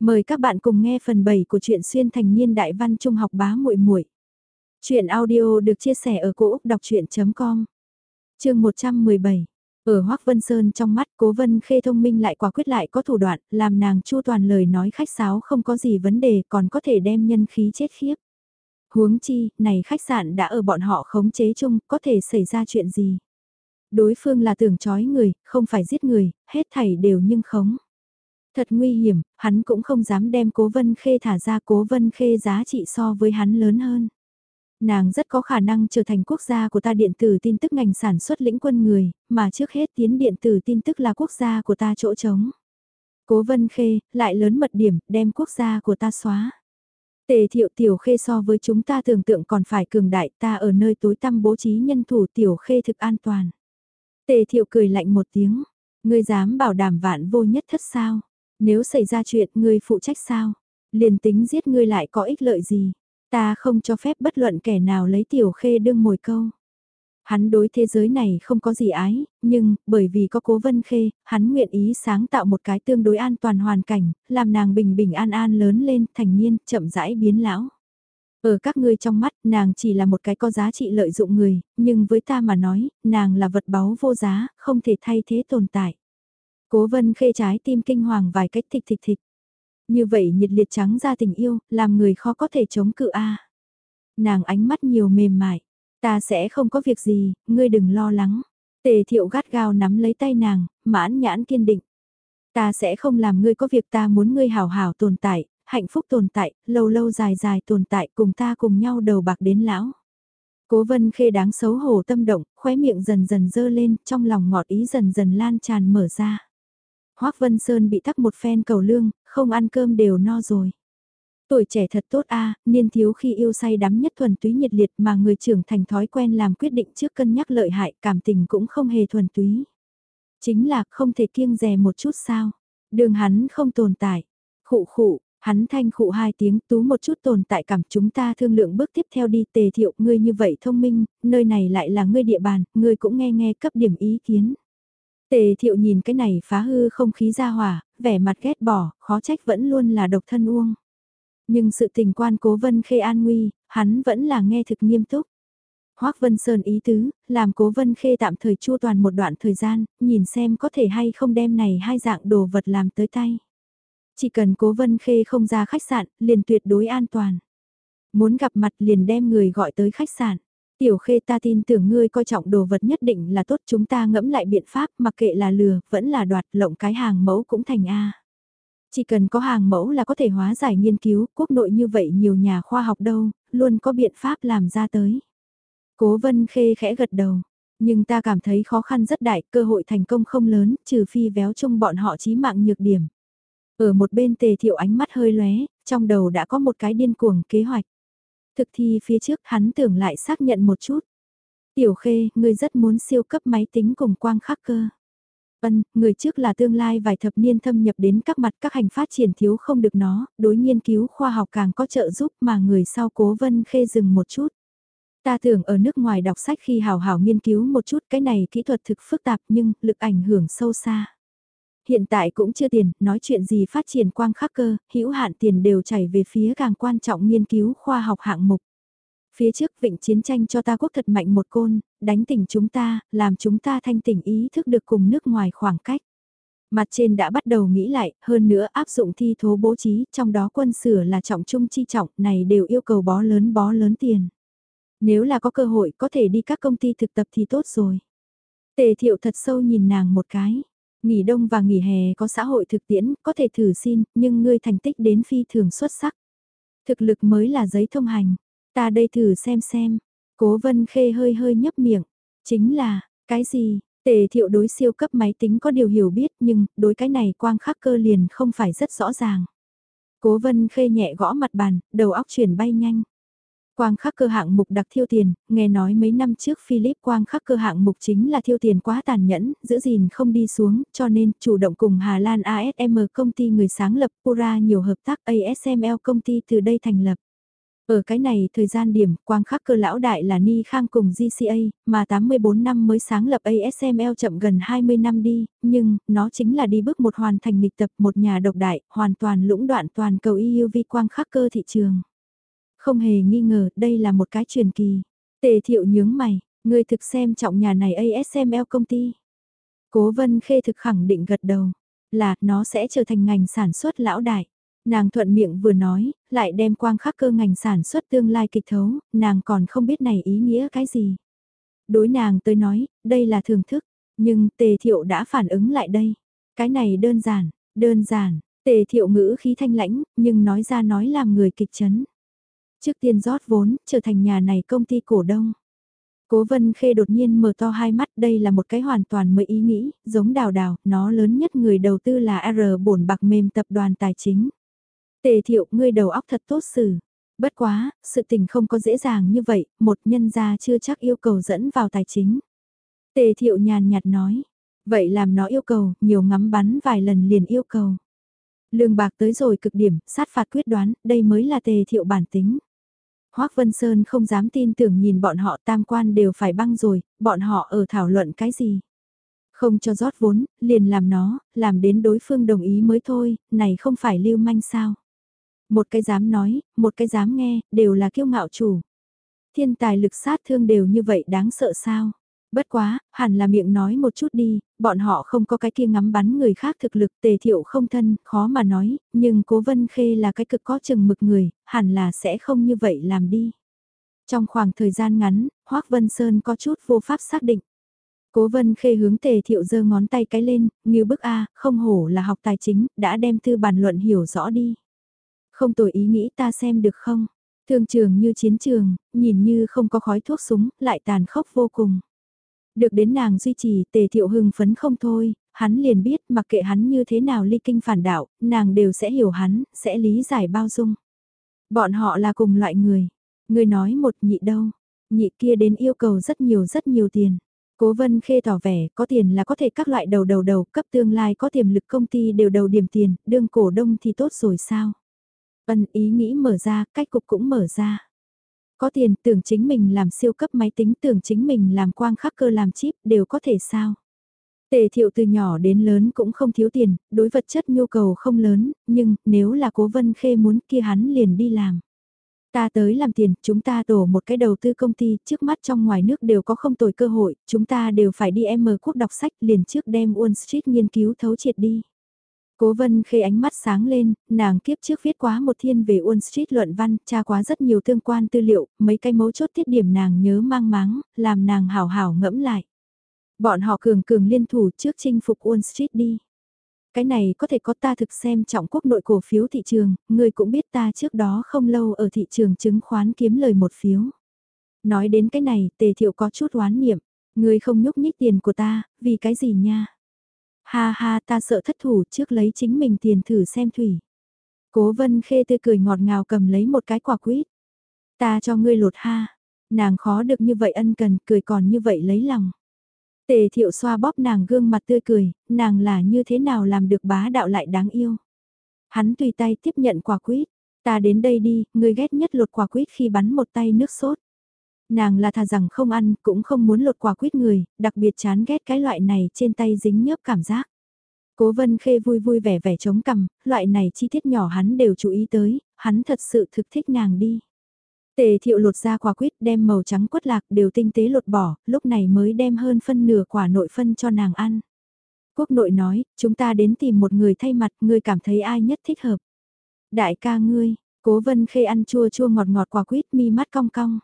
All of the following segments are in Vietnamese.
Mời các bạn cùng nghe phần 7 của truyện xuyên thành niên đại văn trung học bá muội muội. truyện audio được chia sẻ ở cỗ đọc chuyện.com Chương 117 Ở hoắc Vân Sơn trong mắt cố vân khê thông minh lại quả quyết lại có thủ đoạn, làm nàng chu toàn lời nói khách sáo không có gì vấn đề còn có thể đem nhân khí chết khiếp. Huống chi, này khách sạn đã ở bọn họ khống chế chung, có thể xảy ra chuyện gì? Đối phương là tưởng chói người, không phải giết người, hết thảy đều nhưng khống. Thật nguy hiểm, hắn cũng không dám đem cố vân khê thả ra cố vân khê giá trị so với hắn lớn hơn. Nàng rất có khả năng trở thành quốc gia của ta điện tử tin tức ngành sản xuất lĩnh quân người, mà trước hết tiến điện tử tin tức là quốc gia của ta chỗ trống. Cố vân khê, lại lớn mật điểm, đem quốc gia của ta xóa. Tề thiệu tiểu khê so với chúng ta tưởng tượng còn phải cường đại ta ở nơi tối tăm bố trí nhân thủ tiểu khê thực an toàn. Tề thiệu cười lạnh một tiếng, ngươi dám bảo đảm vạn vô nhất thất sao. Nếu xảy ra chuyện ngươi phụ trách sao? Liền tính giết ngươi lại có ích lợi gì? Ta không cho phép bất luận kẻ nào lấy tiểu khê đương mồi câu. Hắn đối thế giới này không có gì ái, nhưng, bởi vì có cố vân khê, hắn nguyện ý sáng tạo một cái tương đối an toàn hoàn cảnh, làm nàng bình bình an an lớn lên, thành niên, chậm rãi biến lão. Ở các ngươi trong mắt, nàng chỉ là một cái có giá trị lợi dụng người, nhưng với ta mà nói, nàng là vật báu vô giá, không thể thay thế tồn tại. Cố vân khê trái tim kinh hoàng vài cách thịch thịch thịch. Như vậy nhiệt liệt trắng ra tình yêu, làm người khó có thể chống cự a. Nàng ánh mắt nhiều mềm mại. Ta sẽ không có việc gì, ngươi đừng lo lắng. Tề thiệu gắt gao nắm lấy tay nàng, mãn nhãn kiên định. Ta sẽ không làm ngươi có việc ta muốn ngươi hảo hảo tồn tại, hạnh phúc tồn tại, lâu lâu dài dài tồn tại cùng ta cùng nhau đầu bạc đến lão. Cố vân khê đáng xấu hổ tâm động, khóe miệng dần dần dơ lên, trong lòng ngọt ý dần dần lan tràn mở ra. Hoác Vân Sơn bị tắc một phen cầu lương, không ăn cơm đều no rồi. Tuổi trẻ thật tốt a niên thiếu khi yêu say đắm nhất thuần túy nhiệt liệt mà người trưởng thành thói quen làm quyết định trước cân nhắc lợi hại cảm tình cũng không hề thuần túy. Chính là không thể kiêng rè một chút sao. Đường hắn không tồn tại. Khụ khụ, hắn thanh khụ hai tiếng tú một chút tồn tại cảm chúng ta thương lượng bước tiếp theo đi tề thiệu ngươi như vậy thông minh, nơi này lại là ngươi địa bàn, ngươi cũng nghe nghe cấp điểm ý kiến. Tề thiệu nhìn cái này phá hư không khí ra hỏa, vẻ mặt ghét bỏ, khó trách vẫn luôn là độc thân uông. Nhưng sự tình quan cố vân khê an nguy, hắn vẫn là nghe thực nghiêm túc. Hoác Vân Sơn ý tứ, làm cố vân khê tạm thời chua toàn một đoạn thời gian, nhìn xem có thể hay không đem này hai dạng đồ vật làm tới tay. Chỉ cần cố vân khê không ra khách sạn, liền tuyệt đối an toàn. Muốn gặp mặt liền đem người gọi tới khách sạn. Tiểu khê ta tin tưởng ngươi coi trọng đồ vật nhất định là tốt chúng ta ngẫm lại biện pháp mặc kệ là lừa, vẫn là đoạt lộng cái hàng mẫu cũng thành A. Chỉ cần có hàng mẫu là có thể hóa giải nghiên cứu, quốc nội như vậy nhiều nhà khoa học đâu, luôn có biện pháp làm ra tới. Cố vân khê khẽ gật đầu, nhưng ta cảm thấy khó khăn rất đại, cơ hội thành công không lớn, trừ phi véo chung bọn họ chí mạng nhược điểm. Ở một bên tề thiệu ánh mắt hơi lóe, trong đầu đã có một cái điên cuồng kế hoạch. Thực thi phía trước hắn tưởng lại xác nhận một chút. Tiểu khê, ngươi rất muốn siêu cấp máy tính cùng quang khắc cơ. Vân, người trước là tương lai vài thập niên thâm nhập đến các mặt các hành phát triển thiếu không được nó, đối nghiên cứu khoa học càng có trợ giúp mà người sau cố vân khê dừng một chút. Ta tưởng ở nước ngoài đọc sách khi hào hào nghiên cứu một chút cái này kỹ thuật thực phức tạp nhưng lực ảnh hưởng sâu xa. Hiện tại cũng chưa tiền, nói chuyện gì phát triển quang khắc cơ, hữu hạn tiền đều chảy về phía càng quan trọng nghiên cứu khoa học hạng mục. Phía trước vịnh chiến tranh cho ta quốc thật mạnh một côn, đánh tỉnh chúng ta, làm chúng ta thanh tỉnh ý thức được cùng nước ngoài khoảng cách. Mặt trên đã bắt đầu nghĩ lại, hơn nữa áp dụng thi thố bố trí, trong đó quân sửa là trọng trung chi trọng, này đều yêu cầu bó lớn bó lớn tiền. Nếu là có cơ hội có thể đi các công ty thực tập thì tốt rồi. Tề thiệu thật sâu nhìn nàng một cái. Nghỉ đông và nghỉ hè có xã hội thực tiễn, có thể thử xin, nhưng ngươi thành tích đến phi thường xuất sắc. Thực lực mới là giấy thông hành. Ta đây thử xem xem. Cố vân khê hơi hơi nhấp miệng. Chính là, cái gì? Tề thiệu đối siêu cấp máy tính có điều hiểu biết nhưng đối cái này quang khắc cơ liền không phải rất rõ ràng. Cố vân khê nhẹ gõ mặt bàn, đầu óc chuyển bay nhanh. Quang khắc cơ hạng mục đặc thiêu tiền, nghe nói mấy năm trước Philip quang khắc cơ hạng mục chính là thiêu tiền quá tàn nhẫn, giữ gìn không đi xuống, cho nên chủ động cùng Hà Lan ASM công ty người sáng lập Pura nhiều hợp tác ASML công ty từ đây thành lập. Ở cái này thời gian điểm, quang khắc cơ lão đại là Ni Khang cùng GCA, mà 84 năm mới sáng lập ASML chậm gần 20 năm đi, nhưng, nó chính là đi bước một hoàn thành nghịch tập một nhà độc đại, hoàn toàn lũng đoạn toàn cầu EUV quang khắc cơ thị trường. Không hề nghi ngờ, đây là một cái truyền kỳ. Tề thiệu nhướng mày, người thực xem trọng nhà này ASML công ty. Cố vân khê thực khẳng định gật đầu, là nó sẽ trở thành ngành sản xuất lão đại. Nàng thuận miệng vừa nói, lại đem quang khắc cơ ngành sản xuất tương lai kịch thấu, nàng còn không biết này ý nghĩa cái gì. Đối nàng tới nói, đây là thưởng thức, nhưng tề thiệu đã phản ứng lại đây. Cái này đơn giản, đơn giản, tề thiệu ngữ khí thanh lãnh, nhưng nói ra nói làm người kịch chấn. Trước tiên rót vốn, trở thành nhà này công ty cổ đông. Cố Vân Khê đột nhiên mở to hai mắt đây là một cái hoàn toàn mới ý nghĩ, giống đào đào, nó lớn nhất người đầu tư là R bổn bạc mềm tập đoàn tài chính. Tề thiệu ngươi đầu óc thật tốt xử. Bất quá, sự tình không có dễ dàng như vậy, một nhân gia chưa chắc yêu cầu dẫn vào tài chính. Tề thiệu nhàn nhạt nói, vậy làm nó yêu cầu, nhiều ngắm bắn vài lần liền yêu cầu. Lương bạc tới rồi cực điểm, sát phạt quyết đoán, đây mới là tề thiệu bản tính. Hoác Vân Sơn không dám tin tưởng nhìn bọn họ tam quan đều phải băng rồi, bọn họ ở thảo luận cái gì. Không cho rót vốn, liền làm nó, làm đến đối phương đồng ý mới thôi, này không phải lưu manh sao. Một cái dám nói, một cái dám nghe, đều là kiêu ngạo chủ. Thiên tài lực sát thương đều như vậy đáng sợ sao? Bất quá, hẳn là miệng nói một chút đi, bọn họ không có cái kia ngắm bắn người khác thực lực tề thiệu không thân, khó mà nói, nhưng cố vân khê là cái cực có chừng mực người, hẳn là sẽ không như vậy làm đi. Trong khoảng thời gian ngắn, Hoác Vân Sơn có chút vô pháp xác định. Cố vân khê hướng tề thiệu giơ ngón tay cái lên, như bức A, không hổ là học tài chính, đã đem thư bàn luận hiểu rõ đi. Không tồi ý nghĩ ta xem được không? Thương trường như chiến trường, nhìn như không có khói thuốc súng, lại tàn khốc vô cùng. Được đến nàng duy trì tề thiệu hưng phấn không thôi, hắn liền biết mặc kệ hắn như thế nào ly kinh phản đạo, nàng đều sẽ hiểu hắn, sẽ lý giải bao dung. Bọn họ là cùng loại người. Người nói một nhị đâu, nhị kia đến yêu cầu rất nhiều rất nhiều tiền. Cố vân khê tỏ vẻ có tiền là có thể các loại đầu đầu đầu cấp tương lai có tiềm lực công ty đều đầu điểm tiền, đương cổ đông thì tốt rồi sao. Ân ý nghĩ mở ra, cách cục cũng mở ra. Có tiền tưởng chính mình làm siêu cấp máy tính tưởng chính mình làm quang khắc cơ làm chip đều có thể sao. Tề thiệu từ nhỏ đến lớn cũng không thiếu tiền, đối vật chất nhu cầu không lớn, nhưng nếu là cố vân khê muốn kia hắn liền đi làm. Ta tới làm tiền, chúng ta tổ một cái đầu tư công ty, trước mắt trong ngoài nước đều có không tồi cơ hội, chúng ta đều phải đi M quốc đọc sách liền trước đem Wall Street nghiên cứu thấu triệt đi. Cố vân khê ánh mắt sáng lên, nàng kiếp trước viết quá một thiên về Wall Street luận văn, tra quá rất nhiều tương quan tư liệu, mấy cái mấu chốt tiết điểm nàng nhớ mang máng, làm nàng hảo hảo ngẫm lại. Bọn họ cường cường liên thủ trước chinh phục Wall Street đi. Cái này có thể có ta thực xem trọng quốc nội cổ phiếu thị trường, người cũng biết ta trước đó không lâu ở thị trường chứng khoán kiếm lời một phiếu. Nói đến cái này, tề thiệu có chút oán niệm, người không nhúc nhích tiền của ta, vì cái gì nha? Ha ha ta sợ thất thủ trước lấy chính mình tiền thử xem thủy. Cố vân khê tươi cười ngọt ngào cầm lấy một cái quả quýt. Ta cho ngươi lột ha. Nàng khó được như vậy ân cần cười còn như vậy lấy lòng. Tề thiệu xoa bóp nàng gương mặt tươi cười, nàng là như thế nào làm được bá đạo lại đáng yêu. Hắn tùy tay tiếp nhận quả quýt. Ta đến đây đi, ngươi ghét nhất lột quả quýt khi bắn một tay nước sốt. Nàng là thà rằng không ăn, cũng không muốn lột quả quýt người, đặc biệt chán ghét cái loại này trên tay dính nhớp cảm giác. Cố vân khê vui vui vẻ vẻ chống cằm, loại này chi tiết nhỏ hắn đều chú ý tới, hắn thật sự thực thích nàng đi. Tề thiệu lột ra quả quýt đem màu trắng quất lạc đều tinh tế lột bỏ, lúc này mới đem hơn phân nửa quả nội phân cho nàng ăn. Quốc nội nói, chúng ta đến tìm một người thay mặt, ngươi cảm thấy ai nhất thích hợp. Đại ca ngươi, cố vân khê ăn chua chua ngọt ngọt quả quýt mi mắt cong cong.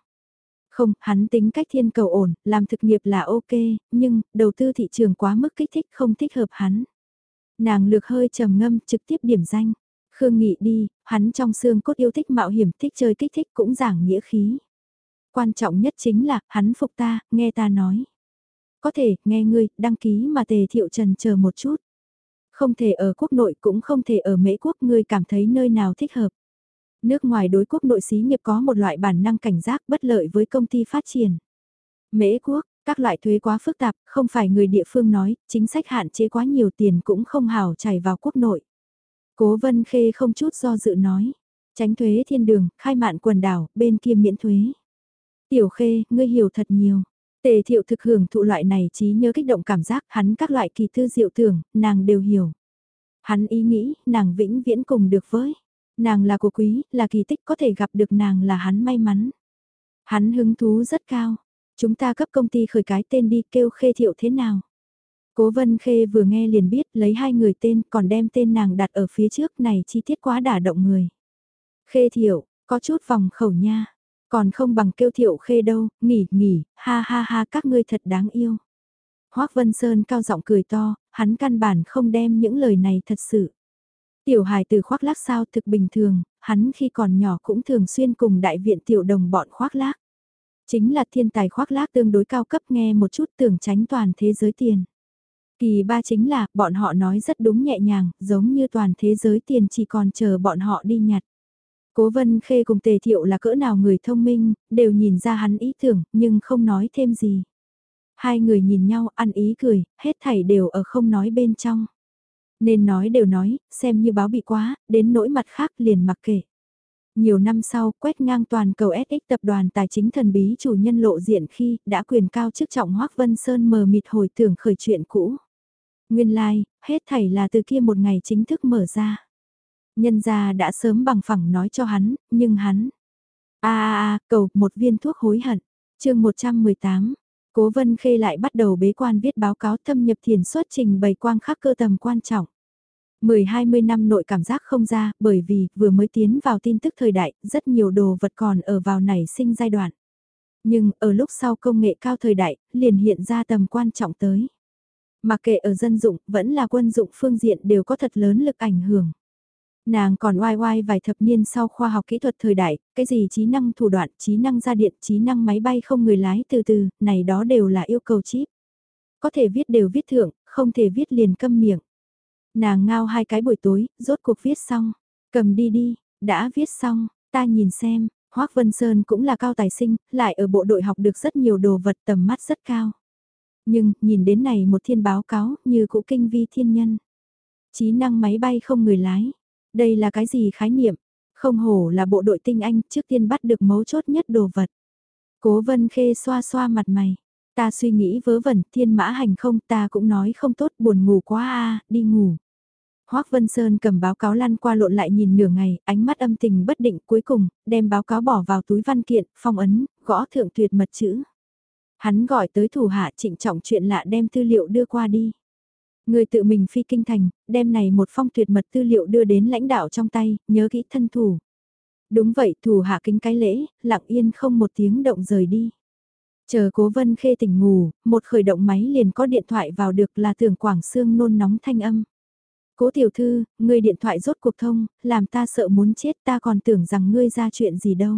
Không, hắn tính cách thiên cầu ổn, làm thực nghiệp là ok, nhưng, đầu tư thị trường quá mức kích thích không thích hợp hắn. Nàng lược hơi trầm ngâm trực tiếp điểm danh. Khương Nghị đi, hắn trong xương cốt yêu thích mạo hiểm, thích chơi kích thích cũng giảng nghĩa khí. Quan trọng nhất chính là, hắn phục ta, nghe ta nói. Có thể, nghe ngươi, đăng ký mà tề thiệu trần chờ một chút. Không thể ở quốc nội cũng không thể ở Mễ quốc ngươi cảm thấy nơi nào thích hợp. Nước ngoài đối quốc nội xí nghiệp có một loại bản năng cảnh giác bất lợi với công ty phát triển. Mễ quốc, các loại thuế quá phức tạp, không phải người địa phương nói, chính sách hạn chế quá nhiều tiền cũng không hào chảy vào quốc nội. Cố Vân Khê không chút do dự nói, Tránh thuế thiên đường, khai mạn quần đảo, bên kia miễn thuế. Tiểu khê, ngươi hiểu thật nhiều. Tề thiệu thực hưởng thụ loại này trí nhớ kích động cảm giác hắn các loại kỳ thư diệu tưởng, nàng đều hiểu. Hắn ý nghĩ, nàng vĩnh viễn cùng được với. Nàng là của quý, là kỳ tích có thể gặp được nàng là hắn may mắn. Hắn hứng thú rất cao. Chúng ta cấp công ty khởi cái tên đi kêu khê thiệu thế nào. Cố vân khê vừa nghe liền biết lấy hai người tên còn đem tên nàng đặt ở phía trước này chi tiết quá đả động người. Khê thiệu, có chút vòng khẩu nha. Còn không bằng kêu thiệu khê đâu, nghỉ, nghỉ, ha ha ha các ngươi thật đáng yêu. Hoác Vân Sơn cao giọng cười to, hắn căn bản không đem những lời này thật sự. Tiểu hài từ khoác lác sao thực bình thường, hắn khi còn nhỏ cũng thường xuyên cùng đại viện tiểu đồng bọn khoác lác. Chính là thiên tài khoác lác tương đối cao cấp nghe một chút tưởng tránh toàn thế giới tiền. Kỳ ba chính là, bọn họ nói rất đúng nhẹ nhàng, giống như toàn thế giới tiền chỉ còn chờ bọn họ đi nhặt. Cố vân khê cùng tề thiệu là cỡ nào người thông minh, đều nhìn ra hắn ý tưởng, nhưng không nói thêm gì. Hai người nhìn nhau ăn ý cười, hết thảy đều ở không nói bên trong. Nên nói đều nói, xem như báo bị quá, đến nỗi mặt khác liền mặc kệ. Nhiều năm sau, quét ngang toàn cầu SX tập đoàn tài chính thần bí chủ nhân lộ diện khi đã quyền cao chức trọng Hoác Vân Sơn mờ mịt hồi tưởng khởi chuyện cũ. Nguyên lai, like, hết thảy là từ kia một ngày chính thức mở ra. Nhân gia đã sớm bằng phẳng nói cho hắn, nhưng hắn... a a a cầu một viên thuốc hối hận. chương 118, Cố Vân Khê lại bắt đầu bế quan viết báo cáo thâm nhập thiền xuất trình bày quang khắc cơ tầm quan trọng. 10-20 năm nội cảm giác không ra, bởi vì vừa mới tiến vào tin tức thời đại, rất nhiều đồ vật còn ở vào nảy sinh giai đoạn. Nhưng ở lúc sau công nghệ cao thời đại, liền hiện ra tầm quan trọng tới. Mà kệ ở dân dụng, vẫn là quân dụng phương diện đều có thật lớn lực ảnh hưởng. Nàng còn oai oai vài thập niên sau khoa học kỹ thuật thời đại, cái gì trí năng thủ đoạn, trí năng ra điện, trí năng máy bay không người lái từ từ, này đó đều là yêu cầu chip. Có thể viết đều viết thượng, không thể viết liền câm miệng. Nàng ngao hai cái buổi tối, rốt cuộc viết xong. Cầm đi đi, đã viết xong, ta nhìn xem, Hoác Vân Sơn cũng là cao tài sinh, lại ở bộ đội học được rất nhiều đồ vật tầm mắt rất cao. Nhưng, nhìn đến này một thiên báo cáo, như cũ kinh vi thiên nhân. Trí năng máy bay không người lái, đây là cái gì khái niệm? Không hổ là bộ đội tinh anh trước tiên bắt được mấu chốt nhất đồ vật. Cố vân khê xoa xoa mặt mày. Ta suy nghĩ vớ vẩn thiên mã hành không ta cũng nói không tốt buồn ngủ quá a đi ngủ. Hoác Vân Sơn cầm báo cáo lăn qua lộn lại nhìn nửa ngày, ánh mắt âm tình bất định cuối cùng, đem báo cáo bỏ vào túi văn kiện, phong ấn, gõ thượng tuyệt mật chữ. Hắn gọi tới thủ hạ trịnh trọng chuyện lạ đem tư liệu đưa qua đi. Người tự mình phi kinh thành, đem này một phong tuyệt mật tư liệu đưa đến lãnh đạo trong tay, nhớ kỹ thân thủ. Đúng vậy, thủ hạ kính cái lễ, lặng yên không một tiếng động rời đi. Chờ cố vân khê tỉnh ngủ, một khởi động máy liền có điện thoại vào được là tưởng Quảng xương nôn nóng thanh âm. Cố tiểu thư, người điện thoại rốt cuộc thông, làm ta sợ muốn chết ta còn tưởng rằng ngươi ra chuyện gì đâu.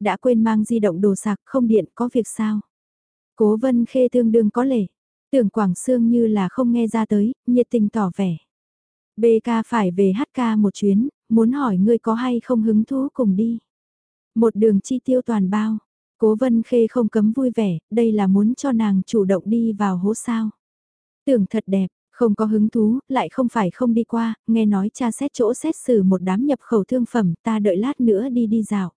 Đã quên mang di động đồ sạc không điện có việc sao. Cố vân khê tương đương có lệ. Tưởng Quảng Sương như là không nghe ra tới, nhiệt tình tỏ vẻ. BK phải về HK một chuyến, muốn hỏi ngươi có hay không hứng thú cùng đi. Một đường chi tiêu toàn bao, cố vân khê không cấm vui vẻ, đây là muốn cho nàng chủ động đi vào hố sao. Tưởng thật đẹp, không có hứng thú, lại không phải không đi qua, nghe nói cha xét chỗ xét xử một đám nhập khẩu thương phẩm, ta đợi lát nữa đi đi dạo.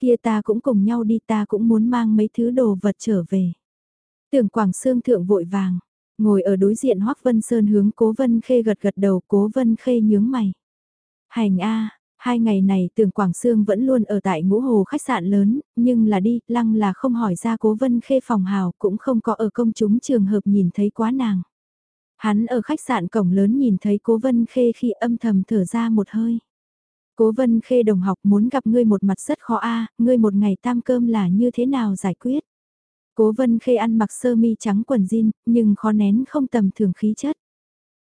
Kia ta cũng cùng nhau đi ta cũng muốn mang mấy thứ đồ vật trở về. Tưởng Quảng Sương thượng vội vàng, ngồi ở đối diện Hoắc Vân Sơn hướng Cố Vân Khê gật gật đầu, Cố Vân Khê nhướng mày. Hành a, hai ngày này Tưởng Quảng Sương vẫn luôn ở tại ngũ hồ khách sạn lớn, nhưng là đi, lăng là không hỏi ra Cố Vân Khê phòng hào, cũng không có ở công chúng trường hợp nhìn thấy quá nàng. Hắn ở khách sạn cổng lớn nhìn thấy Cố Vân Khê khi âm thầm thở ra một hơi. Cố Vân Khê đồng học muốn gặp ngươi một mặt rất khó a, ngươi một ngày tam cơm là như thế nào giải quyết? Cố Vân Khê ăn mặc sơ mi trắng quần jean, nhưng khó nén không tầm thường khí chất.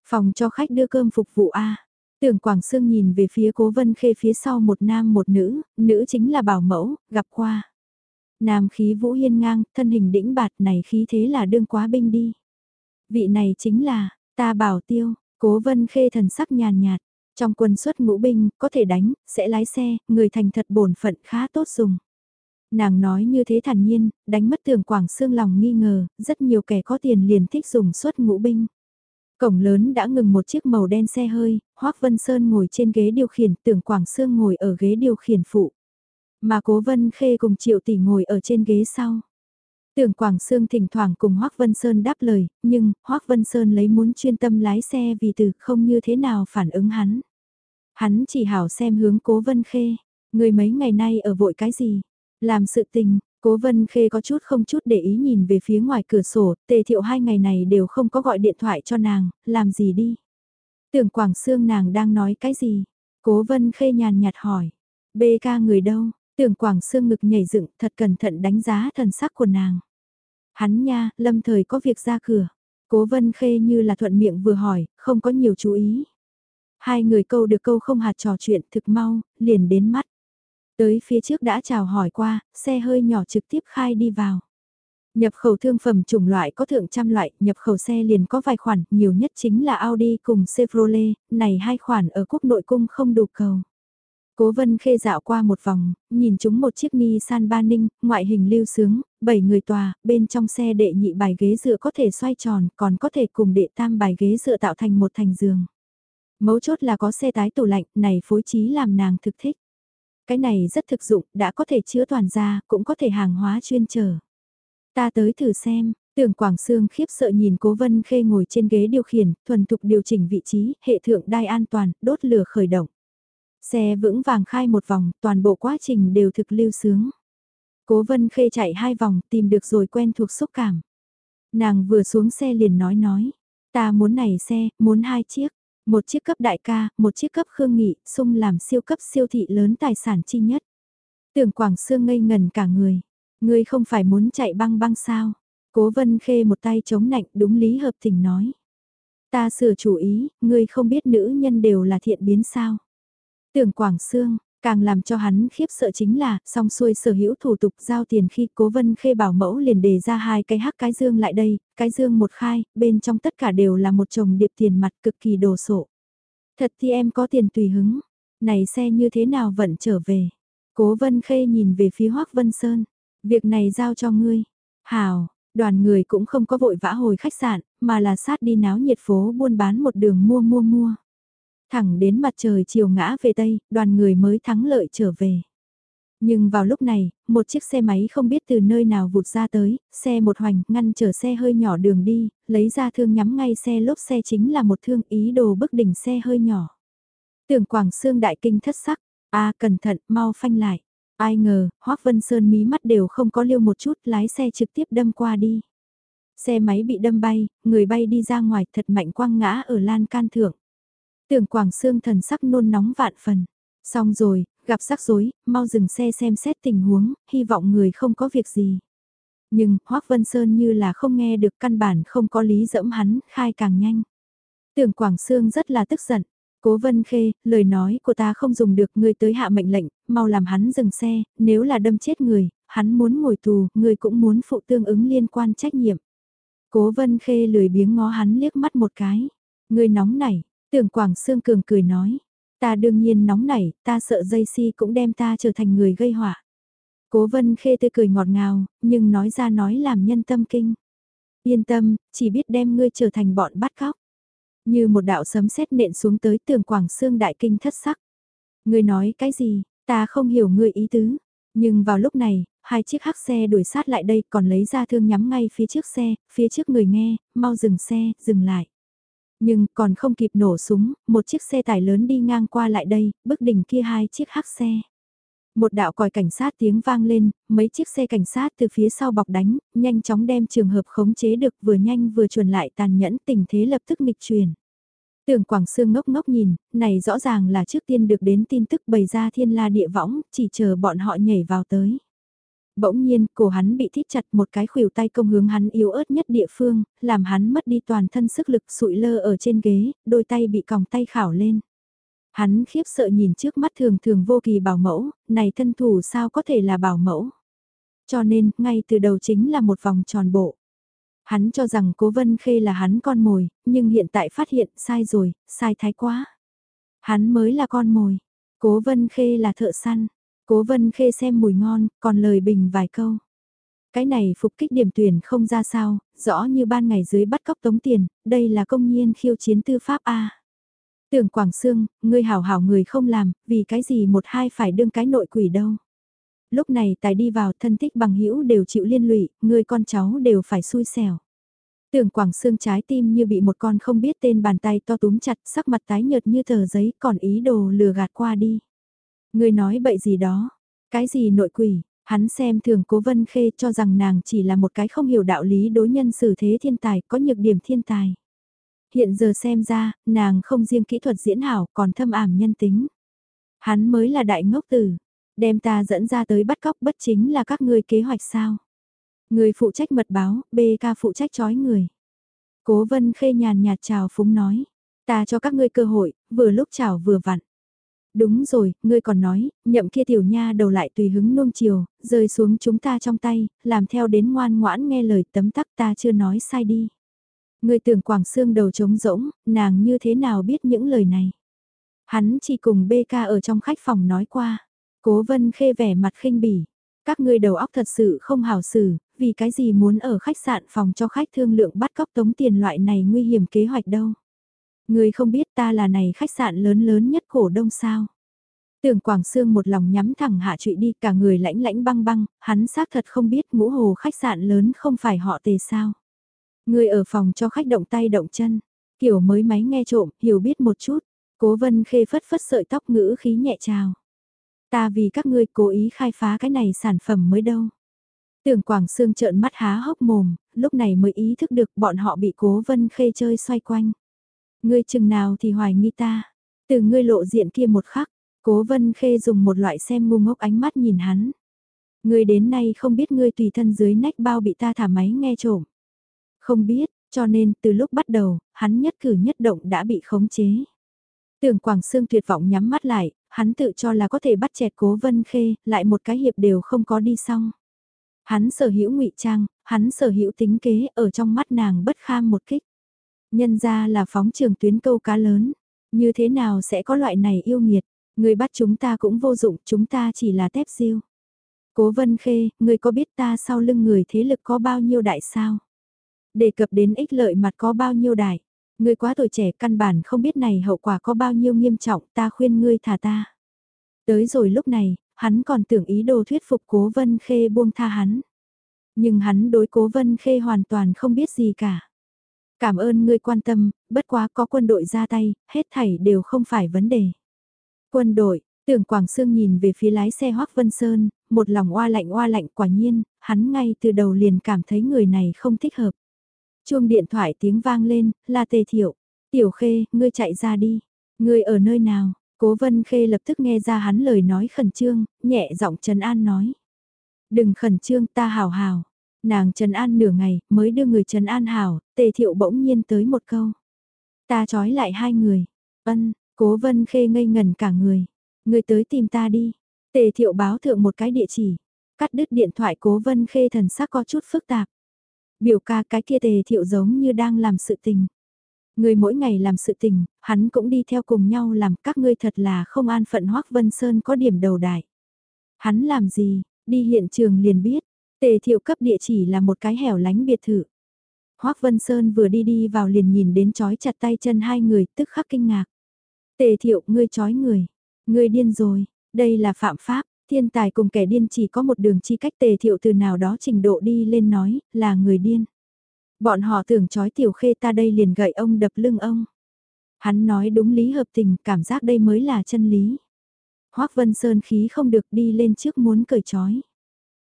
Phòng cho khách đưa cơm phục vụ A. Tưởng Quảng Sương nhìn về phía Cố Vân Khê phía sau một nam một nữ, nữ chính là bảo mẫu, gặp qua. Nam khí vũ hiên ngang, thân hình đĩnh bạt này khí thế là đương quá binh đi. Vị này chính là, ta bảo tiêu, Cố Vân Khê thần sắc nhàn nhạt, trong quân xuất ngũ binh, có thể đánh, sẽ lái xe, người thành thật bổn phận khá tốt dùng. Nàng nói như thế thản nhiên, đánh mất tưởng Quảng xương lòng nghi ngờ, rất nhiều kẻ có tiền liền thích dùng suất ngũ binh. Cổng lớn đã ngừng một chiếc màu đen xe hơi, Hoác Vân Sơn ngồi trên ghế điều khiển, tưởng Quảng Sương ngồi ở ghế điều khiển phụ. Mà cố Vân Khê cùng Triệu Tỷ ngồi ở trên ghế sau. Tưởng Quảng Sương thỉnh thoảng cùng Hoác Vân Sơn đáp lời, nhưng Hoác Vân Sơn lấy muốn chuyên tâm lái xe vì từ không như thế nào phản ứng hắn. Hắn chỉ hảo xem hướng cố Vân Khê, người mấy ngày nay ở vội cái gì, làm sự tình, Cố Vân Khê có chút không chút để ý nhìn về phía ngoài cửa sổ, tề thiệu hai ngày này đều không có gọi điện thoại cho nàng, làm gì đi. Tưởng Quảng Sương nàng đang nói cái gì? Cố Vân Khê nhàn nhạt hỏi. Bê ca người đâu? Tưởng Quảng Sương ngực nhảy dựng thật cẩn thận đánh giá thần sắc của nàng. Hắn nha, lâm thời có việc ra cửa. Cố Vân Khê như là thuận miệng vừa hỏi, không có nhiều chú ý. Hai người câu được câu không hạt trò chuyện thực mau, liền đến mắt. Tới phía trước đã chào hỏi qua, xe hơi nhỏ trực tiếp khai đi vào. Nhập khẩu thương phẩm chủng loại có thượng trăm loại, nhập khẩu xe liền có vài khoản, nhiều nhất chính là Audi cùng Chevrolet, này hai khoản ở quốc nội cung không đủ cầu. Cố vân khê dạo qua một vòng, nhìn chúng một chiếc Nissan Ba Ninh, ngoại hình lưu sướng, 7 người tòa, bên trong xe đệ nhị bài ghế dựa có thể xoay tròn, còn có thể cùng đệ tam bài ghế dựa tạo thành một thành giường. Mấu chốt là có xe tái tủ lạnh, này phối trí làm nàng thực thích. Cái này rất thực dụng, đã có thể chứa toàn ra, cũng có thể hàng hóa chuyên trở. Ta tới thử xem, tưởng Quảng Sương khiếp sợ nhìn Cố Vân Khê ngồi trên ghế điều khiển, thuần thục điều chỉnh vị trí, hệ thượng đai an toàn, đốt lửa khởi động. Xe vững vàng khai một vòng, toàn bộ quá trình đều thực lưu sướng. Cố Vân Khê chạy hai vòng, tìm được rồi quen thuộc xúc cảm. Nàng vừa xuống xe liền nói nói, ta muốn này xe, muốn hai chiếc. Một chiếc cấp đại ca, một chiếc cấp khương nghị, sung làm siêu cấp siêu thị lớn tài sản chi nhất. Tưởng Quảng Sương ngây ngần cả người. Ngươi không phải muốn chạy băng băng sao? Cố vân khê một tay chống nạnh đúng lý hợp tình nói. Ta sửa chủ ý, ngươi không biết nữ nhân đều là thiện biến sao? Tưởng Quảng Sương, Càng làm cho hắn khiếp sợ chính là, song xuôi sở hữu thủ tục giao tiền khi cố vân khê bảo mẫu liền đề ra hai cái hắc cái dương lại đây, cái dương một khai, bên trong tất cả đều là một chồng điệp tiền mặt cực kỳ đồ sộ. Thật thì em có tiền tùy hứng, này xe như thế nào vẫn trở về. Cố vân khê nhìn về phía hoắc vân sơn, việc này giao cho ngươi. Hào, đoàn người cũng không có vội vã hồi khách sạn, mà là sát đi náo nhiệt phố buôn bán một đường mua mua mua. Thẳng đến mặt trời chiều ngã về Tây, đoàn người mới thắng lợi trở về. Nhưng vào lúc này, một chiếc xe máy không biết từ nơi nào vụt ra tới, xe một hoành ngăn chở xe hơi nhỏ đường đi, lấy ra thương nhắm ngay xe lốp xe chính là một thương ý đồ bức đỉnh xe hơi nhỏ. Tưởng Quảng Sương đại kinh thất sắc, a cẩn thận, mau phanh lại. Ai ngờ, Hoác Vân Sơn mí mắt đều không có liêu một chút, lái xe trực tiếp đâm qua đi. Xe máy bị đâm bay, người bay đi ra ngoài thật mạnh quăng ngã ở lan can thượng. Tưởng Quảng Sương thần sắc nôn nóng vạn phần. Xong rồi, gặp rắc rối, mau dừng xe xem xét tình huống, hy vọng người không có việc gì. Nhưng, Hoác Vân Sơn như là không nghe được căn bản không có lý dẫm hắn, khai càng nhanh. Tưởng Quảng Sương rất là tức giận. Cố Vân Khê, lời nói của ta không dùng được người tới hạ mệnh lệnh, mau làm hắn dừng xe, nếu là đâm chết người, hắn muốn ngồi tù, người cũng muốn phụ tương ứng liên quan trách nhiệm. Cố Vân Khê lười biếng ngó hắn liếc mắt một cái. Người nóng nảy, Tưởng Quảng Sương Cường cười nói, ta đương nhiên nóng nảy, ta sợ dây si cũng đem ta trở thành người gây họa. Cố vân khê tươi cười ngọt ngào, nhưng nói ra nói làm nhân tâm kinh. Yên tâm, chỉ biết đem ngươi trở thành bọn bắt cóc. Như một đạo sấm sét nện xuống tới tường Quảng Sương đại kinh thất sắc. Ngươi nói cái gì, ta không hiểu ngươi ý tứ. Nhưng vào lúc này, hai chiếc hắc xe đuổi sát lại đây còn lấy ra thương nhắm ngay phía trước xe, phía trước người nghe, mau dừng xe, dừng lại. Nhưng còn không kịp nổ súng, một chiếc xe tải lớn đi ngang qua lại đây, bức đỉnh kia hai chiếc hắc xe. Một đạo còi cảnh sát tiếng vang lên, mấy chiếc xe cảnh sát từ phía sau bọc đánh, nhanh chóng đem trường hợp khống chế được vừa nhanh vừa chuẩn lại tàn nhẫn tình thế lập tức nghịch truyền. Tưởng Quảng Sương ngốc ngốc nhìn, này rõ ràng là trước tiên được đến tin tức bày ra thiên la địa võng, chỉ chờ bọn họ nhảy vào tới. Bỗng nhiên, cổ hắn bị thít chặt một cái khuỷu tay công hướng hắn yếu ớt nhất địa phương, làm hắn mất đi toàn thân sức lực sụi lơ ở trên ghế, đôi tay bị còng tay khảo lên. Hắn khiếp sợ nhìn trước mắt thường thường vô kỳ bảo mẫu, này thân thủ sao có thể là bảo mẫu. Cho nên, ngay từ đầu chính là một vòng tròn bộ. Hắn cho rằng cố vân khê là hắn con mồi, nhưng hiện tại phát hiện sai rồi, sai thái quá. Hắn mới là con mồi, cố vân khê là thợ săn, Cố vân khê xem mùi ngon, còn lời bình vài câu. Cái này phục kích điểm tuyển không ra sao, rõ như ban ngày dưới bắt cóc tống tiền, đây là công nhiên khiêu chiến tư pháp A. Tưởng Quảng Sương, ngươi hảo hảo người không làm, vì cái gì một hai phải đương cái nội quỷ đâu. Lúc này tài đi vào thân thích bằng hữu đều chịu liên lụy, người con cháu đều phải xui xẻo. Tưởng Quảng Sương trái tim như bị một con không biết tên bàn tay to túm chặt sắc mặt tái nhợt như tờ giấy còn ý đồ lừa gạt qua đi. Người nói bậy gì đó, cái gì nội quỷ, hắn xem thường cố vân khê cho rằng nàng chỉ là một cái không hiểu đạo lý đối nhân xử thế thiên tài có nhược điểm thiên tài. Hiện giờ xem ra, nàng không riêng kỹ thuật diễn hảo còn thâm ảm nhân tính. Hắn mới là đại ngốc tử, đem ta dẫn ra tới bắt cóc bất chính là các ngươi kế hoạch sao. Người phụ trách mật báo, BK phụ trách trói người. Cố vân khê nhàn nhạt chào phúng nói, ta cho các ngươi cơ hội, vừa lúc chào vừa vặn. Đúng rồi, ngươi còn nói, nhậm kia tiểu nha đầu lại tùy hứng nuông chiều, rơi xuống chúng ta trong tay, làm theo đến ngoan ngoãn nghe lời tấm tắc ta chưa nói sai đi. Ngươi tưởng Quảng xương đầu trống rỗng, nàng như thế nào biết những lời này. Hắn chỉ cùng BK ở trong khách phòng nói qua. Cố vân khê vẻ mặt khinh bỉ. Các ngươi đầu óc thật sự không hảo xử, vì cái gì muốn ở khách sạn phòng cho khách thương lượng bắt cóc tống tiền loại này nguy hiểm kế hoạch đâu. Người không biết ta là này khách sạn lớn lớn nhất cổ đông sao. Tưởng Quảng Sương một lòng nhắm thẳng hạ trụy đi cả người lãnh lãnh băng băng, hắn xác thật không biết ngũ hồ khách sạn lớn không phải họ tề sao. Người ở phòng cho khách động tay động chân, kiểu mới máy nghe trộm, hiểu biết một chút, cố vân khê phất phất sợi tóc ngữ khí nhẹ trào. Ta vì các ngươi cố ý khai phá cái này sản phẩm mới đâu. Tưởng Quảng Sương trợn mắt há hốc mồm, lúc này mới ý thức được bọn họ bị cố vân khê chơi xoay quanh. Ngươi chừng nào thì hoài nghi ta. Từ ngươi lộ diện kia một khắc, cố vân khê dùng một loại xem ngu ngốc ánh mắt nhìn hắn. Ngươi đến nay không biết ngươi tùy thân dưới nách bao bị ta thả máy nghe trộm. Không biết, cho nên từ lúc bắt đầu, hắn nhất cử nhất động đã bị khống chế. Tưởng Quảng Sương tuyệt vọng nhắm mắt lại, hắn tự cho là có thể bắt chẹt cố vân khê, lại một cái hiệp đều không có đi xong. Hắn sở hữu ngụy trang, hắn sở hữu tính kế ở trong mắt nàng bất kham một kích. Nhân ra là phóng trường tuyến câu cá lớn, như thế nào sẽ có loại này yêu nghiệt, người bắt chúng ta cũng vô dụng, chúng ta chỉ là tép siêu. Cố vân khê, người có biết ta sau lưng người thế lực có bao nhiêu đại sao? Đề cập đến ích lợi mặt có bao nhiêu đại? người quá tuổi trẻ căn bản không biết này hậu quả có bao nhiêu nghiêm trọng ta khuyên ngươi thả ta. Tới rồi lúc này, hắn còn tưởng ý đồ thuyết phục cố vân khê buông tha hắn. Nhưng hắn đối cố vân khê hoàn toàn không biết gì cả. Cảm ơn ngươi quan tâm, bất quá có quân đội ra tay, hết thảy đều không phải vấn đề. Quân đội, tưởng Quảng Sương nhìn về phía lái xe Hoác Vân Sơn, một lòng oa lạnh oa lạnh quả nhiên, hắn ngay từ đầu liền cảm thấy người này không thích hợp. Chuông điện thoại tiếng vang lên, là tề thiệu. Tiểu khê, ngươi chạy ra đi. Ngươi ở nơi nào? Cố vân khê lập tức nghe ra hắn lời nói khẩn trương, nhẹ giọng Trần An nói. Đừng khẩn trương ta hào hào. Nàng Trần An nửa ngày, mới đưa người Trần An hảo, tề thiệu bỗng nhiên tới một câu. Ta trói lại hai người. Ân, cố vân khê ngây ngần cả người. Người tới tìm ta đi. Tề thiệu báo thượng một cái địa chỉ. Cắt đứt điện thoại cố vân khê thần sắc có chút phức tạp. Biểu ca cái kia tề thiệu giống như đang làm sự tình. Người mỗi ngày làm sự tình, hắn cũng đi theo cùng nhau làm các ngươi thật là không an phận Hoác Vân Sơn có điểm đầu đại. Hắn làm gì, đi hiện trường liền biết, tề thiệu cấp địa chỉ là một cái hẻo lánh biệt thự. Hoác Vân Sơn vừa đi đi vào liền nhìn đến chói chặt tay chân hai người tức khắc kinh ngạc. Tề thiệu ngươi chói người, ngươi điên rồi, đây là phạm pháp, Thiên tài cùng kẻ điên chỉ có một đường chi cách tề thiệu từ nào đó trình độ đi lên nói, là người điên. Bọn họ tưởng chói tiểu khê ta đây liền gậy ông đập lưng ông. Hắn nói đúng lý hợp tình, cảm giác đây mới là chân lý. Hoác Vân Sơn khí không được đi lên trước muốn cởi chói.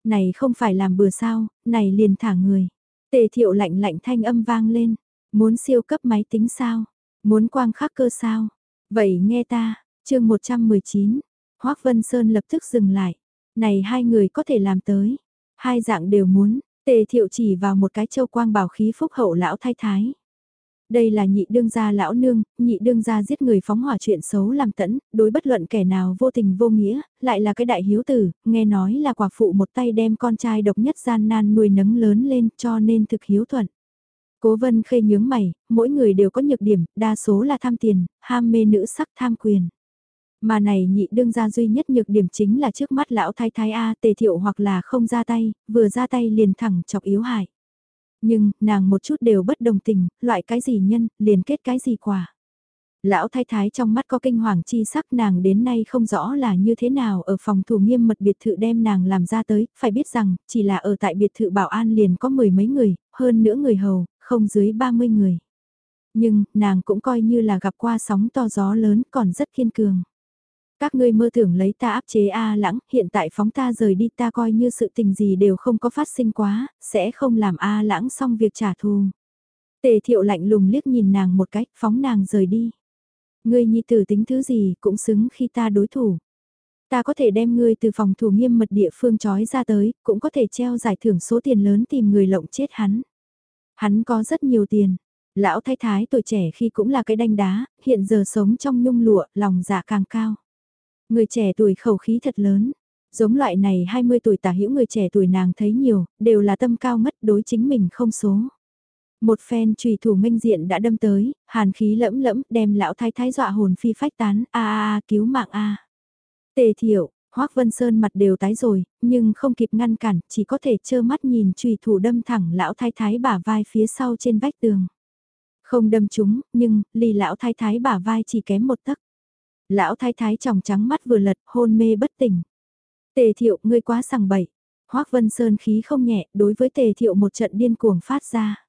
Này không phải làm bừa sao, này liền thả người. Tề thiệu lạnh lạnh thanh âm vang lên. Muốn siêu cấp máy tính sao? Muốn quang khắc cơ sao? Vậy nghe ta, chương 119, Hoác Vân Sơn lập tức dừng lại. Này hai người có thể làm tới. Hai dạng đều muốn, tề thiệu chỉ vào một cái châu quang bảo khí phúc hậu lão thái thái. Đây là nhị đương gia lão nương, nhị đương gia giết người phóng hỏa chuyện xấu làm tẫn, đối bất luận kẻ nào vô tình vô nghĩa, lại là cái đại hiếu tử, nghe nói là quả phụ một tay đem con trai độc nhất gian nan nuôi nấng lớn lên cho nên thực hiếu thuận. Cố vân khê nhướng mày, mỗi người đều có nhược điểm, đa số là tham tiền, ham mê nữ sắc tham quyền. Mà này nhị đương gia duy nhất nhược điểm chính là trước mắt lão thái thái A tề thiệu hoặc là không ra tay, vừa ra tay liền thẳng chọc yếu hại. Nhưng, nàng một chút đều bất đồng tình, loại cái gì nhân, liền kết cái gì quả. Lão thái thái trong mắt có kinh hoàng chi sắc nàng đến nay không rõ là như thế nào ở phòng thủ nghiêm mật biệt thự đem nàng làm ra tới, phải biết rằng, chỉ là ở tại biệt thự bảo an liền có mười mấy người, hơn nữa người hầu, không dưới 30 người. Nhưng, nàng cũng coi như là gặp qua sóng to gió lớn còn rất kiên cường. Các ngươi mơ tưởng lấy ta áp chế A lãng, hiện tại phóng ta rời đi ta coi như sự tình gì đều không có phát sinh quá, sẽ không làm A lãng xong việc trả thù. Tề thiệu lạnh lùng liếc nhìn nàng một cách, phóng nàng rời đi. Ngươi nhi tử tính thứ gì cũng xứng khi ta đối thủ. Ta có thể đem ngươi từ phòng thủ nghiêm mật địa phương trói ra tới, cũng có thể treo giải thưởng số tiền lớn tìm người lộng chết hắn. Hắn có rất nhiều tiền. Lão thái thái tuổi trẻ khi cũng là cái đanh đá, hiện giờ sống trong nhung lụa, lòng dạ càng cao. Người trẻ tuổi khẩu khí thật lớn. Giống loại này 20 tuổi tả hữu người trẻ tuổi nàng thấy nhiều, đều là tâm cao mất đối chính mình không số. Một phen trùy thủ minh diện đã đâm tới, hàn khí lẫm lẫm đem lão thái thái dọa hồn phi phách tán, a a a cứu mạng a. Tề thiệu, Hoác Vân Sơn mặt đều tái rồi, nhưng không kịp ngăn cản, chỉ có thể trơ mắt nhìn trùy thủ đâm thẳng lão thái thái bả vai phía sau trên vách tường. Không đâm chúng, nhưng, ly lão thái thái bả vai chỉ kém một tấc. Lão thái thái tròng trắng mắt vừa lật, hôn mê bất tỉnh. Tề thiệu, ngươi quá sằng bậy. Hoác Vân Sơn khí không nhẹ, đối với tề thiệu một trận điên cuồng phát ra.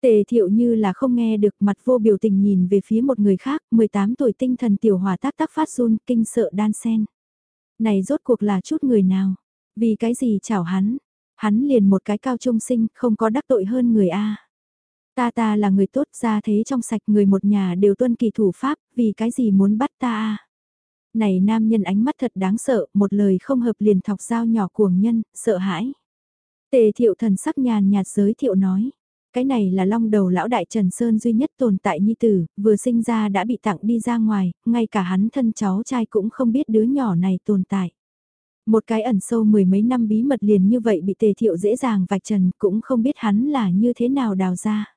Tề thiệu như là không nghe được mặt vô biểu tình nhìn về phía một người khác, 18 tuổi tinh thần tiểu hòa tác tác phát run, kinh sợ đan sen. Này rốt cuộc là chút người nào? Vì cái gì chảo hắn? Hắn liền một cái cao trung sinh, không có đắc tội hơn người A. Ta ta là người tốt ra thế trong sạch người một nhà đều tuân kỳ thủ pháp, vì cái gì muốn bắt ta à? Này nam nhân ánh mắt thật đáng sợ, một lời không hợp liền thọc dao nhỏ cuồng nhân, sợ hãi. Tề thiệu thần sắc nhàn nhạt giới thiệu nói. Cái này là long đầu lão đại Trần Sơn duy nhất tồn tại nhi tử, vừa sinh ra đã bị tặng đi ra ngoài, ngay cả hắn thân cháu trai cũng không biết đứa nhỏ này tồn tại. Một cái ẩn sâu mười mấy năm bí mật liền như vậy bị tề thiệu dễ dàng vạch trần cũng không biết hắn là như thế nào đào ra.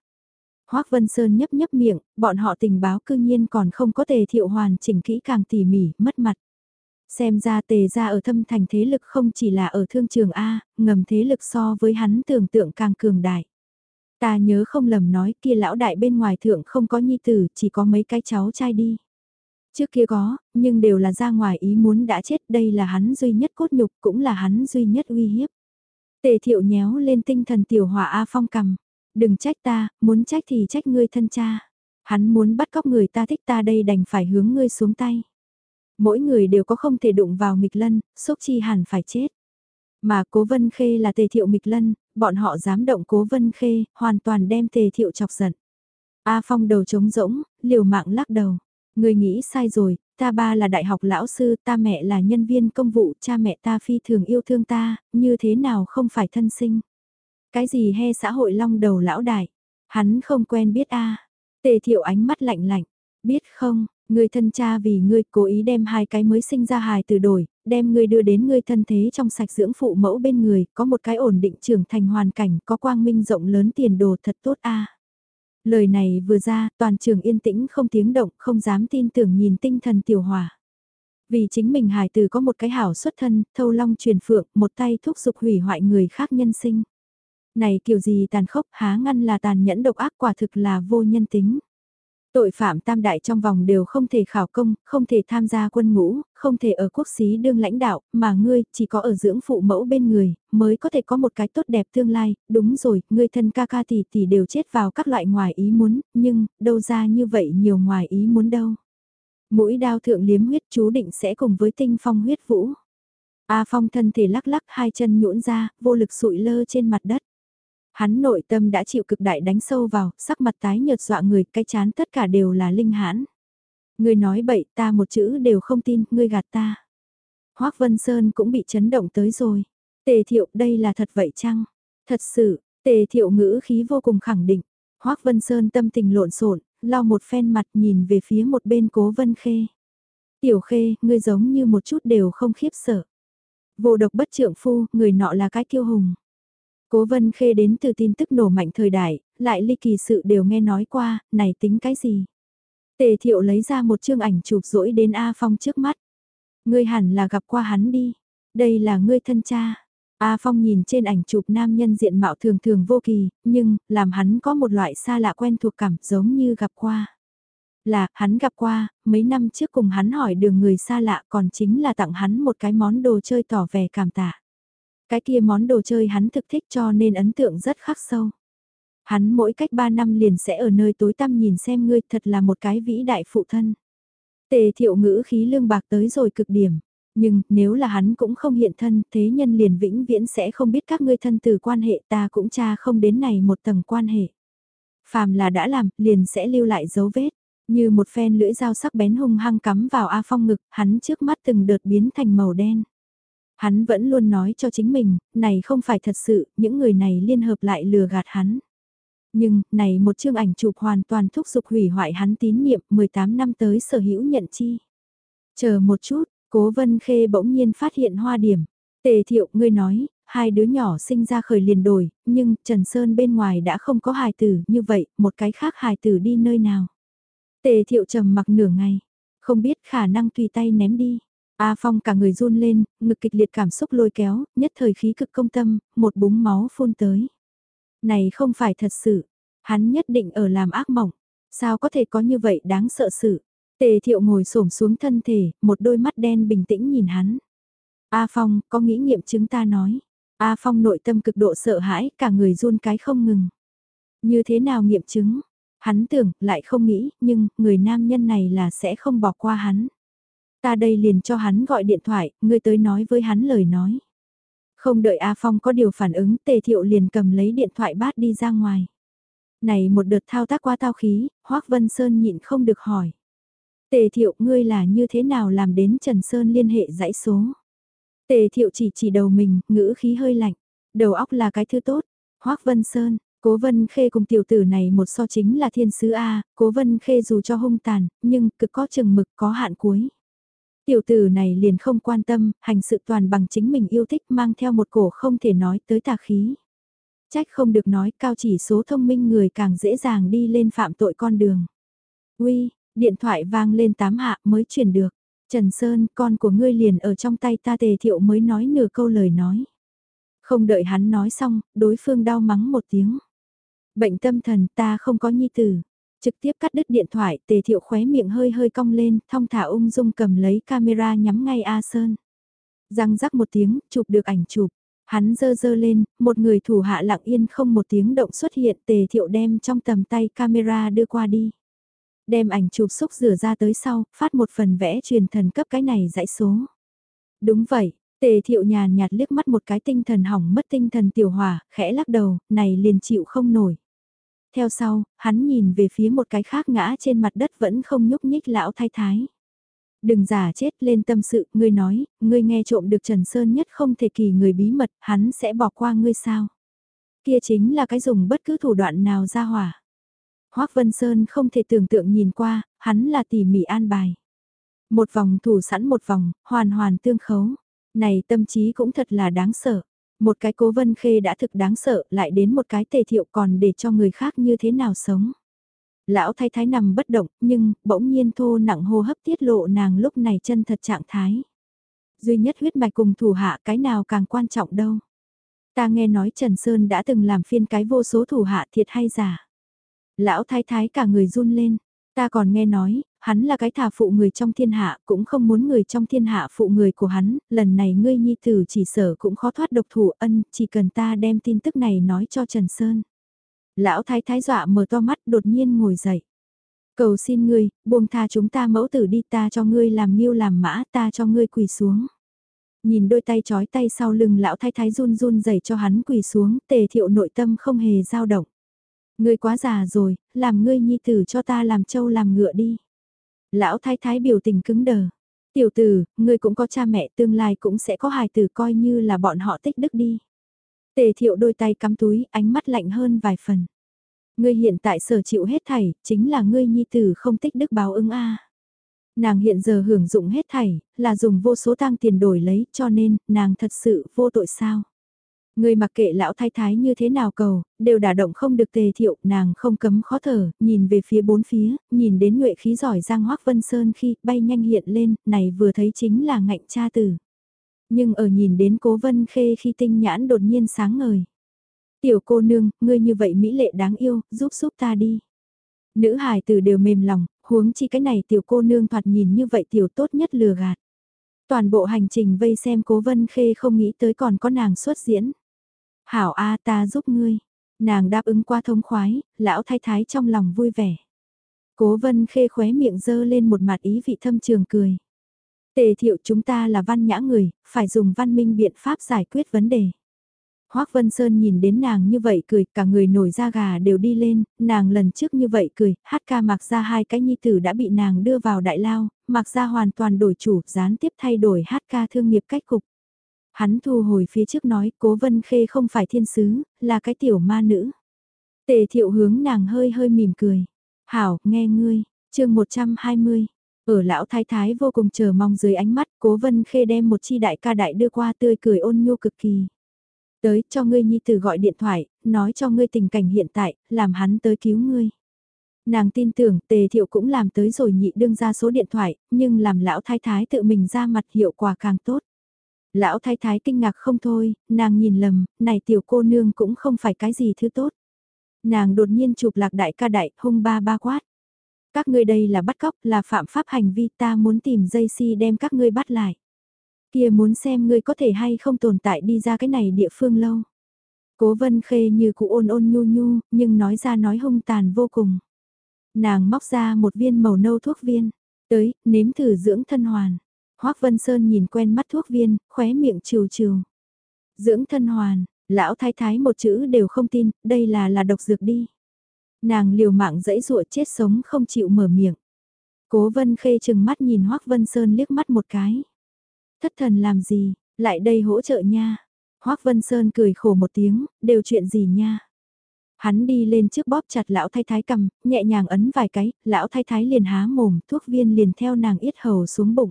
Hoác Vân Sơn nhấp nhấp miệng, bọn họ tình báo cư nhiên còn không có tề thiệu hoàn chỉnh kỹ càng tỉ mỉ, mất mặt. Xem ra tề ra ở thâm thành thế lực không chỉ là ở thương trường A, ngầm thế lực so với hắn tưởng tượng càng cường đại. Ta nhớ không lầm nói kia lão đại bên ngoài thượng không có nhi tử, chỉ có mấy cái cháu trai đi. Trước kia có, nhưng đều là ra ngoài ý muốn đã chết, đây là hắn duy nhất cốt nhục, cũng là hắn duy nhất uy hiếp. Tề thiệu nhéo lên tinh thần tiểu hỏa A Phong cầm. Đừng trách ta, muốn trách thì trách ngươi thân cha. Hắn muốn bắt cóc người ta thích ta đây đành phải hướng ngươi xuống tay. Mỗi người đều có không thể đụng vào nghịch lân, xúc chi hẳn phải chết. Mà cố vân khê là tề thiệu nghịch lân, bọn họ dám động cố vân khê, hoàn toàn đem tề thiệu chọc giận. A Phong đầu trống rỗng, liều mạng lắc đầu. Người nghĩ sai rồi, ta ba là đại học lão sư, ta mẹ là nhân viên công vụ, cha mẹ ta phi thường yêu thương ta, như thế nào không phải thân sinh. Cái gì he xã hội long đầu lão đại, hắn không quen biết a Tề thiệu ánh mắt lạnh lạnh, biết không, người thân cha vì ngươi cố ý đem hai cái mới sinh ra hài từ đổi, đem ngươi đưa đến ngươi thân thế trong sạch dưỡng phụ mẫu bên người, có một cái ổn định trưởng thành hoàn cảnh, có quang minh rộng lớn tiền đồ thật tốt a. Lời này vừa ra, toàn trường yên tĩnh không tiếng động, không dám tin tưởng nhìn tinh thần tiểu hòa. Vì chính mình hài từ có một cái hảo xuất thân, thâu long truyền phượng, một tay thúc giục hủy hoại người khác nhân sinh. Này kiểu gì tàn khốc há ngăn là tàn nhẫn độc ác quả thực là vô nhân tính. Tội phạm tam đại trong vòng đều không thể khảo công, không thể tham gia quân ngũ, không thể ở quốc xí đương lãnh đạo, mà ngươi chỉ có ở dưỡng phụ mẫu bên người, mới có thể có một cái tốt đẹp tương lai, đúng rồi, ngươi thân ca ca tỷ tỷ đều chết vào các loại ngoài ý muốn, nhưng, đâu ra như vậy nhiều ngoài ý muốn đâu. Mũi đao thượng liếm huyết chú định sẽ cùng với tinh phong huyết vũ. A Phong thân thể lắc lắc hai chân nhũn ra, vô lực sụi lơ trên mặt đất. Hắn nội tâm đã chịu cực đại đánh sâu vào, sắc mặt tái nhợt dọa người, cái chán tất cả đều là linh hãn. Ngươi nói bậy, ta một chữ đều không tin, ngươi gạt ta. Hoác Vân Sơn cũng bị chấn động tới rồi. Tề thiệu, đây là thật vậy chăng? Thật sự, tề thiệu ngữ khí vô cùng khẳng định. Hoác Vân Sơn tâm tình lộn xộn, lau một phen mặt nhìn về phía một bên cố Vân Khê. Tiểu Khê, ngươi giống như một chút đều không khiếp sợ. Vô độc bất trượng phu, người nọ là cái kiêu hùng. Cố Vân Khê đến từ tin tức nổ mạnh thời đại, lại ly kỳ sự đều nghe nói qua, này tính cái gì? Tề thiệu lấy ra một chương ảnh chụp rỗi đến A Phong trước mắt. Ngươi hẳn là gặp qua hắn đi. Đây là ngươi thân cha. A Phong nhìn trên ảnh chụp nam nhân diện mạo thường thường vô kỳ, nhưng, làm hắn có một loại xa lạ quen thuộc cảm giống như gặp qua. Là, hắn gặp qua, mấy năm trước cùng hắn hỏi đường người xa lạ còn chính là tặng hắn một cái món đồ chơi tỏ vẻ cảm tạ. Cái kia món đồ chơi hắn thực thích cho nên ấn tượng rất khắc sâu. Hắn mỗi cách 3 năm liền sẽ ở nơi tối tăm nhìn xem ngươi thật là một cái vĩ đại phụ thân. Tề thiệu ngữ khí lương bạc tới rồi cực điểm. Nhưng, nếu là hắn cũng không hiện thân, thế nhân liền vĩnh viễn sẽ không biết các ngươi thân từ quan hệ ta cũng cha không đến này một tầng quan hệ. Phàm là đã làm, liền sẽ lưu lại dấu vết. Như một phen lưỡi dao sắc bén hung hăng cắm vào A Phong ngực, hắn trước mắt từng đợt biến thành màu đen. Hắn vẫn luôn nói cho chính mình, này không phải thật sự, những người này liên hợp lại lừa gạt hắn. Nhưng, này một chương ảnh chụp hoàn toàn thúc giục hủy hoại hắn tín nhiệm 18 năm tới sở hữu nhận chi. Chờ một chút, cố vân khê bỗng nhiên phát hiện hoa điểm. Tề thiệu, ngươi nói, hai đứa nhỏ sinh ra khởi liền đổi, nhưng Trần Sơn bên ngoài đã không có hài tử, như vậy, một cái khác hài tử đi nơi nào. Tề thiệu trầm mặc nửa ngày, không biết khả năng tùy tay ném đi. A Phong cả người run lên, ngực kịch liệt cảm xúc lôi kéo, nhất thời khí cực công tâm, một búng máu phun tới. Này không phải thật sự, hắn nhất định ở làm ác mộng, sao có thể có như vậy đáng sợ sự. Tề thiệu ngồi xổm xuống thân thể, một đôi mắt đen bình tĩnh nhìn hắn. A Phong, có nghĩ nghiệm chứng ta nói. A Phong nội tâm cực độ sợ hãi, cả người run cái không ngừng. Như thế nào nghiệm chứng? Hắn tưởng, lại không nghĩ, nhưng, người nam nhân này là sẽ không bỏ qua hắn. Ta đây liền cho hắn gọi điện thoại, ngươi tới nói với hắn lời nói. Không đợi A Phong có điều phản ứng, tề thiệu liền cầm lấy điện thoại bát đi ra ngoài. Này một đợt thao tác qua tao khí, Hoác Vân Sơn nhịn không được hỏi. Tề thiệu ngươi là như thế nào làm đến Trần Sơn liên hệ dãy số. Tề thiệu chỉ chỉ đầu mình, ngữ khí hơi lạnh. Đầu óc là cái thứ tốt. Hoác Vân Sơn, Cố Vân Khê cùng tiểu tử này một so chính là thiên sứ A, Cố Vân Khê dù cho hung tàn, nhưng cực có chừng mực có hạn cuối. Tiểu tử này liền không quan tâm, hành sự toàn bằng chính mình yêu thích mang theo một cổ không thể nói tới tà khí. Trách không được nói cao chỉ số thông minh người càng dễ dàng đi lên phạm tội con đường. Uy, điện thoại vang lên tám hạ mới truyền được. Trần Sơn, con của ngươi liền ở trong tay ta tề thiệu mới nói nửa câu lời nói. Không đợi hắn nói xong, đối phương đau mắng một tiếng. Bệnh tâm thần ta không có nhi tử. Trực tiếp cắt đứt điện thoại, tề thiệu khóe miệng hơi hơi cong lên, thong thả ung dung cầm lấy camera nhắm ngay A Sơn. Răng rắc một tiếng, chụp được ảnh chụp. Hắn dơ dơ lên, một người thủ hạ lặng yên không một tiếng động xuất hiện tề thiệu đem trong tầm tay camera đưa qua đi. Đem ảnh chụp xúc rửa ra tới sau, phát một phần vẽ truyền thần cấp cái này dãy số. Đúng vậy, tề thiệu nhàn nhạt liếc mắt một cái tinh thần hỏng mất tinh thần tiểu hòa, khẽ lắc đầu, này liền chịu không nổi theo sau, hắn nhìn về phía một cái khác ngã trên mặt đất vẫn không nhúc nhích lão thái thái. Đừng giả chết lên tâm sự, ngươi nói, ngươi nghe trộm được Trần Sơn nhất không thể kỳ người bí mật, hắn sẽ bỏ qua ngươi sao? Kia chính là cái dùng bất cứ thủ đoạn nào ra hỏa. Hoác Vân Sơn không thể tưởng tượng nhìn qua, hắn là tỉ mỉ an bài. Một vòng thủ sẵn một vòng, hoàn hoàn tương khấu. Này tâm trí cũng thật là đáng sợ. Một cái cố vân khê đã thực đáng sợ, lại đến một cái tề thiệu còn để cho người khác như thế nào sống. Lão thái thái nằm bất động, nhưng, bỗng nhiên thô nặng hô hấp tiết lộ nàng lúc này chân thật trạng thái. Duy nhất huyết mạch cùng thủ hạ cái nào càng quan trọng đâu. Ta nghe nói Trần Sơn đã từng làm phiên cái vô số thủ hạ thiệt hay giả. Lão thái thái cả người run lên, ta còn nghe nói, hắn là cái thả phụ người trong thiên hạ, cũng không muốn người trong thiên hạ phụ người của hắn, lần này ngươi nhi tử chỉ sở cũng khó thoát độc thủ ân, chỉ cần ta đem tin tức này nói cho Trần Sơn. Lão thái thái dọa mở to mắt đột nhiên ngồi dậy. Cầu xin ngươi, buông tha chúng ta mẫu tử đi ta cho ngươi làm nghiêu làm mã ta cho ngươi quỳ xuống. Nhìn đôi tay chói tay sau lưng lão thái thái run run dày cho hắn quỳ xuống, tề thiệu nội tâm không hề dao động. Ngươi quá già rồi, làm ngươi nhi tử cho ta làm trâu làm ngựa đi. Lão thái thái biểu tình cứng đờ. Tiểu tử, ngươi cũng có cha mẹ tương lai cũng sẽ có hài tử coi như là bọn họ tích đức đi. Tề thiệu đôi tay cắm túi, ánh mắt lạnh hơn vài phần. Ngươi hiện tại sở chịu hết thảy, chính là ngươi nhi tử không tích đức báo ứng a. Nàng hiện giờ hưởng dụng hết thảy, là dùng vô số tang tiền đổi lấy, cho nên, nàng thật sự vô tội sao. Người mặc kệ lão thái thái như thế nào cầu, đều đả động không được tề thiệu, nàng không cấm khó thở, nhìn về phía bốn phía, nhìn đến nhuệ khí giỏi giang hoác vân sơn khi bay nhanh hiện lên, này vừa thấy chính là ngạnh cha tử. Nhưng ở nhìn đến cố vân khê khi tinh nhãn đột nhiên sáng ngời. Tiểu cô nương, ngươi như vậy mỹ lệ đáng yêu, giúp giúp ta đi. Nữ hài tử đều mềm lòng, huống chi cái này tiểu cô nương thoạt nhìn như vậy tiểu tốt nhất lừa gạt. Toàn bộ hành trình vây xem cố vân khê không nghĩ tới còn có nàng xuất diễn. Hảo A ta giúp ngươi. Nàng đáp ứng qua thông khoái, lão thái thái trong lòng vui vẻ. Cố vân khê khóe miệng dơ lên một mặt ý vị thâm trường cười. Tề thiệu chúng ta là văn nhã người, phải dùng văn minh biện pháp giải quyết vấn đề. Hoác Vân Sơn nhìn đến nàng như vậy cười, cả người nổi da gà đều đi lên, nàng lần trước như vậy cười, hát ca mặc ra hai cái nhi tử đã bị nàng đưa vào đại lao, mặc ra hoàn toàn đổi chủ, gián tiếp thay đổi hát ca thương nghiệp cách cục. Hắn thu hồi phía trước nói cố vân khê không phải thiên sứ, là cái tiểu ma nữ. Tề thiệu hướng nàng hơi hơi mỉm cười. Hảo, nghe ngươi, chương 120. Ở lão thái thái vô cùng chờ mong dưới ánh mắt, cố vân khê đem một chi đại ca đại đưa qua tươi cười ôn nhu cực kỳ. Tới cho ngươi nhi tử gọi điện thoại, nói cho ngươi tình cảnh hiện tại, làm hắn tới cứu ngươi. Nàng tin tưởng tề thiệu cũng làm tới rồi nhị đương ra số điện thoại, nhưng làm lão thái thái tự mình ra mặt hiệu quả càng tốt. Lão thái thái kinh ngạc không thôi, nàng nhìn lầm, này tiểu cô nương cũng không phải cái gì thứ tốt. Nàng đột nhiên chụp lạc đại ca đại, hung ba ba quát. Các ngươi đây là bắt cóc, là phạm pháp hành vi ta muốn tìm dây si đem các ngươi bắt lại. Kia muốn xem ngươi có thể hay không tồn tại đi ra cái này địa phương lâu. Cố vân khê như cụ ôn ôn nhu nhu, nhưng nói ra nói hung tàn vô cùng. Nàng móc ra một viên màu nâu thuốc viên, tới, nếm thử dưỡng thân hoàn. Hoác Vân Sơn nhìn quen mắt thuốc viên, khóe miệng trừ trừ. Dưỡng thân hoàn, lão thái thái một chữ đều không tin, đây là là độc dược đi. Nàng liều mạng dẫy dụa chết sống không chịu mở miệng. Cố Vân Khê chừng mắt nhìn Hoác Vân Sơn liếc mắt một cái. Thất thần làm gì, lại đây hỗ trợ nha. Hoác Vân Sơn cười khổ một tiếng, đều chuyện gì nha. Hắn đi lên trước bóp chặt lão thái thái cầm, nhẹ nhàng ấn vài cái, lão thái thái liền há mồm, thuốc viên liền theo nàng yết hầu xuống bụng.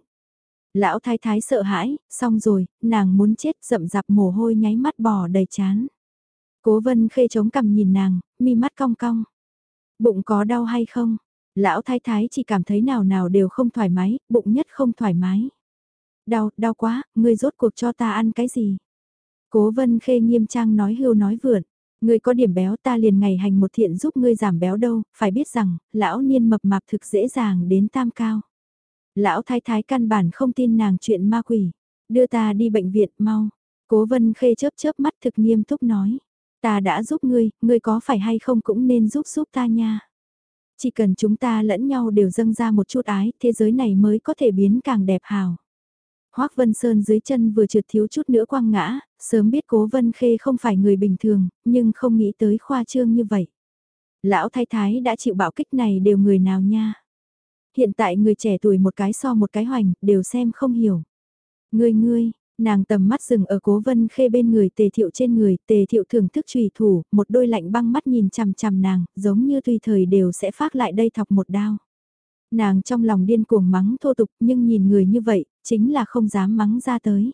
Lão thái thái sợ hãi, xong rồi, nàng muốn chết rậm rạp mồ hôi nháy mắt bò đầy chán. Cố vân khê chống cằm nhìn nàng, mi mắt cong cong. Bụng có đau hay không? Lão thái thái chỉ cảm thấy nào nào đều không thoải mái, bụng nhất không thoải mái. Đau, đau quá, ngươi rốt cuộc cho ta ăn cái gì? Cố vân khê nghiêm trang nói hưu nói vượn. Ngươi có điểm béo ta liền ngày hành một thiện giúp ngươi giảm béo đâu, phải biết rằng, lão niên mập mạp thực dễ dàng đến tam cao. Lão thái thái căn bản không tin nàng chuyện ma quỷ. Đưa ta đi bệnh viện mau. Cố vân khê chớp chớp mắt thực nghiêm túc nói. Ta đã giúp ngươi, ngươi có phải hay không cũng nên giúp giúp ta nha. Chỉ cần chúng ta lẫn nhau đều dâng ra một chút ái, thế giới này mới có thể biến càng đẹp hào. Hoác Vân Sơn dưới chân vừa trượt thiếu chút nữa quăng ngã, sớm biết cố Vân Khê không phải người bình thường, nhưng không nghĩ tới khoa trương như vậy. Lão thái thái đã chịu bạo kích này đều người nào nha. Hiện tại người trẻ tuổi một cái so một cái hoành, đều xem không hiểu. Ngươi ngươi, nàng tầm mắt dừng ở cố vân khê bên người tề thiệu trên người, tề thiệu thưởng thức trùy thủ, một đôi lạnh băng mắt nhìn chằm chằm nàng, giống như tùy thời đều sẽ phát lại đây thọc một đao. Nàng trong lòng điên cuồng mắng thô tục nhưng nhìn người như vậy, chính là không dám mắng ra tới.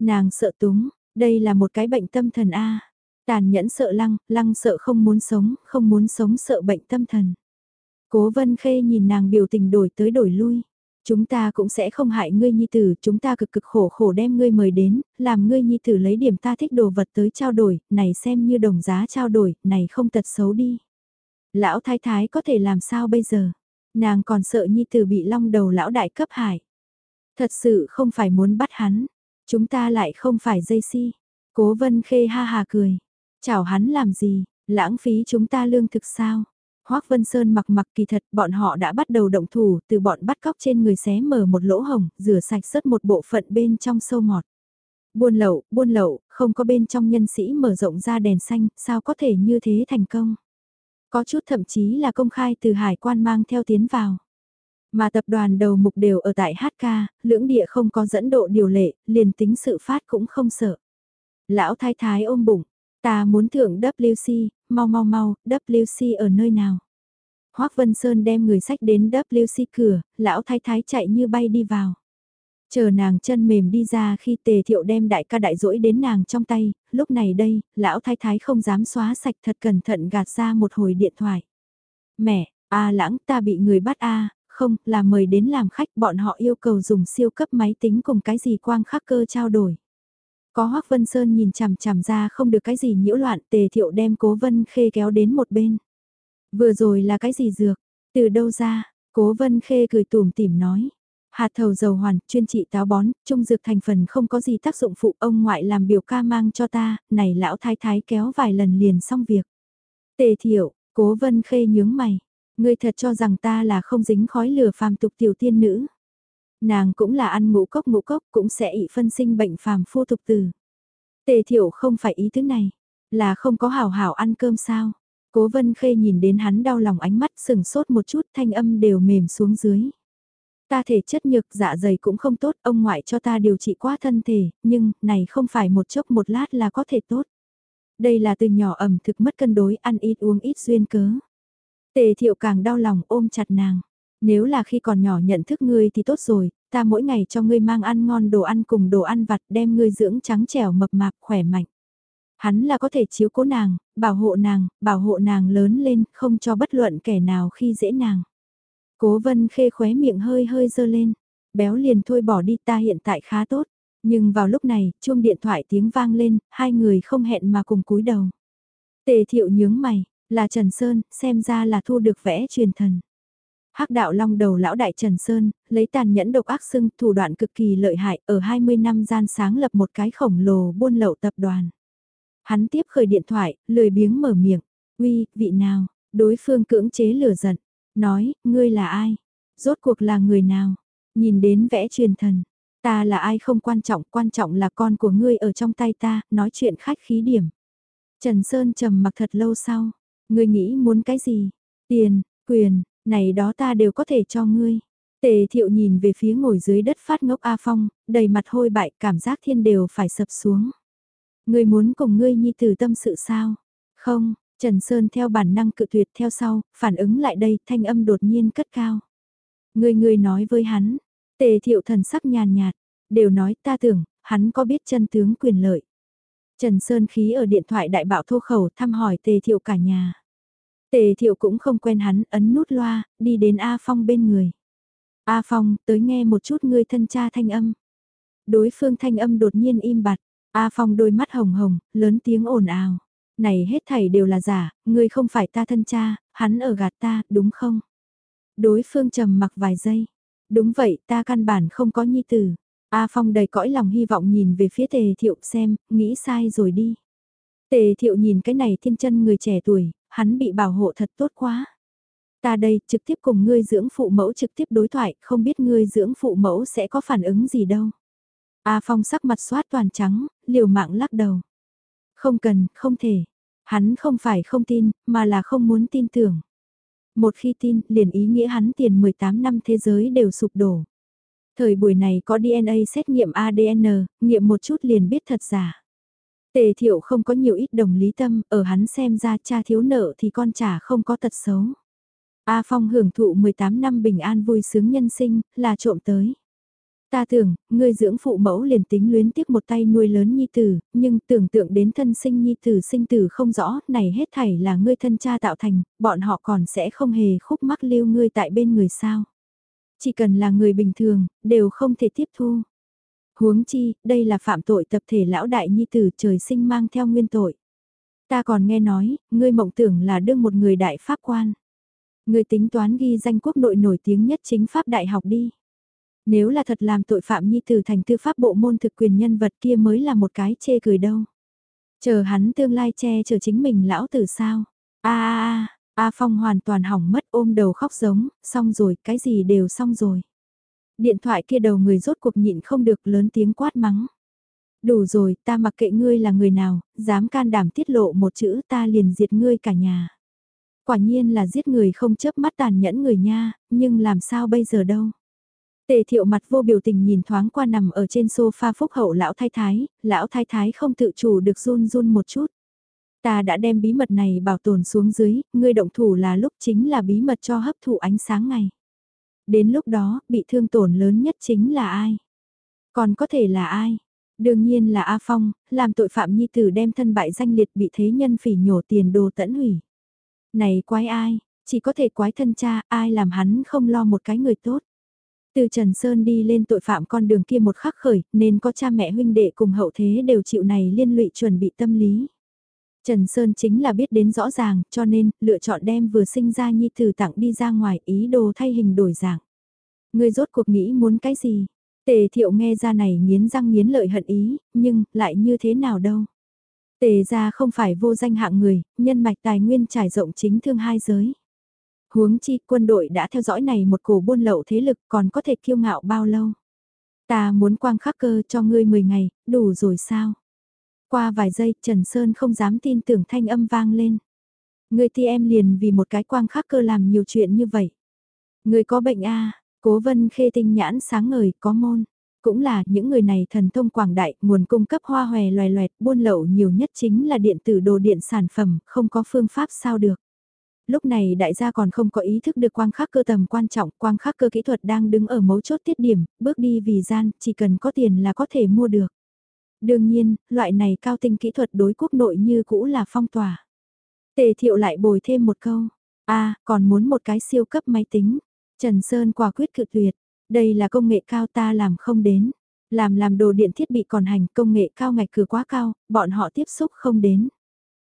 Nàng sợ túng, đây là một cái bệnh tâm thần A. Tàn nhẫn sợ lăng, lăng sợ không muốn sống, không muốn sống sợ bệnh tâm thần. Cố vân khê nhìn nàng biểu tình đổi tới đổi lui. Chúng ta cũng sẽ không hại ngươi nhi tử, chúng ta cực cực khổ khổ đem ngươi mời đến, làm ngươi nhi tử lấy điểm ta thích đồ vật tới trao đổi, này xem như đồng giá trao đổi, này không tật xấu đi. Lão thái thái có thể làm sao bây giờ? Nàng còn sợ nhi tử bị long đầu lão đại cấp hại. Thật sự không phải muốn bắt hắn, chúng ta lại không phải dây si. Cố vân khê ha hà cười. Chào hắn làm gì, lãng phí chúng ta lương thực sao? Hoác Vân Sơn mặc mặc kỳ thật bọn họ đã bắt đầu động thủ từ bọn bắt cóc trên người xé mở một lỗ hồng, rửa sạch sớt một bộ phận bên trong sâu mọt. Buôn lậu, buôn lậu, không có bên trong nhân sĩ mở rộng ra đèn xanh, sao có thể như thế thành công. Có chút thậm chí là công khai từ hải quan mang theo tiến vào. Mà tập đoàn đầu mục đều ở tại HK, lưỡng địa không có dẫn độ điều lệ, liền tính sự phát cũng không sợ. Lão thái thái ôm bụng, ta muốn thượng WC, mau mau mau, WC ở nơi nào? Hoác Vân Sơn đem người sách đến WC cửa, lão thái thái chạy như bay đi vào. Chờ nàng chân mềm đi ra khi tề thiệu đem đại ca đại dỗi đến nàng trong tay, lúc này đây, lão thái thái không dám xóa sạch thật cẩn thận gạt ra một hồi điện thoại. Mẹ, a lãng ta bị người bắt a không, là mời đến làm khách bọn họ yêu cầu dùng siêu cấp máy tính cùng cái gì quang khắc cơ trao đổi. Có Hoác Vân Sơn nhìn chằm chằm ra không được cái gì nhiễu loạn tề thiệu đem cố vân khê kéo đến một bên. Vừa rồi là cái gì dược, từ đâu ra, cố vân khê cười tùm tìm nói. Hạt thầu dầu hoàn, chuyên trị táo bón, trung dược thành phần không có gì tác dụng phụ ông ngoại làm biểu ca mang cho ta, này lão thái thái kéo vài lần liền xong việc. Tề thiệu, cố vân khê nhướng mày, ngươi thật cho rằng ta là không dính khói lửa phàm tục tiểu tiên nữ. Nàng cũng là ăn ngũ cốc ngũ cốc cũng sẽ ị phân sinh bệnh phàm phu tục từ. Tề thiểu không phải ý thứ này, là không có hảo hảo ăn cơm sao. Cố vân khê nhìn đến hắn đau lòng ánh mắt sừng sốt một chút thanh âm đều mềm xuống dưới. Ta thể chất nhược dạ dày cũng không tốt, ông ngoại cho ta điều trị quá thân thể, nhưng này không phải một chốc một lát là có thể tốt. Đây là từ nhỏ ẩm thực mất cân đối, ăn ít uống ít duyên cớ. Tề thiệu càng đau lòng ôm chặt nàng. Nếu là khi còn nhỏ nhận thức ngươi thì tốt rồi, ta mỗi ngày cho ngươi mang ăn ngon đồ ăn cùng đồ ăn vặt đem ngươi dưỡng trắng trẻo mập mạp khỏe mạnh. Hắn là có thể chiếu cố nàng, bảo hộ nàng, bảo hộ nàng lớn lên, không cho bất luận kẻ nào khi dễ nàng. Cố vân khê khóe miệng hơi hơi dơ lên, béo liền thôi bỏ đi ta hiện tại khá tốt. Nhưng vào lúc này, chuông điện thoại tiếng vang lên, hai người không hẹn mà cùng cúi đầu. Tề thiệu nhướng mày, là Trần Sơn, xem ra là thu được vẽ truyền thần. Hắc đạo long đầu lão đại Trần Sơn, lấy tàn nhẫn độc ác xưng thủ đoạn cực kỳ lợi hại ở 20 năm gian sáng lập một cái khổng lồ buôn lậu tập đoàn. Hắn tiếp khởi điện thoại, lười biếng mở miệng, uy, vị nào, đối phương cưỡng chế lửa giận, nói, ngươi là ai, rốt cuộc là người nào, nhìn đến vẽ truyền thần, ta là ai không quan trọng, quan trọng là con của ngươi ở trong tay ta, nói chuyện khách khí điểm. Trần Sơn trầm mặc thật lâu sau, ngươi nghĩ muốn cái gì, tiền, quyền, này đó ta đều có thể cho ngươi. Tề thiệu nhìn về phía ngồi dưới đất phát ngốc A Phong, đầy mặt hôi bại cảm giác thiên đều phải sập xuống. Ngươi muốn cùng ngươi nhi tử tâm sự sao? Không, Trần Sơn theo bản năng cự tuyệt theo sau, phản ứng lại đây thanh âm đột nhiên cất cao. Ngươi ngươi nói với hắn, tề thiệu thần sắc nhàn nhạt, đều nói ta tưởng, hắn có biết chân tướng quyền lợi. Trần Sơn khí ở điện thoại đại bạo thô khẩu thăm hỏi tề thiệu cả nhà. Tề thiệu cũng không quen hắn, ấn nút loa, đi đến A Phong bên người. A Phong, tới nghe một chút ngươi thân cha thanh âm. Đối phương thanh âm đột nhiên im bặt, A Phong đôi mắt hồng hồng, lớn tiếng ồn ào. Này hết thảy đều là giả, ngươi không phải ta thân cha, hắn ở gạt ta, đúng không? Đối phương trầm mặc vài giây. Đúng vậy, ta căn bản không có nhi tử. A Phong đầy cõi lòng hy vọng nhìn về phía tề thiệu xem, nghĩ sai rồi đi. Tề thiệu nhìn cái này thiên chân người trẻ tuổi, hắn bị bảo hộ thật tốt quá. Ta đây, trực tiếp cùng ngươi dưỡng phụ mẫu trực tiếp đối thoại, không biết ngươi dưỡng phụ mẫu sẽ có phản ứng gì đâu. A Phong sắc mặt xoát toàn trắng, liều mạng lắc đầu. Không cần, không thể. Hắn không phải không tin, mà là không muốn tin tưởng. Một khi tin, liền ý nghĩa hắn tiền 18 năm thế giới đều sụp đổ. Thời buổi này có DNA xét nghiệm ADN, nghiệm một chút liền biết thật giả. Tề thiệu không có nhiều ít đồng lý tâm, ở hắn xem ra cha thiếu nợ thì con trả không có tật xấu. A Phong hưởng thụ 18 năm bình an vui sướng nhân sinh, là trộm tới. Ta tưởng, ngươi dưỡng phụ mẫu liền tính luyến tiếc một tay nuôi lớn nhi tử, nhưng tưởng tượng đến thân sinh nhi tử sinh tử không rõ, này hết thảy là ngươi thân cha tạo thành, bọn họ còn sẽ không hề khúc mắc lưu ngươi tại bên người sao. Chỉ cần là người bình thường, đều không thể tiếp thu. Huống chi, đây là phạm tội tập thể lão đại nhi tử trời sinh mang theo nguyên tội. Ta còn nghe nói, ngươi mộng tưởng là đương một người đại pháp quan. Ngươi tính toán ghi danh quốc nội nổi tiếng nhất chính pháp đại học đi. Nếu là thật làm tội phạm nhi tử thành tư pháp bộ môn thực quyền nhân vật kia mới là một cái chê cười đâu. Chờ hắn tương lai che chờ chính mình lão tử sao. a a a A Phong hoàn toàn hỏng mất ôm đầu khóc giống, xong rồi, cái gì đều xong rồi. Điện thoại kia đầu người rốt cuộc nhịn không được lớn tiếng quát mắng. Đủ rồi, ta mặc kệ ngươi là người nào, dám can đảm tiết lộ một chữ ta liền diệt ngươi cả nhà. Quả nhiên là giết người không chớp mắt tàn nhẫn người nha, nhưng làm sao bây giờ đâu. Tề thiệu mặt vô biểu tình nhìn thoáng qua nằm ở trên sofa phúc hậu lão thái thái, lão thái thái không tự chủ được run run một chút. Ta đã đem bí mật này bảo tồn xuống dưới, ngươi động thủ là lúc chính là bí mật cho hấp thụ ánh sáng ngày. Đến lúc đó, bị thương tổn lớn nhất chính là ai? Còn có thể là ai? Đương nhiên là A Phong, làm tội phạm nhi tử đem thân bại danh liệt bị thế nhân phỉ nhổ tiền đồ tẫn hủy. Này quái ai, chỉ có thể quái thân cha, ai làm hắn không lo một cái người tốt. Từ Trần Sơn đi lên tội phạm con đường kia một khắc khởi, nên có cha mẹ huynh đệ cùng hậu thế đều chịu này liên lụy chuẩn bị tâm lý. Trần Sơn chính là biết đến rõ ràng, cho nên, lựa chọn đem vừa sinh ra nhi tử tặng đi ra ngoài ý đồ thay hình đổi dạng. Người rốt cuộc nghĩ muốn cái gì? Tề thiệu nghe ra này nghiến răng nghiến lợi hận ý, nhưng, lại như thế nào đâu? Tề ra không phải vô danh hạng người, nhân mạch tài nguyên trải rộng chính thương hai giới. Huống chi quân đội đã theo dõi này một cổ buôn lậu thế lực còn có thể kiêu ngạo bao lâu. Ta muốn quang khắc cơ cho ngươi 10 ngày, đủ rồi sao? Qua vài giây Trần Sơn không dám tin tưởng thanh âm vang lên. người ti em liền vì một cái quang khắc cơ làm nhiều chuyện như vậy. người có bệnh a à, cố vân khê tinh nhãn sáng ngời có môn. Cũng là những người này thần thông quảng đại, nguồn cung cấp hoa hòe loè loẹt, buôn lậu nhiều nhất chính là điện tử đồ điện sản phẩm, không có phương pháp sao được lúc này đại gia còn không có ý thức được quang khắc cơ tầm quan trọng, quang khắc cơ kỹ thuật đang đứng ở mấu chốt tiết điểm, bước đi vì gian, chỉ cần có tiền là có thể mua được. Đương nhiên, loại này cao tinh kỹ thuật đối quốc nội như cũ là phong tỏa. Tề thiệu lại bồi thêm một câu, a còn muốn một cái siêu cấp máy tính. Trần Sơn quả quyết cự tuyệt, đây là công nghệ cao ta làm không đến. Làm làm đồ điện thiết bị còn hành công nghệ cao ngạch cửa quá cao, bọn họ tiếp xúc không đến.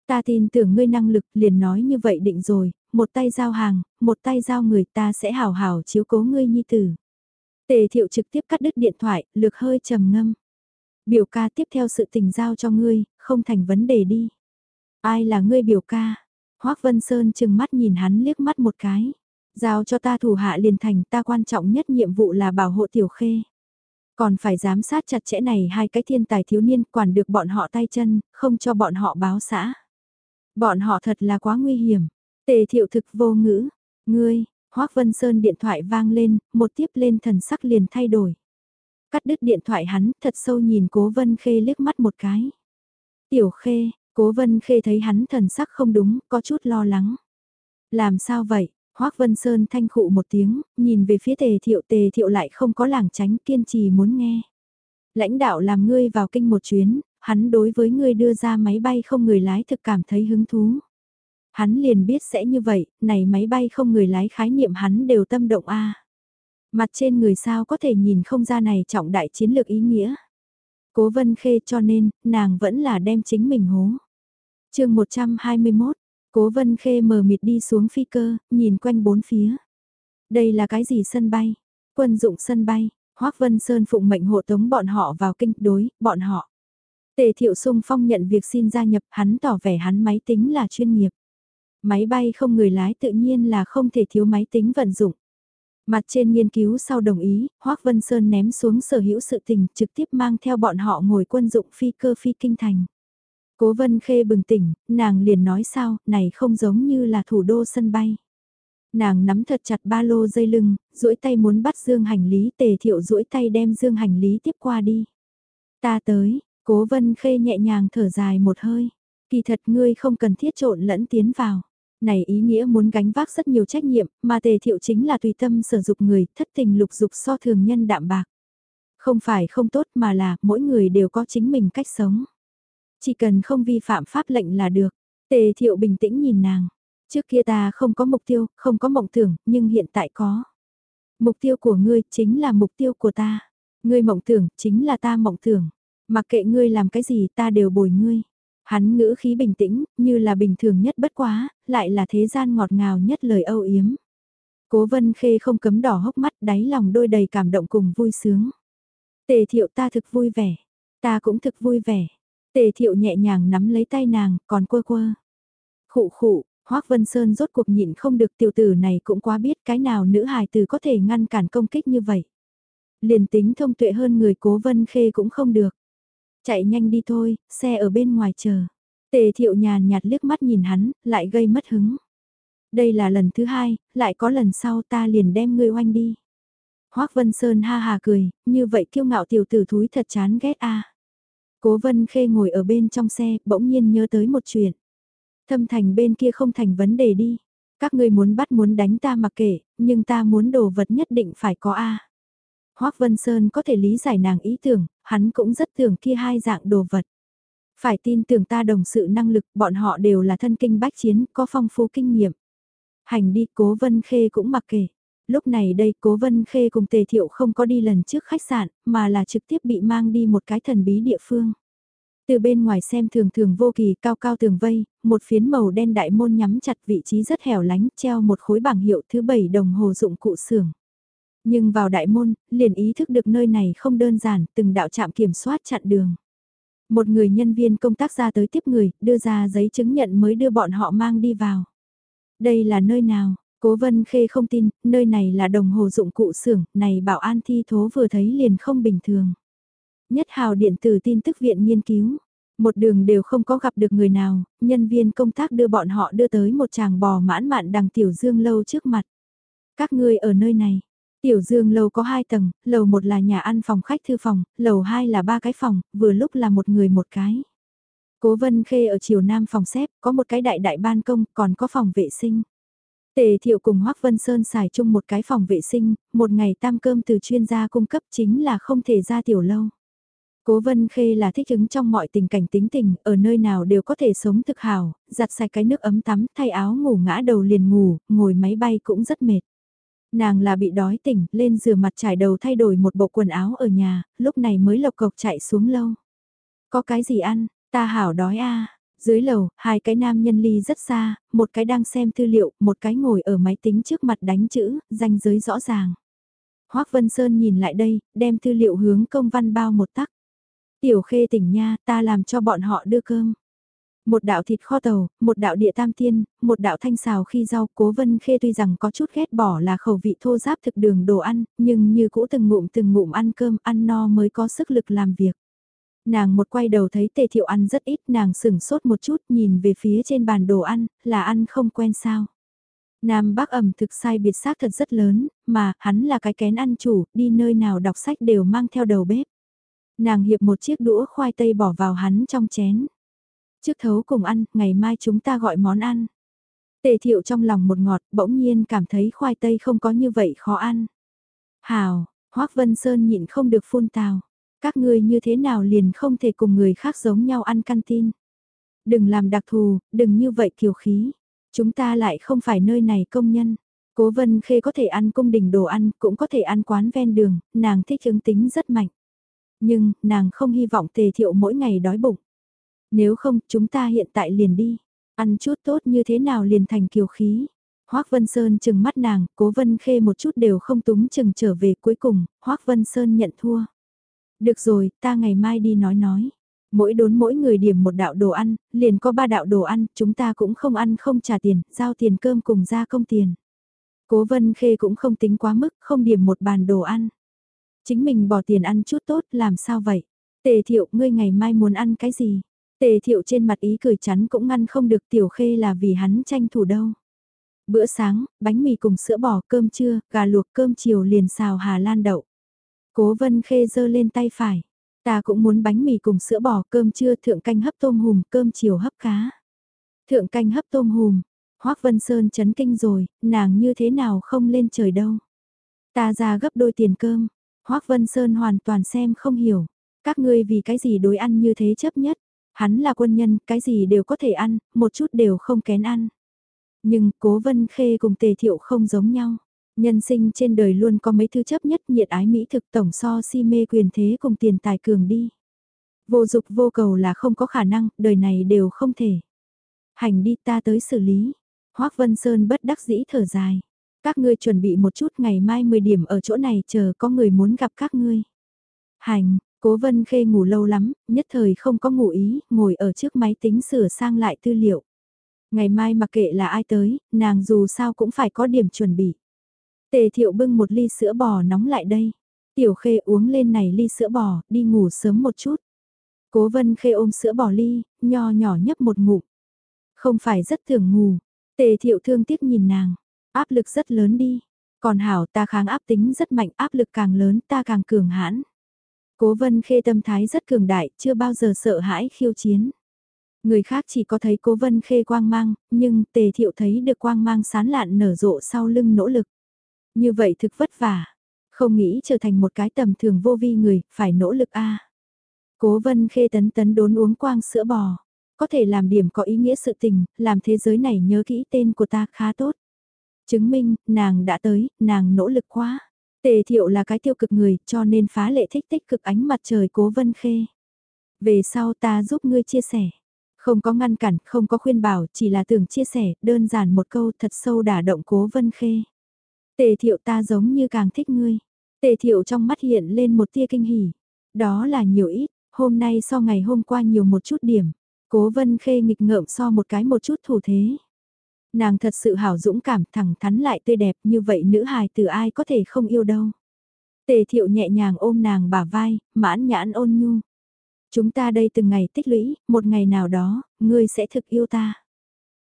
Ta tin tưởng ngươi năng lực liền nói như vậy định rồi, một tay giao hàng, một tay giao người ta sẽ hào hào chiếu cố ngươi nhi tử. Tề thiệu trực tiếp cắt đứt điện thoại, lược hơi trầm ngâm. Biểu ca tiếp theo sự tình giao cho ngươi, không thành vấn đề đi. Ai là ngươi biểu ca? Hoác Vân Sơn chừng mắt nhìn hắn liếc mắt một cái. Giao cho ta thủ hạ liền thành ta quan trọng nhất nhiệm vụ là bảo hộ tiểu khê. Còn phải giám sát chặt chẽ này hai cái thiên tài thiếu niên quản được bọn họ tay chân, không cho bọn họ báo xã. Bọn họ thật là quá nguy hiểm. Tề thiệu thực vô ngữ. Ngươi, Hoác Vân Sơn điện thoại vang lên, một tiếp lên thần sắc liền thay đổi. Cắt đứt điện thoại hắn, thật sâu nhìn cố Vân Khê liếc mắt một cái. Tiểu Khê, cố Vân Khê thấy hắn thần sắc không đúng, có chút lo lắng. Làm sao vậy? Hoác Vân Sơn thanh khụ một tiếng, nhìn về phía tề thiệu tề thiệu lại không có làng tránh kiên trì muốn nghe. Lãnh đạo làm ngươi vào kinh một chuyến, hắn đối với ngươi đưa ra máy bay không người lái thực cảm thấy hứng thú. Hắn liền biết sẽ như vậy, này máy bay không người lái khái niệm hắn đều tâm động a. Mặt trên người sao có thể nhìn không ra này trọng đại chiến lược ý nghĩa. Cố vân khê cho nên, nàng vẫn là đem chính mình hố. chương 121, cố vân khê mờ mịt đi xuống phi cơ, nhìn quanh bốn phía. Đây là cái gì sân bay? Quân dụng sân bay, Hoác Vân Sơn phụng mệnh hộ tống bọn họ vào kinh đối, bọn họ. Tề Thiệu Sung Phong nhận việc xin gia nhập, hắn tỏ vẻ hắn máy tính là chuyên nghiệp. Máy bay không người lái tự nhiên là không thể thiếu máy tính vận dụng. Mặt trên nghiên cứu sau đồng ý, Hoác Vân Sơn ném xuống sở hữu sự tình trực tiếp mang theo bọn họ ngồi quân dụng phi cơ phi kinh thành. Cố Vân Khê bừng tỉnh, nàng liền nói sao, này không giống như là thủ đô sân bay. Nàng nắm thật chặt ba lô dây lưng, duỗi tay muốn bắt dương hành lý tề thiệu duỗi tay đem dương hành lý tiếp qua đi. Ta tới, Cố vân khê nhẹ nhàng thở dài một hơi. Kỳ thật ngươi không cần thiết trộn lẫn tiến vào. Này ý nghĩa muốn gánh vác rất nhiều trách nhiệm, mà tề thiệu chính là tùy tâm sử dụng người, thất tình lục dục so thường nhân đạm bạc. Không phải không tốt mà là mỗi người đều có chính mình cách sống. Chỉ cần không vi phạm pháp lệnh là được. Tề thiệu bình tĩnh nhìn nàng. Trước kia ta không có mục tiêu, không có mộng tưởng, nhưng hiện tại có. Mục tiêu của ngươi chính là mục tiêu của ta. Ngươi mộng tưởng chính là ta mộng tưởng. Mặc kệ ngươi làm cái gì ta đều bồi ngươi. Hắn ngữ khí bình tĩnh, như là bình thường nhất bất quá, lại là thế gian ngọt ngào nhất lời âu yếm. Cố vân khê không cấm đỏ hốc mắt đáy lòng đôi đầy cảm động cùng vui sướng. Tề thiệu ta thực vui vẻ, ta cũng thực vui vẻ. Tề thiệu nhẹ nhàng nắm lấy tay nàng, còn quơ quơ. Khụ khụ, Hoác Vân Sơn rốt cuộc nhịn không được tiểu tử này cũng quá biết cái nào nữ hài tử có thể ngăn cản công kích như vậy. Liền tính thông tuệ hơn người cố Vân Khê cũng không được. Chạy nhanh đi thôi, xe ở bên ngoài chờ. Tề thiệu nhàn nhạt liếc mắt nhìn hắn, lại gây mất hứng. Đây là lần thứ hai, lại có lần sau ta liền đem ngươi oanh đi. Hoác Vân Sơn ha hà cười, như vậy kiêu ngạo tiểu tử thúi thật chán ghét a. Cố Vân Khê ngồi ở bên trong xe, bỗng nhiên nhớ tới một chuyện. Thâm thành bên kia không thành vấn đề đi. Các ngươi muốn bắt muốn đánh ta mặc kệ, nhưng ta muốn đồ vật nhất định phải có a. Hoác Vân Sơn có thể lý giải nàng ý tưởng, hắn cũng rất tưởng kia hai dạng đồ vật. Phải tin tưởng ta đồng sự năng lực, bọn họ đều là thân kinh bách chiến, có phong phú kinh nghiệm. Hành đi, cố Vân Khê cũng mặc kệ. Lúc này đây cố Vân Khê cùng Tề Thiệu không có đi lần trước khách sạn, mà là trực tiếp bị mang đi một cái thần bí địa phương. Từ bên ngoài xem thường thường vô kỳ cao cao tường vây, một phiến màu đen đại môn nhắm chặt vị trí rất hẻo lánh, treo một khối bảng hiệu thứ bảy đồng hồ dụng cụ xưởng. Nhưng vào đại môn, liền ý thức được nơi này không đơn giản, từng đạo trạm kiểm soát chặn đường. Một người nhân viên công tác ra tới tiếp người, đưa ra giấy chứng nhận mới đưa bọn họ mang đi vào. Đây là nơi nào? Cố Vân Khê không tin, nơi này là đồng hồ dụng cụ xưởng, này bảo an thi thố vừa thấy liền không bình thường. Nhất hào điện tử tin tức viện nghiên cứu. Một đường đều không có gặp được người nào, nhân viên công tác đưa bọn họ đưa tới một chàng bò mãn mạn đằng tiểu dương lâu trước mặt. Các ngươi ở nơi này, Tiểu dương lầu có hai tầng, lầu một là nhà ăn phòng khách thư phòng, lầu hai là ba cái phòng, vừa lúc là một người một cái. Cố vân khê ở chiều nam phòng xếp, có một cái đại đại ban công, còn có phòng vệ sinh. Tề thiệu cùng Hoác Vân Sơn xài chung một cái phòng vệ sinh, một ngày tam cơm từ chuyên gia cung cấp chính là không thể ra tiểu lâu. Cố Vân Khê là thích ứng trong mọi tình cảnh tính tình, ở nơi nào đều có thể sống thực hào, giặt sạch cái nước ấm tắm, thay áo ngủ ngã đầu liền ngủ, ngồi máy bay cũng rất mệt. Nàng là bị đói tỉnh, lên rửa mặt trải đầu thay đổi một bộ quần áo ở nhà, lúc này mới lộc cộc chạy xuống lâu. Có cái gì ăn, ta hảo đói a Dưới lầu, hai cái nam nhân ly rất xa, một cái đang xem tư liệu, một cái ngồi ở máy tính trước mặt đánh chữ, danh giới rõ ràng. Hoác Vân Sơn nhìn lại đây, đem tư liệu hướng công văn bao một tắc. Tiểu khê tỉnh nha, ta làm cho bọn họ đưa cơm. Một đạo thịt kho tàu, một đạo địa tam tiên, một đạo thanh xào khi rau cố vân khê tuy rằng có chút ghét bỏ là khẩu vị thô giáp thực đường đồ ăn, nhưng như cũ từng ngụm từng ngụm ăn cơm ăn no mới có sức lực làm việc. Nàng một quay đầu thấy tề thiệu ăn rất ít nàng sửng sốt một chút nhìn về phía trên bàn đồ ăn, là ăn không quen sao. Nam Bắc ẩm thực sai biệt xác thật rất lớn, mà hắn là cái kén ăn chủ, đi nơi nào đọc sách đều mang theo đầu bếp. Nàng hiệp một chiếc đũa khoai tây bỏ vào hắn trong chén. Trước thấu cùng ăn, ngày mai chúng ta gọi món ăn. Tề thiệu trong lòng một ngọt, bỗng nhiên cảm thấy khoai tây không có như vậy khó ăn. Hào, Hoác Vân Sơn nhịn không được phun tào. Các ngươi như thế nào liền không thể cùng người khác giống nhau ăn canteen. Đừng làm đặc thù, đừng như vậy kiều khí. Chúng ta lại không phải nơi này công nhân. Cố Vân Khê có thể ăn cung đình đồ ăn, cũng có thể ăn quán ven đường, nàng thích ứng tính rất mạnh. Nhưng, nàng không hy vọng tề thiệu mỗi ngày đói bụng. Nếu không, chúng ta hiện tại liền đi. Ăn chút tốt như thế nào liền thành kiều khí. Hoác Vân Sơn chừng mắt nàng, cố Vân Khê một chút đều không túng chừng trở về cuối cùng, Hoác Vân Sơn nhận thua. Được rồi, ta ngày mai đi nói nói. Mỗi đốn mỗi người điểm một đạo đồ ăn, liền có ba đạo đồ ăn, chúng ta cũng không ăn không trả tiền, giao tiền cơm cùng ra công tiền. Cố Vân Khê cũng không tính quá mức, không điểm một bàn đồ ăn. Chính mình bỏ tiền ăn chút tốt, làm sao vậy? Tề thiệu, ngươi ngày mai muốn ăn cái gì? Tề thiệu trên mặt ý cười chắn cũng ngăn không được tiểu khê là vì hắn tranh thủ đâu. Bữa sáng, bánh mì cùng sữa bò cơm trưa, gà luộc cơm chiều liền xào hà lan đậu. Cố vân khê giơ lên tay phải. Ta cũng muốn bánh mì cùng sữa bò cơm trưa thượng canh hấp tôm hùm cơm chiều hấp cá. Thượng canh hấp tôm hùm. Hoác Vân Sơn chấn kinh rồi, nàng như thế nào không lên trời đâu. Ta ra gấp đôi tiền cơm. Hoác Vân Sơn hoàn toàn xem không hiểu. Các ngươi vì cái gì đối ăn như thế chấp nhất. Hắn là quân nhân, cái gì đều có thể ăn, một chút đều không kén ăn. Nhưng cố vân khê cùng tề thiệu không giống nhau. Nhân sinh trên đời luôn có mấy thứ chấp nhất nhiệt ái mỹ thực tổng so si mê quyền thế cùng tiền tài cường đi. Vô dục vô cầu là không có khả năng, đời này đều không thể. Hành đi ta tới xử lý. Hoác Vân Sơn bất đắc dĩ thở dài. Các ngươi chuẩn bị một chút ngày mai 10 điểm ở chỗ này chờ có người muốn gặp các ngươi. Hành, Cố Vân Khê ngủ lâu lắm, nhất thời không có ngủ ý, ngồi ở trước máy tính sửa sang lại tư liệu. Ngày mai mặc kệ là ai tới, nàng dù sao cũng phải có điểm chuẩn bị. Tề thiệu bưng một ly sữa bò nóng lại đây. Tiểu Khê uống lên này ly sữa bò, đi ngủ sớm một chút. Cố Vân Khê ôm sữa bò ly, nho nhỏ nhấp một ngụm. Không phải rất thường ngủ. Tề thiệu thương tiếc nhìn nàng, áp lực rất lớn đi. Còn hảo ta kháng áp tính rất mạnh, áp lực càng lớn ta càng cường hãn. Cố vân khê tâm thái rất cường đại, chưa bao giờ sợ hãi khiêu chiến. Người khác chỉ có thấy cố vân khê quang mang, nhưng tề thiệu thấy được quang mang sán lạn nở rộ sau lưng nỗ lực. Như vậy thực vất vả. Không nghĩ trở thành một cái tầm thường vô vi người, phải nỗ lực a. Cố vân khê tấn tấn đốn uống quang sữa bò. Có thể làm điểm có ý nghĩa sự tình, làm thế giới này nhớ kỹ tên của ta khá tốt. Chứng minh, nàng đã tới, nàng nỗ lực quá. Tề thiệu là cái tiêu cực người, cho nên phá lệ thích tích cực ánh mặt trời cố vân khê. Về sau ta giúp ngươi chia sẻ. Không có ngăn cản, không có khuyên bảo, chỉ là tưởng chia sẻ, đơn giản một câu thật sâu đả động cố vân khê. Tề thiệu ta giống như càng thích ngươi. Tề thiệu trong mắt hiện lên một tia kinh hỉ. Đó là nhiều ít, hôm nay so ngày hôm qua nhiều một chút điểm. Cố vân khê nghịch ngợm so một cái một chút thủ thế. Nàng thật sự hảo dũng cảm thẳng thắn lại tươi đẹp như vậy nữ hài từ ai có thể không yêu đâu. Tề thiệu nhẹ nhàng ôm nàng bả vai, mãn nhãn ôn nhu. Chúng ta đây từng ngày tích lũy, một ngày nào đó, ngươi sẽ thực yêu ta.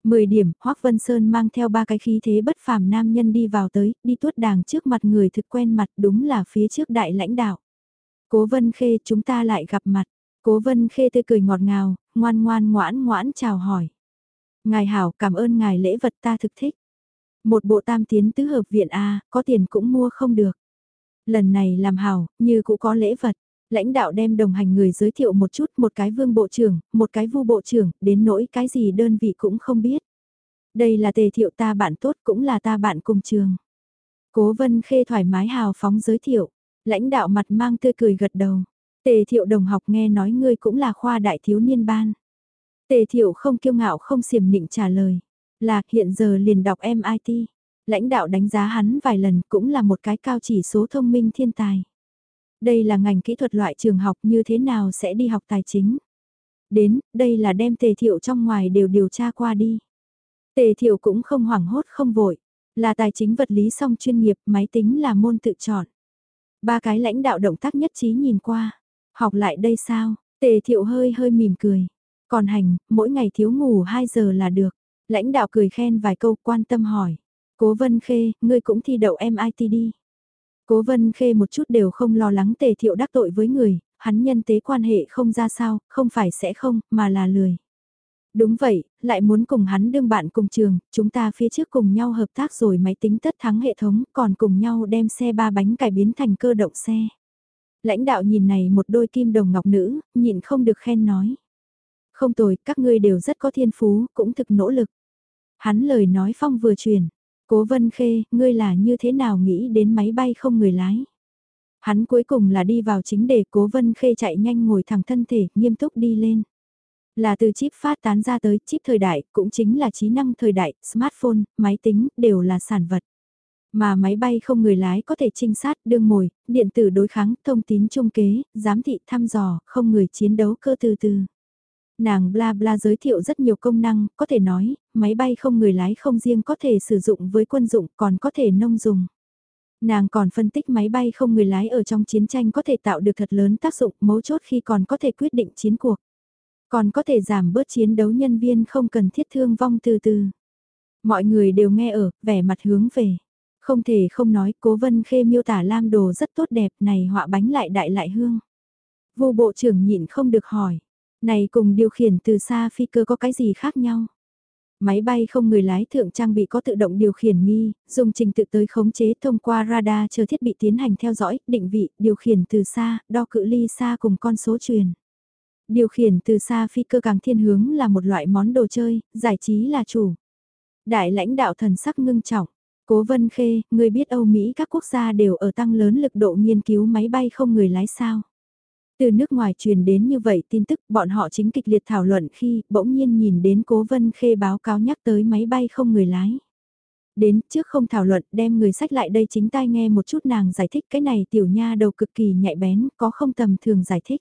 10 điểm, Hoác Vân Sơn mang theo ba cái khí thế bất phàm nam nhân đi vào tới, đi tuốt đàng trước mặt người thực quen mặt đúng là phía trước đại lãnh đạo. Cố Vân Khê chúng ta lại gặp mặt, Cố Vân Khê tươi cười ngọt ngào, ngoan ngoan ngoãn ngoãn chào hỏi. Ngài hảo cảm ơn ngài lễ vật ta thực thích. Một bộ tam tiến tứ hợp viện A, có tiền cũng mua không được. Lần này làm hảo, như cũng có lễ vật. Lãnh đạo đem đồng hành người giới thiệu một chút, một cái vương bộ trưởng, một cái vu bộ trưởng, đến nỗi cái gì đơn vị cũng không biết. Đây là tề thiệu ta bạn tốt cũng là ta bạn cùng trường. Cố vân khê thoải mái hào phóng giới thiệu, lãnh đạo mặt mang tươi cười gật đầu. Tề thiệu đồng học nghe nói ngươi cũng là khoa đại thiếu niên ban. Tề thiệu không kiêu ngạo không xiểm nịnh trả lời. Là hiện giờ liền đọc MIT. Lãnh đạo đánh giá hắn vài lần cũng là một cái cao chỉ số thông minh thiên tài. Đây là ngành kỹ thuật loại trường học như thế nào sẽ đi học tài chính. Đến, đây là đem tề thiệu trong ngoài đều điều tra qua đi. Tề thiệu cũng không hoảng hốt không vội. Là tài chính vật lý song chuyên nghiệp, máy tính là môn tự chọn. Ba cái lãnh đạo động tác nhất trí nhìn qua. Học lại đây sao? Tề thiệu hơi hơi mỉm cười. Còn hành, mỗi ngày thiếu ngủ 2 giờ là được. Lãnh đạo cười khen vài câu quan tâm hỏi. Cố Vân Khê, ngươi cũng thi đậu MIT đi. Cố Vân Khê một chút đều không lo lắng tề thiệu đắc tội với người, hắn nhân tế quan hệ không ra sao, không phải sẽ không, mà là lười. Đúng vậy, lại muốn cùng hắn đương bạn cùng trường, chúng ta phía trước cùng nhau hợp tác rồi máy tính tất thắng hệ thống, còn cùng nhau đem xe ba bánh cải biến thành cơ động xe. Lãnh đạo nhìn này một đôi kim đồng ngọc nữ, nhịn không được khen nói. Không tồi, các ngươi đều rất có thiên phú, cũng thực nỗ lực. Hắn lời nói phong vừa truyền. Cố vân khê, ngươi là như thế nào nghĩ đến máy bay không người lái? Hắn cuối cùng là đi vào chính đề cố vân khê chạy nhanh ngồi thẳng thân thể, nghiêm túc đi lên. Là từ chip phát tán ra tới chip thời đại, cũng chính là trí năng thời đại, smartphone, máy tính, đều là sản vật. Mà máy bay không người lái có thể trinh sát, đương mồi, điện tử đối kháng, thông tín trung kế, giám thị thăm dò, không người chiến đấu cơ từ từ. Nàng bla bla giới thiệu rất nhiều công năng, có thể nói, máy bay không người lái không riêng có thể sử dụng với quân dụng còn có thể nông dùng. Nàng còn phân tích máy bay không người lái ở trong chiến tranh có thể tạo được thật lớn tác dụng mấu chốt khi còn có thể quyết định chiến cuộc. Còn có thể giảm bớt chiến đấu nhân viên không cần thiết thương vong từ từ. Mọi người đều nghe ở, vẻ mặt hướng về. Không thể không nói, cố vân khê miêu tả lam đồ rất tốt đẹp này họa bánh lại đại lại hương. Vô bộ trưởng nhịn không được hỏi, này cùng điều khiển từ xa phi cơ có cái gì khác nhau? Máy bay không người lái thượng trang bị có tự động điều khiển nghi, dùng trình tự tới khống chế thông qua radar chờ thiết bị tiến hành theo dõi, định vị, điều khiển từ xa, đo cự ly xa cùng con số truyền. Điều khiển từ xa phi cơ càng thiên hướng là một loại món đồ chơi, giải trí là chủ. Đại lãnh đạo thần sắc ngưng trọng, Cố Vân Khê, người biết Âu Mỹ các quốc gia đều ở tăng lớn lực độ nghiên cứu máy bay không người lái sao. Từ nước ngoài truyền đến như vậy tin tức bọn họ chính kịch liệt thảo luận khi bỗng nhiên nhìn đến Cố Vân Khê báo cáo nhắc tới máy bay không người lái. Đến trước không thảo luận đem người sách lại đây chính tai nghe một chút nàng giải thích cái này tiểu nha đầu cực kỳ nhạy bén có không tầm thường giải thích.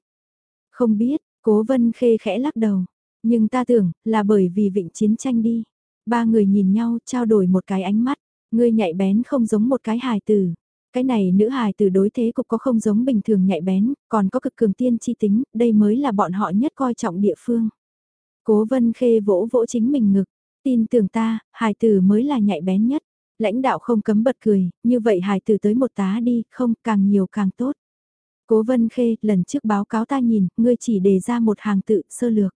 Không biết, Cố Vân Khê khẽ lắc đầu, nhưng ta tưởng là bởi vì vịnh chiến tranh đi. Ba người nhìn nhau trao đổi một cái ánh mắt. Ngươi nhạy bén không giống một cái hài tử. Cái này nữ hài tử đối thế cục có không giống bình thường nhạy bén, còn có cực cường tiên chi tính, đây mới là bọn họ nhất coi trọng địa phương. Cố vân khê vỗ vỗ chính mình ngực, tin tưởng ta, hài tử mới là nhạy bén nhất. Lãnh đạo không cấm bật cười, như vậy hài tử tới một tá đi, không, càng nhiều càng tốt. Cố vân khê, lần trước báo cáo ta nhìn, ngươi chỉ đề ra một hàng tự sơ lược.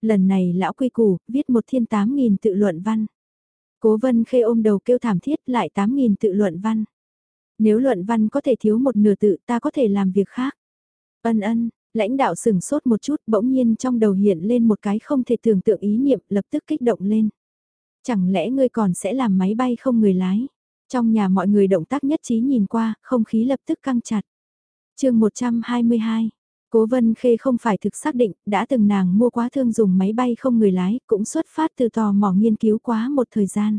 Lần này lão quy củ, viết một thiên tám nghìn tự luận văn. Cố vân khê ôm đầu kêu thảm thiết lại 8.000 tự luận văn. Nếu luận văn có thể thiếu một nửa tự ta có thể làm việc khác. Ân ân, lãnh đạo sửng sốt một chút bỗng nhiên trong đầu hiện lên một cái không thể tưởng tượng ý niệm lập tức kích động lên. Chẳng lẽ ngươi còn sẽ làm máy bay không người lái? Trong nhà mọi người động tác nhất trí nhìn qua, không khí lập tức căng chặt. chương 122 Cố Vân Khê không phải thực xác định, đã từng nàng mua quá thương dùng máy bay không người lái, cũng xuất phát từ tò mò nghiên cứu quá một thời gian.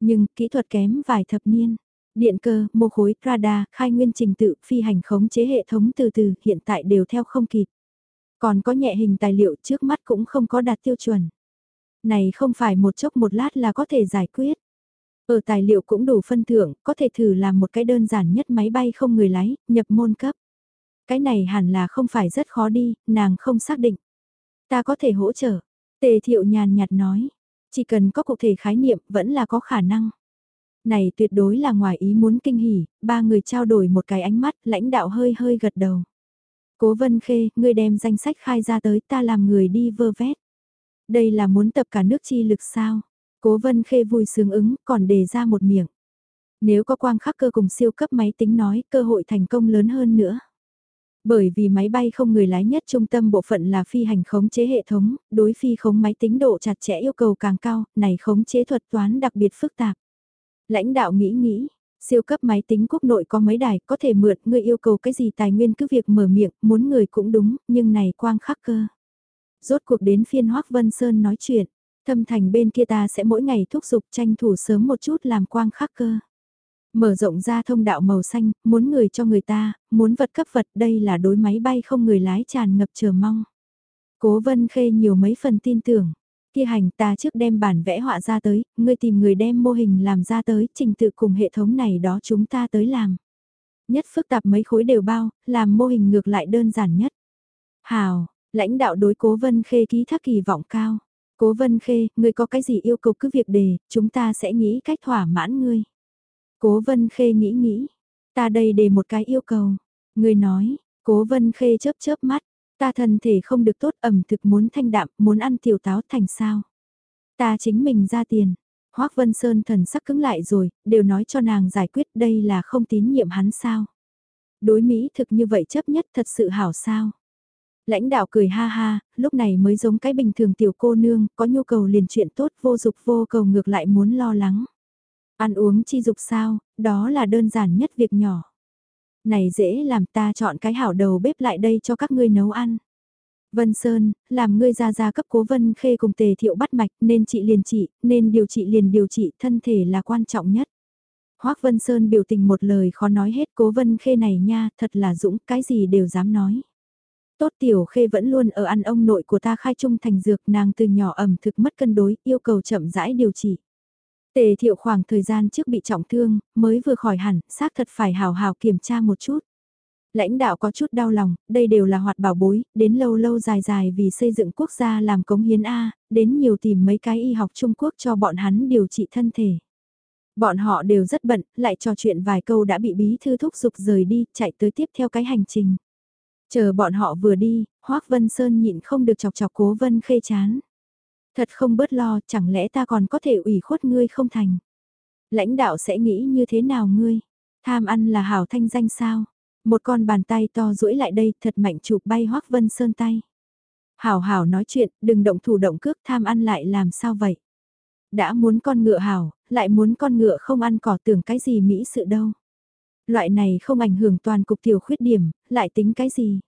Nhưng, kỹ thuật kém vài thập niên. Điện cơ, mô khối, radar, khai nguyên trình tự, phi hành khống chế hệ thống từ từ, hiện tại đều theo không kịp. Còn có nhẹ hình tài liệu trước mắt cũng không có đạt tiêu chuẩn. Này không phải một chốc một lát là có thể giải quyết. Ở tài liệu cũng đủ phân thưởng, có thể thử làm một cái đơn giản nhất máy bay không người lái, nhập môn cấp. Cái này hẳn là không phải rất khó đi, nàng không xác định. Ta có thể hỗ trợ. Tề thiệu nhàn nhạt nói. Chỉ cần có cụ thể khái niệm vẫn là có khả năng. Này tuyệt đối là ngoài ý muốn kinh hỉ, ba người trao đổi một cái ánh mắt, lãnh đạo hơi hơi gật đầu. Cố vân khê, ngươi đem danh sách khai ra tới ta làm người đi vơ vét. Đây là muốn tập cả nước chi lực sao? Cố vân khê vui sướng ứng, còn đề ra một miệng. Nếu có quang khắc cơ cùng siêu cấp máy tính nói, cơ hội thành công lớn hơn nữa. Bởi vì máy bay không người lái nhất trung tâm bộ phận là phi hành khống chế hệ thống, đối phi khống máy tính độ chặt chẽ yêu cầu càng cao, này khống chế thuật toán đặc biệt phức tạp. Lãnh đạo nghĩ nghĩ, siêu cấp máy tính quốc nội có mấy đài có thể mượn, người yêu cầu cái gì tài nguyên cứ việc mở miệng, muốn người cũng đúng, nhưng này quang khắc cơ. Rốt cuộc đến phiên Hoác Vân Sơn nói chuyện, thâm thành bên kia ta sẽ mỗi ngày thúc giục tranh thủ sớm một chút làm quang khắc cơ. Mở rộng ra thông đạo màu xanh, muốn người cho người ta, muốn vật cấp vật đây là đối máy bay không người lái tràn ngập chờ mong. Cố vân khê nhiều mấy phần tin tưởng. Kia hành ta trước đem bản vẽ họa ra tới, ngươi tìm người đem mô hình làm ra tới, trình tự cùng hệ thống này đó chúng ta tới làm. Nhất phức tạp mấy khối đều bao, làm mô hình ngược lại đơn giản nhất. Hào, lãnh đạo đối cố vân khê ký thác kỳ vọng cao. Cố vân khê, ngươi có cái gì yêu cầu cứ việc đề, chúng ta sẽ nghĩ cách thỏa mãn ngươi. Cố vân khê nghĩ nghĩ, ta đây đề một cái yêu cầu. Ngươi nói, cố vân khê chớp chớp mắt, ta thân thể không được tốt ẩm thực muốn thanh đạm, muốn ăn tiểu táo thành sao. Ta chính mình ra tiền. Hoác Vân Sơn thần sắc cứng lại rồi, đều nói cho nàng giải quyết đây là không tín nhiệm hắn sao. Đối Mỹ thực như vậy chấp nhất thật sự hảo sao. Lãnh đạo cười ha ha, lúc này mới giống cái bình thường tiểu cô nương, có nhu cầu liền chuyện tốt vô dục vô cầu ngược lại muốn lo lắng. Ăn uống chi dục sao, đó là đơn giản nhất việc nhỏ. Này dễ làm ta chọn cái hảo đầu bếp lại đây cho các ngươi nấu ăn. Vân Sơn, làm ngươi ra ra cấp cố vân khê cùng tề thiệu bắt mạch nên trị liền trị, nên điều trị liền điều trị thân thể là quan trọng nhất. Hoác Vân Sơn biểu tình một lời khó nói hết cố vân khê này nha, thật là dũng, cái gì đều dám nói. Tốt tiểu khê vẫn luôn ở ăn ông nội của ta khai trung thành dược nàng từ nhỏ ẩm thực mất cân đối, yêu cầu chậm rãi điều trị. Tề thiệu khoảng thời gian trước bị trọng thương, mới vừa khỏi hẳn, xác thật phải hào hào kiểm tra một chút. Lãnh đạo có chút đau lòng, đây đều là hoạt bảo bối, đến lâu lâu dài dài vì xây dựng quốc gia làm cống hiến A, đến nhiều tìm mấy cái y học Trung Quốc cho bọn hắn điều trị thân thể. Bọn họ đều rất bận, lại trò chuyện vài câu đã bị bí thư thúc giục rời đi, chạy tới tiếp theo cái hành trình. Chờ bọn họ vừa đi, Hoác Vân Sơn nhịn không được chọc chọc cố Vân khê chán. Thật không bớt lo, chẳng lẽ ta còn có thể ủy khuất ngươi không thành. Lãnh đạo sẽ nghĩ như thế nào ngươi? Tham ăn là hảo thanh danh sao? Một con bàn tay to duỗi lại đây thật mạnh chụp bay hoắc Vân Sơn tay. Hảo hảo nói chuyện, đừng động thủ động cước tham ăn lại làm sao vậy? Đã muốn con ngựa hảo, lại muốn con ngựa không ăn cỏ tưởng cái gì mỹ sự đâu. Loại này không ảnh hưởng toàn cục tiểu khuyết điểm, lại tính cái gì?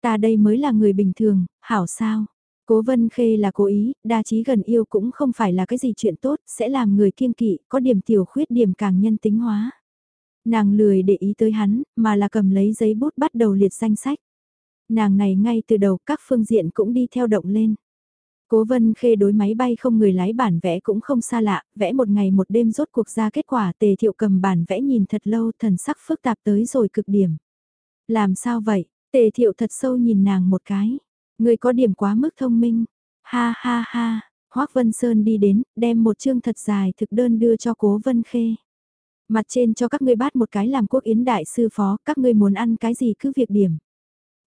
Ta đây mới là người bình thường, hảo sao? Cố Vân Khê là cố ý, đa trí gần yêu cũng không phải là cái gì chuyện tốt, sẽ làm người kiêng kỵ, có điểm tiểu khuyết điểm càng nhân tính hóa. Nàng lười để ý tới hắn, mà là cầm lấy giấy bút bắt đầu liệt danh sách. Nàng này ngay từ đầu các phương diện cũng đi theo động lên. Cố vân khê đối máy bay không người lái bản vẽ cũng không xa lạ, vẽ một ngày một đêm rốt cuộc ra kết quả tề thiệu cầm bản vẽ nhìn thật lâu thần sắc phức tạp tới rồi cực điểm. Làm sao vậy, tề thiệu thật sâu nhìn nàng một cái. Người có điểm quá mức thông minh. Ha ha ha, Hoác Vân Sơn đi đến, đem một chương thật dài thực đơn đưa cho cố Vân Khê. Mặt trên cho các ngươi bát một cái làm quốc yến đại sư phó, các ngươi muốn ăn cái gì cứ việc điểm.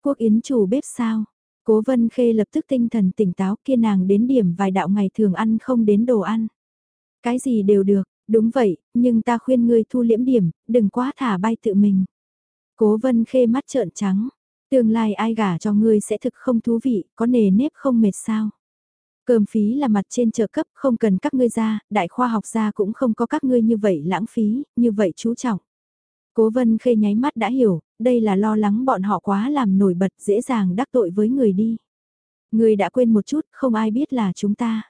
Quốc yến chủ bếp sao? Cố Vân Khê lập tức tinh thần tỉnh táo kia nàng đến điểm vài đạo ngày thường ăn không đến đồ ăn. Cái gì đều được, Đúng vậy, nhưng ta khuyên ngươi thu liễm điểm, đừng quá thả bay tự mình. Cố vân khê mắt trợn trắng, tương lai ai gả cho ngươi sẽ thực không thú vị, có nề nếp không mệt sao. Cơm phí là mặt trên trợ cấp, không cần các ngươi ra, đại khoa học gia cũng không có các ngươi như vậy lãng phí, như vậy chú trọng. Cố vân khê nháy mắt đã hiểu, đây là lo lắng bọn họ quá làm nổi bật dễ dàng đắc tội với người đi. Người đã quên một chút, không ai biết là chúng ta.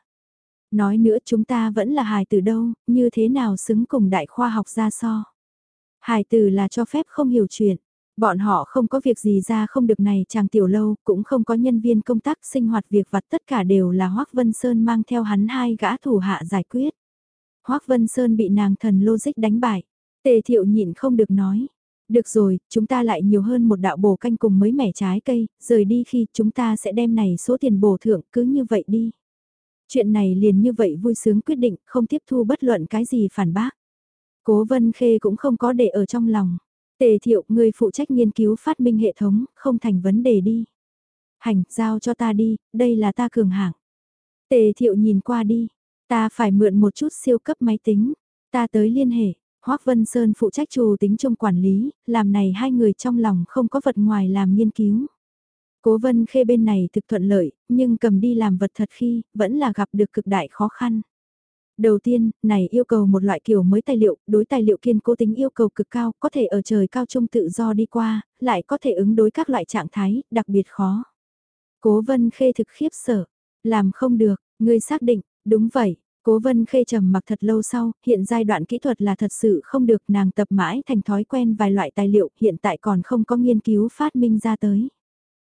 Nói nữa chúng ta vẫn là hài từ đâu, như thế nào xứng cùng đại khoa học gia so. Hài từ là cho phép không hiểu chuyện. Bọn họ không có việc gì ra không được này chàng tiểu lâu, cũng không có nhân viên công tác sinh hoạt việc vặt tất cả đều là Hoác Vân Sơn mang theo hắn hai gã thủ hạ giải quyết. Hoác Vân Sơn bị nàng thần logic đánh bại. Tề thiệu nhịn không được nói. Được rồi, chúng ta lại nhiều hơn một đạo bổ canh cùng mấy mẻ trái cây, rời đi khi chúng ta sẽ đem này số tiền bổ thưởng cứ như vậy đi. Chuyện này liền như vậy vui sướng quyết định, không tiếp thu bất luận cái gì phản bác. Cố Vân Khê cũng không có để ở trong lòng. Tề thiệu, người phụ trách nghiên cứu phát minh hệ thống, không thành vấn đề đi. Hành, giao cho ta đi, đây là ta cường hạng. Tề thiệu nhìn qua đi, ta phải mượn một chút siêu cấp máy tính, ta tới liên hệ. Hoác Vân Sơn phụ trách chủ tính trong quản lý, làm này hai người trong lòng không có vật ngoài làm nghiên cứu. Cố Vân Khê bên này thực thuận lợi, nhưng cầm đi làm vật thật khi, vẫn là gặp được cực đại khó khăn. Đầu tiên, này yêu cầu một loại kiểu mới tài liệu, đối tài liệu kiên cố tính yêu cầu cực cao, có thể ở trời cao trung tự do đi qua, lại có thể ứng đối các loại trạng thái, đặc biệt khó. Cố Vân Khê thực khiếp sợ, làm không được, ngươi xác định, đúng vậy, Cố vân khê trầm mặc thật lâu sau, hiện giai đoạn kỹ thuật là thật sự không được nàng tập mãi thành thói quen vài loại tài liệu hiện tại còn không có nghiên cứu phát minh ra tới.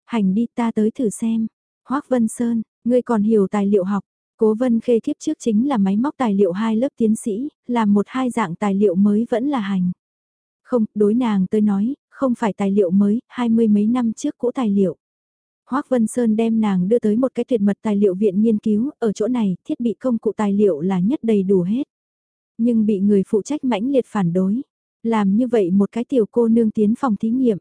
Hành đi ta tới thử xem. Hoác Vân Sơn, ngươi còn hiểu tài liệu học. Cố vân khê thiếp trước chính là máy móc tài liệu hai lớp tiến sĩ, làm một hai dạng tài liệu mới vẫn là hành. Không, đối nàng tới nói, không phải tài liệu mới, hai mươi mấy năm trước cũ tài liệu. Hoác Vân Sơn đem nàng đưa tới một cái tuyệt mật tài liệu viện nghiên cứu, ở chỗ này, thiết bị công cụ tài liệu là nhất đầy đủ hết. Nhưng bị người phụ trách mãnh liệt phản đối. Làm như vậy một cái tiểu cô nương tiến phòng thí nghiệm.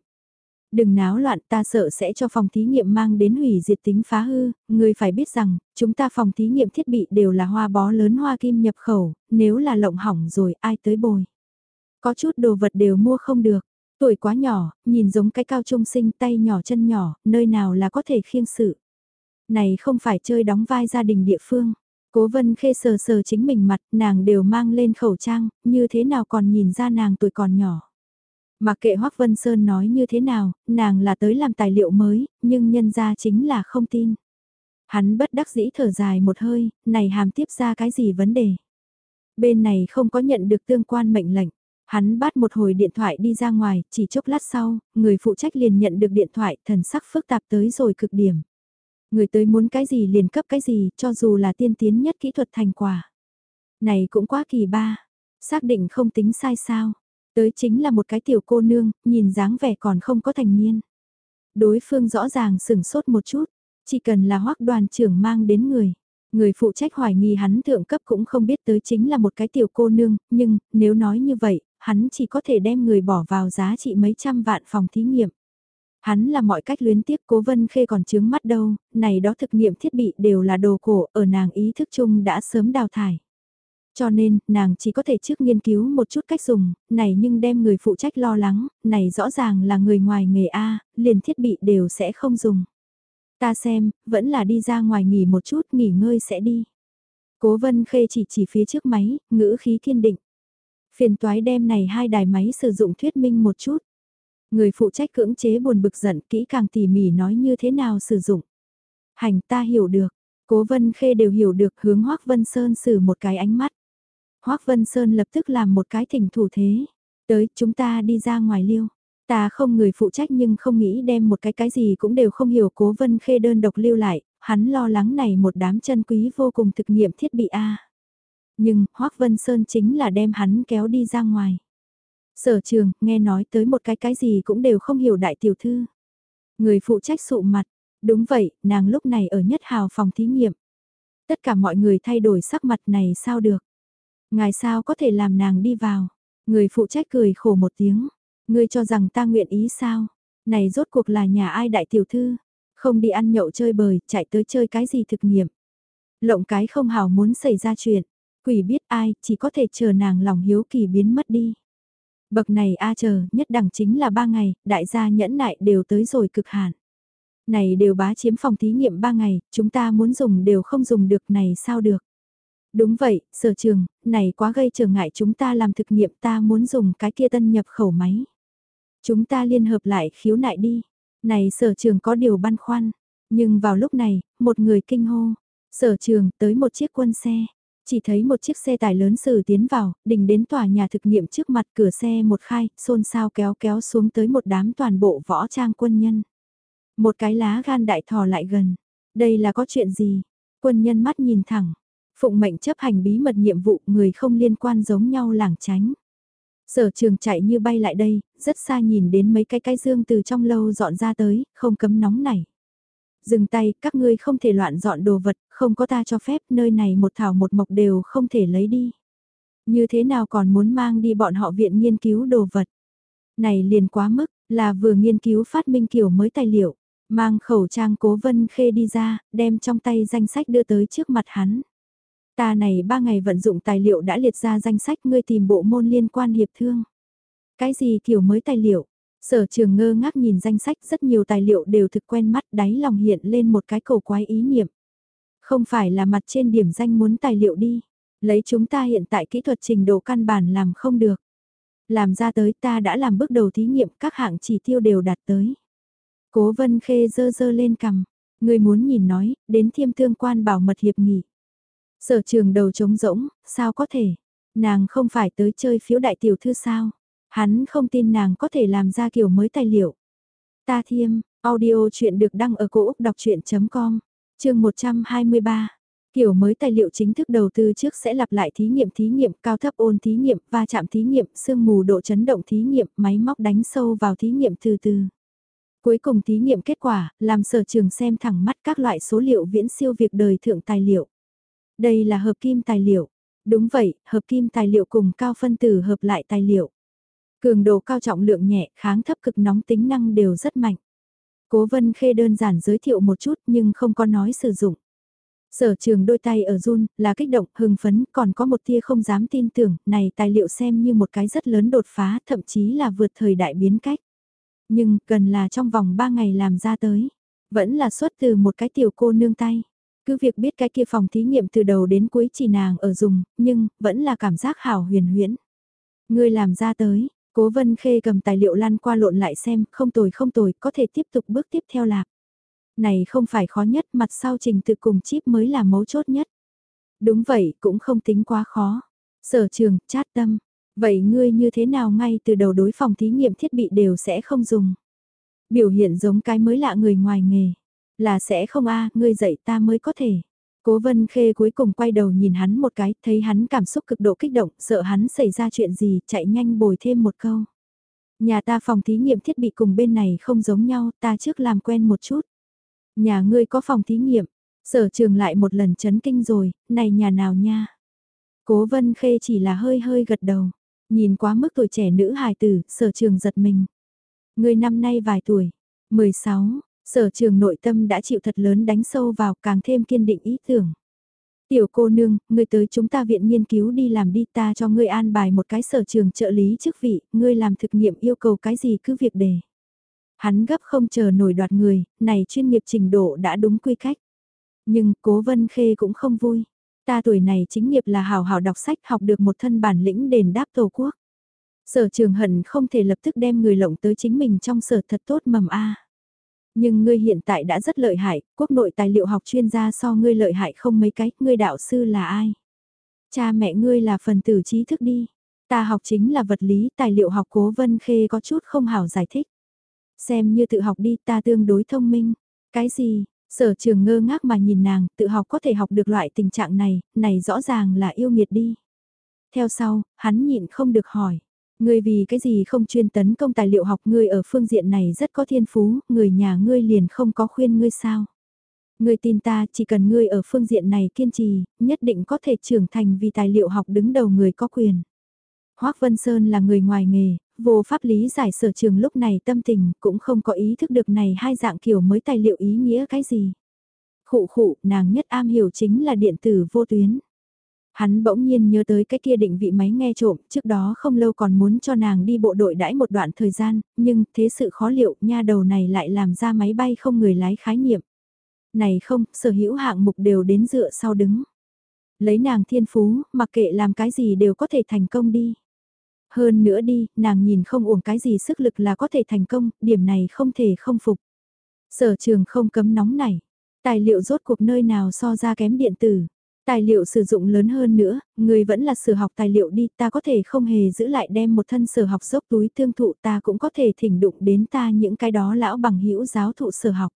Đừng náo loạn ta sợ sẽ cho phòng thí nghiệm mang đến hủy diệt tính phá hư, người phải biết rằng, chúng ta phòng thí nghiệm thiết bị đều là hoa bó lớn hoa kim nhập khẩu, nếu là lộng hỏng rồi ai tới bồi. Có chút đồ vật đều mua không được, Tuổi quá nhỏ, nhìn giống cái cao trung sinh tay nhỏ chân nhỏ, nơi nào là có thể khiêng sự. Này không phải chơi đóng vai gia đình địa phương. Cố vân khê sờ sờ chính mình mặt, nàng đều mang lên khẩu trang, như thế nào còn nhìn ra nàng tuổi còn nhỏ. Mặc kệ Hoác Vân Sơn nói như thế nào, nàng là tới làm tài liệu mới, nhưng nhân ra chính là không tin. Hắn bất đắc dĩ thở dài một hơi, này hàm tiếp ra cái gì vấn đề. Bên này không có nhận được tương quan mệnh lệnh. Hắn bắt một hồi điện thoại đi ra ngoài, chỉ chốc lát sau, người phụ trách liền nhận được điện thoại, thần sắc phức tạp tới rồi cực điểm. Người tới muốn cái gì liền cấp cái gì, cho dù là tiên tiến nhất kỹ thuật thành quả. Này cũng quá kỳ ba, xác định không tính sai sao. Tới chính là một cái tiểu cô nương, nhìn dáng vẻ còn không có thành niên. Đối phương rõ ràng sửng sốt một chút, chỉ cần là hoắc đoàn trưởng mang đến người. Người phụ trách hoài nghi hắn thượng cấp cũng không biết tới chính là một cái tiểu cô nương, nhưng, nếu nói như vậy, hắn chỉ có thể đem người bỏ vào giá trị mấy trăm vạn phòng thí nghiệm. Hắn là mọi cách luyến tiếc cố vân khê còn chướng mắt đâu, này đó thực nghiệm thiết bị đều là đồ cổ ở nàng ý thức chung đã sớm đào thải. Cho nên, nàng chỉ có thể trước nghiên cứu một chút cách dùng, này nhưng đem người phụ trách lo lắng, này rõ ràng là người ngoài nghề A, liền thiết bị đều sẽ không dùng. Ta xem, vẫn là đi ra ngoài nghỉ một chút, nghỉ ngơi sẽ đi. Cố vân khê chỉ chỉ phía trước máy, ngữ khí kiên định. Phiền toái đem này hai đài máy sử dụng thuyết minh một chút. Người phụ trách cưỡng chế buồn bực giận kỹ càng tỉ mỉ nói như thế nào sử dụng. Hành ta hiểu được, cố vân khê đều hiểu được hướng hoắc Vân Sơn xử một cái ánh mắt. Hoác Vân Sơn lập tức làm một cái thỉnh thủ thế. Tới chúng ta đi ra ngoài liêu. Ta không người phụ trách nhưng không nghĩ đem một cái cái gì cũng đều không hiểu cố vân khê đơn độc lưu lại, hắn lo lắng này một đám chân quý vô cùng thực nghiệm thiết bị A. Nhưng, Hoác Vân Sơn chính là đem hắn kéo đi ra ngoài. Sở trường, nghe nói tới một cái cái gì cũng đều không hiểu đại tiểu thư. Người phụ trách sụ mặt, đúng vậy, nàng lúc này ở nhất hào phòng thí nghiệm. Tất cả mọi người thay đổi sắc mặt này sao được. Ngài sao có thể làm nàng đi vào. Người phụ trách cười khổ một tiếng. Ngươi cho rằng ta nguyện ý sao? Này rốt cuộc là nhà ai đại tiểu thư? Không đi ăn nhậu chơi bời, chạy tới chơi cái gì thực nghiệm? Lộng cái không hào muốn xảy ra chuyện. Quỷ biết ai, chỉ có thể chờ nàng lòng hiếu kỳ biến mất đi. Bậc này a chờ, nhất đẳng chính là ba ngày, đại gia nhẫn nại đều tới rồi cực hạn. Này đều bá chiếm phòng thí nghiệm ba ngày, chúng ta muốn dùng đều không dùng được này sao được. Đúng vậy, sở trường, này quá gây trở ngại chúng ta làm thực nghiệm ta muốn dùng cái kia tân nhập khẩu máy. Chúng ta liên hợp lại khiếu nại đi. Này sở trường có điều băn khoăn. Nhưng vào lúc này, một người kinh hô. Sở trường tới một chiếc quân xe. Chỉ thấy một chiếc xe tải lớn sử tiến vào, đình đến tòa nhà thực nghiệm trước mặt cửa xe một khai, xôn xao kéo kéo xuống tới một đám toàn bộ võ trang quân nhân. Một cái lá gan đại thò lại gần. Đây là có chuyện gì? Quân nhân mắt nhìn thẳng. Phụng mệnh chấp hành bí mật nhiệm vụ người không liên quan giống nhau lảng tránh. Sở trường chạy như bay lại đây, rất xa nhìn đến mấy cái cái dương từ trong lâu dọn ra tới, không cấm nóng này. Dừng tay, các ngươi không thể loạn dọn đồ vật, không có ta cho phép, nơi này một thảo một mộc đều không thể lấy đi. Như thế nào còn muốn mang đi bọn họ viện nghiên cứu đồ vật? Này liền quá mức, là vừa nghiên cứu phát minh kiểu mới tài liệu, mang khẩu trang cố vân khê đi ra, đem trong tay danh sách đưa tới trước mặt hắn. Ta này ba ngày vận dụng tài liệu đã liệt ra danh sách ngươi tìm bộ môn liên quan hiệp thương. Cái gì kiểu mới tài liệu? Sở trường ngơ ngác nhìn danh sách rất nhiều tài liệu đều thực quen mắt đáy lòng hiện lên một cái cầu quái ý niệm. Không phải là mặt trên điểm danh muốn tài liệu đi. Lấy chúng ta hiện tại kỹ thuật trình độ căn bản làm không được. Làm ra tới ta đã làm bước đầu thí nghiệm các hạng chỉ tiêu đều đạt tới. Cố vân khê dơ dơ lên cầm. Người muốn nhìn nói, đến thiêm tương quan bảo mật hiệp nghị. Sở trường đầu trống rỗng, sao có thể? Nàng không phải tới chơi phiếu đại tiểu thư sao? Hắn không tin nàng có thể làm ra kiểu mới tài liệu. Ta thiêm, audio chuyện được đăng ở cổ Úc đọc chuyện.com, chương 123. Kiểu mới tài liệu chính thức đầu tư trước sẽ lặp lại thí nghiệm thí nghiệm cao thấp ôn thí nghiệm va chạm thí nghiệm sương mù độ chấn động thí nghiệm máy móc đánh sâu vào thí nghiệm từ từ. Cuối cùng thí nghiệm kết quả, làm sở trường xem thẳng mắt các loại số liệu viễn siêu việc đời thượng tài liệu. Đây là hợp kim tài liệu. Đúng vậy, hợp kim tài liệu cùng cao phân tử hợp lại tài liệu. Cường độ cao trọng lượng nhẹ, kháng thấp cực nóng tính năng đều rất mạnh. Cố Vân Khê đơn giản giới thiệu một chút nhưng không có nói sử dụng. Sở trường đôi tay ở run, là kích động, hưng phấn, còn có một tia không dám tin tưởng, này tài liệu xem như một cái rất lớn đột phá, thậm chí là vượt thời đại biến cách. Nhưng, cần là trong vòng 3 ngày làm ra tới, vẫn là xuất từ một cái tiểu cô nương tay. Cứ việc biết cái kia phòng thí nghiệm từ đầu đến cuối chỉ nàng ở dùng, nhưng, vẫn là cảm giác hảo huyền huyễn. Ngươi làm ra tới, cố vân khê cầm tài liệu lăn qua lộn lại xem, không tồi không tồi, có thể tiếp tục bước tiếp theo lạc. Này không phải khó nhất, mặt sau trình tự cùng chip mới là mấu chốt nhất. Đúng vậy, cũng không tính quá khó. Sở trường, chát tâm. Vậy ngươi như thế nào ngay từ đầu đối phòng thí nghiệm thiết bị đều sẽ không dùng? Biểu hiện giống cái mới lạ người ngoài nghề. Là sẽ không a ngươi dạy ta mới có thể. Cố vân khê cuối cùng quay đầu nhìn hắn một cái, thấy hắn cảm xúc cực độ kích động, sợ hắn xảy ra chuyện gì, chạy nhanh bồi thêm một câu. Nhà ta phòng thí nghiệm thiết bị cùng bên này không giống nhau, ta trước làm quen một chút. Nhà ngươi có phòng thí nghiệm, sở trường lại một lần chấn kinh rồi, này nhà nào nha. Cố vân khê chỉ là hơi hơi gật đầu, nhìn quá mức tuổi trẻ nữ hài tử, sở trường giật mình. Ngươi năm nay vài tuổi, 16, Sở trường nội tâm đã chịu thật lớn đánh sâu vào càng thêm kiên định ý tưởng. Tiểu cô nương, ngươi tới chúng ta viện nghiên cứu đi làm đi ta cho ngươi an bài một cái sở trường trợ lý chức vị, ngươi làm thực nghiệm yêu cầu cái gì cứ việc đề. Hắn gấp không chờ nổi đoạt người, này chuyên nghiệp trình độ đã đúng quy cách. Nhưng cố vân khê cũng không vui. Ta tuổi này chính nghiệp là hào hào đọc sách học được một thân bản lĩnh đền đáp tổ quốc. Sở trường hận không thể lập tức đem người lộng tới chính mình trong sở thật tốt mầm A. Nhưng ngươi hiện tại đã rất lợi hại, quốc nội tài liệu học chuyên gia so ngươi lợi hại không mấy cái, ngươi đạo sư là ai? Cha mẹ ngươi là phần tử trí thức đi. Ta học chính là vật lý, tài liệu học cố vân khê có chút không hảo giải thích. Xem như tự học đi, ta tương đối thông minh. Cái gì? Sở trường ngơ ngác mà nhìn nàng, tự học có thể học được loại tình trạng này, này rõ ràng là yêu nghiệt đi. Theo sau, hắn nhịn không được hỏi. Ngươi vì cái gì không chuyên tấn công tài liệu học ngươi ở phương diện này rất có thiên phú, người nhà ngươi liền không có khuyên ngươi sao. Ngươi tin ta chỉ cần ngươi ở phương diện này kiên trì, nhất định có thể trưởng thành vì tài liệu học đứng đầu người có quyền. Hoác Vân Sơn là người ngoài nghề, vô pháp lý giải sở trường lúc này tâm tình cũng không có ý thức được này hai dạng kiểu mới tài liệu ý nghĩa cái gì. Khụ khụ, nàng nhất am hiểu chính là điện tử vô tuyến. Hắn bỗng nhiên nhớ tới cái kia định vị máy nghe trộm, trước đó không lâu còn muốn cho nàng đi bộ đội đãi một đoạn thời gian, nhưng thế sự khó liệu, nha đầu này lại làm ra máy bay không người lái khái niệm. Này không, sở hữu hạng mục đều đến dựa sau đứng. Lấy nàng thiên phú, mặc kệ làm cái gì đều có thể thành công đi. Hơn nữa đi, nàng nhìn không uổng cái gì sức lực là có thể thành công, điểm này không thể không phục. Sở trường không cấm nóng này. Tài liệu rốt cuộc nơi nào so ra kém điện tử. Tài liệu sử dụng lớn hơn nữa, người vẫn là sở học tài liệu đi, ta có thể không hề giữ lại đem một thân sở học dốc túi tương thụ ta cũng có thể thỉnh đụng đến ta những cái đó lão bằng hữu giáo thụ sở học.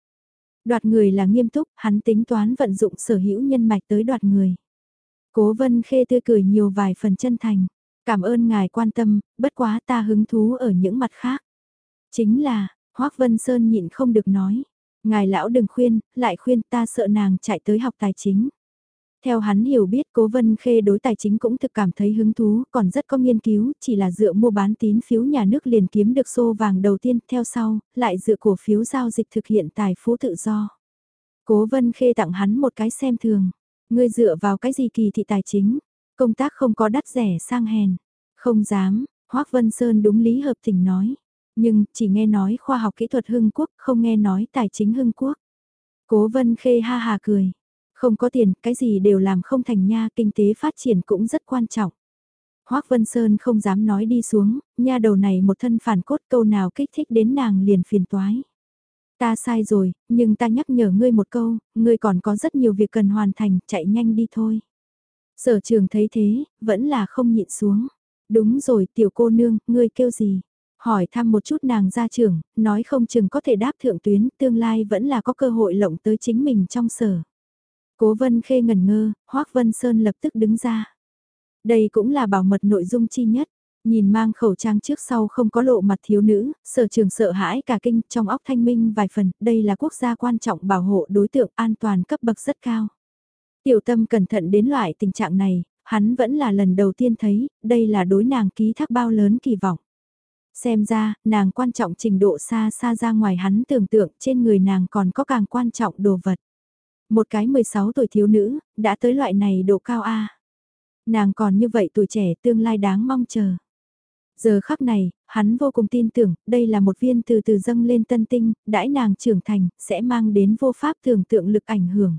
Đoạt người là nghiêm túc, hắn tính toán vận dụng sở hữu nhân mạch tới đoạt người. Cố vân khê tươi cười nhiều vài phần chân thành. Cảm ơn ngài quan tâm, bất quá ta hứng thú ở những mặt khác. Chính là, hoắc Vân Sơn nhịn không được nói. Ngài lão đừng khuyên, lại khuyên ta sợ nàng chạy tới học tài chính. Theo hắn hiểu biết cố vân khê đối tài chính cũng thực cảm thấy hứng thú, còn rất có nghiên cứu, chỉ là dựa mua bán tín phiếu nhà nước liền kiếm được xô vàng đầu tiên, theo sau, lại dựa cổ phiếu giao dịch thực hiện tài phú tự do. Cố vân khê tặng hắn một cái xem thường, ngươi dựa vào cái gì kỳ thị tài chính, công tác không có đắt rẻ sang hèn, không dám, Hoác Vân Sơn đúng lý hợp tình nói, nhưng chỉ nghe nói khoa học kỹ thuật hưng quốc, không nghe nói tài chính hưng quốc. Cố vân khê ha hà cười không có tiền, cái gì đều làm không thành nha, kinh tế phát triển cũng rất quan trọng. Hoác Vân Sơn không dám nói đi xuống, nha đầu này một thân phản cốt câu nào kích thích đến nàng liền phiền toái. Ta sai rồi, nhưng ta nhắc nhở ngươi một câu, ngươi còn có rất nhiều việc cần hoàn thành, chạy nhanh đi thôi. Sở trường thấy thế, vẫn là không nhịn xuống. Đúng rồi, tiểu cô nương, ngươi kêu gì? Hỏi thăm một chút nàng gia trưởng, nói không chừng có thể đáp thượng tuyến, tương lai vẫn là có cơ hội lộng tới chính mình trong sở. Cố Vân Khê ngẩn ngơ, Hoác Vân Sơn lập tức đứng ra. Đây cũng là bảo mật nội dung chi nhất. Nhìn mang khẩu trang trước sau không có lộ mặt thiếu nữ, sở trường sợ hãi cả kinh trong óc thanh minh vài phần, đây là quốc gia quan trọng bảo hộ đối tượng an toàn cấp bậc rất cao. Tiểu tâm cẩn thận đến loại tình trạng này, hắn vẫn là lần đầu tiên thấy, đây là đối nàng ký thác bao lớn kỳ vọng. Xem ra, nàng quan trọng trình độ xa xa ra ngoài hắn tưởng tượng trên người nàng còn có càng quan trọng đồ vật. Một cái 16 tuổi thiếu nữ, đã tới loại này độ cao A. Nàng còn như vậy tuổi trẻ tương lai đáng mong chờ. Giờ khắc này, hắn vô cùng tin tưởng, đây là một viên từ từ dâng lên tân tinh, đãi nàng trưởng thành, sẽ mang đến vô pháp tưởng tượng lực ảnh hưởng.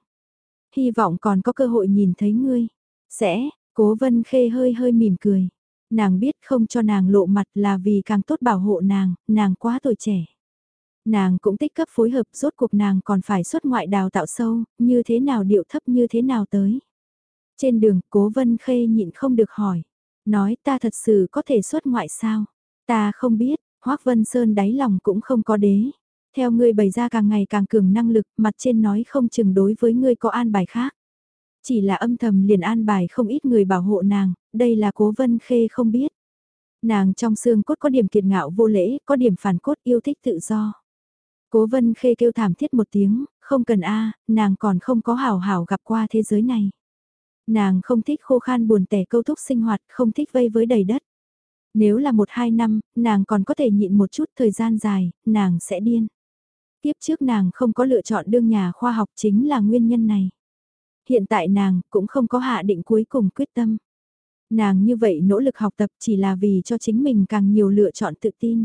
Hy vọng còn có cơ hội nhìn thấy ngươi. Sẽ, cố vân khê hơi hơi mỉm cười. Nàng biết không cho nàng lộ mặt là vì càng tốt bảo hộ nàng, nàng quá tuổi trẻ. Nàng cũng tích cấp phối hợp rốt cuộc nàng còn phải xuất ngoại đào tạo sâu, như thế nào điệu thấp như thế nào tới. Trên đường, cố vân khê nhịn không được hỏi. Nói ta thật sự có thể xuất ngoại sao? Ta không biết, hoắc Vân Sơn đáy lòng cũng không có đế. Theo ngươi bày ra càng ngày càng cường năng lực, mặt trên nói không chừng đối với ngươi có an bài khác. Chỉ là âm thầm liền an bài không ít người bảo hộ nàng, đây là cố vân khê không biết. Nàng trong xương cốt có điểm kiệt ngạo vô lễ, có điểm phản cốt yêu thích tự do. Cố vân khê kêu thảm thiết một tiếng, không cần a nàng còn không có hảo hảo gặp qua thế giới này. Nàng không thích khô khan buồn tẻ câu thúc sinh hoạt, không thích vây với đầy đất. Nếu là một hai năm, nàng còn có thể nhịn một chút thời gian dài, nàng sẽ điên. Tiếp trước nàng không có lựa chọn đương nhà khoa học chính là nguyên nhân này. Hiện tại nàng cũng không có hạ định cuối cùng quyết tâm. Nàng như vậy nỗ lực học tập chỉ là vì cho chính mình càng nhiều lựa chọn tự tin.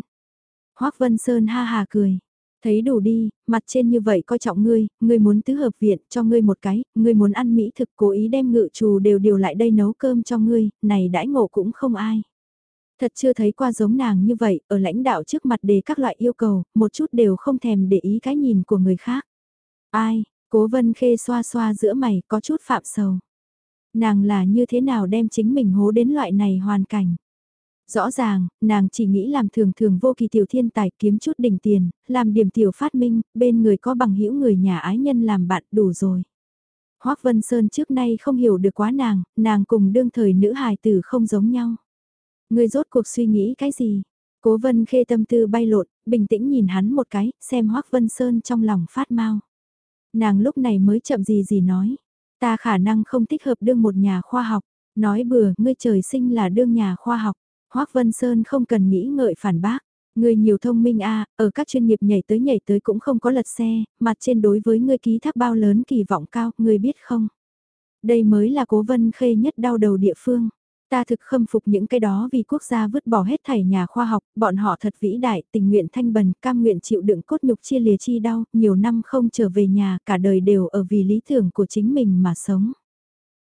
Hoác Vân Sơn ha hà cười. Thấy đủ đi, mặt trên như vậy coi trọng ngươi, ngươi muốn tứ hợp viện cho ngươi một cái, ngươi muốn ăn mỹ thực cố ý đem ngự trù đều điều lại đây nấu cơm cho ngươi, này đãi ngộ cũng không ai. Thật chưa thấy qua giống nàng như vậy, ở lãnh đạo trước mặt đề các loại yêu cầu, một chút đều không thèm để ý cái nhìn của người khác. Ai, cố vân khê xoa xoa giữa mày có chút phạm sầu. Nàng là như thế nào đem chính mình hố đến loại này hoàn cảnh. Rõ ràng, nàng chỉ nghĩ làm thường thường vô kỳ tiểu thiên tài kiếm chút đỉnh tiền, làm điểm tiểu phát minh, bên người có bằng hữu người nhà ái nhân làm bạn đủ rồi. Hoác Vân Sơn trước nay không hiểu được quá nàng, nàng cùng đương thời nữ hài tử không giống nhau. Người rốt cuộc suy nghĩ cái gì? Cố Vân khê tâm tư bay lộn, bình tĩnh nhìn hắn một cái, xem Hoác Vân Sơn trong lòng phát mau. Nàng lúc này mới chậm gì gì nói. Ta khả năng không thích hợp đương một nhà khoa học. Nói bừa, ngươi trời sinh là đương nhà khoa học. Hoác Vân Sơn không cần nghĩ ngợi phản bác. Người nhiều thông minh a ở các chuyên nghiệp nhảy tới nhảy tới cũng không có lật xe, mặt trên đối với ngươi ký thác bao lớn kỳ vọng cao, ngươi biết không? Đây mới là cố vân khê nhất đau đầu địa phương. Ta thực khâm phục những cái đó vì quốc gia vứt bỏ hết thảy nhà khoa học, bọn họ thật vĩ đại, tình nguyện thanh bần, cam nguyện chịu đựng cốt nhục chia lìa chi đau, nhiều năm không trở về nhà, cả đời đều ở vì lý tưởng của chính mình mà sống.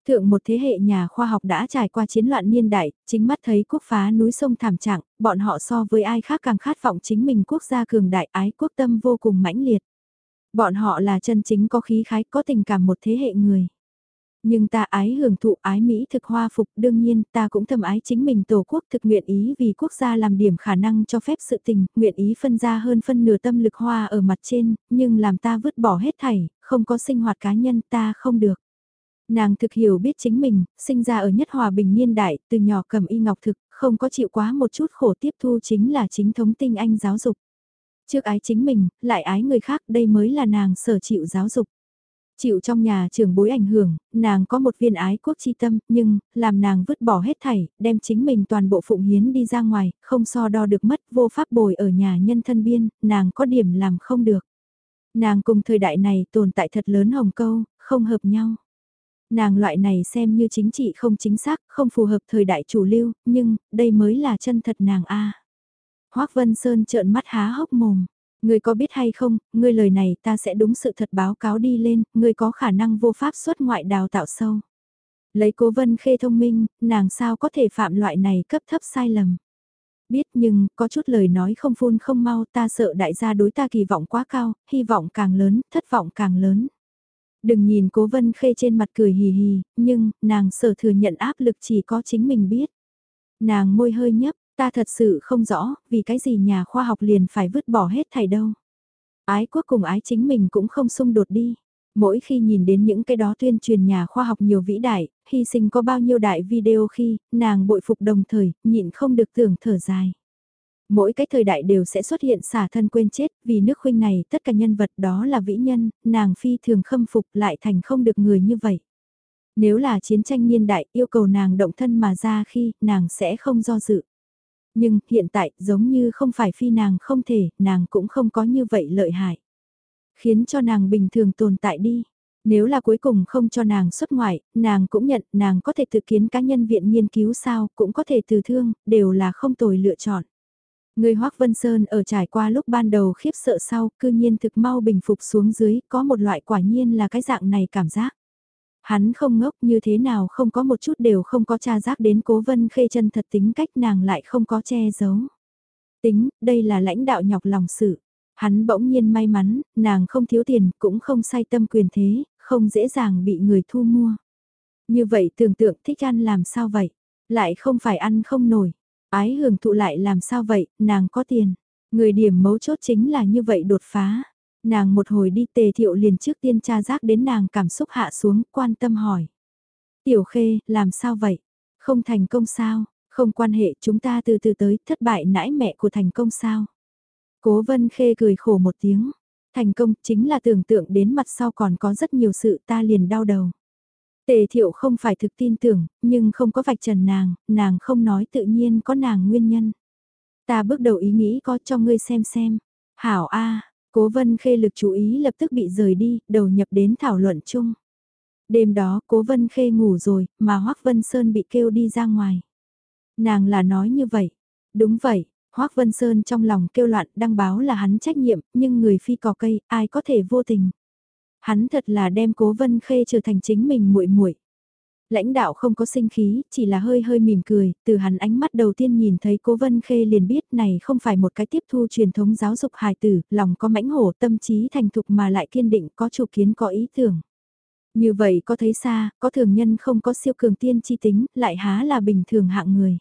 Thượng một thế hệ nhà khoa học đã trải qua chiến loạn niên đại, chính mắt thấy quốc phá núi sông thảm trạng, bọn họ so với ai khác càng khát vọng chính mình quốc gia cường đại ái quốc tâm vô cùng mãnh liệt. Bọn họ là chân chính có khí khái có tình cảm một thế hệ người. Nhưng ta ái hưởng thụ ái Mỹ thực hoa phục đương nhiên ta cũng thầm ái chính mình tổ quốc thực nguyện ý vì quốc gia làm điểm khả năng cho phép sự tình, nguyện ý phân ra hơn phân nửa tâm lực hoa ở mặt trên, nhưng làm ta vứt bỏ hết thảy, không có sinh hoạt cá nhân ta không được. Nàng thực hiểu biết chính mình, sinh ra ở nhất hòa bình niên đại, từ nhỏ cầm y ngọc thực, không có chịu quá một chút khổ tiếp thu chính là chính thống tinh anh giáo dục. Trước ái chính mình, lại ái người khác, đây mới là nàng sở chịu giáo dục. Chịu trong nhà trường bối ảnh hưởng, nàng có một viên ái quốc chi tâm, nhưng, làm nàng vứt bỏ hết thảy, đem chính mình toàn bộ phụng hiến đi ra ngoài, không so đo được mất vô pháp bồi ở nhà nhân thân biên, nàng có điểm làm không được. Nàng cùng thời đại này tồn tại thật lớn hồng câu, không hợp nhau. Nàng loại này xem như chính trị không chính xác, không phù hợp thời đại chủ lưu, nhưng, đây mới là chân thật nàng A. À. Hoác Vân Sơn trợn mắt há hốc mồm. Ngươi có biết hay không, ngươi lời này ta sẽ đúng sự thật báo cáo đi lên, ngươi có khả năng vô pháp xuất ngoại đào tạo sâu. Lấy cố vân khê thông minh, nàng sao có thể phạm loại này cấp thấp sai lầm. Biết nhưng, có chút lời nói không phun không mau ta sợ đại gia đối ta kỳ vọng quá cao, hy vọng càng lớn, thất vọng càng lớn. Đừng nhìn cố vân khê trên mặt cười hì hì, nhưng, nàng sở thừa nhận áp lực chỉ có chính mình biết. Nàng môi hơi nhấp, Ta thật sự không rõ, vì cái gì nhà khoa học liền phải vứt bỏ hết thảy đâu. Ái quốc cùng ái chính mình cũng không xung đột đi. Mỗi khi nhìn đến những cái đó tuyên truyền nhà khoa học nhiều vĩ đại, hy sinh có bao nhiêu đại video khi, nàng bội phục đồng thời, nhịn không được tưởng thở dài. Mỗi cái thời đại đều sẽ xuất hiện xả thân quên chết, vì nước khuynh này tất cả nhân vật đó là vĩ nhân, nàng phi thường khâm phục lại thành không được người như vậy. Nếu là chiến tranh niên đại yêu cầu nàng động thân mà ra khi, nàng sẽ không do dự. Nhưng hiện tại giống như không phải phi nàng không thể, nàng cũng không có như vậy lợi hại. Khiến cho nàng bình thường tồn tại đi. Nếu là cuối cùng không cho nàng xuất ngoại, nàng cũng nhận nàng có thể tự kiến cá nhân viện nghiên cứu sao, cũng có thể từ thương, đều là không tồi lựa chọn. Người Hoác Vân Sơn ở trải qua lúc ban đầu khiếp sợ sau, cư nhiên thực mau bình phục xuống dưới, có một loại quả nhiên là cái dạng này cảm giác. Hắn không ngốc như thế nào không có một chút đều không có tra giác đến cố vân khê chân thật tính cách nàng lại không có che giấu. Tính, đây là lãnh đạo nhọc lòng sự. Hắn bỗng nhiên may mắn, nàng không thiếu tiền, cũng không say tâm quyền thế, không dễ dàng bị người thu mua. Như vậy tưởng tượng thích ăn làm sao vậy? Lại không phải ăn không nổi. Ái hưởng thụ lại làm sao vậy, nàng có tiền. Người điểm mấu chốt chính là như vậy đột phá. Nàng một hồi đi tề thiệu liền trước tiên tra giác đến nàng cảm xúc hạ xuống, quan tâm hỏi. Tiểu khê, làm sao vậy? Không thành công sao? Không quan hệ chúng ta từ từ tới, thất bại nãi mẹ của thành công sao? Cố vân khê cười khổ một tiếng. Thành công chính là tưởng tượng đến mặt sau còn có rất nhiều sự ta liền đau đầu. Tề thiệu không phải thực tin tưởng, nhưng không có vạch trần nàng, nàng không nói tự nhiên có nàng nguyên nhân. Ta bước đầu ý nghĩ có cho ngươi xem xem. Hảo A, Cố vân khê lực chú ý lập tức bị rời đi, đầu nhập đến thảo luận chung. Đêm đó cố vân khê ngủ rồi, mà Hoác Vân Sơn bị kêu đi ra ngoài. Nàng là nói như vậy. Đúng vậy, Hoác Vân Sơn trong lòng kêu loạn đăng báo là hắn trách nhiệm, nhưng người phi cò cây, ai có thể vô tình. Hắn thật là đem cố vân khê trở thành chính mình muội muội Lãnh đạo không có sinh khí, chỉ là hơi hơi mỉm cười, từ hắn ánh mắt đầu tiên nhìn thấy cố Vân Khê liền biết này không phải một cái tiếp thu truyền thống giáo dục hài tử, lòng có mãnh hổ tâm trí thành thục mà lại kiên định có chủ kiến có ý tưởng. Như vậy có thấy xa, có thường nhân không có siêu cường tiên chi tính, lại há là bình thường hạng người.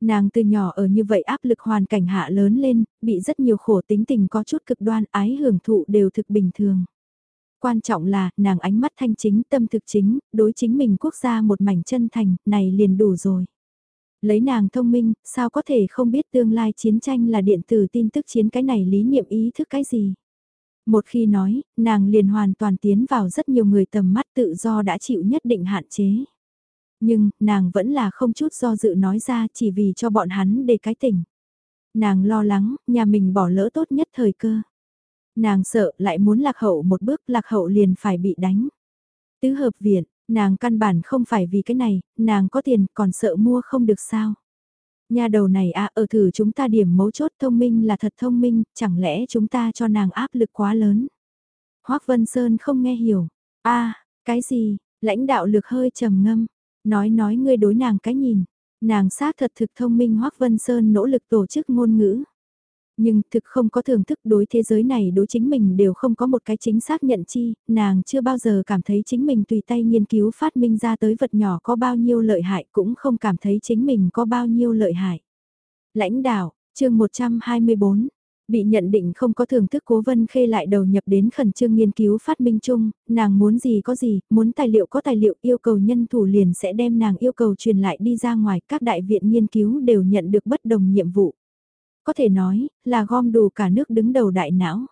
Nàng từ nhỏ ở như vậy áp lực hoàn cảnh hạ lớn lên, bị rất nhiều khổ tính tình có chút cực đoan ái hưởng thụ đều thực bình thường quan trọng là, nàng ánh mắt thanh chính tâm thực chính, đối chính mình quốc gia một mảnh chân thành, này liền đủ rồi. Lấy nàng thông minh, sao có thể không biết tương lai chiến tranh là điện tử tin tức chiến cái này lý niệm ý thức cái gì. Một khi nói, nàng liền hoàn toàn tiến vào rất nhiều người tầm mắt tự do đã chịu nhất định hạn chế. Nhưng, nàng vẫn là không chút do dự nói ra chỉ vì cho bọn hắn để cái tỉnh. Nàng lo lắng, nhà mình bỏ lỡ tốt nhất thời cơ. Nàng sợ lại muốn lạc hậu một bước lạc hậu liền phải bị đánh. Tứ hợp viện, Nàng căn bản không phải vì cái này, nàng có tiền còn sợ mua không được sao. Nhà đầu này à ở thử chúng ta điểm mấu chốt thông minh là thật thông minh, chẳng lẽ chúng ta cho nàng áp lực quá lớn. Hoác Vân Sơn không nghe hiểu. a cái gì, lãnh đạo lực hơi trầm ngâm. Nói nói ngươi đối nàng cái nhìn. Nàng xác thật thực thông minh Hoác Vân Sơn nỗ lực tổ chức ngôn ngữ. Nhưng thực không có thưởng thức đối thế giới này đối chính mình đều không có một cái chính xác nhận chi, nàng chưa bao giờ cảm thấy chính mình tùy tay nghiên cứu phát minh ra tới vật nhỏ có bao nhiêu lợi hại cũng không cảm thấy chính mình có bao nhiêu lợi hại. Lãnh đạo, chương 124, Bị nhận định không có thưởng thức cố vân khê lại đầu nhập đến khẩn trương nghiên cứu phát minh chung, nàng muốn gì có gì, muốn tài liệu có tài liệu yêu cầu nhân thủ liền sẽ đem nàng yêu cầu truyền lại đi ra ngoài, các đại viện nghiên cứu đều nhận được bất đồng nhiệm vụ. Có thể nói, là gom đủ cả nước đứng đầu đại não.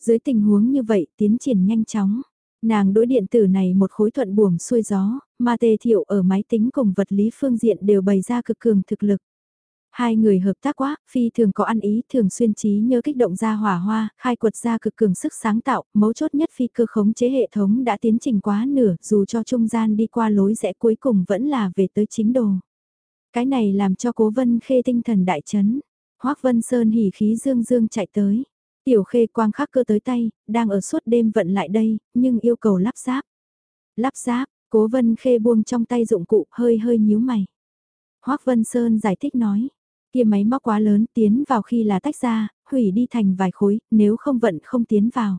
Dưới tình huống như vậy, tiến triển nhanh chóng. Nàng đối điện tử này một khối thuận buồm xuôi gió, mà tề thiệu ở máy tính cùng vật lý phương diện đều bày ra cực cường thực lực. Hai người hợp tác quá, phi thường có ăn ý, thường xuyên trí nhớ kích động ra hỏa hoa, khai quật ra cực cường sức sáng tạo, mấu chốt nhất phi cơ khống chế hệ thống đã tiến trình quá nửa, dù cho trung gian đi qua lối rẽ cuối cùng vẫn là về tới chính đồ. Cái này làm cho cố vân khê tinh thần đại chấn. Hoác Vân Sơn hỉ khí dương dương chạy tới. Tiểu khê quang khắc cơ tới tay, đang ở suốt đêm vận lại đây, nhưng yêu cầu lắp ráp. Lắp ráp, cố vân khê buông trong tay dụng cụ hơi hơi nhíu mày. Hoác Vân Sơn giải thích nói, kia máy móc quá lớn tiến vào khi là tách ra, hủy đi thành vài khối, nếu không vận không tiến vào.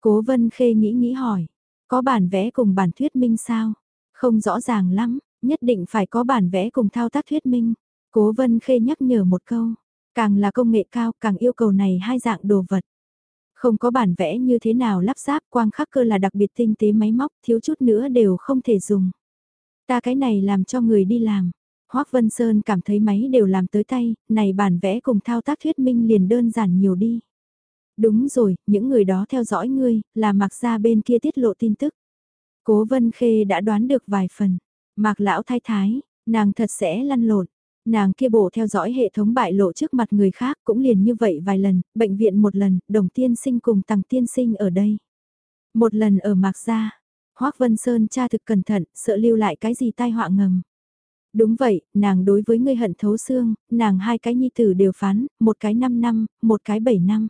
Cố vân khê nghĩ nghĩ hỏi, có bản vẽ cùng bản thuyết minh sao? Không rõ ràng lắm, nhất định phải có bản vẽ cùng thao tác thuyết minh. Cố vân khê nhắc nhở một câu, càng là công nghệ cao càng yêu cầu này hai dạng đồ vật. Không có bản vẽ như thế nào lắp ráp quang khắc cơ là đặc biệt tinh tế máy móc thiếu chút nữa đều không thể dùng. Ta cái này làm cho người đi làm, Hoác Vân Sơn cảm thấy máy đều làm tới tay, này bản vẽ cùng thao tác thuyết minh liền đơn giản nhiều đi. Đúng rồi, những người đó theo dõi ngươi, là mặc ra bên kia tiết lộ tin tức. Cố Vân Khê đã đoán được vài phần. Mạc lão thái thái, nàng thật sẽ lăn lộn. Nàng kia bổ theo dõi hệ thống bại lộ trước mặt người khác cũng liền như vậy vài lần, bệnh viện một lần, đồng tiên sinh cùng tàng tiên sinh ở đây. Một lần ở Mạc Gia, Hoác Vân Sơn cha thực cẩn thận, sợ lưu lại cái gì tai họa ngầm. Đúng vậy, nàng đối với người hận thấu xương, nàng hai cái nhi tử đều phán, một cái 5 năm, một cái 7 năm.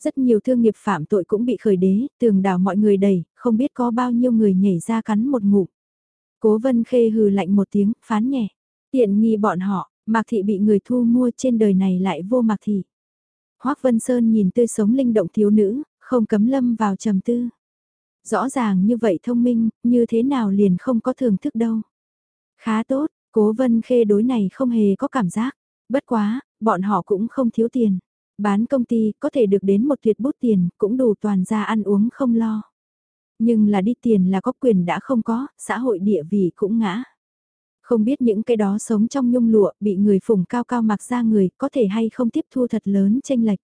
Rất nhiều thương nghiệp phạm tội cũng bị khởi đế, tường đảo mọi người đầy, không biết có bao nhiêu người nhảy ra cắn một ngụm. Cố vân khê hừ lạnh một tiếng, phán nhẹ. Tiện nghi bọn họ, mạc thị bị người thu mua trên đời này lại vô mạc thị. Hoác Vân Sơn nhìn tươi sống linh động thiếu nữ, không cấm lâm vào trầm tư. Rõ ràng như vậy thông minh, như thế nào liền không có thưởng thức đâu. Khá tốt, Cố vân khê đối này không hề có cảm giác. Bất quá, bọn họ cũng không thiếu tiền. Bán công ty có thể được đến một tuyệt bút tiền, cũng đủ toàn ra ăn uống không lo. Nhưng là đi tiền là có quyền đã không có, xã hội địa vị cũng ngã. Không biết những cái đó sống trong nhung lụa bị người phủng cao cao mặc ra người có thể hay không tiếp thu thật lớn tranh lệch.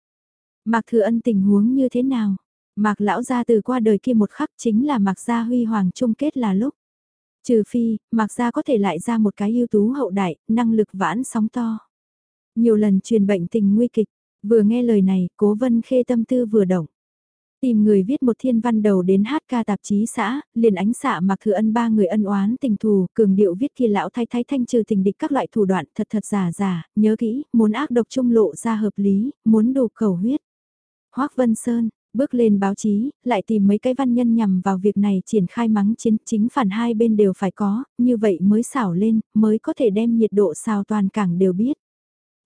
Mạc Thừa Ân tình huống như thế nào? Mạc lão gia từ qua đời kia một khắc chính là Mạc gia huy hoàng chung kết là lúc. Trừ phi, mạc gia có thể lại ra một cái ưu tú hậu đại, năng lực vãn sóng to. Nhiều lần truyền bệnh tình nguy kịch, vừa nghe lời này, cố vân khê tâm tư vừa động. Tìm người viết một thiên văn đầu đến hát ca tạp chí xã, liền ánh xạ mặc thừa ân ba người ân oán tình thù, cường điệu viết kia lão thay thái thanh trừ tình địch các loại thủ đoạn thật thật giả giả, nhớ kỹ, muốn ác độc trung lộ ra hợp lý, muốn đủ khẩu huyết. Hoác Vân Sơn, Bước lên báo chí, lại tìm mấy cái văn nhân nhằm vào việc này triển khai mắng chiến chính phản hai bên đều phải có, như vậy mới xảo lên, mới có thể đem nhiệt độ sao toàn cảng đều biết.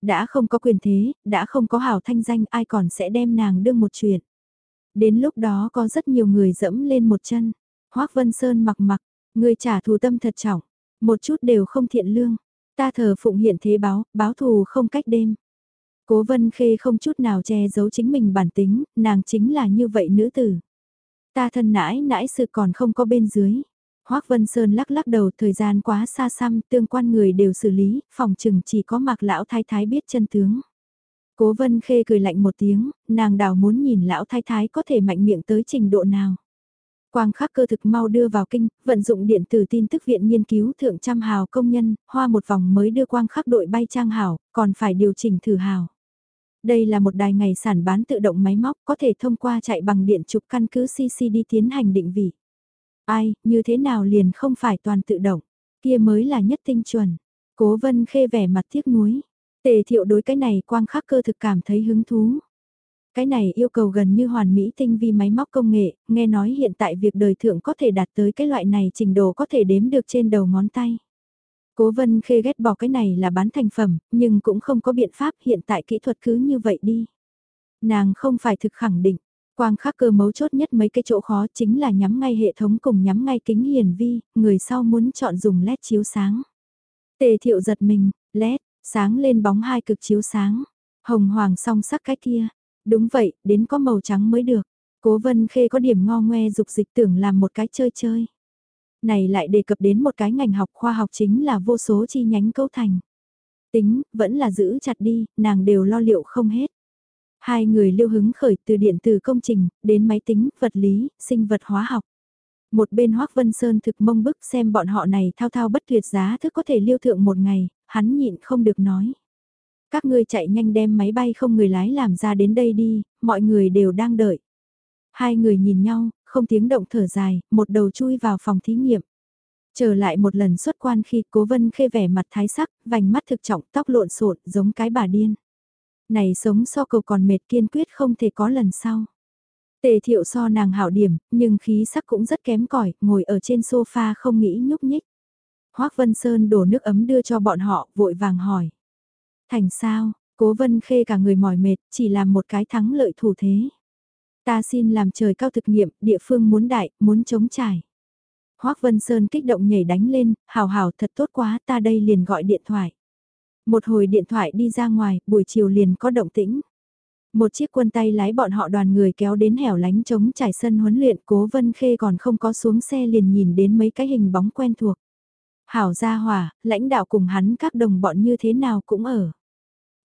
Đã không có quyền thế, đã không có hảo thanh danh ai còn sẽ đem nàng đương một chuyện. Đến lúc đó có rất nhiều người dẫm lên một chân. Hoác Vân Sơn mặc mặc, người trả thù tâm thật trọng, một chút đều không thiện lương. Ta thờ phụng hiện thế báo, báo thù không cách đêm. Cố vân khê không chút nào che giấu chính mình bản tính, nàng chính là như vậy nữ tử. Ta thân nãi nãi sự còn không có bên dưới. Hoác Vân Sơn lắc lắc đầu thời gian quá xa xăm, tương quan người đều xử lý, phòng chừng chỉ có mặc lão thái thái biết chân tướng. Cố Vân Khê cười lạnh một tiếng, nàng đào muốn nhìn lão thái thái có thể mạnh miệng tới trình độ nào. Quang khắc cơ thực mau đưa vào kinh, vận dụng điện tử tin tức viện nghiên cứu thượng trăm hào công nhân, hoa một vòng mới đưa quang khắc đội bay trang hào, còn phải điều chỉnh thử hào. Đây là một đài ngày sản bán tự động máy móc có thể thông qua chạy bằng điện chụp căn cứ CCD tiến hành định vị. Ai, như thế nào liền không phải toàn tự động, kia mới là nhất tinh chuẩn. Cố vân khê vẻ mặt tiếc nuối. Tề thiệu đối cái này quang khắc cơ thực cảm thấy hứng thú. Cái này yêu cầu gần như hoàn mỹ tinh vi máy móc công nghệ, nghe nói hiện tại việc đời thượng có thể đạt tới cái loại này trình độ có thể đếm được trên đầu ngón tay. Cố vân khê ghét bỏ cái này là bán thành phẩm, nhưng cũng không có biện pháp hiện tại kỹ thuật cứ như vậy đi. Nàng không phải thực khẳng định, quang khắc cơ mấu chốt nhất mấy cái chỗ khó chính là nhắm ngay hệ thống cùng nhắm ngay kính hiển vi, người sau muốn chọn dùng led chiếu sáng. Tề thiệu giật mình, led, sáng lên bóng hai cực chiếu sáng, hồng hoàng song sắc cái kia. Đúng vậy, đến có màu trắng mới được. Cố vân khê có điểm ngo ngoe dục dịch tưởng làm một cái chơi chơi. Này lại đề cập đến một cái ngành học khoa học chính là vô số chi nhánh cấu thành. Tính, vẫn là giữ chặt đi, nàng đều lo liệu không hết. Hai người lưu hứng khởi từ điện từ công trình, đến máy tính, vật lý, sinh vật hóa học. Một bên Hoác Vân Sơn thực mông bức xem bọn họ này thao thao bất tuyệt giá thức có thể lưu thượng một ngày, hắn nhịn không được nói. Các ngươi chạy nhanh đem máy bay không người lái làm ra đến đây đi, mọi người đều đang đợi. Hai người nhìn nhau, không tiếng động thở dài, một đầu chui vào phòng thí nghiệm. Trở lại một lần xuất quan khi cố vân khê vẻ mặt thái sắc, vành mắt thực trọng tóc lộn xộn giống cái bà điên. Này sống so cầu còn mệt kiên quyết không thể có lần sau. Tề thiệu so nàng hảo điểm, nhưng khí sắc cũng rất kém cỏi ngồi ở trên sofa không nghĩ nhúc nhích. Hoác Vân Sơn đổ nước ấm đưa cho bọn họ, vội vàng hỏi. Thành sao, cố vân khê cả người mỏi mệt, chỉ làm một cái thắng lợi thủ thế. Ta xin làm trời cao thực nghiệm, địa phương muốn đại, muốn chống trải. Hoác Vân Sơn kích động nhảy đánh lên, hào hào thật tốt quá, ta đây liền gọi điện thoại. Một hồi điện thoại đi ra ngoài, buổi chiều liền có động tĩnh. Một chiếc quân tay lái bọn họ đoàn người kéo đến hẻo lánh chống trải sân huấn luyện cố vân khê còn không có xuống xe liền nhìn đến mấy cái hình bóng quen thuộc. Hảo gia hỏa, lãnh đạo cùng hắn các đồng bọn như thế nào cũng ở.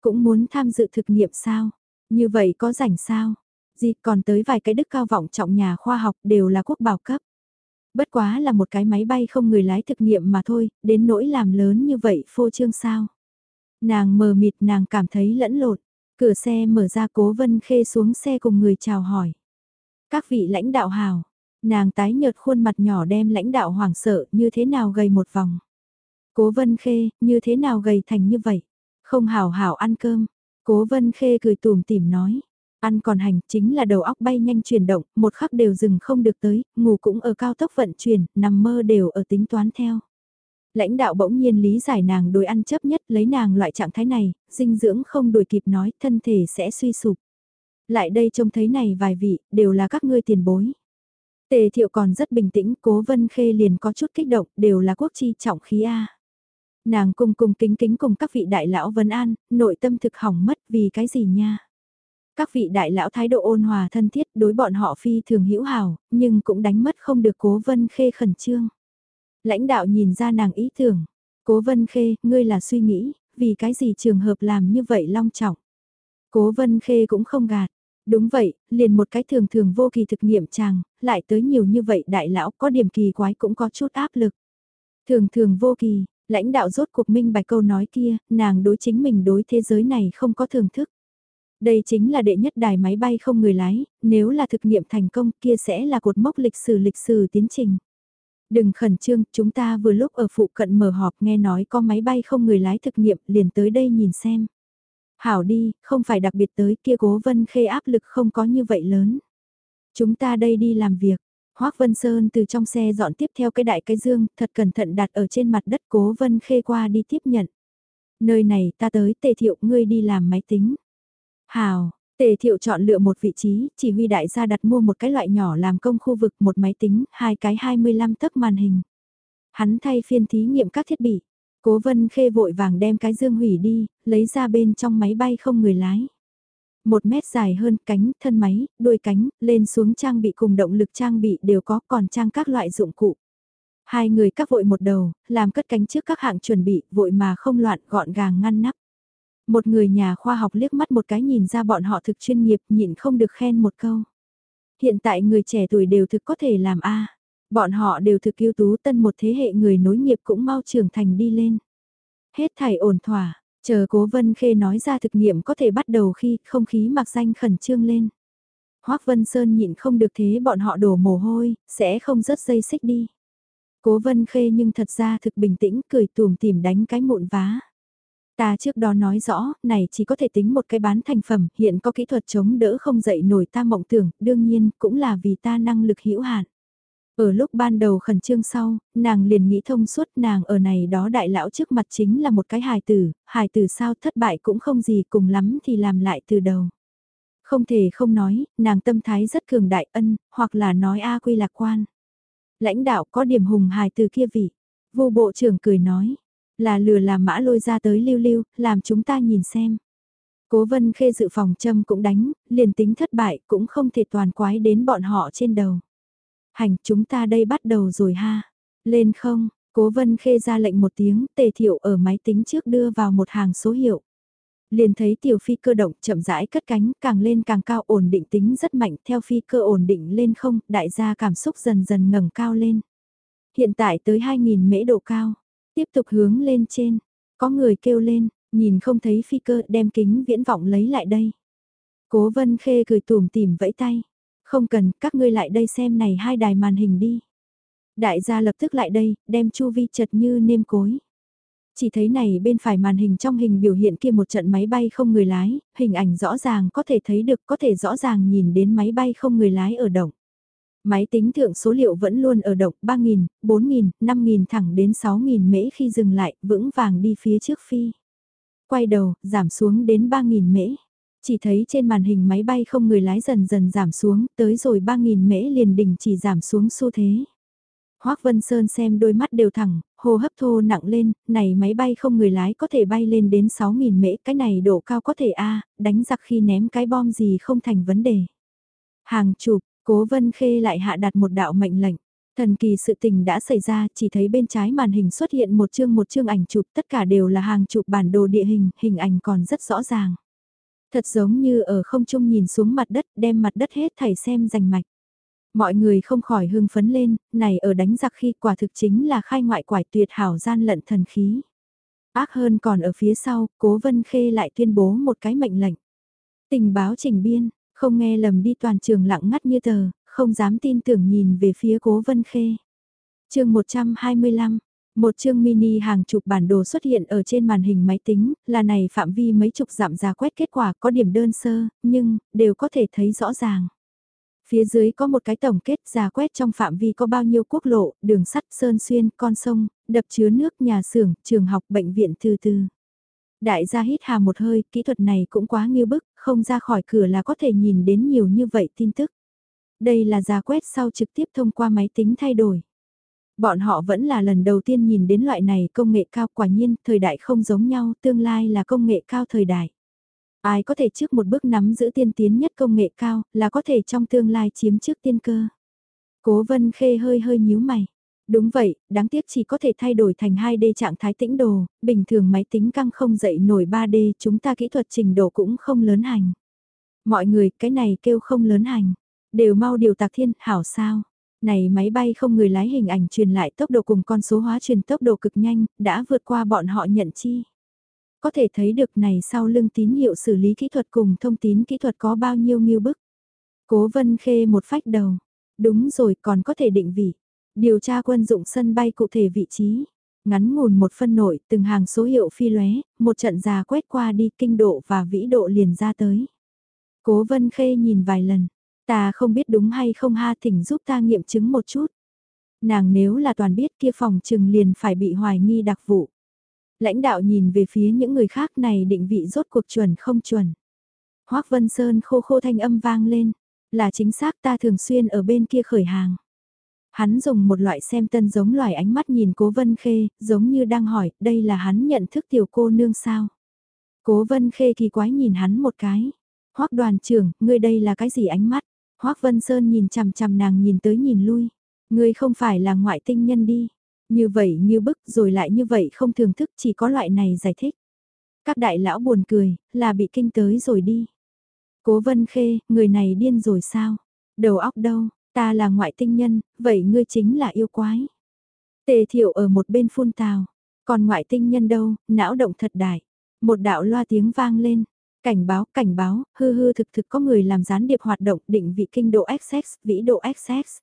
Cũng muốn tham dự thực nghiệm sao? Như vậy có rảnh sao? Gì còn tới vài cái đức cao vọng trọng nhà khoa học đều là quốc bảo cấp. Bất quá là một cái máy bay không người lái thực nghiệm mà thôi, đến nỗi làm lớn như vậy phô trương sao? Nàng mờ mịt nàng cảm thấy lẫn lộn, cửa xe mở ra cố vân khê xuống xe cùng người chào hỏi. Các vị lãnh đạo hào, nàng tái nhợt khuôn mặt nhỏ đem lãnh đạo hoảng sợ như thế nào gầy một vòng. Cố vân khê, như thế nào gầy thành như vậy? Không hào hảo ăn cơm. Cố vân khê cười tùm tìm nói. Ăn còn hành chính là đầu óc bay nhanh chuyển động, một khắc đều dừng không được tới, ngủ cũng ở cao tốc vận chuyển, nằm mơ đều ở tính toán theo. Lãnh đạo bỗng nhiên lý giải nàng đối ăn chấp nhất lấy nàng loại trạng thái này, dinh dưỡng không đuổi kịp nói, thân thể sẽ suy sụp. Lại đây trông thấy này vài vị, đều là các ngươi tiền bối. Tề thiệu còn rất bình tĩnh, cố vân khê liền có chút kích động, đều là quốc chi trọng khí A. Nàng cùng cùng kính kính cùng các vị đại lão vấn an, nội tâm thực hỏng mất vì cái gì nha. Các vị đại lão thái độ ôn hòa thân thiết đối bọn họ phi thường hữu hảo, nhưng cũng đánh mất không được cố vân khê khẩn trương. Lãnh đạo nhìn ra nàng ý tưởng, cố vân khê, ngươi là suy nghĩ, vì cái gì trường hợp làm như vậy long trọng. Cố vân khê cũng không gạt, đúng vậy, liền một cái thường thường vô kỳ thực nghiệm chàng, lại tới nhiều như vậy đại lão có điểm kỳ quái cũng có chút áp lực. Thường thường vô kỳ, lãnh đạo rốt cuộc minh bạch câu nói kia, nàng đối chính mình đối thế giới này không có thưởng thức. Đây chính là đệ nhất đài máy bay không người lái, nếu là thực nghiệm thành công kia sẽ là cột mốc lịch sử lịch sử tiến trình. Đừng khẩn trương, chúng ta vừa lúc ở phụ cận mở họp nghe nói có máy bay không người lái thực nghiệm liền tới đây nhìn xem. Hảo đi, không phải đặc biệt tới kia cố vân khê áp lực không có như vậy lớn. Chúng ta đây đi làm việc, Hoác Vân Sơn từ trong xe dọn tiếp theo cái đại cái dương, thật cẩn thận đặt ở trên mặt đất cố Vân Khê qua đi tiếp nhận. Nơi này ta tới tề thiệu ngươi đi làm máy tính. Hào, tề thiệu chọn lựa một vị trí, chỉ huy đại gia đặt mua một cái loại nhỏ làm công khu vực một máy tính, hai cái 25 tấc màn hình. Hắn thay phiên thí nghiệm các thiết bị. Cố Vân Khê vội vàng đem cái dương hủy đi, lấy ra bên trong máy bay không người lái một mét dài hơn cánh, thân máy, đuôi cánh, lên xuống trang bị cùng động lực trang bị đều có còn trang các loại dụng cụ. Hai người các vội một đầu, làm cất cánh trước các hạng chuẩn bị, vội mà không loạn gọn gàng ngăn nắp. Một người nhà khoa học liếc mắt một cái nhìn ra bọn họ thực chuyên nghiệp nhịn không được khen một câu. Hiện tại người trẻ tuổi đều thực có thể làm A. Bọn họ đều thực yêu tú tân một thế hệ người nối nghiệp cũng mau trưởng thành đi lên. Hết thảy ổn thỏa, Chờ cố vân khê nói ra thực nghiệm có thể bắt đầu khi không khí mặc danh khẩn trương lên. Hoác Vân Sơn nhịn không được thế bọn họ đổ mồ hôi, sẽ không rớt dây xích đi. Cố Vân Khê nhưng thật ra thực bình tĩnh cười tùm tìm đánh cái mụn vá. Ta trước đó nói rõ, này chỉ có thể tính một cái bán thành phẩm, hiện có kỹ thuật chống đỡ không dậy nổi ta mộng tưởng, đương nhiên cũng là vì ta năng lực hữu hạn. Ở lúc ban đầu khẩn trương sau, nàng liền nghĩ thông suốt nàng ở này đó đại lão trước mặt chính là một cái hài tử, hài tử sao thất bại cũng không gì cùng lắm thì làm lại từ đầu. Không thể không nói, nàng tâm thái rất cường đại ân, hoặc là nói A quy lạc quan. Lãnh đạo có điểm hùng hài từ kia vị. Vô bộ trưởng cười nói, là lừa làm mã lôi ra tới lưu lưu, làm chúng ta nhìn xem. Cố vân khê dự phòng châm cũng đánh, liền tính thất bại cũng không thể toàn quái đến bọn họ trên đầu. Hành chúng ta đây bắt đầu rồi ha. Lên không, cố vân khê ra lệnh một tiếng, tề thiệu ở máy tính trước đưa vào một hàng số hiệu. Liền thấy tiểu phi cơ động chậm rãi cất cánh, càng lên càng cao ổn định tính rất mạnh, theo phi cơ ổn định lên không, đại gia cảm xúc dần dần ngẩng cao lên. Hiện tại tới 2.000 mễ độ cao, tiếp tục hướng lên trên, có người kêu lên, nhìn không thấy phi cơ đem kính viễn vọng lấy lại đây. Cố vân khê cười tùm tìm vẫy tay, không cần, các ngươi lại đây xem này hai đài màn hình đi. Đại gia lập tức lại đây, đem chu vi chật như nêm cối. Chỉ thấy này bên phải màn hình trong hình biểu hiện kia một trận máy bay không người lái, hình ảnh rõ ràng có thể thấy được có thể rõ ràng nhìn đến máy bay không người lái ở động. Máy tính thượng số liệu vẫn luôn ở động 3.000, 4.000, 5.000 thẳng đến 6.000 mễ khi dừng lại, vững vàng đi phía trước phi. Quay đầu, giảm xuống đến 3.000 mễ. Chỉ thấy trên màn hình máy bay không người lái dần dần giảm xuống, tới rồi 3.000 mễ liền đỉnh chỉ giảm xuống xu thế. Hoác Vân Sơn xem đôi mắt đều thẳng, hô hấp thô nặng lên, này máy bay không người lái có thể bay lên đến 6.000 mễ, cái này độ cao có thể A, đánh giặc khi ném cái bom gì không thành vấn đề. Hàng chụp, cố Vân Khê lại hạ đặt một đạo mệnh lệnh. Thần kỳ sự tình đã xảy ra, chỉ thấy bên trái màn hình xuất hiện một chương một chương ảnh chụp, tất cả đều là hàng chụp bản đồ địa hình, hình ảnh còn rất rõ ràng. Thật giống như ở không trung nhìn xuống mặt đất, đem mặt đất hết thảy xem rành mạch. Mọi người không khỏi hưng phấn lên, này ở đánh giặc khi quả thực chính là khai ngoại quải tuyệt hảo gian lận thần khí. Ác hơn còn ở phía sau, Cố Vân Khê lại tuyên bố một cái mệnh lệnh. Tình báo trình biên, không nghe lầm đi toàn trường lặng ngắt như tờ, không dám tin tưởng nhìn về phía Cố Vân Khê. chương 125, một chương mini hàng chục bản đồ xuất hiện ở trên màn hình máy tính, là này phạm vi mấy chục giảm ra quét kết quả có điểm đơn sơ, nhưng, đều có thể thấy rõ ràng. Phía dưới có một cái tổng kết giả quét trong phạm vi có bao nhiêu quốc lộ, đường sắt, sơn xuyên, con sông, đập chứa nước, nhà xưởng, trường học, bệnh viện từ từ. Đại gia hít hà một hơi, kỹ thuật này cũng quá nghiêu bức, không ra khỏi cửa là có thể nhìn đến nhiều như vậy tin tức. Đây là giả quét sau trực tiếp thông qua máy tính thay đổi. Bọn họ vẫn là lần đầu tiên nhìn đến loại này công nghệ cao quả nhiên, thời đại không giống nhau, tương lai là công nghệ cao thời đại. Ai có thể trước một bước nắm giữ tiên tiến nhất công nghệ cao, là có thể trong tương lai chiếm trước tiên cơ. Cố vân khê hơi hơi nhíu mày. Đúng vậy, đáng tiếc chỉ có thể thay đổi thành 2D trạng thái tĩnh đồ, bình thường máy tính căng không dậy nổi 3D, chúng ta kỹ thuật trình độ cũng không lớn hành. Mọi người, cái này kêu không lớn hành, đều mau điều tạc thiên, hảo sao. Này máy bay không người lái hình ảnh truyền lại tốc độ cùng con số hóa truyền tốc độ cực nhanh, đã vượt qua bọn họ nhận chi. Có thể thấy được này sau lưng tín hiệu xử lý kỹ thuật cùng thông tín kỹ thuật có bao nhiêu nghiêu bức. Cố vân khê một phách đầu. Đúng rồi còn có thể định vị. Điều tra quân dụng sân bay cụ thể vị trí. Ngắn ngủn một phân nội, từng hàng số hiệu phi lóe, một trận già quét qua đi kinh độ và vĩ độ liền ra tới. Cố vân khê nhìn vài lần. Ta không biết đúng hay không ha thỉnh giúp ta nghiệm chứng một chút. Nàng nếu là toàn biết kia phòng trừng liền phải bị hoài nghi đặc vụ. Lãnh đạo nhìn về phía những người khác này định vị rốt cuộc chuẩn không chuẩn. Hoác Vân Sơn khô khô thanh âm vang lên, là chính xác ta thường xuyên ở bên kia khởi hàng. Hắn dùng một loại xem tân giống loài ánh mắt nhìn cố Vân Khê, giống như đang hỏi, đây là hắn nhận thức tiểu cô nương sao. Cố Vân Khê kỳ quái nhìn hắn một cái. Hoác đoàn trưởng, ngươi đây là cái gì ánh mắt? Hoác Vân Sơn nhìn chằm chằm nàng nhìn tới nhìn lui. Ngươi không phải là ngoại tinh nhân đi. Như vậy như bức rồi lại như vậy không thường thức chỉ có loại này giải thích. Các đại lão buồn cười, là bị kinh tới rồi đi. Cố vân khê, người này điên rồi sao? Đầu óc đâu, ta là ngoại tinh nhân, vậy ngươi chính là yêu quái. Tề thiệu ở một bên phun tào, còn ngoại tinh nhân đâu, não động thật đại. Một đạo loa tiếng vang lên, Cảnh báo, cảnh báo, hư hư thực thực có người làm gián điệp hoạt động định vị kinh độ XX, vĩ độ XX.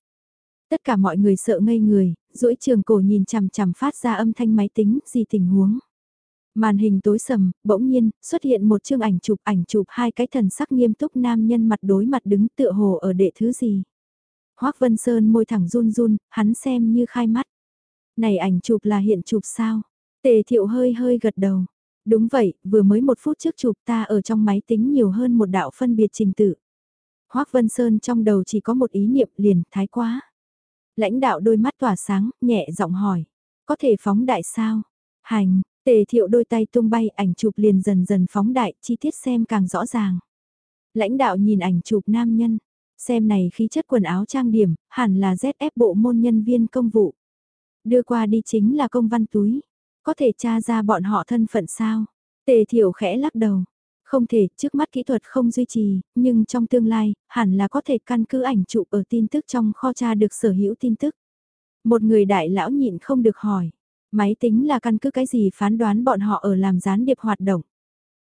Tất cả mọi người sợ ngây người, duỗi trường cổ nhìn chằm chằm phát ra âm thanh máy tính, gì tình huống. Màn hình tối sầm, bỗng nhiên, xuất hiện một chương ảnh chụp ảnh chụp hai cái thần sắc nghiêm túc nam nhân mặt đối mặt đứng tựa hồ ở đệ thứ gì. Hoác Vân Sơn môi thẳng run run, hắn xem như khai mắt. Này ảnh chụp là hiện chụp sao? Tề thiệu hơi hơi gật đầu. Đúng vậy, vừa mới một phút trước chụp ta ở trong máy tính nhiều hơn một đạo phân biệt trình tự. Hoác Vân Sơn trong đầu chỉ có một ý niệm liền, thái quá. Lãnh đạo đôi mắt tỏa sáng, nhẹ giọng hỏi. Có thể phóng đại sao? Hành, tề thiệu đôi tay tung bay ảnh chụp liền dần dần phóng đại, chi tiết xem càng rõ ràng. Lãnh đạo nhìn ảnh chụp nam nhân, xem này khí chất quần áo trang điểm, hẳn là ZF bộ môn nhân viên công vụ. Đưa qua đi chính là công văn túi. Có thể tra ra bọn họ thân phận sao? Tề thiểu khẽ lắc đầu. Không thể, trước mắt kỹ thuật không duy trì, nhưng trong tương lai, hẳn là có thể căn cứ ảnh chụp ở tin tức trong kho tra được sở hữu tin tức. Một người đại lão nhịn không được hỏi, máy tính là căn cứ cái gì phán đoán bọn họ ở làm gián điệp hoạt động.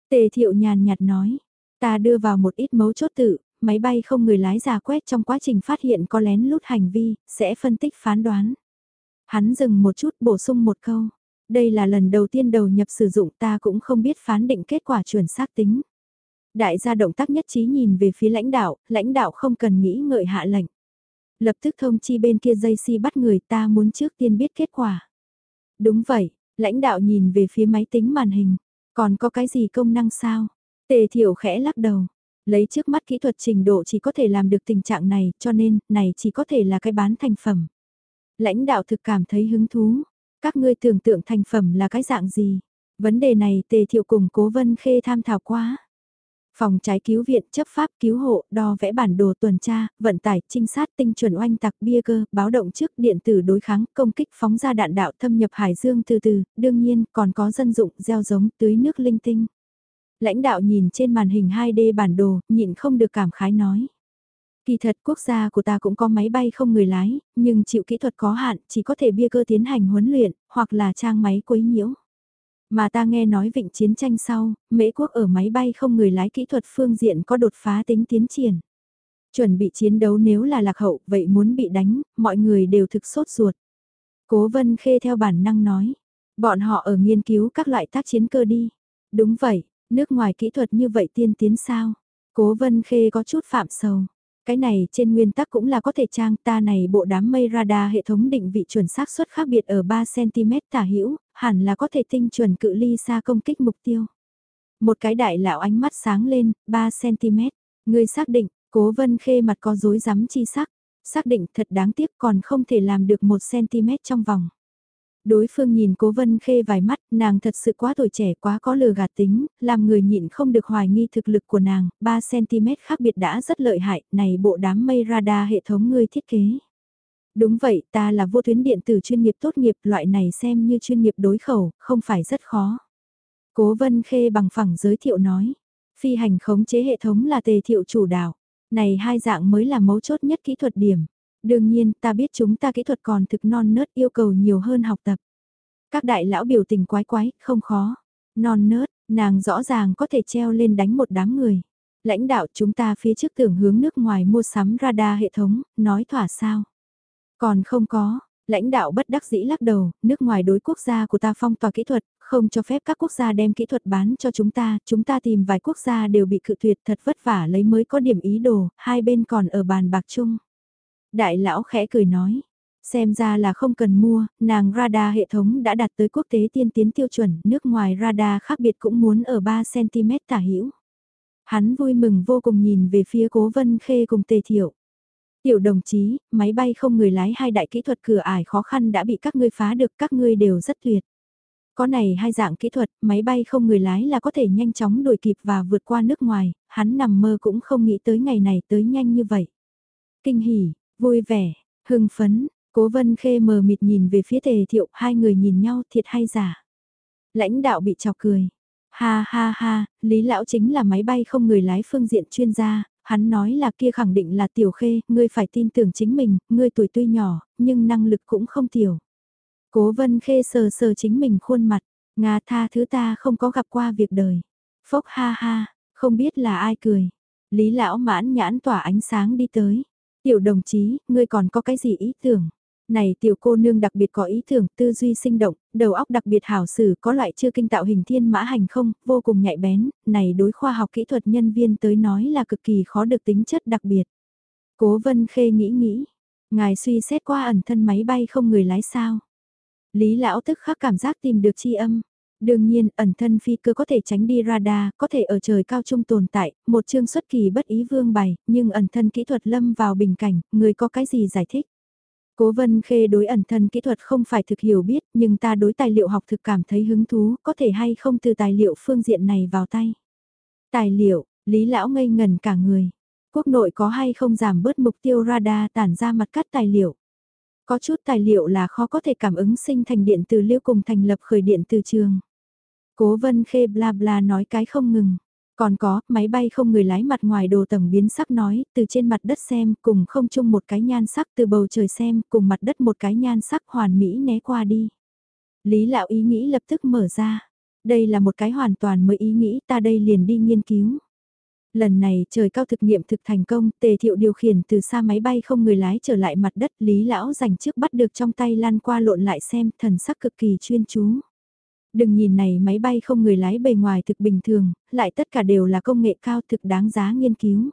Tề thiệu nhàn nhạt nói, ta đưa vào một ít mấu chốt tự, máy bay không người lái giả quét trong quá trình phát hiện có lén lút hành vi, sẽ phân tích phán đoán. Hắn dừng một chút bổ sung một câu. Đây là lần đầu tiên đầu nhập sử dụng ta cũng không biết phán định kết quả chuẩn xác tính. Đại gia động tác nhất trí nhìn về phía lãnh đạo, lãnh đạo không cần nghĩ ngợi hạ lệnh. Lập tức thông chi bên kia dây si bắt người ta muốn trước tiên biết kết quả. Đúng vậy, lãnh đạo nhìn về phía máy tính màn hình. Còn có cái gì công năng sao? Tề thiểu khẽ lắc đầu. Lấy trước mắt kỹ thuật trình độ chỉ có thể làm được tình trạng này cho nên này chỉ có thể là cái bán thành phẩm. Lãnh đạo thực cảm thấy hứng thú. Các ngươi tưởng tượng thành phẩm là cái dạng gì? Vấn đề này tề thiệu cùng cố vân khê tham thảo quá. Phòng trái cứu viện, chấp pháp cứu hộ, đo vẽ bản đồ tuần tra, vận tải, trinh sát tinh chuẩn oanh tạc bia cơ, báo động trước điện tử đối kháng, công kích phóng ra đạn đạo thâm nhập hải dương từ từ, đương nhiên còn có dân dụng, gieo giống, tưới nước linh tinh. Lãnh đạo nhìn trên màn hình 2D bản đồ, nhịn không được cảm khái nói. Kỳ thật quốc gia của ta cũng có máy bay không người lái, nhưng chịu kỹ thuật có hạn, chỉ có thể bia cơ tiến hành huấn luyện, hoặc là trang máy quấy nhiễu. Mà ta nghe nói vịnh chiến tranh sau, Mễ quốc ở máy bay không người lái kỹ thuật phương diện có đột phá tính tiến triển. Chuẩn bị chiến đấu nếu là lạc hậu, vậy muốn bị đánh, mọi người đều thực sốt ruột. Cố Vân Khê theo bản năng nói, bọn họ ở nghiên cứu các loại tác chiến cơ đi. Đúng vậy, nước ngoài kỹ thuật như vậy tiên tiến sao? Cố Vân Khê có chút phạm sầu. Cái này trên nguyên tắc cũng là có thể trang ta này bộ đám mây radar hệ thống định vị chuẩn xác suất khác biệt ở 3cm tả hữu hẳn là có thể tinh chuẩn cự ly xa công kích mục tiêu. Một cái đại lão ánh mắt sáng lên, 3cm, người xác định, cố vân khê mặt có dối rắm chi sắc, xác định thật đáng tiếc còn không thể làm được 1cm trong vòng. Đối phương nhìn cố vân khê vài mắt, nàng thật sự quá tuổi trẻ quá có lừa gạt tính, làm người nhịn không được hoài nghi thực lực của nàng, 3cm khác biệt đã rất lợi hại, này bộ đám mây radar hệ thống ngươi thiết kế. Đúng vậy, ta là vô tuyến điện tử chuyên nghiệp tốt nghiệp, loại này xem như chuyên nghiệp đối khẩu, không phải rất khó. Cố vân khê bằng phẳng giới thiệu nói, phi hành khống chế hệ thống là tề thiệu chủ đạo, này hai dạng mới là mấu chốt nhất kỹ thuật điểm. Đương nhiên, ta biết chúng ta kỹ thuật còn thực non nớt yêu cầu nhiều hơn học tập. Các đại lão biểu tình quái quái, không khó. Non nớt, nàng rõ ràng có thể treo lên đánh một đám người. Lãnh đạo chúng ta phía trước tưởng hướng nước ngoài mua sắm radar hệ thống, nói thỏa sao. Còn không có, lãnh đạo bất đắc dĩ lắc đầu, nước ngoài đối quốc gia của ta phong tỏa kỹ thuật, không cho phép các quốc gia đem kỹ thuật bán cho chúng ta, chúng ta tìm vài quốc gia đều bị cự tuyệt thật vất vả lấy mới có điểm ý đồ, hai bên còn ở bàn bạc chung. Đại lão khẽ cười nói, xem ra là không cần mua, nàng radar hệ thống đã đạt tới quốc tế tiên tiến tiêu chuẩn, nước ngoài radar khác biệt cũng muốn ở 3cm tả hữu Hắn vui mừng vô cùng nhìn về phía cố vân khê cùng tề thiệu. Tiểu đồng chí, máy bay không người lái hai đại kỹ thuật cửa ải khó khăn đã bị các ngươi phá được các ngươi đều rất tuyệt. Có này hai dạng kỹ thuật, máy bay không người lái là có thể nhanh chóng đuổi kịp và vượt qua nước ngoài, hắn nằm mơ cũng không nghĩ tới ngày này tới nhanh như vậy. Kinh hỉ, Vui vẻ, hưng phấn, cố vân khê mờ mịt nhìn về phía tề thiệu, hai người nhìn nhau thiệt hay giả. Lãnh đạo bị chọc cười. Ha ha ha, Lý Lão chính là máy bay không người lái phương diện chuyên gia, hắn nói là kia khẳng định là tiểu khê, ngươi phải tin tưởng chính mình, ngươi tuổi tuy nhỏ, nhưng năng lực cũng không tiểu. Cố vân khê sờ sờ chính mình khuôn mặt, Nga tha thứ ta không có gặp qua việc đời. Phốc ha ha, Không biết là ai cười. Lý lão mãn nhãn tỏa ánh sáng đi tới. Tiểu đồng chí, ngươi còn có cái gì ý tưởng? Này tiểu cô nương đặc biệt có ý tưởng, tư duy sinh động, đầu óc đặc biệt hảo sử, có loại chưa kinh tạo hình thiên mã hành không, vô cùng nhạy bén, này đối khoa học kỹ thuật nhân viên tới nói là cực kỳ khó được tính chất đặc biệt. Cố vân khê nghĩ nghĩ, ngài suy xét qua ẩn thân máy bay không người lái sao. Lý lão tức khắc cảm giác tìm được chi âm. Đương nhiên, ẩn thân phi cơ có thể tránh đi radar, có thể ở trời cao trung tồn tại, một chương xuất kỳ bất ý vương bày, nhưng ẩn thân kỹ thuật lâm vào bình cảnh, người có cái gì giải thích? Cố vân khê đối ẩn thân kỹ thuật không phải thực hiểu biết, nhưng ta đối tài liệu học thực cảm thấy hứng thú, có thể hay không từ tài liệu phương diện này vào tay. Tài liệu, Lý Lão ngây ngần cả người. Quốc nội có hay không giảm bớt mục tiêu radar tản ra mặt cắt tài liệu. Có chút tài liệu là khó có thể cảm ứng sinh thành điện từ liêu cùng thành lập khởi điện từ trường. Cố vân khê bla bla nói cái không ngừng. Còn có, máy bay không người lái mặt ngoài đồ tầng biến sắc nói, từ trên mặt đất xem, cùng không chung một cái nhan sắc từ bầu trời xem, cùng mặt đất một cái nhan sắc hoàn mỹ né qua đi. Lý lão ý nghĩ lập tức mở ra. Đây là một cái hoàn toàn mới ý nghĩ ta đây liền đi nghiên cứu. Lần này trời cao thực nghiệm thực thành công, tề thiệu điều khiển từ xa máy bay không người lái trở lại mặt đất, Lý Lão dành trước bắt được trong tay lan qua lộn lại xem, thần sắc cực kỳ chuyên chú. Đừng nhìn này máy bay không người lái bề ngoài thực bình thường, lại tất cả đều là công nghệ cao thực đáng giá nghiên cứu.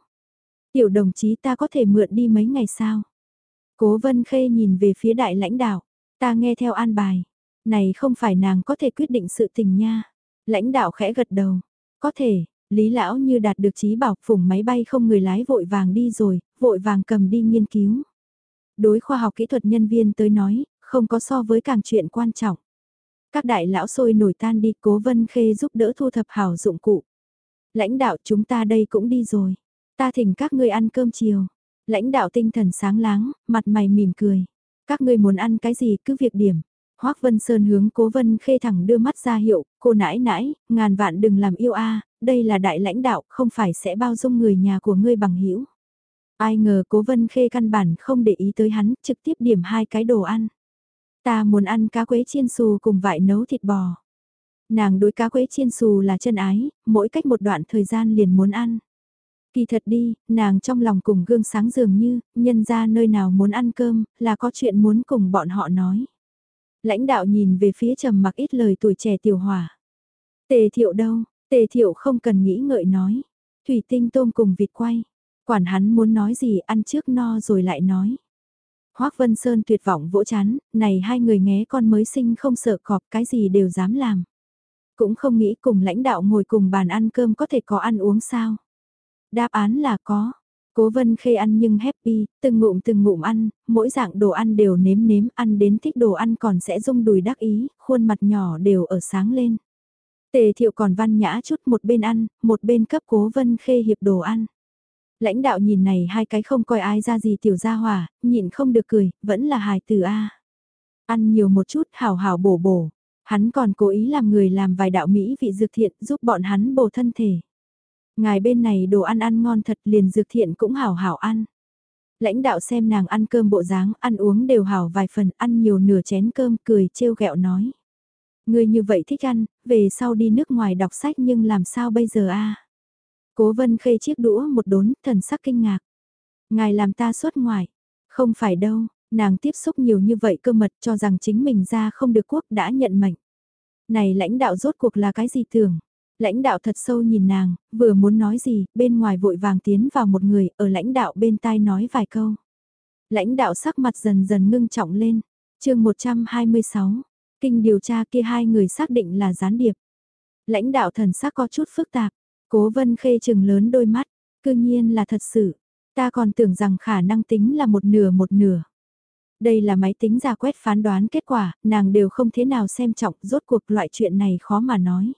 Tiểu đồng chí ta có thể mượn đi mấy ngày sao? Cố Vân Khê nhìn về phía đại lãnh đạo, ta nghe theo an bài. Này không phải nàng có thể quyết định sự tình nha. Lãnh đạo khẽ gật đầu, có thể, Lý lão như đạt được trí bảo phủng máy bay không người lái vội vàng đi rồi, vội vàng cầm đi nghiên cứu. Đối khoa học kỹ thuật nhân viên tới nói, không có so với càng chuyện quan trọng. Các đại lão sôi nổi tan đi cố vân khê giúp đỡ thu thập hảo dụng cụ. Lãnh đạo chúng ta đây cũng đi rồi. Ta thỉnh các ngươi ăn cơm chiều. Lãnh đạo tinh thần sáng láng, mặt mày mỉm cười. Các ngươi muốn ăn cái gì cứ việc điểm. Hoác Vân Sơn hướng cố vân khê thẳng đưa mắt ra hiệu, cô nãi nãi, ngàn vạn đừng làm yêu a đây là đại lãnh đạo, không phải sẽ bao dung người nhà của ngươi bằng hữu Ai ngờ cố vân khê căn bản không để ý tới hắn, trực tiếp điểm hai cái đồ ăn. Ta muốn ăn cá quế chiên xù cùng vải nấu thịt bò. Nàng đối cá quế chiên xù là chân ái, mỗi cách một đoạn thời gian liền muốn ăn. Kỳ thật đi, nàng trong lòng cùng gương sáng dường như, nhân ra nơi nào muốn ăn cơm, là có chuyện muốn cùng bọn họ nói. Lãnh đạo nhìn về phía trầm mặc ít lời tuổi trẻ tiểu hỏa. Tề thiệu đâu, tề thiệu không cần nghĩ ngợi nói. Thủy tinh tôm cùng vịt quay. Quản hắn muốn nói gì ăn trước no rồi lại nói. Hoác Vân Sơn tuyệt vọng vỗ chán, này hai người nghé con mới sinh không sợ cọp cái gì đều dám làm. Cũng không nghĩ cùng lãnh đạo ngồi cùng bàn ăn cơm có thể có ăn uống sao. Đáp án là có. Cố vân khê ăn nhưng happy, từng ngụm từng ngụm ăn, mỗi dạng đồ ăn đều nếm nếm, ăn đến thích đồ ăn còn sẽ rung đùi đắc ý, khuôn mặt nhỏ đều ở sáng lên. Tề thiệu còn văn nhã chút một bên ăn, một bên cấp cố vân khê hiệp đồ ăn. Lãnh đạo nhìn này hai cái không coi ai ra gì tiểu gia hỏa, nhịn không được cười, vẫn là hài từ A. Ăn nhiều một chút hảo hảo bổ bổ. Hắn còn cố ý làm người làm vài đạo Mỹ vị dược thiện giúp bọn hắn bổ thân thể. Ngài bên này đồ ăn ăn ngon thật liền dược thiện cũng hảo hảo ăn. Lãnh đạo xem nàng ăn cơm bộ dáng, ăn uống đều hảo vài phần, ăn nhiều nửa chén cơm, cười trêu ghẹo nói. Người như vậy thích ăn, về sau đi nước ngoài đọc sách nhưng làm sao bây giờ a Cố vân khê chiếc đũa một đốn, thần sắc kinh ngạc. Ngài làm ta xuất ngoài. Không phải đâu, nàng tiếp xúc nhiều như vậy cơ mật cho rằng chính mình ra không được quốc đã nhận mệnh. Này lãnh đạo rốt cuộc là cái gì tưởng? Lãnh đạo thật sâu nhìn nàng, vừa muốn nói gì, bên ngoài vội vàng tiến vào một người, ở lãnh đạo bên tai nói vài câu. Lãnh đạo sắc mặt dần dần ngưng trọng lên. chương 126, kinh điều tra kia hai người xác định là gián điệp. Lãnh đạo thần sắc có chút phức tạp, Cố vân khê chừng lớn đôi mắt, cư nhiên là thật sự, ta còn tưởng rằng khả năng tính là một nửa một nửa. Đây là máy tính ra quét phán đoán kết quả, nàng đều không thế nào xem trọng, rốt cuộc loại chuyện này khó mà nói.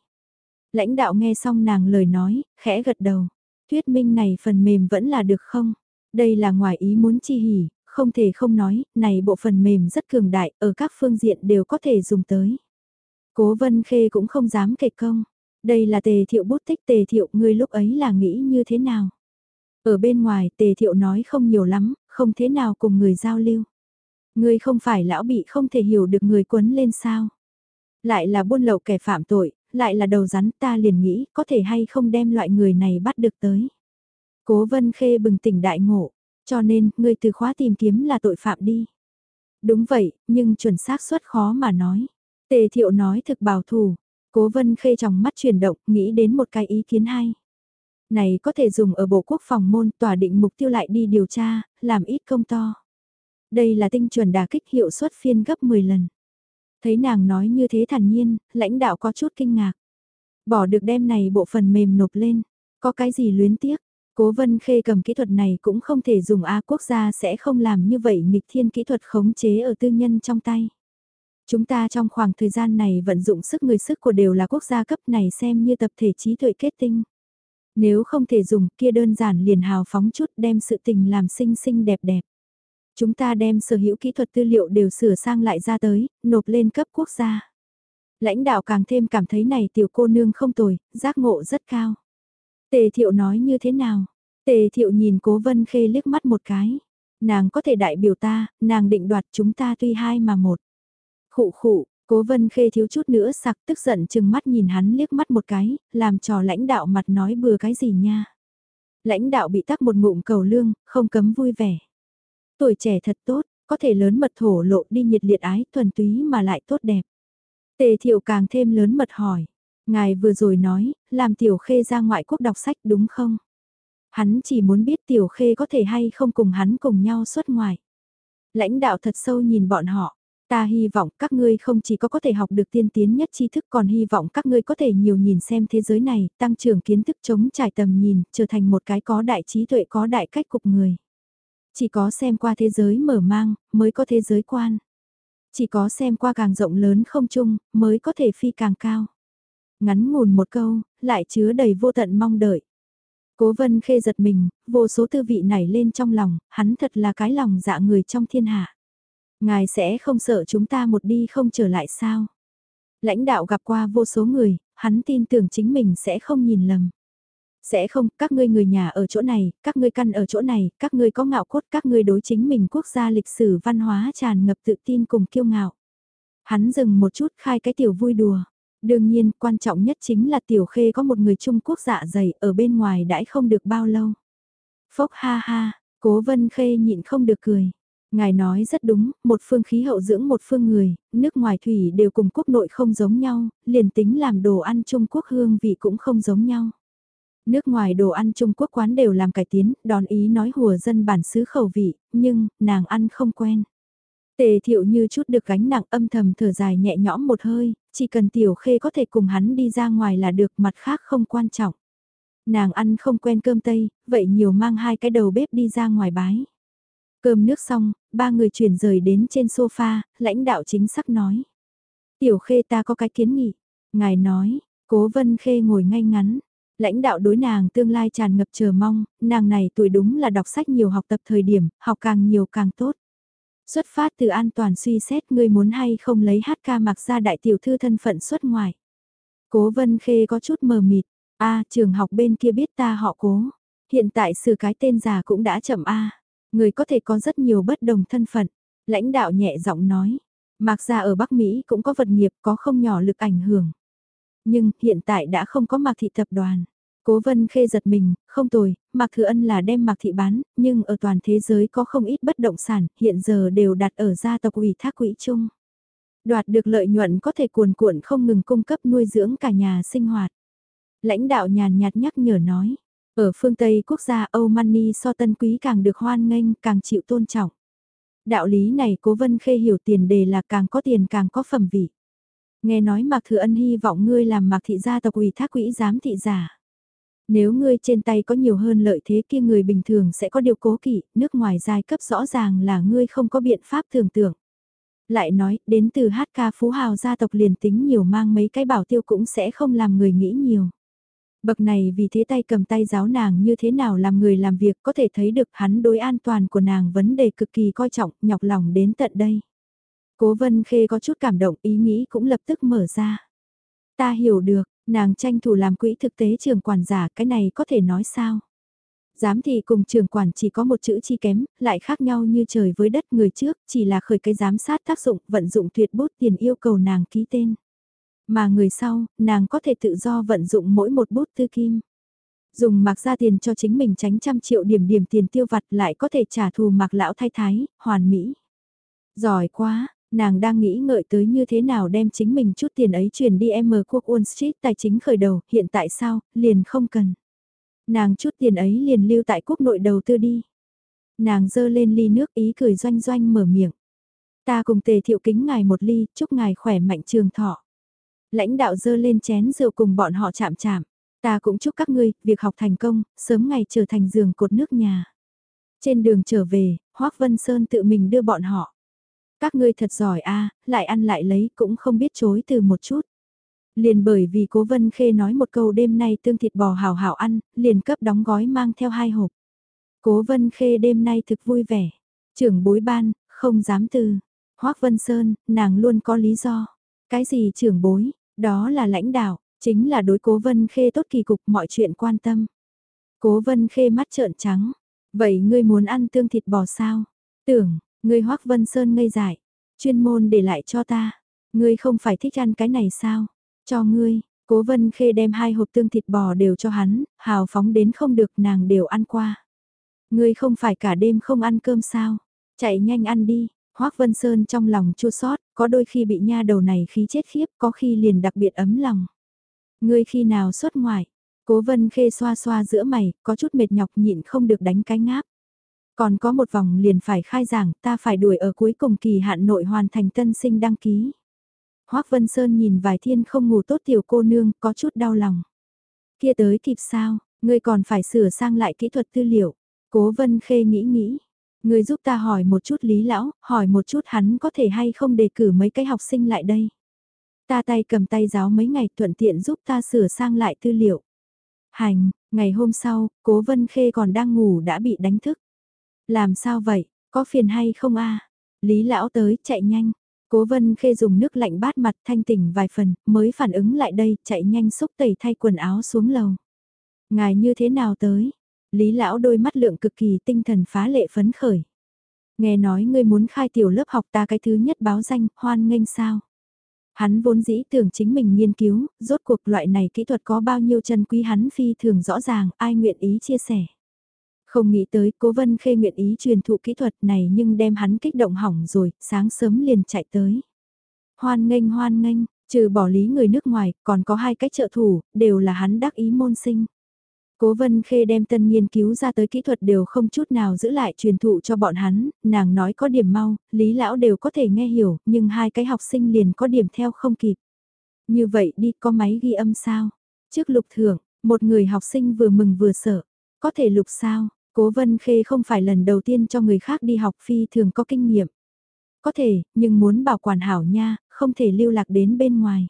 Lãnh đạo nghe xong nàng lời nói, khẽ gật đầu. Thuyết minh này phần mềm vẫn là được không? Đây là ngoài ý muốn chi hỉ, không thể không nói, này bộ phần mềm rất cường đại, ở các phương diện đều có thể dùng tới. Cố Vân Khê cũng không dám kịch công, đây là tề thiệu bút tích tề thiệu ngươi lúc ấy là nghĩ như thế nào? Ở bên ngoài tề thiệu nói không nhiều lắm, không thế nào cùng người giao lưu. Ngươi không phải lão bị không thể hiểu được người quấn lên sao? Lại là buôn lậu kẻ phạm tội, lại là đầu rắn ta liền nghĩ có thể hay không đem loại người này bắt được tới. Cố vân khê bừng tỉnh đại ngộ, cho nên ngươi từ khóa tìm kiếm là tội phạm đi. Đúng vậy, nhưng chuẩn xác suất khó mà nói. Tề thiệu nói thực bảo thủ, cố vân khê trong mắt chuyển động nghĩ đến một cái ý kiến hay. Này có thể dùng ở Bộ Quốc phòng môn tòa định mục tiêu lại đi điều tra, làm ít công to. Đây là tinh chuẩn đà kích hiệu suất phiên gấp 10 lần. Thấy nàng nói như thế thản nhiên, lãnh đạo có chút kinh ngạc. Bỏ được đem này bộ phần mềm nộp lên, có cái gì luyến tiếc. Cố vân khê cầm kỹ thuật này cũng không thể dùng A quốc gia sẽ không làm như vậy nghịch thiên kỹ thuật khống chế ở tư nhân trong tay. Chúng ta trong khoảng thời gian này vận dụng sức người sức của đều là quốc gia cấp này xem như tập thể trí tuệ kết tinh. Nếu không thể dùng kia đơn giản liền hào phóng chút đem sự tình làm xinh xinh đẹp đẹp. Chúng ta đem sở hữu kỹ thuật tư liệu đều sửa sang lại ra tới, nộp lên cấp quốc gia. Lãnh đạo càng thêm cảm thấy này tiểu cô nương không tồi, giác ngộ rất cao. Tề thiệu nói như thế nào? Tề thiệu nhìn cố vân khê liếc mắt một cái. Nàng có thể đại biểu ta, nàng định đoạt chúng ta tuy hai mà một. Khụ khụ, cố vân khê thiếu chút nữa sặc tức giận chừng mắt nhìn hắn liếc mắt một cái, làm trò lãnh đạo mặt nói bừa cái gì nha. Lãnh đạo bị tắc một ngụm cầu lương, không cấm vui vẻ. Tuổi trẻ thật tốt, có thể lớn mật thổ lộ đi nhiệt liệt ái thuần túy mà lại tốt đẹp. Tề thiệu càng thêm lớn mật hỏi. Ngài vừa rồi nói, làm tiểu khê ra ngoại quốc đọc sách đúng không? Hắn chỉ muốn biết tiểu khê có thể hay không cùng hắn cùng nhau xuất ngoại. Lãnh đạo thật sâu nhìn bọn họ. Ta hy vọng các ngươi không chỉ có có thể học được tiên tiến nhất tri thức còn hy vọng các ngươi có thể nhiều nhìn xem thế giới này, tăng trưởng kiến thức chống trải tầm nhìn, trở thành một cái có đại trí tuệ có đại cách cục người. Chỉ có xem qua thế giới mở mang, mới có thế giới quan. Chỉ có xem qua càng rộng lớn không chung, mới có thể phi càng cao. Ngắn ngủn một câu, lại chứa đầy vô tận mong đợi. Cố vân khê giật mình, vô số tư vị nảy lên trong lòng, hắn thật là cái lòng dạ người trong thiên hạ. Ngài sẽ không sợ chúng ta một đi không trở lại sao? Lãnh đạo gặp qua vô số người, hắn tin tưởng chính mình sẽ không nhìn lầm. Sẽ không, các ngươi người nhà ở chỗ này, các ngươi căn ở chỗ này, các ngươi có ngạo cốt, các ngươi đối chính mình quốc gia lịch sử văn hóa tràn ngập tự tin cùng kiêu ngạo. Hắn dừng một chút khai cái tiểu vui đùa. Đương nhiên, quan trọng nhất chính là tiểu khê có một người Trung Quốc dạ dày ở bên ngoài đãi không được bao lâu. Phốc ha ha, cố vân khê nhịn không được cười. Ngài nói rất đúng, một phương khí hậu dưỡng một phương người, nước ngoài thủy đều cùng quốc nội không giống nhau, liền tính làm đồ ăn Trung Quốc hương vị cũng không giống nhau. Nước ngoài đồ ăn Trung Quốc quán đều làm cải tiến, đòn ý nói hùa dân bản xứ khẩu vị, nhưng, nàng ăn không quen. Tề thiệu như chút được gánh nặng âm thầm thở dài nhẹ nhõm một hơi, chỉ cần tiểu khê có thể cùng hắn đi ra ngoài là được mặt khác không quan trọng. Nàng ăn không quen cơm tây, vậy nhiều mang hai cái đầu bếp đi ra ngoài bái. Cơm nước xong, ba người chuyển rời đến trên sofa, lãnh đạo chính sắc nói. Tiểu khê ta có cái kiến nghị. Ngài nói, cố vân khê ngồi ngay ngắn, lãnh đạo đối nàng tương lai tràn ngập chờ mong, nàng này tuổi đúng là đọc sách nhiều học tập thời điểm, học càng nhiều càng tốt. Xuất phát từ an toàn suy xét ngươi muốn hay không lấy hát ca mặc ra đại tiểu thư thân phận xuất ngoài. Cố vân khê có chút mờ mịt, a trường học bên kia biết ta họ cố. Hiện tại sự cái tên già cũng đã chậm a Người có thể có rất nhiều bất đồng thân phận. Lãnh đạo nhẹ giọng nói, mặc ra ở Bắc Mỹ cũng có vật nghiệp có không nhỏ lực ảnh hưởng. Nhưng hiện tại đã không có Mạc Thị tập đoàn. Cố Vân Khê giật mình, không tồi, Mạc Thừa Ân là đem Mạc Thị bán, nhưng ở toàn thế giới có không ít bất động sản, hiện giờ đều đặt ở gia tộc ủy thác quỹ chung. Đoạt được lợi nhuận có thể cuồn cuộn không ngừng cung cấp nuôi dưỡng cả nhà sinh hoạt. Lãnh đạo nhàn nhạt nhắc nhở nói, ở phương Tây quốc gia Âu Money so tân quý càng được hoan nghênh, càng chịu tôn trọng. Đạo lý này Cố Vân Khê hiểu tiền đề là càng có tiền càng có phẩm vị. Nghe nói Mạc Thừa Ân hy vọng ngươi làm Mạc Thị gia tộc ủy thác quỹ giám thị giả. Nếu ngươi trên tay có nhiều hơn lợi thế kia người bình thường sẽ có điều cố kỵ, nước ngoài giai cấp rõ ràng là ngươi không có biện pháp tưởng tượng. Lại nói, đến từ hát ca phú hào gia tộc liền tính nhiều mang mấy cái bảo tiêu cũng sẽ không làm người nghĩ nhiều. Bậc này vì thế tay cầm tay giáo nàng như thế nào làm người làm việc có thể thấy được hắn đối an toàn của nàng vấn đề cực kỳ coi trọng, nhọc lòng đến tận đây. Cố vân khê có chút cảm động ý nghĩ cũng lập tức mở ra. Ta hiểu được, nàng tranh thủ làm quỹ thực tế trường quản giả cái này có thể nói sao? Giám thị cùng trường quản chỉ có một chữ chi kém, lại khác nhau như trời với đất người trước, chỉ là khởi cái giám sát tác dụng, vận dụng tuyệt bút tiền yêu cầu nàng ký tên. Mà người sau, nàng có thể tự do vận dụng mỗi một bút tư kim. Dùng mạc ra tiền cho chính mình tránh trăm triệu điểm điểm tiền tiêu vặt lại có thể trả thù mạc lão thay thái, hoàn mỹ. Giỏi quá, nàng đang nghĩ ngợi tới như thế nào đem chính mình chút tiền ấy chuyển đi M quốc Wall Street tài chính khởi đầu, hiện tại sao, liền không cần. Nàng chút tiền ấy liền lưu tại quốc nội đầu tư đi. Nàng dơ lên ly nước ý cười doanh doanh mở miệng. Ta cùng tề thiệu kính ngài một ly, chúc ngài khỏe mạnh trường thọ. Lãnh đạo dơ lên chén rượu cùng bọn họ chạm chạm. Ta cũng chúc các ngươi, việc học thành công, sớm ngày trở thành giường cột nước nhà. Trên đường trở về, Hoác Vân Sơn tự mình đưa bọn họ. Các ngươi thật giỏi a lại ăn lại lấy cũng không biết chối từ một chút. Liền bởi vì cố Vân Khê nói một câu đêm nay tương thịt bò hào hào ăn, liền cấp đóng gói mang theo hai hộp. Cố Vân Khê đêm nay thực vui vẻ. Trưởng bối ban, không dám từ. Hoác Vân Sơn, nàng luôn có lý do. Cái gì trưởng bối, đó là lãnh đạo, chính là đối cố Vân Khê tốt kỳ cục mọi chuyện quan tâm. Cố Vân Khê mắt trợn trắng. Vậy ngươi muốn ăn tương thịt bò sao? Tưởng, ngươi hoắc Vân Sơn ngây dại. Chuyên môn để lại cho ta. Ngươi không phải thích ăn cái này sao? Cho ngươi, cố Vân Khê đem hai hộp tương thịt bò đều cho hắn, hào phóng đến không được nàng đều ăn qua. Ngươi không phải cả đêm không ăn cơm sao? Chạy nhanh ăn đi. Hoác Vân Sơn trong lòng chua sót, có đôi khi bị nha đầu này khí chết khiếp, có khi liền đặc biệt ấm lòng. Ngươi khi nào xuất ngoại? Cố Vân Khê xoa xoa giữa mày, có chút mệt nhọc nhịn không được đánh cái ngáp. Còn có một vòng liền phải khai giảng, ta phải đuổi ở cuối cùng kỳ hạn nội hoàn thành tân sinh đăng ký. Hoác Vân Sơn nhìn vài thiên không ngủ tốt tiểu cô nương, có chút đau lòng. Kia tới kịp sao, ngươi còn phải sửa sang lại kỹ thuật tư liệu. Cố Vân Khê nghĩ nghĩ người giúp ta hỏi một chút Lý Lão, hỏi một chút hắn có thể hay không đề cử mấy cái học sinh lại đây. Ta tay cầm tay giáo mấy ngày thuận tiện giúp ta sửa sang lại tư liệu. Hành, ngày hôm sau, cố Vân Khê còn đang ngủ đã bị đánh thức. Làm sao vậy, có phiền hay không a Lý Lão tới, chạy nhanh. Cố Vân Khê dùng nước lạnh bát mặt thanh tỉnh vài phần, mới phản ứng lại đây, chạy nhanh xúc tẩy thay quần áo xuống lầu. Ngài như thế nào tới? Lý lão đôi mắt lượng cực kỳ tinh thần phá lệ phấn khởi. Nghe nói ngươi muốn khai tiểu lớp học ta cái thứ nhất báo danh, hoan nghênh sao? Hắn vốn dĩ tưởng chính mình nghiên cứu, rốt cuộc loại này kỹ thuật có bao nhiêu chân quý hắn phi thường rõ ràng, ai nguyện ý chia sẻ. Không nghĩ tới cố vân khê nguyện ý truyền thụ kỹ thuật này nhưng đem hắn kích động hỏng rồi, sáng sớm liền chạy tới. Hoan nghênh hoan nghênh, trừ bỏ lý người nước ngoài, còn có hai cách trợ thủ, đều là hắn đắc ý môn sinh. Cố Vân Khê đem tân nghiên cứu ra tới kỹ thuật đều không chút nào giữ lại truyền thụ cho bọn hắn, nàng nói có điểm mau, lý lão đều có thể nghe hiểu, nhưng hai cái học sinh liền có điểm theo không kịp. Như vậy đi, có máy ghi âm sao? Trước lục thưởng, một người học sinh vừa mừng vừa sợ, có thể lục sao? Cố Vân Khê không phải lần đầu tiên cho người khác đi học phi thường có kinh nghiệm. Có thể, nhưng muốn bảo quản hảo nha, không thể lưu lạc đến bên ngoài.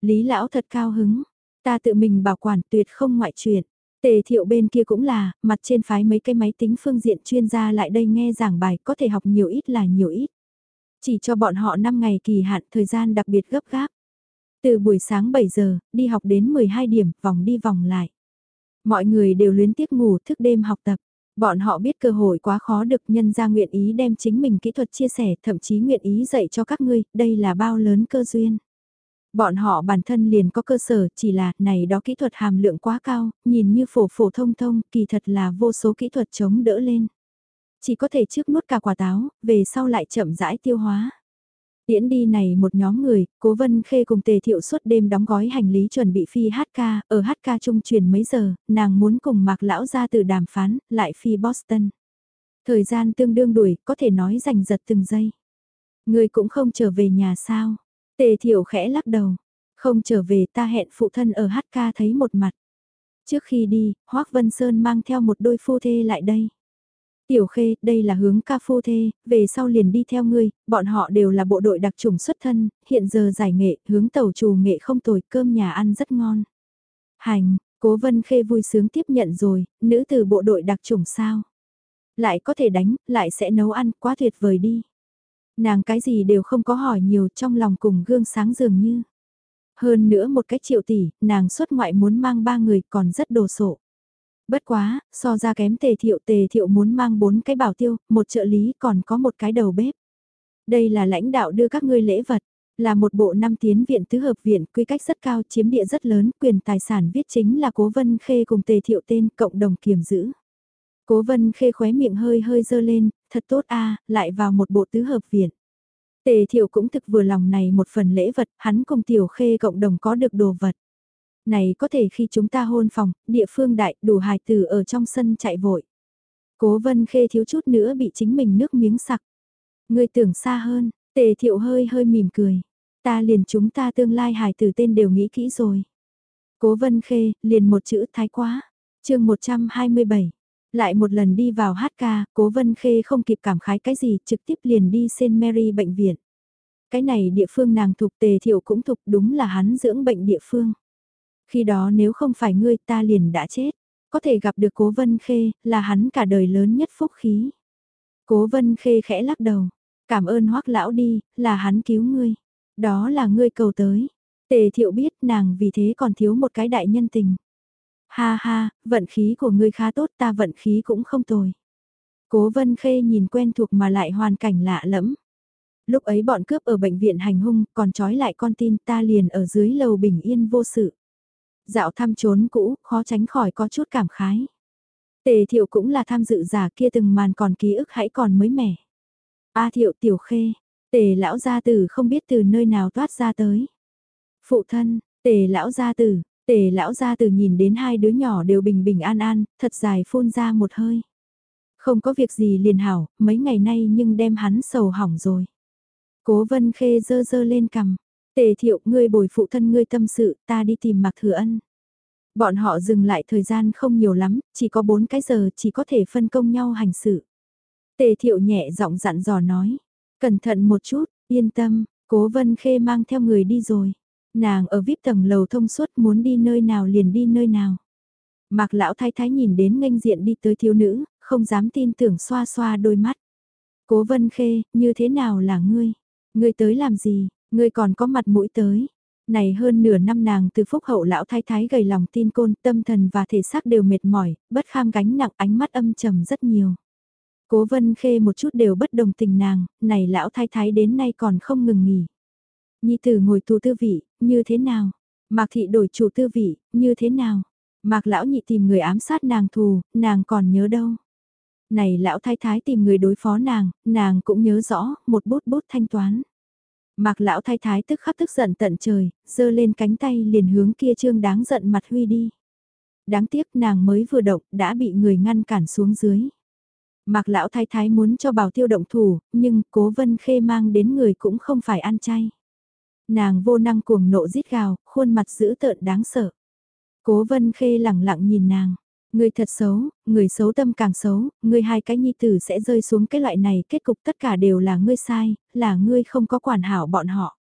Lý lão thật cao hứng, ta tự mình bảo quản tuyệt không ngoại chuyện. Tề thiệu bên kia cũng là, mặt trên phái mấy cái máy tính phương diện chuyên gia lại đây nghe giảng bài có thể học nhiều ít là nhiều ít. Chỉ cho bọn họ 5 ngày kỳ hạn thời gian đặc biệt gấp gáp. Từ buổi sáng 7 giờ, đi học đến 12 điểm, vòng đi vòng lại. Mọi người đều luyến tiếc ngủ thức đêm học tập. Bọn họ biết cơ hội quá khó được nhân ra nguyện ý đem chính mình kỹ thuật chia sẻ thậm chí nguyện ý dạy cho các ngươi, đây là bao lớn cơ duyên. Bọn họ bản thân liền có cơ sở, chỉ là này đó kỹ thuật hàm lượng quá cao, nhìn như phổ phổ thông thông, kỳ thật là vô số kỹ thuật chống đỡ lên. Chỉ có thể trước nuốt cả quả táo, về sau lại chậm rãi tiêu hóa. Tiễn đi này một nhóm người, Cố Vân Khê cùng Tề Thiệu suốt đêm đóng gói hành lý chuẩn bị phi hát ca, ở hát ca trung truyền mấy giờ, nàng muốn cùng Mạc Lão ra từ đàm phán, lại phi Boston. Thời gian tương đương đuổi, có thể nói giành giật từng giây. Người cũng không trở về nhà sao? Tề thiểu khẽ lắc đầu. Không trở về ta hẹn phụ thân ở HK thấy một mặt. Trước khi đi, Hoác Vân Sơn mang theo một đôi phu thê lại đây. Tiểu Khê, đây là hướng ca phu thê, về sau liền đi theo ngươi, bọn họ đều là bộ đội đặc trùng xuất thân, hiện giờ giải nghệ, hướng tàu trù nghệ không tồi, cơm nhà ăn rất ngon. Hành, Cố Vân Khê vui sướng tiếp nhận rồi, nữ từ bộ đội đặc trùng sao? Lại có thể đánh, lại sẽ nấu ăn, quá tuyệt vời đi. Nàng cái gì đều không có hỏi nhiều trong lòng cùng gương sáng dường như. Hơn nữa một cách triệu tỷ, nàng xuất ngoại muốn mang ba người còn rất đồ sộ. Bất quá, so ra kém tề thiệu tề thiệu muốn mang bốn cái bảo tiêu, một trợ lý còn có một cái đầu bếp. Đây là lãnh đạo đưa các ngươi lễ vật. Là một bộ năm tiến viện tứ hợp viện quy cách rất cao chiếm địa rất lớn quyền tài sản viết chính là cố vân khê cùng tề thiệu tên cộng đồng kiểm giữ. Cố vân khê khóe miệng hơi hơi dơ lên, thật tốt a lại vào một bộ tứ hợp viện. Tề thiệu cũng thực vừa lòng này một phần lễ vật, hắn cùng tiểu khê cộng đồng có được đồ vật. Này có thể khi chúng ta hôn phòng, địa phương đại đủ hài tử ở trong sân chạy vội. Cố vân khê thiếu chút nữa bị chính mình nước miếng sặc. Người tưởng xa hơn, tề thiệu hơi hơi mỉm cười. Ta liền chúng ta tương lai hài tử tên đều nghĩ kỹ rồi. Cố vân khê, liền một chữ thái quá. chương 127. Lại một lần đi vào hát ca, cố vân khê không kịp cảm khái cái gì, trực tiếp liền đi St. Mary bệnh viện. Cái này địa phương nàng thuộc tề thiệu cũng thuộc đúng là hắn dưỡng bệnh địa phương. Khi đó nếu không phải ngươi ta liền đã chết. Có thể gặp được cố vân khê, là hắn cả đời lớn nhất phúc khí. Cố vân khê khẽ lắc đầu. Cảm ơn hoắc lão đi, là hắn cứu ngươi. Đó là ngươi cầu tới. Tề thiệu biết nàng vì thế còn thiếu một cái đại nhân tình. Ha ha, vận khí của ngươi khá tốt ta vận khí cũng không tồi. Cố vân khê nhìn quen thuộc mà lại hoàn cảnh lạ lẫm. Lúc ấy bọn cướp ở bệnh viện hành hung còn trói lại con tin ta liền ở dưới lầu bình yên vô sự. Dạo thăm trốn cũ, khó tránh khỏi có chút cảm khái. Tề thiệu cũng là tham dự giả kia từng màn còn ký ức hãy còn mới mẻ. A thiệu tiểu khê, tề lão gia tử không biết từ nơi nào toát ra tới. Phụ thân, tề lão gia tử, tề lão ra từ nhìn đến hai đứa nhỏ đều bình bình an an, thật dài phun ra một hơi. Không có việc gì liền hảo, mấy ngày nay nhưng đem hắn sầu hỏng rồi. Cố vân khê dơ dơ lên cằm, Tề thiệu ngươi bồi phụ thân ngươi tâm sự, ta đi tìm mặc Thừa Ân. Bọn họ dừng lại thời gian không nhiều lắm, chỉ có 4 cái giờ chỉ có thể phân công nhau hành sự. Tề thiệu nhẹ giọng dặn dò nói, cẩn thận một chút, yên tâm, cố vân khê mang theo người đi rồi. Nàng ở vip tầng lầu thông suốt muốn đi nơi nào liền đi nơi nào. Mạc lão thái thái nhìn đến nghênh diện đi tới thiếu nữ, không dám tin tưởng xoa xoa đôi mắt. Cố vân khê, như thế nào là ngươi? Ngươi tới làm gì? Ngươi còn có mặt mũi tới. Này hơn nửa năm nàng từ phúc hậu lão thái thái gầy lòng tin côn, tâm thần và thể xác đều mệt mỏi, bất kham gánh nặng ánh mắt âm trầm rất nhiều. Cố vân khê một chút đều bất đồng tình nàng, này lão thái thái đến nay còn không ngừng nghỉ. Nhi tử ngồi tù tư vị, như thế nào? Mạc thị đổi chủ tư vị, như thế nào? Mạc lão nhị tìm người ám sát nàng thù, nàng còn nhớ đâu? Này lão thái thái tìm người đối phó nàng, nàng cũng nhớ rõ, một bút bút thanh toán. Mạc lão thái thái tức khắc tức giận tận trời, giơ lên cánh tay liền hướng kia trương đáng giận mặt huy đi. Đáng tiếc nàng mới vừa động đã bị người ngăn cản xuống dưới. Mạc lão thái thái muốn cho bảo tiêu động thủ, nhưng cố vân khê mang đến người cũng không phải ăn chay. Nàng vô năng cuồng nộ rít gào, khuôn mặt dữ tợn đáng sợ. Cố vân khê lẳng lặng nhìn nàng. Người thật xấu, người xấu tâm càng xấu, người hai cái nhi tử sẽ rơi xuống cái loại này, kết cục tất cả đều là ngươi sai, là ngươi không có quản hảo bọn họ.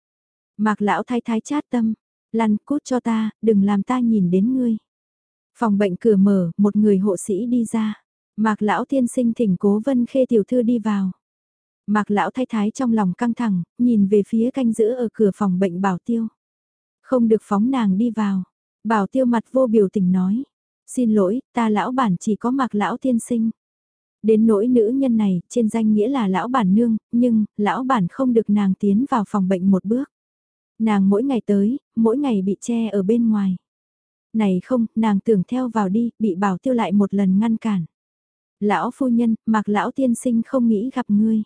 Mạc lão thái thái chát tâm, lăn cút cho ta, đừng làm ta nhìn đến ngươi. Phòng bệnh cửa mở, một người hộ sĩ đi ra. Mạc lão tiên sinh thỉnh cố vân khê tiểu thư đi vào. Mạc lão thái thái trong lòng căng thẳng, nhìn về phía canh giữ ở cửa phòng bệnh bảo tiêu. Không được phóng nàng đi vào. Bảo tiêu mặt vô biểu tình nói. Xin lỗi, ta lão bản chỉ có mạc lão tiên sinh. Đến nỗi nữ nhân này, trên danh nghĩa là lão bản nương, nhưng, lão bản không được nàng tiến vào phòng bệnh một bước. Nàng mỗi ngày tới, mỗi ngày bị che ở bên ngoài. Này không, nàng tưởng theo vào đi, bị bảo tiêu lại một lần ngăn cản. Lão phu nhân, mạc lão tiên sinh không nghĩ gặp ngươi.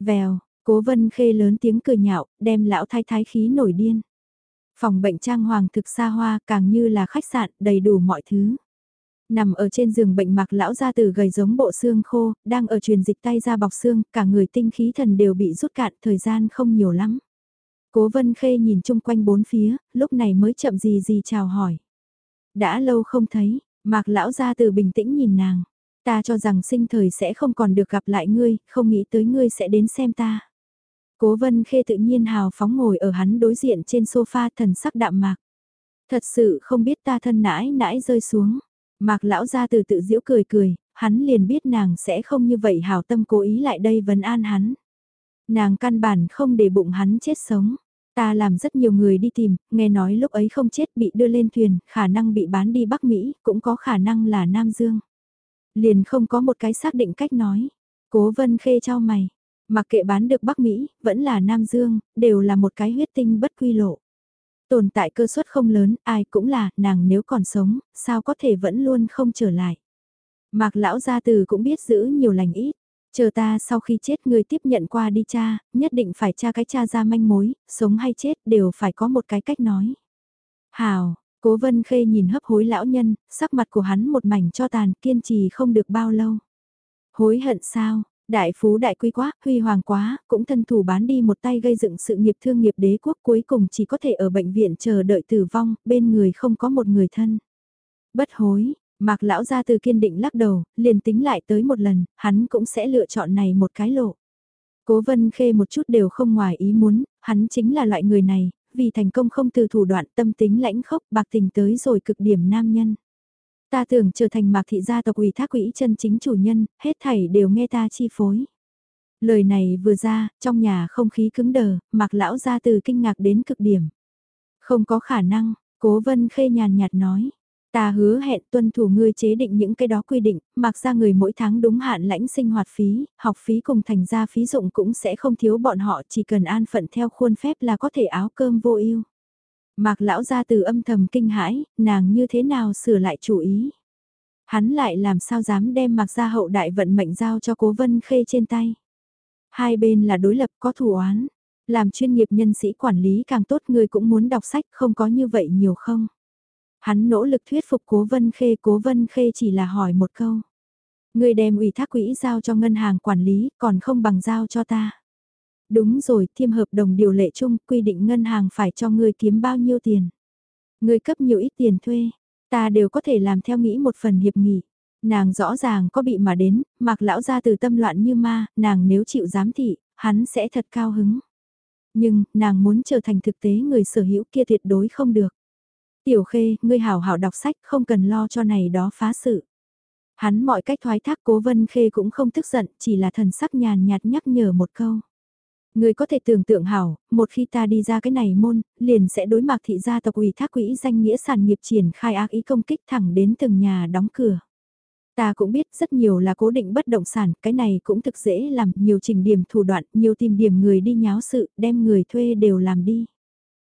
Vèo, cố vân khê lớn tiếng cười nhạo, đem lão thái thái khí nổi điên. Phòng bệnh trang hoàng thực xa hoa càng như là khách sạn đầy đủ mọi thứ. Nằm ở trên giường bệnh mặc lão ra từ gầy giống bộ xương khô, đang ở truyền dịch tay ra bọc xương, cả người tinh khí thần đều bị rút cạn, thời gian không nhiều lắm. Cố vân khê nhìn chung quanh bốn phía, lúc này mới chậm gì gì chào hỏi. Đã lâu không thấy, mạc lão ra từ bình tĩnh nhìn nàng. Ta cho rằng sinh thời sẽ không còn được gặp lại ngươi, không nghĩ tới ngươi sẽ đến xem ta. Cố vân khê tự nhiên hào phóng ngồi ở hắn đối diện trên sofa thần sắc đạm mạc. Thật sự không biết ta thân nãi nãi rơi xuống. Mạc lão ra từ tự giễu cười cười, hắn liền biết nàng sẽ không như vậy hào tâm cố ý lại đây vấn an hắn. Nàng căn bản không để bụng hắn chết sống. Ta làm rất nhiều người đi tìm, nghe nói lúc ấy không chết bị đưa lên thuyền, khả năng bị bán đi Bắc Mỹ, cũng có khả năng là Nam Dương. Liền không có một cái xác định cách nói. Cố vân khê cho mày, Mặc kệ bán được Bắc Mỹ, vẫn là Nam Dương, đều là một cái huyết tinh bất quy lộ. Tồn tại cơ suất không lớn, ai cũng là, nàng nếu còn sống, sao có thể vẫn luôn không trở lại. Mạc lão gia từ cũng biết giữ nhiều lành ít. Chờ ta sau khi chết người tiếp nhận qua đi cha, nhất định phải cha cái cha ra manh mối, sống hay chết đều phải có một cái cách nói. Hào, cố vân khê nhìn hấp hối lão nhân, sắc mặt của hắn một mảnh cho tàn kiên trì không được bao lâu. Hối hận sao, đại phú đại quý quá, huy hoàng quá, cũng thân thủ bán đi một tay gây dựng sự nghiệp thương nghiệp đế quốc cuối cùng chỉ có thể ở bệnh viện chờ đợi tử vong, bên người không có một người thân. Bất hối, Mạc lão ra từ kiên định lắc đầu, liền tính lại tới một lần, hắn cũng sẽ lựa chọn này một cái lộ. Cố vân khê một chút đều không ngoài ý muốn, hắn chính là loại người này, vì thành công không từ thủ đoạn tâm tính lãnh khốc bạc tình tới rồi cực điểm nam nhân. Ta tưởng trở thành mạc thị gia tộc ủy thác quỹ chân chính chủ nhân, hết thảy đều nghe ta chi phối. Lời này vừa ra, trong nhà không khí cứng đờ, mạc lão ra từ kinh ngạc đến cực điểm. Không có khả năng, cố vân khê nhàn nhạt nói. Ta hứa hẹn tuân thủ ngươi chế định những cái đó quy định, mặc ra người mỗi tháng đúng hạn lãnh sinh hoạt phí, học phí cùng thành ra phí dụng cũng sẽ không thiếu bọn họ chỉ cần an phận theo khuôn phép là có thể áo cơm vô ưu. Mạc lão ra từ âm thầm kinh hãi, nàng như thế nào sửa lại chủ ý. Hắn lại làm sao dám đem mạc ra hậu đại vận mệnh giao cho cố vân khê trên tay. Hai bên là đối lập có thủ oán, làm chuyên nghiệp nhân sĩ quản lý càng tốt người cũng muốn đọc sách không có như vậy nhiều không. Hắn nỗ lực thuyết phục cố vân khê, cố vân khê chỉ là hỏi một câu. Người đem ủy thác quỹ giao cho ngân hàng quản lý, còn không bằng giao cho ta. Đúng rồi, thiêm hợp đồng điều lệ chung, quy định ngân hàng phải cho ngươi kiếm bao nhiêu tiền. Ngươi cấp nhiều ít tiền thuê, ta đều có thể làm theo nghĩ một phần hiệp nghị. Nàng rõ ràng có bị mà đến, mặc lão ra từ tâm loạn như ma, nàng nếu chịu giám thị, hắn sẽ thật cao hứng. Nhưng, nàng muốn trở thành thực tế người sở hữu kia tuyệt đối không được. Tiểu khê, ngươi hảo hảo đọc sách không cần lo cho này đó phá sự. Hắn mọi cách thoái thác cố vân khê cũng không tức giận, chỉ là thần sắc nhàn nhạt nhắc nhở một câu. Ngươi có thể tưởng tượng hảo, một khi ta đi ra cái này môn, liền sẽ đối mặt thị gia tộc ủy thác quỹ danh nghĩa sản nghiệp triển khai ác ý công kích thẳng đến từng nhà đóng cửa. Ta cũng biết rất nhiều là cố định bất động sản, cái này cũng thực dễ làm, nhiều trình điểm thủ đoạn, nhiều tìm điểm người đi nháo sự, đem người thuê đều làm đi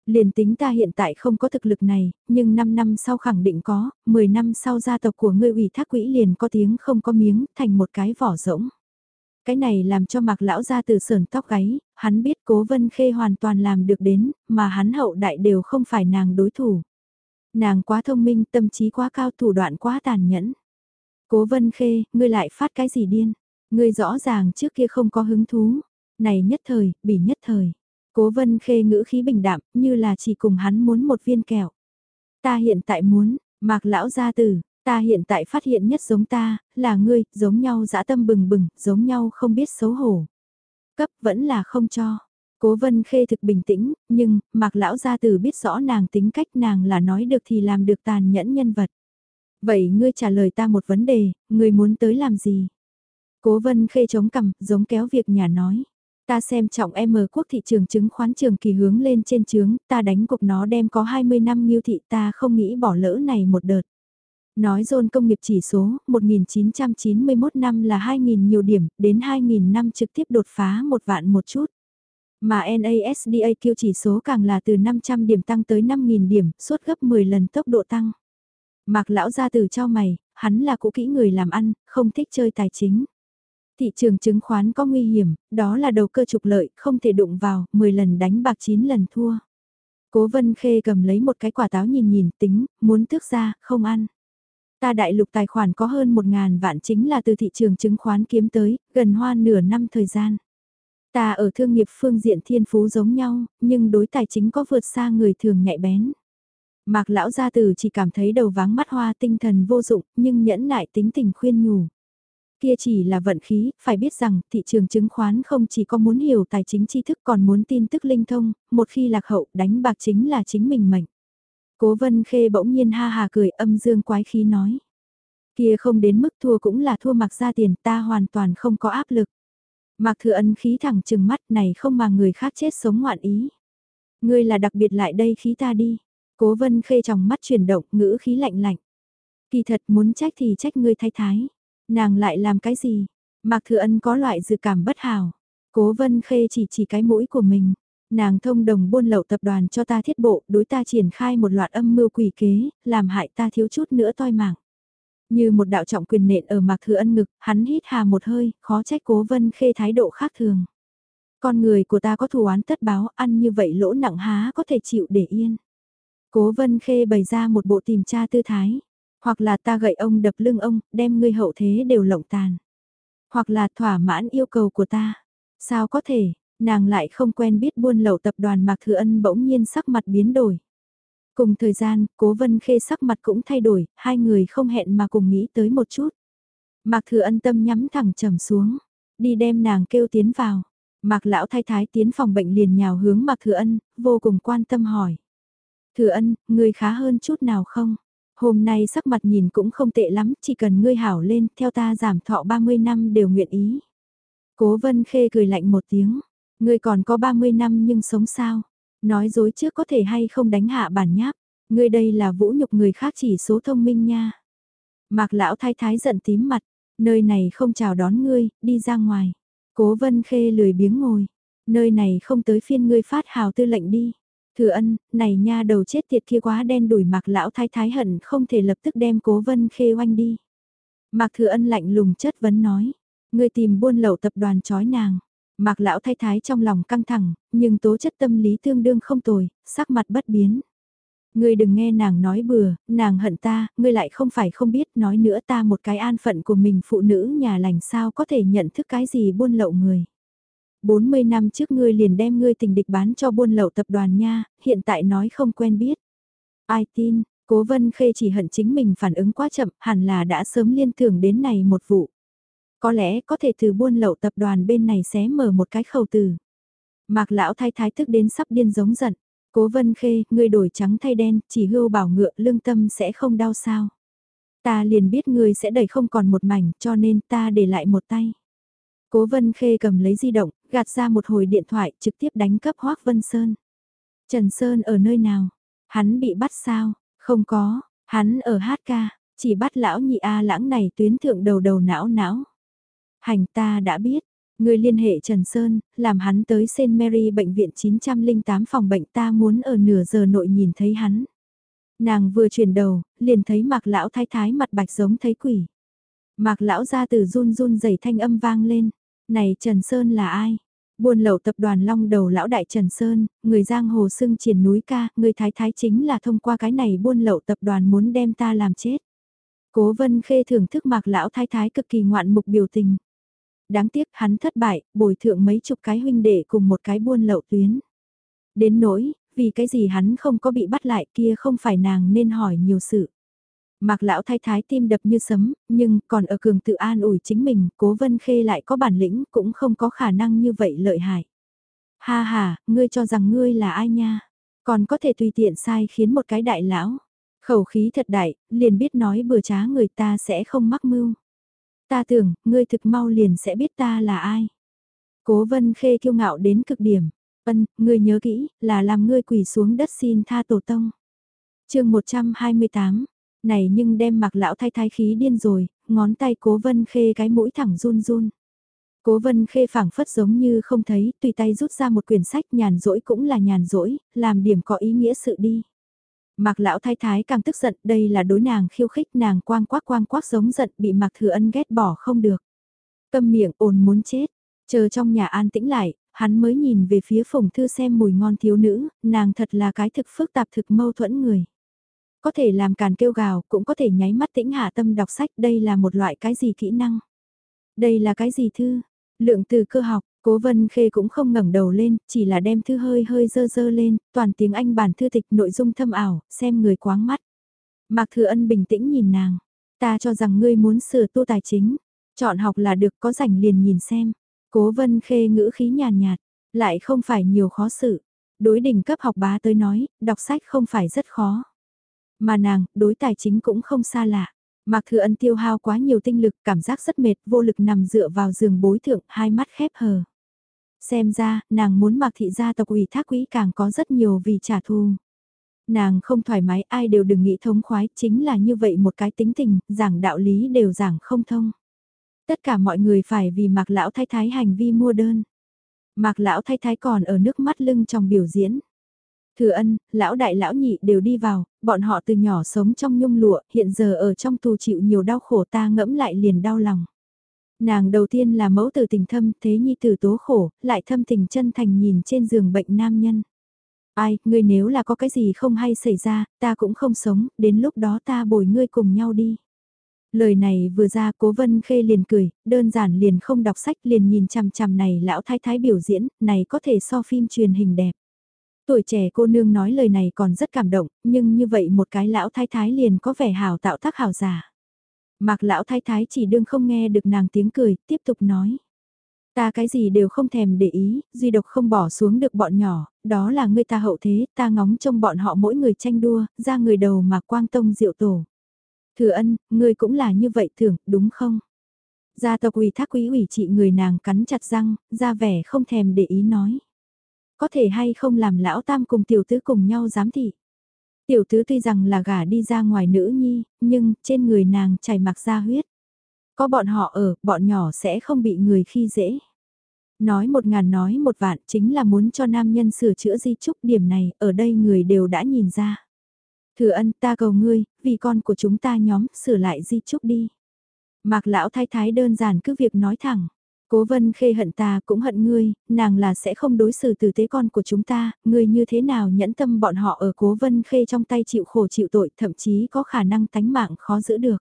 liền tính ta hiện tại không có thực lực này, nhưng 5 năm sau khẳng định có, 10 năm sau gia tộc của ngươi ủy thác quỹ liền có tiếng không có miếng, thành một cái vỏ rỗng. Cái này làm cho mạc lão ra từ sờn tóc gáy, hắn biết cố vân khê hoàn toàn làm được đến, mà hắn hậu đại đều không phải nàng đối thủ. Nàng quá thông minh, tâm trí quá cao, thủ đoạn quá tàn nhẫn. Cố vân khê, ngươi lại phát cái gì điên? Ngươi rõ ràng trước kia không có hứng thú. Này nhất thời, bỉ nhất thời. Cố vân khê ngữ khí bình đạm, như là chỉ cùng hắn muốn một viên kẹo. Ta hiện tại muốn, mạc lão gia tử, ta hiện tại phát hiện nhất giống ta, là ngươi, giống nhau dã tâm bừng bừng, giống nhau không biết xấu hổ. Cấp vẫn là không cho. Cố vân khê thực bình tĩnh, nhưng, mạc lão gia tử biết rõ nàng tính cách nàng là nói được thì làm được tàn nhẫn nhân vật. Vậy ngươi trả lời ta một vấn đề, ngươi muốn tới làm gì? Cố vân khê chống cằm, giống kéo việc nhà nói. Ta xem trọng M quốc thị trường chứng khoán trường kỳ hướng lên trên trướng, ta đánh cục nó đem có 20 năm nghiêu thị ta không nghĩ bỏ lỡ này một đợt. Nói dồn công nghiệp chỉ số, 1991 năm là 2.000 nhiều điểm, đến 2.000 năm trực tiếp đột phá một vạn một chút. Mà NASDAQ chỉ số càng là từ 500 điểm tăng tới 5.000 điểm, suốt gấp 10 lần tốc độ tăng. Mạc lão ra từ cho mày, hắn là cũ kỹ người làm ăn, không thích chơi tài chính. Thị trường chứng khoán có nguy hiểm, đó là đầu cơ trục lợi, không thể đụng vào, 10 lần đánh bạc 9 lần thua. Cố Vân Khê cầm lấy một cái quả táo nhìn nhìn tính, muốn tước ra, không ăn. Ta đại lục tài khoản có hơn 1.000 vạn chính là từ thị trường chứng khoán kiếm tới, gần hoa nửa năm thời gian. Ta ở thương nghiệp phương diện thiên phú giống nhau, nhưng đối tài chính có vượt xa người thường nhạy bén. Mạc lão gia tử chỉ cảm thấy đầu váng mắt hoa tinh thần vô dụng, nhưng nhẫn nại tính tình khuyên nhủ. Kia chỉ là vận khí, phải biết rằng thị trường chứng khoán không chỉ có muốn hiểu tài chính tri thức còn muốn tin tức linh thông, một khi lạc hậu đánh bạc chính là chính mình mệnh. Cố vân khê bỗng nhiên ha hà cười âm dương quái khí nói. Kia không đến mức thua cũng là thua mặc ra tiền ta hoàn toàn không có áp lực. Mạc thừa ân khí thẳng chừng mắt này không mà người khác chết sống ngoạn ý. Ngươi là đặc biệt lại đây khí ta đi. Cố vân khê trong mắt chuyển động ngữ khí lạnh lạnh. Kỳ thật muốn trách thì trách ngươi thay thái. Nàng lại làm cái gì? Mạc Thừa Ân có loại dự cảm bất hảo. Cố Vân Khê chỉ chỉ cái mũi của mình. Nàng thông đồng buôn lậu tập đoàn cho ta thiết bộ, đối ta triển khai một loạt âm mưu quỷ kế, làm hại ta thiếu chút nữa toi mạng. Như một đạo trọng quyền nện ở mạc thừa ân ngực, hắn hít hà một hơi, khó trách cố vân khê thái độ khác thường. Con người của ta có thù oán tất báo, ăn như vậy lỗ nặng há có thể chịu để yên. Cố vân khê bày ra một bộ tìm tra tư thái. Hoặc là ta gậy ông đập lưng ông, đem ngươi hậu thế đều lộng tàn. Hoặc là thỏa mãn yêu cầu của ta. Sao có thể, nàng lại không quen biết buôn lậu tập đoàn Mạc Thừa Ân bỗng nhiên sắc mặt biến đổi. Cùng thời gian, Cố Vân Khê sắc mặt cũng thay đổi, hai người không hẹn mà cùng nghĩ tới một chút. Mạc Thừa Ân tâm nhắm thẳng trầm xuống, đi đem nàng kêu tiến vào. Mạc lão thái thái tiến phòng bệnh liền nhào hướng Mạc Thừa Ân, vô cùng quan tâm hỏi. Thừa Ân, người khá hơn chút nào không? Hôm nay sắc mặt nhìn cũng không tệ lắm, chỉ cần ngươi hảo lên, theo ta giảm thọ 30 năm đều nguyện ý. Cố Vân Khê cười lạnh một tiếng, ngươi còn có 30 năm nhưng sống sao? Nói dối trước có thể hay không đánh hạ bản nháp, ngươi đây là vũ nhục người khác chỉ số thông minh nha. Mạc lão thái thái giận tím mặt, nơi này không chào đón ngươi, đi ra ngoài. Cố Vân Khê lười biếng ngồi, nơi này không tới phiên ngươi phát hào tư lệnh đi. Thừa ân, này nha đầu chết tiệt kia quá đen đuổi mạc lão thái thái hận không thể lập tức đem cố vân khê oanh đi. Mạc thừa ân lạnh lùng chất vấn nói, người tìm buôn lậu tập đoàn chói nàng. Mạc lão thái thái trong lòng căng thẳng, nhưng tố chất tâm lý tương đương không tồi, sắc mặt bất biến. Ngươi đừng nghe nàng nói bừa, nàng hận ta, ngươi lại không phải không biết nói nữa ta một cái an phận của mình phụ nữ nhà lành sao có thể nhận thức cái gì buôn lậu người. 40 năm trước ngươi liền đem ngươi tình địch bán cho buôn lậu tập đoàn nha, hiện tại nói không quen biết. Ai tin, cố vân khê chỉ hận chính mình phản ứng quá chậm, hẳn là đã sớm liên tưởng đến này một vụ. Có lẽ có thể từ buôn lậu tập đoàn bên này xé mở một cái khẩu từ. Mạc lão thay thái tức đến sắp điên giống giận. Cố vân khê, ngươi đổi trắng thay đen, chỉ hưu bảo ngựa lương tâm sẽ không đau sao. Ta liền biết ngươi sẽ đẩy không còn một mảnh cho nên ta để lại một tay. Cố Vân Khê cầm lấy di động, gạt ra một hồi điện thoại trực tiếp đánh cấp Hoác Vân Sơn. Trần Sơn ở nơi nào? Hắn bị bắt sao? Không có, hắn ở hát ca, chỉ bắt lão nhị A lãng này tuyến thượng đầu đầu não não. Hành ta đã biết, người liên hệ Trần Sơn, làm hắn tới St. Mary bệnh viện 908 phòng bệnh ta muốn ở nửa giờ nội nhìn thấy hắn. Nàng vừa chuyển đầu, liền thấy mạc lão thái thái mặt bạch giống thấy quỷ. Mạc lão ra từ run run dày thanh âm vang lên. Này Trần Sơn là ai? Buôn lậu tập đoàn long đầu lão đại Trần Sơn, người giang hồ sưng triển núi ca, người thái thái chính là thông qua cái này buôn lậu tập đoàn muốn đem ta làm chết. Cố vân khê thưởng thức mạc lão thái thái cực kỳ ngoạn mục biểu tình. Đáng tiếc hắn thất bại, bồi thượng mấy chục cái huynh đệ cùng một cái buôn lậu tuyến. Đến nỗi, vì cái gì hắn không có bị bắt lại kia không phải nàng nên hỏi nhiều sự. Mạc lão thái thái tim đập như sấm, nhưng còn ở cường tự an ủi chính mình, cố vân khê lại có bản lĩnh cũng không có khả năng như vậy lợi hại. Ha ha, ngươi cho rằng ngươi là ai nha? Còn có thể tùy tiện sai khiến một cái đại lão. Khẩu khí thật đại, liền biết nói bừa trá người ta sẽ không mắc mưu. Ta tưởng, ngươi thực mau liền sẽ biết ta là ai. Cố vân khê kiêu ngạo đến cực điểm. Ân, ngươi nhớ kỹ, là làm ngươi quỳ xuống đất xin tha tổ tông. chương 128, này nhưng đem mặc lão thay thái khí điên rồi, ngón tay cố vân khê cái mũi thẳng run run. Cố vân khê phảng phất giống như không thấy, tùy tay rút ra một quyển sách nhàn rỗi cũng là nhàn rỗi, làm điểm có ý nghĩa sự đi. Mạc lão thái thái càng tức giận, đây là đối nàng khiêu khích nàng quang quắc quang quắc giống giận bị Mạc Thừa Ân ghét bỏ không được. Câm miệng ồn muốn chết, chờ trong nhà an tĩnh lại, hắn mới nhìn về phía phùng thư xem mùi ngon thiếu nữ, nàng thật là cái thực phức tạp thực mâu thuẫn người có thể làm càn kêu gào, cũng có thể nháy mắt tĩnh hạ tâm đọc sách, đây là một loại cái gì kỹ năng. Đây là cái gì thư? Lượng từ cơ học, Cố Vân Khê cũng không ngẩng đầu lên, chỉ là đem thư hơi hơi dơ dơ lên, toàn tiếng Anh bản thư tịch nội dung thâm ảo, xem người quáng mắt. Mạc Thừa Ân bình tĩnh nhìn nàng, ta cho rằng ngươi muốn sửa tu tài chính, chọn học là được có rảnh liền nhìn xem. Cố Vân Khê ngữ khí nhàn nhạt, lại không phải nhiều khó xử. Đối đỉnh cấp học bá tới nói, đọc sách không phải rất khó. Mà nàng, đối tài chính cũng không xa lạ. Mạc Thừa Ân tiêu hao quá nhiều tinh lực, cảm giác rất mệt, vô lực nằm dựa vào giường bối thượng, hai mắt khép hờ. Xem ra, nàng muốn Mạc Thị gia tộc ủy thác quỹ càng có rất nhiều vì trả thù. Nàng không thoải mái, ai đều đừng nghĩ thống khoái, chính là như vậy một cái tính tình, giảng đạo lý đều giảng không thông. Tất cả mọi người phải vì Mạc Lão Thái Thái hành vi mua đơn. Mạc lão thái thái còn ở nước mắt lưng trong biểu diễn. Thừa ân, lão đại lão nhị đều đi vào, bọn họ từ nhỏ sống trong nhung lụa, hiện giờ ở trong tù chịu nhiều đau khổ ta ngẫm lại liền đau lòng. Nàng đầu tiên là mẫu tử tình thâm, thế nhi tử tố khổ, lại thâm tình chân thành nhìn trên giường bệnh nam nhân. Ai, ngươi nếu là có cái gì không hay xảy ra, ta cũng không sống, đến lúc đó ta bồi ngươi cùng nhau đi. Lời này vừa ra cố vân khê liền cười, đơn giản liền không đọc sách liền nhìn chằm chằm này lão thái thái biểu diễn, này có thể so phim truyền hình đẹp. Tuổi trẻ cô nương nói lời này còn rất cảm động, nhưng như vậy một cái lão thái thái liền có vẻ hào tạo tác hào giả. Mạc lão thái thái chỉ đương không nghe được nàng tiếng cười, tiếp tục nói. Ta cái gì đều không thèm để ý, duy độc không bỏ xuống được bọn nhỏ, đó là người ta hậu thế, ta ngóng trông bọn họ mỗi người tranh đua, ra người đầu mà quang tông diệu tổ. Thừa ân, ngươi cũng là như vậy thưởng đúng không? Gia tộc ủy thác quý ủy trị người nàng cắn chặt răng, ra vẻ không thèm để ý nói. Có thể hay không làm lão tam cùng tiểu tứ cùng nhau giám thị. Tiểu tứ tuy rằng là gả đi ra ngoài nữ nhi, nhưng trên người nàng chảy mặc ra huyết. Có bọn họ ở, bọn nhỏ sẽ không bị người khi dễ. Nói một ngàn nói một vạn chính là muốn cho nam nhân sửa chữa di trúc điểm này, ở đây người đều đã nhìn ra. Thừa ân ta cầu ngươi, vì con của chúng ta nhóm, sửa lại di trúc đi. Mạc lão thái thái đơn giản cứ việc nói thẳng. Cố vân khê hận ta cũng hận ngươi, nàng là sẽ không đối xử tử tế con của chúng ta, ngươi như thế nào nhẫn tâm bọn họ ở cố vân khê trong tay chịu khổ chịu tội, thậm chí có khả năng tánh mạng khó giữ được.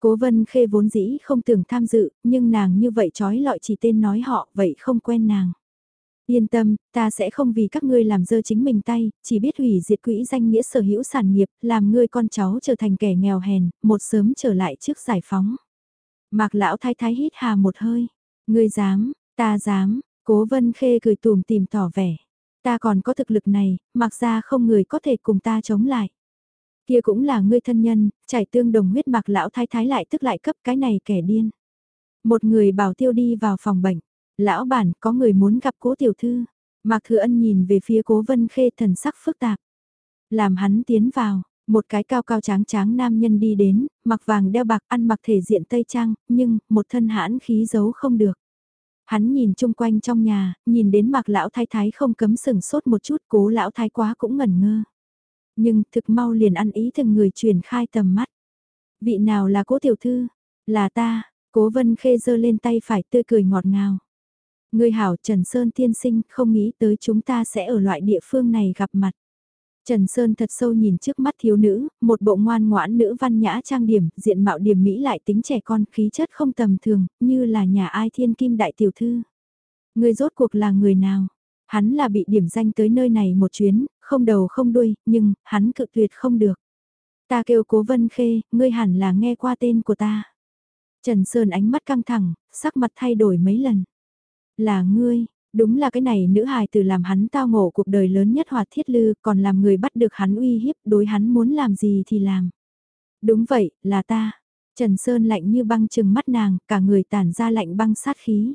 Cố vân khê vốn dĩ không tưởng tham dự, nhưng nàng như vậy trói lọi chỉ tên nói họ, vậy không quen nàng. Yên tâm, ta sẽ không vì các ngươi làm dơ chính mình tay, chỉ biết hủy diệt quỹ danh nghĩa sở hữu sản nghiệp, làm ngươi con cháu trở thành kẻ nghèo hèn, một sớm trở lại trước giải phóng. Mạc lão thái thái hít hà một hơi, ngươi dám, ta dám, cố vân khê cười tùm tìm tỏ vẻ. Ta còn có thực lực này, mặc ra không người có thể cùng ta chống lại. Kia cũng là ngươi thân nhân, trải tương đồng huyết mạc lão thái thái lại tức lại cấp cái này kẻ điên. Một người bảo tiêu đi vào phòng bệnh. Lão bản có người muốn gặp cố tiểu thư. Mạc Thừa Ân nhìn về phía cố vân khê thần sắc phức tạp. Làm hắn tiến vào, một cái cao cao tráng tráng nam nhân đi đến, mặc vàng đeo bạc ăn mặc thể diện tây trang, nhưng một thân hãn khí giấu không được. Hắn nhìn chung quanh trong nhà, nhìn đến mặc lão thái thái không cấm sừng sốt một chút cố lão thái quá cũng ngẩn ngơ. Nhưng thực mau liền ăn ý từng người truyền khai tầm mắt. Vị nào là cố tiểu thư? Là ta, cố vân khê giơ lên tay phải tươi cười ngọt ngào. Người hảo Trần Sơn tiên sinh không nghĩ tới chúng ta sẽ ở loại địa phương này gặp mặt. Trần Sơn thật sâu nhìn trước mắt thiếu nữ, một bộ ngoan ngoãn nữ văn nhã trang điểm, diện mạo điểm mỹ lại tính trẻ con, khí chất không tầm thường, như là nhà ai thiên kim đại tiểu thư. Người rốt cuộc là người nào? Hắn là bị điểm danh tới nơi này một chuyến, không đầu không đuôi, nhưng, hắn cự tuyệt không được. Ta kêu cố vân khê, ngươi hẳn là nghe qua tên của ta. Trần Sơn ánh mắt căng thẳng, sắc mặt thay đổi mấy lần. Là ngươi, đúng là cái này nữ hài từ làm hắn tao ngộ cuộc đời lớn nhất hoạt thiết lư, còn làm người bắt được hắn uy hiếp, đối hắn muốn làm gì thì làm. Đúng vậy, là ta. Trần Sơn lạnh như băng chừng mắt nàng, cả người tản ra lạnh băng sát khí.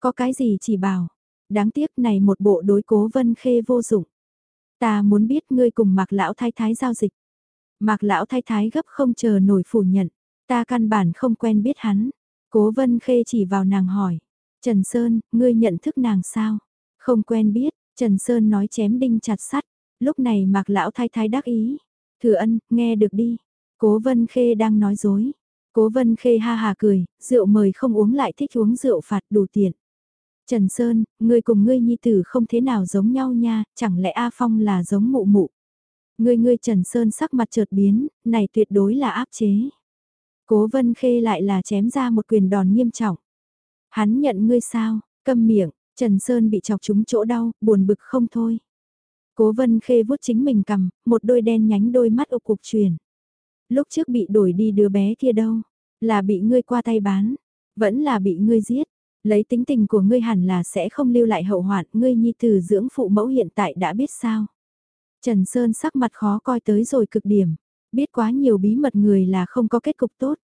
Có cái gì chỉ bảo. Đáng tiếc này một bộ đối cố vân khê vô dụng. Ta muốn biết ngươi cùng mạc lão thái thái giao dịch. Mạc lão thái thái gấp không chờ nổi phủ nhận. Ta căn bản không quen biết hắn. Cố vân khê chỉ vào nàng hỏi. Trần Sơn, ngươi nhận thức nàng sao? Không quen biết, Trần Sơn nói chém đinh chặt sắt. Lúc này mạc lão thái thái đắc ý. Thừa ân, nghe được đi. Cố Vân Khê đang nói dối. Cố Vân Khê ha hà cười, rượu mời không uống lại thích uống rượu phạt đủ tiền. Trần Sơn, ngươi cùng ngươi nhi tử không thế nào giống nhau nha, chẳng lẽ A Phong là giống mụ mụ. Ngươi ngươi Trần Sơn sắc mặt chợt biến, này tuyệt đối là áp chế. Cố Vân Khê lại là chém ra một quyền đòn nghiêm trọng. Hắn nhận ngươi sao, câm miệng, Trần Sơn bị chọc trúng chỗ đau, buồn bực không thôi. Cố Vân Khê vuốt chính mình cầm, một đôi đen nhánh đôi mắt ục cục truyền. Lúc trước bị đổi đi đứa bé kia đâu, là bị ngươi qua tay bán, vẫn là bị ngươi giết. Lấy tính tình của ngươi hẳn là sẽ không lưu lại hậu hoạn, ngươi nhi tử dưỡng phụ mẫu hiện tại đã biết sao. Trần Sơn sắc mặt khó coi tới rồi cực điểm, biết quá nhiều bí mật người là không có kết cục tốt.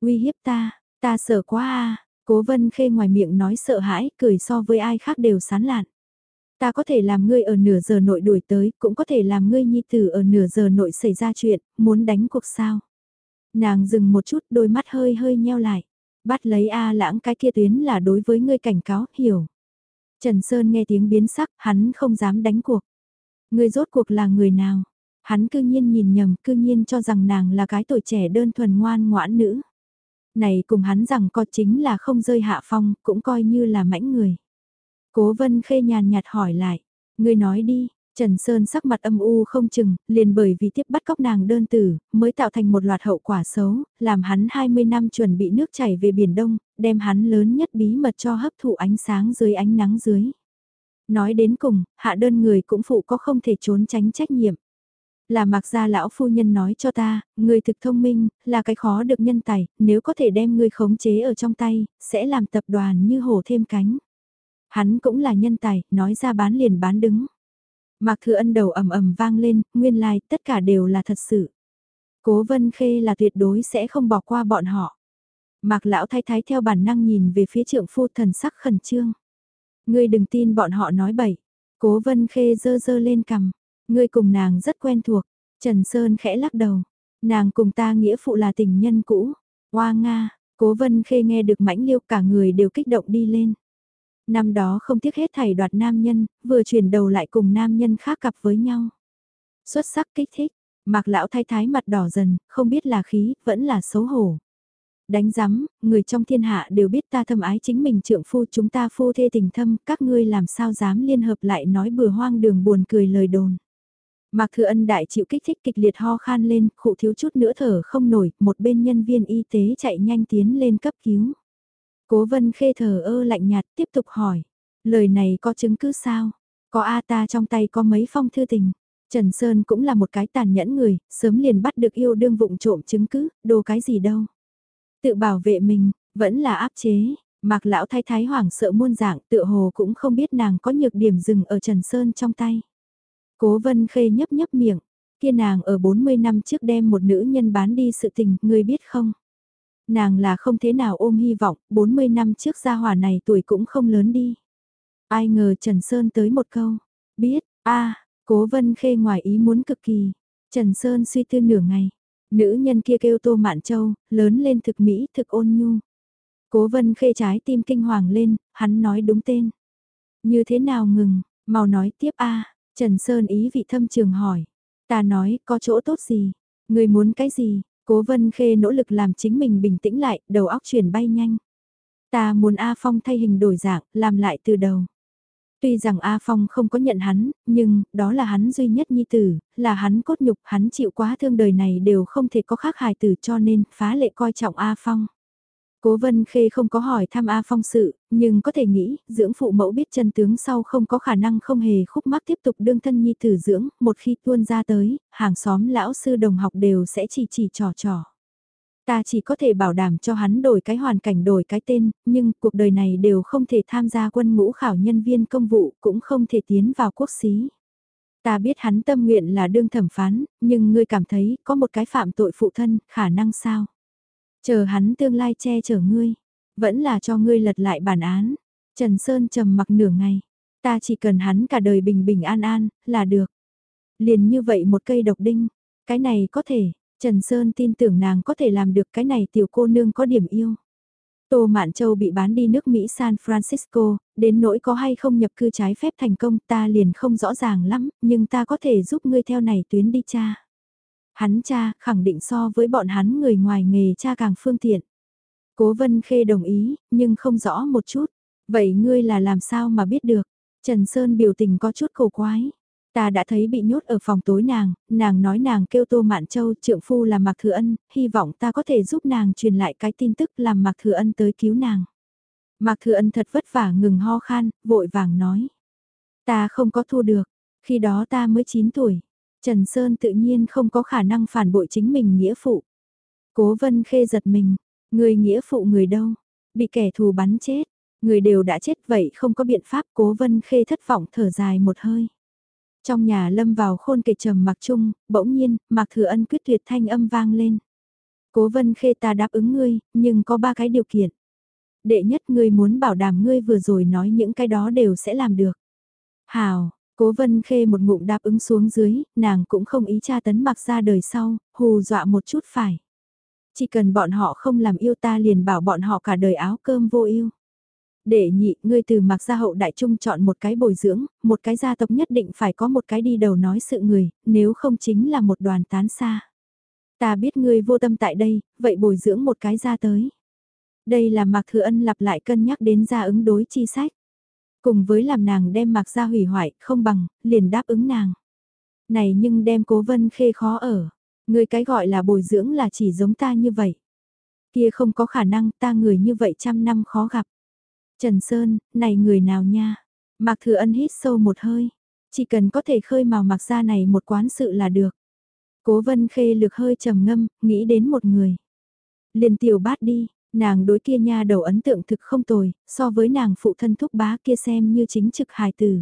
Uy hiếp ta, ta sợ quá à, cố vân khê ngoài miệng nói sợ hãi, cười so với ai khác đều sán lạn. Ta có thể làm ngươi ở nửa giờ nội đuổi tới, cũng có thể làm ngươi nhi tử ở nửa giờ nội xảy ra chuyện, muốn đánh cuộc sao. Nàng dừng một chút đôi mắt hơi hơi nheo lại. Bắt lấy A lãng cái kia tuyến là đối với ngươi cảnh cáo, hiểu. Trần Sơn nghe tiếng biến sắc, hắn không dám đánh cuộc. Ngươi rốt cuộc là người nào? Hắn cư nhiên nhìn nhầm, cư nhiên cho rằng nàng là cái tuổi trẻ đơn thuần ngoan ngoãn nữ. Này cùng hắn rằng có chính là không rơi hạ phong, cũng coi như là mãnh người. Cố vân khê nhàn nhạt hỏi lại, người nói đi, Trần Sơn sắc mặt âm u không chừng, liền bởi vì tiếp bắt cóc nàng đơn tử, mới tạo thành một loạt hậu quả xấu, làm hắn 20 năm chuẩn bị nước chảy về Biển Đông, đem hắn lớn nhất bí mật cho hấp thụ ánh sáng dưới ánh nắng dưới. Nói đến cùng, hạ đơn người cũng phụ có không thể trốn tránh trách nhiệm. Là mặc gia lão phu nhân nói cho ta, người thực thông minh, là cái khó được nhân tài, nếu có thể đem người khống chế ở trong tay, sẽ làm tập đoàn như hổ thêm cánh. Hắn cũng là nhân tài, nói ra bán liền bán đứng. Mạc Thừa Ân đầu ầm ầm vang lên, nguyên lai like, tất cả đều là thật sự. Cố Vân Khê là tuyệt đối sẽ không bỏ qua bọn họ. Mạc lão thái thái theo bản năng nhìn về phía trượng phu thần sắc khẩn trương. Ngươi đừng tin bọn họ nói bậy. Cố Vân Khê dơ dơ lên cằm. Ngươi cùng nàng rất quen thuộc. Trần Sơn khẽ lắc đầu. Nàng cùng ta nghĩa phụ là tình nhân cũ. Hoa Nga, Cố Vân Khê nghe được mãnh liêu cả người đều kích động đi lên. Năm đó không tiếc hết thảy đoạt nam nhân, vừa chuyển đầu lại cùng nam nhân khác cặp với nhau. Xuất sắc kích thích, Mạc lão thái thái mặt đỏ dần, không biết là khí, vẫn là xấu hổ. Đánh giám, người trong thiên hạ đều biết ta thâm ái chính mình trượng phu chúng ta phu thê tình thâm, các ngươi làm sao dám liên hợp lại nói bừa hoang đường buồn cười lời đồn. Mạc Thừa Ân đại chịu kích thích kịch liệt ho khan lên, khụ thiếu chút nữa thở không nổi, một bên nhân viên y tế chạy nhanh tiến lên cấp cứu. Cố vân khê thở ơ lạnh nhạt tiếp tục hỏi. Lời này có chứng cứ sao? Có A ta trong tay có mấy phong thư tình. Trần Sơn cũng là một cái tàn nhẫn người, sớm liền bắt được yêu đương vụng trộm chứng cứ, đồ cái gì đâu. Tự bảo vệ mình, vẫn là áp chế. Mạc lão thái thái hoảng sợ muôn dạng tựa hồ cũng không biết nàng có nhược điểm dừng ở Trần Sơn trong tay. Cố vân khê nhấp nhấp miệng, kia nàng ở 40 năm trước đem một nữ nhân bán đi sự tình, ngươi biết không? nàng là không thế nào ôm hy vọng, 40 năm trước gia hỏa này tuổi cũng không lớn đi. Ai ngờ Trần Sơn tới một câu, biết, a cố vân khê ngoài ý muốn cực kỳ. Trần Sơn suy tư nửa ngày, nữ nhân kia kêu Tô Mạn Châu, lớn lên thực mỹ, thực ôn nhu. Cố vân khê trái tim kinh hoàng lên, hắn nói đúng tên. Như thế nào ngừng, mau nói tiếp a Trần Sơn ý vị thâm trường hỏi. Ta nói, có chỗ tốt gì? Người muốn cái gì? Cố Vân Khê nỗ lực làm chính mình bình tĩnh lại, đầu óc chuyển bay nhanh. Ta muốn A Phong thay hình đổi dạng, làm lại từ đầu. Tuy rằng A Phong không có nhận hắn, nhưng đó là hắn duy nhất nhi tử, là hắn cốt nhục, hắn chịu quá thương đời này đều không thể có khác hài tử cho nên phá lệ coi trọng A Phong. Cố Vân Khê không có hỏi thăm A Phong sự, nhưng có thể nghĩ, dưỡng phụ mẫu biết chân tướng sau không có khả năng không hề khúc mắc tiếp tục đương thân nhi tử dưỡng, một khi tuôn ra tới, hàng xóm lão sư đồng học đều sẽ chỉ chỉ trò trò. Ta chỉ có thể bảo đảm cho hắn đổi cái hoàn cảnh đổi cái tên, nhưng cuộc đời này đều không thể tham gia quân ngũ khảo nhân viên công vụ, cũng không thể tiến vào quốc xí. Ta biết hắn tâm nguyện là đương thẩm phán, nhưng ngươi cảm thấy có một cái phạm tội phụ thân, khả năng sao? Chờ hắn tương lai che chở ngươi, vẫn là cho ngươi lật lại bản án. Trần Sơn trầm mặc nửa ngày, ta chỉ cần hắn cả đời bình bình an an, là được. Liền như vậy một cây độc đinh, cái này có thể, Trần Sơn tin tưởng nàng có thể làm được cái này tiểu cô nương có điểm yêu. Tô Mạn Châu bị bán đi nước Mỹ San Francisco, đến nỗi có hay không nhập cư trái phép thành công ta liền không rõ ràng lắm, nhưng ta có thể giúp ngươi theo này tuyến đi cha. Hắn cha, khẳng định so với bọn hắn người ngoài nghề cha càng phương tiện. Cố Vân Khê đồng ý, nhưng không rõ một chút. Vậy ngươi là làm sao mà biết được? Trần Sơn biểu tình có chút cổ quái. Ta đã thấy bị nhốt ở phòng tối nàng, nàng nói nàng kêu Tô Mạn Châu trượng phu là Mạc Thừa Ân, hy vọng ta có thể giúp nàng truyền lại cái tin tức làm Mạc Thừa Ân tới cứu nàng. Mạc Thừa Ân thật vất vả ngừng ho khan, vội vàng nói. Ta không có thu được, khi đó ta mới 9 tuổi. Trần Sơn tự nhiên không có khả năng phản bội chính mình nghĩa phụ. Cố vân khê giật mình, người nghĩa phụ người đâu, bị kẻ thù bắn chết, người đều đã chết vậy không có biện pháp cố vân khê thất vọng thở dài một hơi. Trong nhà lâm vào khôn kịch trầm mặc chung, bỗng nhiên, mặc thừa ân quyết tuyệt thanh âm vang lên. Cố vân khê ta đáp ứng ngươi, nhưng có ba cái điều kiện. Đệ nhất ngươi muốn bảo đảm ngươi vừa rồi nói những cái đó đều sẽ làm được. Hào, Cố vân khê một ngụm đáp ứng xuống dưới, nàng cũng không ý cha tấn mặc ra đời sau, hù dọa một chút phải. Chỉ cần bọn họ không làm yêu ta liền bảo bọn họ cả đời áo cơm vô yêu. Để nhị, ngươi từ mặc gia hậu đại trung chọn một cái bồi dưỡng, một cái gia tộc nhất định phải có một cái đi đầu nói sự người, nếu không chính là một đoàn tán xa. Ta biết ngươi vô tâm tại đây, vậy bồi dưỡng một cái ra tới. Đây là Mạc Thừa Ân lặp lại cân nhắc đến ra ứng đối chi sách. Cùng với làm nàng đem Mạc ra hủy hoại, không bằng, liền đáp ứng nàng. Này nhưng đem cố vân khê khó ở. Người cái gọi là bồi dưỡng là chỉ giống ta như vậy. Kia không có khả năng ta người như vậy trăm năm khó gặp. Trần Sơn, này người nào nha? Mạc Thừa Ân hít sâu một hơi. Chỉ cần có thể khơi màu mặc ra này một quán sự là được. Cố vân khê lược hơi trầm ngâm, nghĩ đến một người. Liền tiểu bát đi, nàng đối kia nha đầu ấn tượng thực không tồi, so với nàng phụ thân thúc bá kia xem như chính trực hài tử.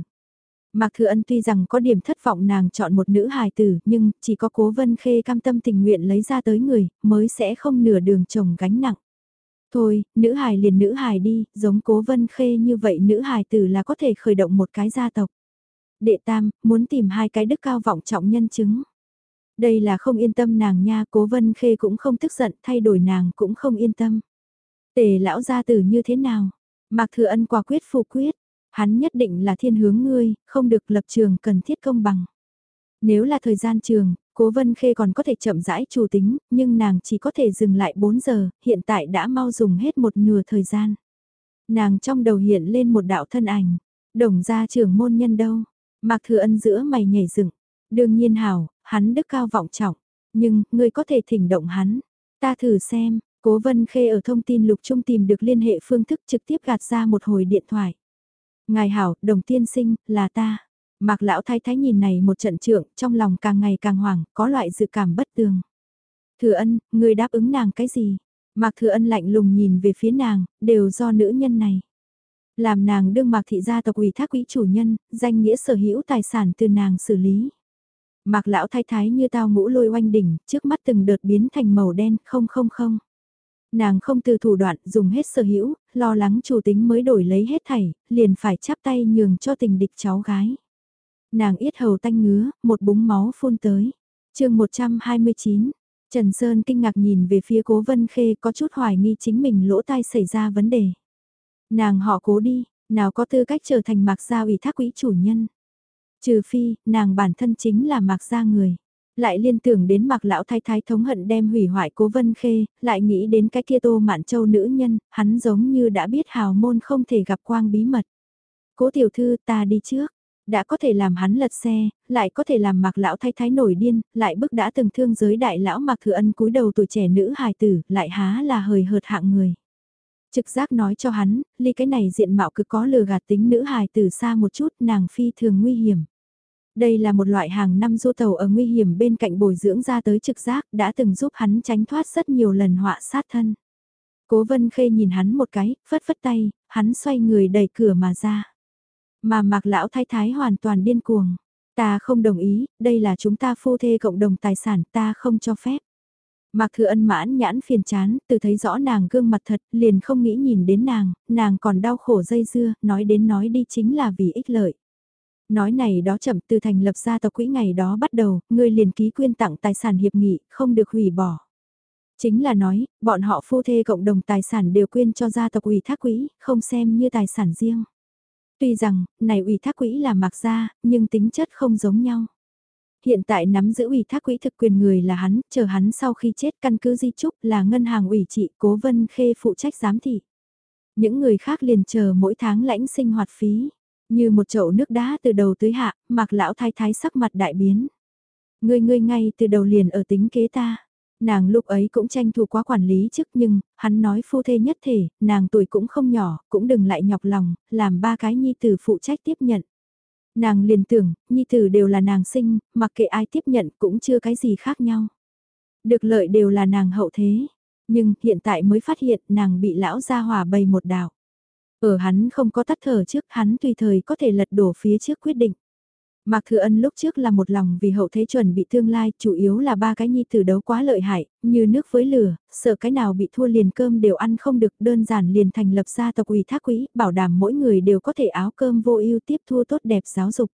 Mạc Thừa Ân tuy rằng có điểm thất vọng nàng chọn một nữ hài tử, nhưng chỉ có cố vân khê cam tâm tình nguyện lấy ra tới người, mới sẽ không nửa đường chồng gánh nặng. Thôi, nữ hài liền nữ hài đi, giống cố vân khê như vậy nữ hài tử là có thể khởi động một cái gia tộc. Đệ tam, muốn tìm hai cái đức cao vọng trọng nhân chứng. Đây là không yên tâm nàng nha, cố vân khê cũng không tức giận, thay đổi nàng cũng không yên tâm. Tề lão gia tử như thế nào? Mạc Thừa Ân quả quyết phủ quyết, hắn nhất định là thiên hướng ngươi, không được lập trường cần thiết công bằng. Nếu là thời gian trường, Cố Vân Khê còn có thể chậm rãi chủ tính, nhưng nàng chỉ có thể dừng lại 4 giờ, hiện tại đã mau dùng hết một nửa thời gian. Nàng trong đầu hiện lên một đạo thân ảnh, đồng gia trưởng môn nhân đâu, Mạc Thừa Ân giữa mày nhảy dựng, đương nhiên hảo, hắn đức cao vọng trọng, nhưng, ngươi có thể thỉnh động hắn, ta thử xem, Cố Vân Khê ở thông tin lục trung tìm được liên hệ phương thức trực tiếp gạt ra một hồi điện thoại. Ngài hảo, đồng tiên sinh, là ta. Mạc lão thái thái nhìn này một trận trượng, trong lòng càng ngày càng hoảng, có loại dự cảm bất tường. Thừa ân, người đáp ứng nàng cái gì? Mạc thừa ân lạnh lùng nhìn về phía nàng, đều do nữ nhân này. Làm nàng đương mạc thị gia tộc ủy thác quỹ chủ nhân, danh nghĩa sở hữu tài sản từ nàng xử lý. Mạc lão thái thái như tao ngũ lôi oanh đỉnh, trước mắt từng đợt biến thành màu đen, không không không. Nàng không từ thủ đoạn dùng hết sở hữu, lo lắng chủ tính mới đổi lấy hết thảy, liền phải chắp tay nhường cho tình địch cháu gái. Nàng yết hầu tanh ngứa, một búng máu phun tới. chương 129, Trần Sơn kinh ngạc nhìn về phía cố vân khê có chút hoài nghi chính mình lỗ tai xảy ra vấn đề. Nàng họ cố đi, nào có tư cách trở thành mạc gia ủy thác quỹ chủ nhân. Trừ phi, nàng bản thân chính là mạc gia người lại liên tưởng đến mặc lão thái thái thống hận đem hủy hoại cố vân khê, lại nghĩ đến cái kia tô mạn châu nữ nhân, hắn giống như đã biết hào môn không thể gặp quang bí mật. Cố tiểu thư ta đi trước, đã có thể làm hắn lật xe, lại có thể làm mặc lão thái thái nổi điên, lại bức đã từng thương giới đại lão mặc thừa ân cúi đầu tuổi trẻ nữ hài tử, lại há là hời hợt hạng người. Trực giác nói cho hắn, ly cái này diện mạo cực có lừa gạt tính nữ hài tử xa một chút nàng phi thường nguy hiểm. Đây là một loại hàng năm du tàu ở nguy hiểm bên cạnh bồi dưỡng ra tới trực giác đã từng giúp hắn tránh thoát rất nhiều lần họa sát thân. Cố vân khê nhìn hắn một cái, phất phất tay, hắn xoay người đẩy cửa mà ra. Mà mạc lão thái thái hoàn toàn điên cuồng. Ta không đồng ý, đây là chúng ta phu thê cộng đồng tài sản, ta không cho phép. Mạc Thừa Ân mãn nhãn phiền chán, từ thấy rõ nàng gương mặt thật, liền không nghĩ nhìn đến nàng, nàng còn đau khổ dây dưa, nói đến nói đi chính là vì ích lợi. Nói này đó chậm từ thành lập ra tộc quỹ ngày đó bắt đầu, ngươi liền ký quyên tặng tài sản hiệp nghị, không được hủy bỏ. Chính là nói, bọn họ phu thê cộng đồng tài sản đều quyên cho gia tộc ủy thác quỹ, không xem như tài sản riêng. Tuy rằng, này ủy thác quỹ là mạc gia, nhưng tính chất không giống nhau. Hiện tại nắm giữ ủy thác quỹ thực quyền người là hắn, chờ hắn sau khi chết căn cứ di trúc là ngân hàng ủy trị cố vân khê phụ trách giám thị. Những người khác liền chờ mỗi tháng lãnh sinh hoạt phí. Như một chậu nước đá từ đầu tới hạ, mặc lão thái thái sắc mặt đại biến. Ngươi ngươi ngay từ đầu liền ở tính kế ta. Nàng lúc ấy cũng tranh thủ quá quản lý chức nhưng, hắn nói phu thê nhất thể, nàng tuổi cũng không nhỏ, cũng đừng lại nhọc lòng, làm ba cái nhi tử phụ trách tiếp nhận. Nàng liền tưởng, nhi tử đều là nàng sinh, mặc kệ ai tiếp nhận cũng chưa cái gì khác nhau. Được lợi đều là nàng hậu thế, nhưng hiện tại mới phát hiện nàng bị lão gia hòa bày một đạo. Ở hắn không có tắt thở trước hắn tùy thời có thể lật đổ phía trước quyết định. Mạc Thừa Ân lúc trước là một lòng vì hậu thế chuẩn bị tương lai, chủ yếu là ba cái nhi tử đấu quá lợi hại, như nước với lửa, sợ cái nào bị thua liền cơm đều ăn không được, đơn giản liền thành lập ra tộc ủy thác quỹ, bảo đảm mỗi người đều có thể áo cơm vô ưu tiếp thu tốt đẹp giáo dục.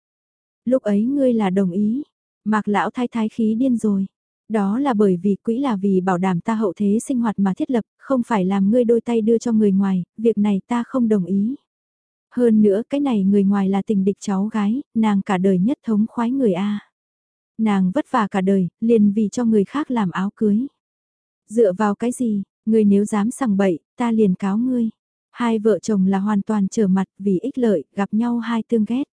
Lúc ấy ngươi là đồng ý, Mạc lão thái thái khí điên rồi. Đó là bởi vì quỹ là vì bảo đảm ta hậu thế sinh hoạt mà thiết lập, không phải làm ngươi đôi tay đưa cho người ngoài, việc này ta không đồng ý. Hơn nữa cái này người ngoài là tình địch cháu gái, nàng cả đời nhất thống khoái người A. Nàng vất vả cả đời, liền vì cho người khác làm áo cưới. Dựa vào cái gì, ngươi nếu dám sằng bậy, ta liền cáo ngươi. Hai vợ chồng là hoàn toàn trở mặt vì ích lợi, gặp nhau hai tương ghét.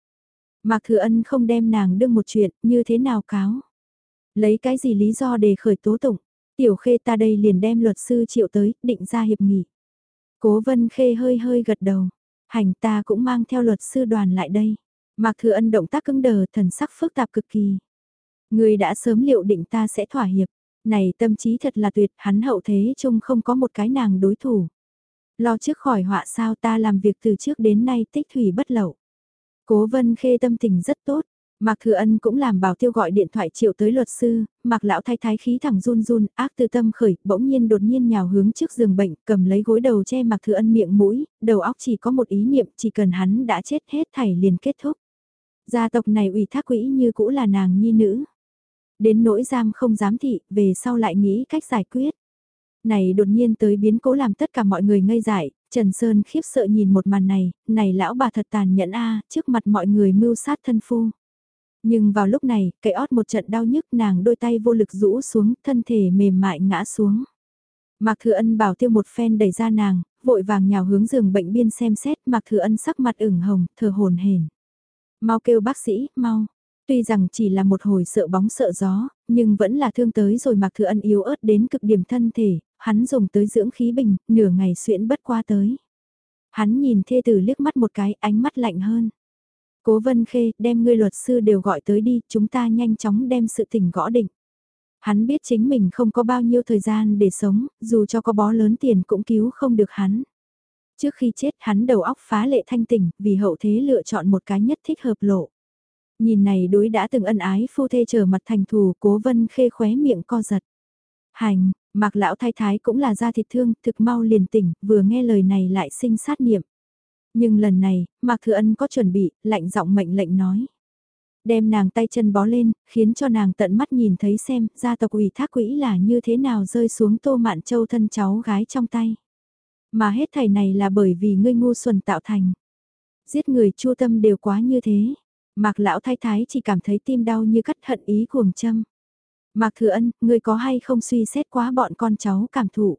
Mạc Thừa Ân không đem nàng đương một chuyện, như thế nào cáo. Lấy cái gì lý do để khởi tố tụng, tiểu khê ta đây liền đem luật sư triệu tới, định ra hiệp nghị. Cố vân khê hơi hơi gật đầu, hành ta cũng mang theo luật sư đoàn lại đây. Mạc Thừa Ân động tác cứng đờ thần sắc phức tạp cực kỳ. Người đã sớm liệu định ta sẽ thỏa hiệp. Này tâm trí thật là tuyệt, hắn hậu thế chung không có một cái nàng đối thủ. Lo trước khỏi họa sao ta làm việc từ trước đến nay tích thủy bất lậu. Cố vân khê tâm tình rất tốt, Mạc Thừa Ân cũng làm bảo tiêu gọi điện thoại triệu tới luật sư, Mạc lão thái thái khí thẳng run run, ác tư tâm khởi, bỗng nhiên đột nhiên nhào hướng trước giường bệnh, cầm lấy gối đầu che Mạc Thừa Ân miệng mũi, đầu óc chỉ có một ý niệm, chỉ cần hắn đã chết hết thảy liền kết thúc. Gia tộc này ủy thác quỹ như cũ là nàng nhi nữ. Đến nỗi giam không dám thị, về sau lại nghĩ cách giải quyết. Này đột nhiên tới biến cố làm tất cả mọi người ngây dại, Trần Sơn khiếp sợ nhìn một màn này, này lão bà thật tàn nhẫn a trước mặt mọi người mưu sát thân phu. Nhưng vào lúc này, cái ót một trận đau nhức nàng đôi tay vô lực rũ xuống, thân thể mềm mại ngã xuống. Mạc Thừa Ân bảo tiêu một phen đẩy ra nàng, vội vàng nhào hướng giường bệnh biên xem xét, Mạc Thừa Ân sắc mặt ửng hồng, thở hồn hển. Mau kêu bác sĩ, mau. Tuy rằng chỉ là một hồi sợ bóng sợ gió, nhưng vẫn là thương tới rồi Mạc Thừa Ân yếu ớt đến cực điểm thân thể, hắn dùng tới dưỡng khí bình, nửa ngày xuyễn bất qua tới. Hắn nhìn thê tử liếc mắt một cái, ánh mắt lạnh hơn. Cố Vân Khê, đem ngươi luật sư đều gọi tới đi, chúng ta nhanh chóng đem sự tình gõ định. Hắn biết chính mình không có bao nhiêu thời gian để sống, dù cho có bó lớn tiền cũng cứu không được hắn. Trước khi chết hắn đầu óc phá lệ thanh tỉnh, vì hậu thế lựa chọn một cái nhất thích hợp lộ. Nhìn này đối đã từng ân ái phu thê trở mặt thành thù, cố vân khê khóe miệng co giật. Hành, Mạc lão thái thái cũng là da thịt thương, thực mau liền tỉnh, vừa nghe lời này lại sinh sát niệm. Nhưng lần này, Mạc Thừa Ân có chuẩn bị, lạnh giọng mệnh lệnh nói. Đem nàng tay chân bó lên, khiến cho nàng tận mắt nhìn thấy xem, gia tộc ủy thác quỹ là như thế nào rơi xuống tô mạn châu thân cháu gái trong tay. Mà hết thầy này là bởi vì ngươi ngu xuẩn tạo thành. Giết người chua tâm đều quá như thế. Mạc lão thái thái chỉ cảm thấy tim đau như cắt hận ý cuồng châm. Mạc Thừa Ân, ngươi có hay không suy xét quá bọn con cháu cảm thụ.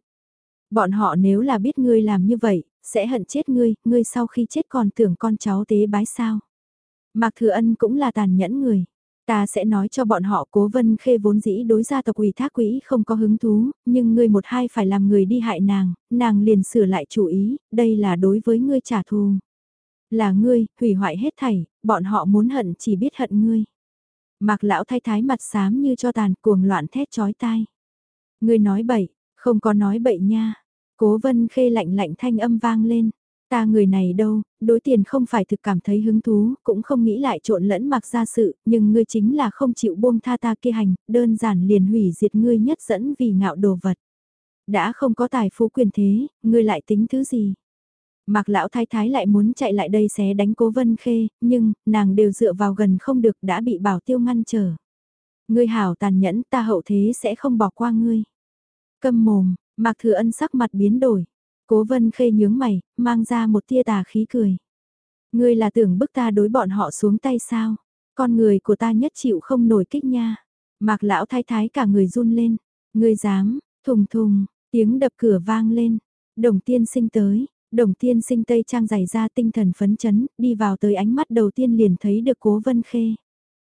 Bọn họ nếu là biết ngươi làm như vậy, sẽ hận chết ngươi, ngươi sau khi chết còn tưởng con cháu tế bái sao. Mạc Thừa Ân cũng là tàn nhẫn người. Ta sẽ nói cho bọn họ cố vân khê vốn dĩ đối gia tộc ủy thác quỹ không có hứng thú, nhưng ngươi một hai phải làm người đi hại nàng, nàng liền sửa lại chủ ý, đây là đối với ngươi trả thù. Là ngươi, hủy hoại hết thảy, bọn họ muốn hận chỉ biết hận ngươi. Mạc lão thay thái mặt xám như cho tàn cuồng loạn thét chói tai. Ngươi nói bậy, không có nói bậy nha. Cố vân khê lạnh lạnh thanh âm vang lên. Ta người này đâu, đối tiền không phải thực cảm thấy hứng thú, cũng không nghĩ lại trộn lẫn mặc ra sự, nhưng ngươi chính là không chịu buông tha ta kia hành, đơn giản liền hủy diệt ngươi nhất dẫn vì ngạo đồ vật. Đã không có tài phú quyền thế, ngươi lại tính thứ gì? Mạc lão thái thái lại muốn chạy lại đây xé đánh cố vân khê, nhưng, nàng đều dựa vào gần không được đã bị bảo tiêu ngăn trở. Ngươi hảo tàn nhẫn ta hậu thế sẽ không bỏ qua ngươi. Câm mồm, Mạc Thừa Ân sắc mặt biến đổi. Cố Vân Khê nhướng mày, mang ra một tia tà khí cười. Ngươi là tưởng bức ta đối bọn họ xuống tay sao? Con người của ta nhất chịu không nổi kích nha. Mạc lão thái thái cả người run lên. Ngươi dám, thùng thùng, tiếng đập cửa vang lên. Đồng tiên sinh tới, đồng tiên sinh tây trang giày ra tinh thần phấn chấn, đi vào tới ánh mắt đầu tiên liền thấy được cố vân khê.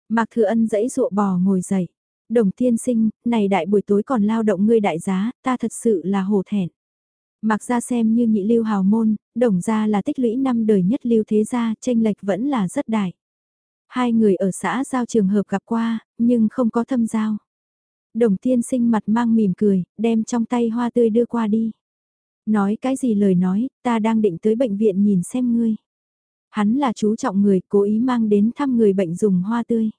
Mạc thừa ân dãy dụa bò ngồi dậy. Đồng tiên sinh, này đại buổi tối còn lao động ngươi đại giá, ta thật sự là hổ thẹn. Mặc ra xem như nhị lưu hào môn, đồng ra là tích lũy năm đời nhất lưu thế gia, tranh lệch vẫn là rất đại. Hai người ở xã giao trường hợp gặp qua, nhưng không có thâm giao. Đồng tiên sinh mặt mang mỉm cười, đem trong tay hoa tươi đưa qua đi. Nói cái gì lời nói, ta đang định tới bệnh viện nhìn xem ngươi. Hắn là chú trọng người, cố ý mang đến thăm người bệnh dùng hoa tươi.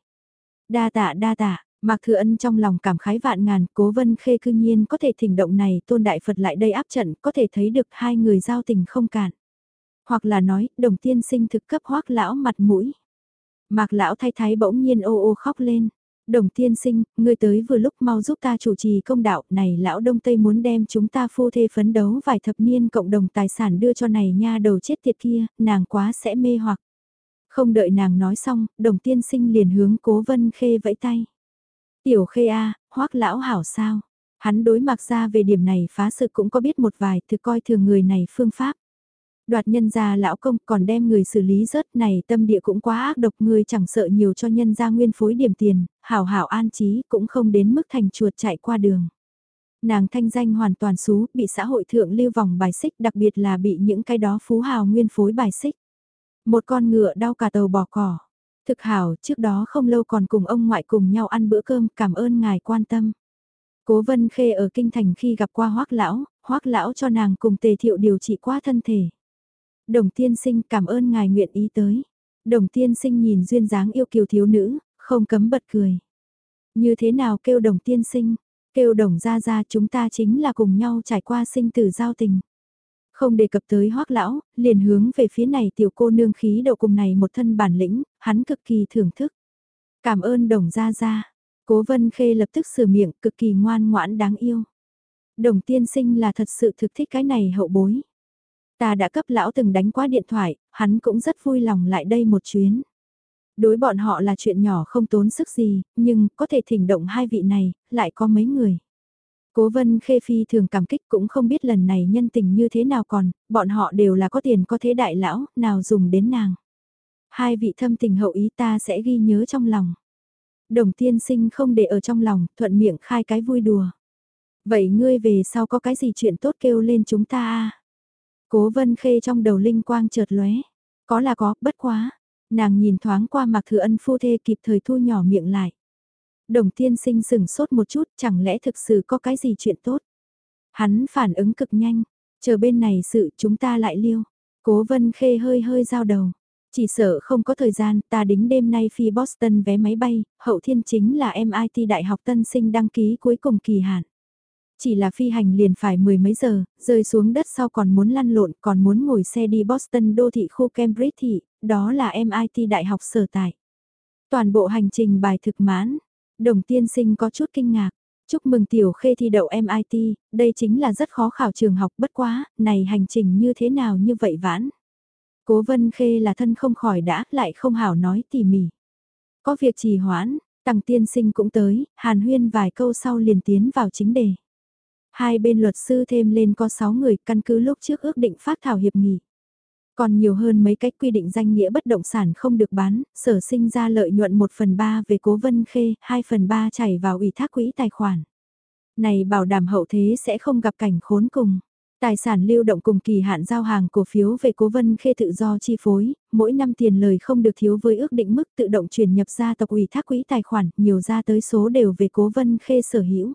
Đa tạ đa tạ, Mạc Thừa Ân trong lòng cảm khái vạn ngàn, cố vân khê cư nhiên có thể thỉnh động này tôn đại Phật lại đây áp trận, có thể thấy được hai người giao tình không cản. Hoặc là nói, đồng tiên sinh thực cấp hoác lão mặt mũi. Mạc lão thay thái bỗng nhiên ô ô khóc lên. Đồng tiên sinh, ngươi tới vừa lúc mau giúp ta chủ trì công đạo, này lão Đông Tây muốn đem chúng ta phu thê phấn đấu vài thập niên cộng đồng tài sản đưa cho này nha đầu chết tiệt kia, nàng quá sẽ mê hoặc. Không đợi nàng nói xong, đồng tiên sinh liền hướng cố vân khê vẫy tay. Tiểu khê a hoắc lão hảo sao? Hắn đối mặt ra về điểm này phá sự cũng có biết một vài thực coi thường người này phương pháp. Đoạt nhân gia lão công còn đem người xử lý rớt này tâm địa cũng quá ác độc người chẳng sợ nhiều cho nhân gia nguyên phối điểm tiền, hảo hảo an trí cũng không đến mức thành chuột chạy qua đường. Nàng thanh danh hoàn toàn xú, bị xã hội thượng lưu vòng bài xích đặc biệt là bị những cái đó phú hào nguyên phối bài xích. Một con ngựa đau cả tàu bỏ cỏ. Thực hảo, trước đó không lâu còn cùng ông ngoại cùng nhau ăn bữa cơm, cảm ơn ngài quan tâm. Cố Vân Khê ở kinh thành khi gặp qua Hoắc lão, Hoắc lão cho nàng cùng Tề Thiệu điều trị qua thân thể. Đồng tiên sinh cảm ơn ngài nguyện ý tới. Đồng tiên sinh nhìn duyên dáng yêu kiều thiếu nữ, không cấm bật cười. Như thế nào kêu đồng tiên sinh, kêu đồng ra ra chúng ta chính là cùng nhau trải qua sinh tử giao tình. Không đề cập tới hoắc lão, liền hướng về phía này tiểu cô nương khí độ cùng này một thân bản lĩnh, hắn cực kỳ thưởng thức. Cảm ơn đồng gia gia Cố vân khê lập tức sửa miệng cực kỳ ngoan ngoãn đáng yêu. Đồng tiên sinh là thật sự thực thích cái này hậu bối. Ta đã cấp lão từng đánh qua điện thoại, hắn cũng rất vui lòng lại đây một chuyến. Đối bọn họ là chuyện nhỏ không tốn sức gì, nhưng có thể thỉnh động hai vị này, lại có mấy người. Cố vân khê phi thường cảm kích cũng không biết lần này nhân tình như thế nào còn, bọn họ đều là có tiền có thế đại lão, nào dùng đến nàng. Hai vị thâm tình hậu ý ta sẽ ghi nhớ trong lòng. Đồng tiên sinh không để ở trong lòng, thuận miệng khai cái vui đùa. Vậy ngươi về sau có cái gì chuyện tốt kêu lên chúng ta à? Cố vân khê trong đầu linh quang chợt lóe. Có là có, bất quá. Nàng nhìn thoáng qua mặc thừa ân phu thê kịp thời thu nhỏ miệng lại. Đồng tiên sinh sừng sốt một chút, chẳng lẽ thực sự có cái gì chuyện tốt? Hắn phản ứng cực nhanh, chờ bên này sự chúng ta lại liêu. Cố vân khê hơi hơi giao đầu. Chỉ sợ không có thời gian, ta đính đêm nay phi Boston vé máy bay, hậu thiên chính là MIT Đại học Tân sinh đăng ký cuối cùng kỳ hạn. Chỉ là phi hành liền phải mười mấy giờ, rơi xuống đất sau còn muốn lăn lộn, còn muốn ngồi xe đi Boston đô thị khu Cambridge thị, đó là MIT Đại học sở tại. Toàn bộ hành trình bài thực mãn, đồng tiên sinh có chút kinh ngạc. Chúc mừng tiểu khê thi đậu MIT, đây chính là rất khó khảo trường học bất quá, này hành trình như thế nào như vậy vãn. Cố vân khê là thân không khỏi đã, lại không hảo nói tỉ mỉ. Có việc trì hoãn, tăng tiên sinh cũng tới, hàn huyên vài câu sau liền tiến vào chính đề. Hai bên luật sư thêm lên có 6 người căn cứ lúc trước ước định phát thảo hiệp nghị. Còn nhiều hơn mấy cách quy định danh nghĩa bất động sản không được bán, sở sinh ra lợi nhuận 1 phần 3 về cố vân khê, 2 phần 3 chảy vào ủy thác quỹ tài khoản. Này bảo đảm hậu thế sẽ không gặp cảnh khốn cùng. Tài sản lưu động cùng kỳ hạn giao hàng cổ phiếu về cố vân khê tự do chi phối, mỗi năm tiền lời không được thiếu với ước định mức tự động chuyển nhập ra tộc ủy thác quỹ tài khoản, nhiều ra tới số đều về cố vân khê sở hữu.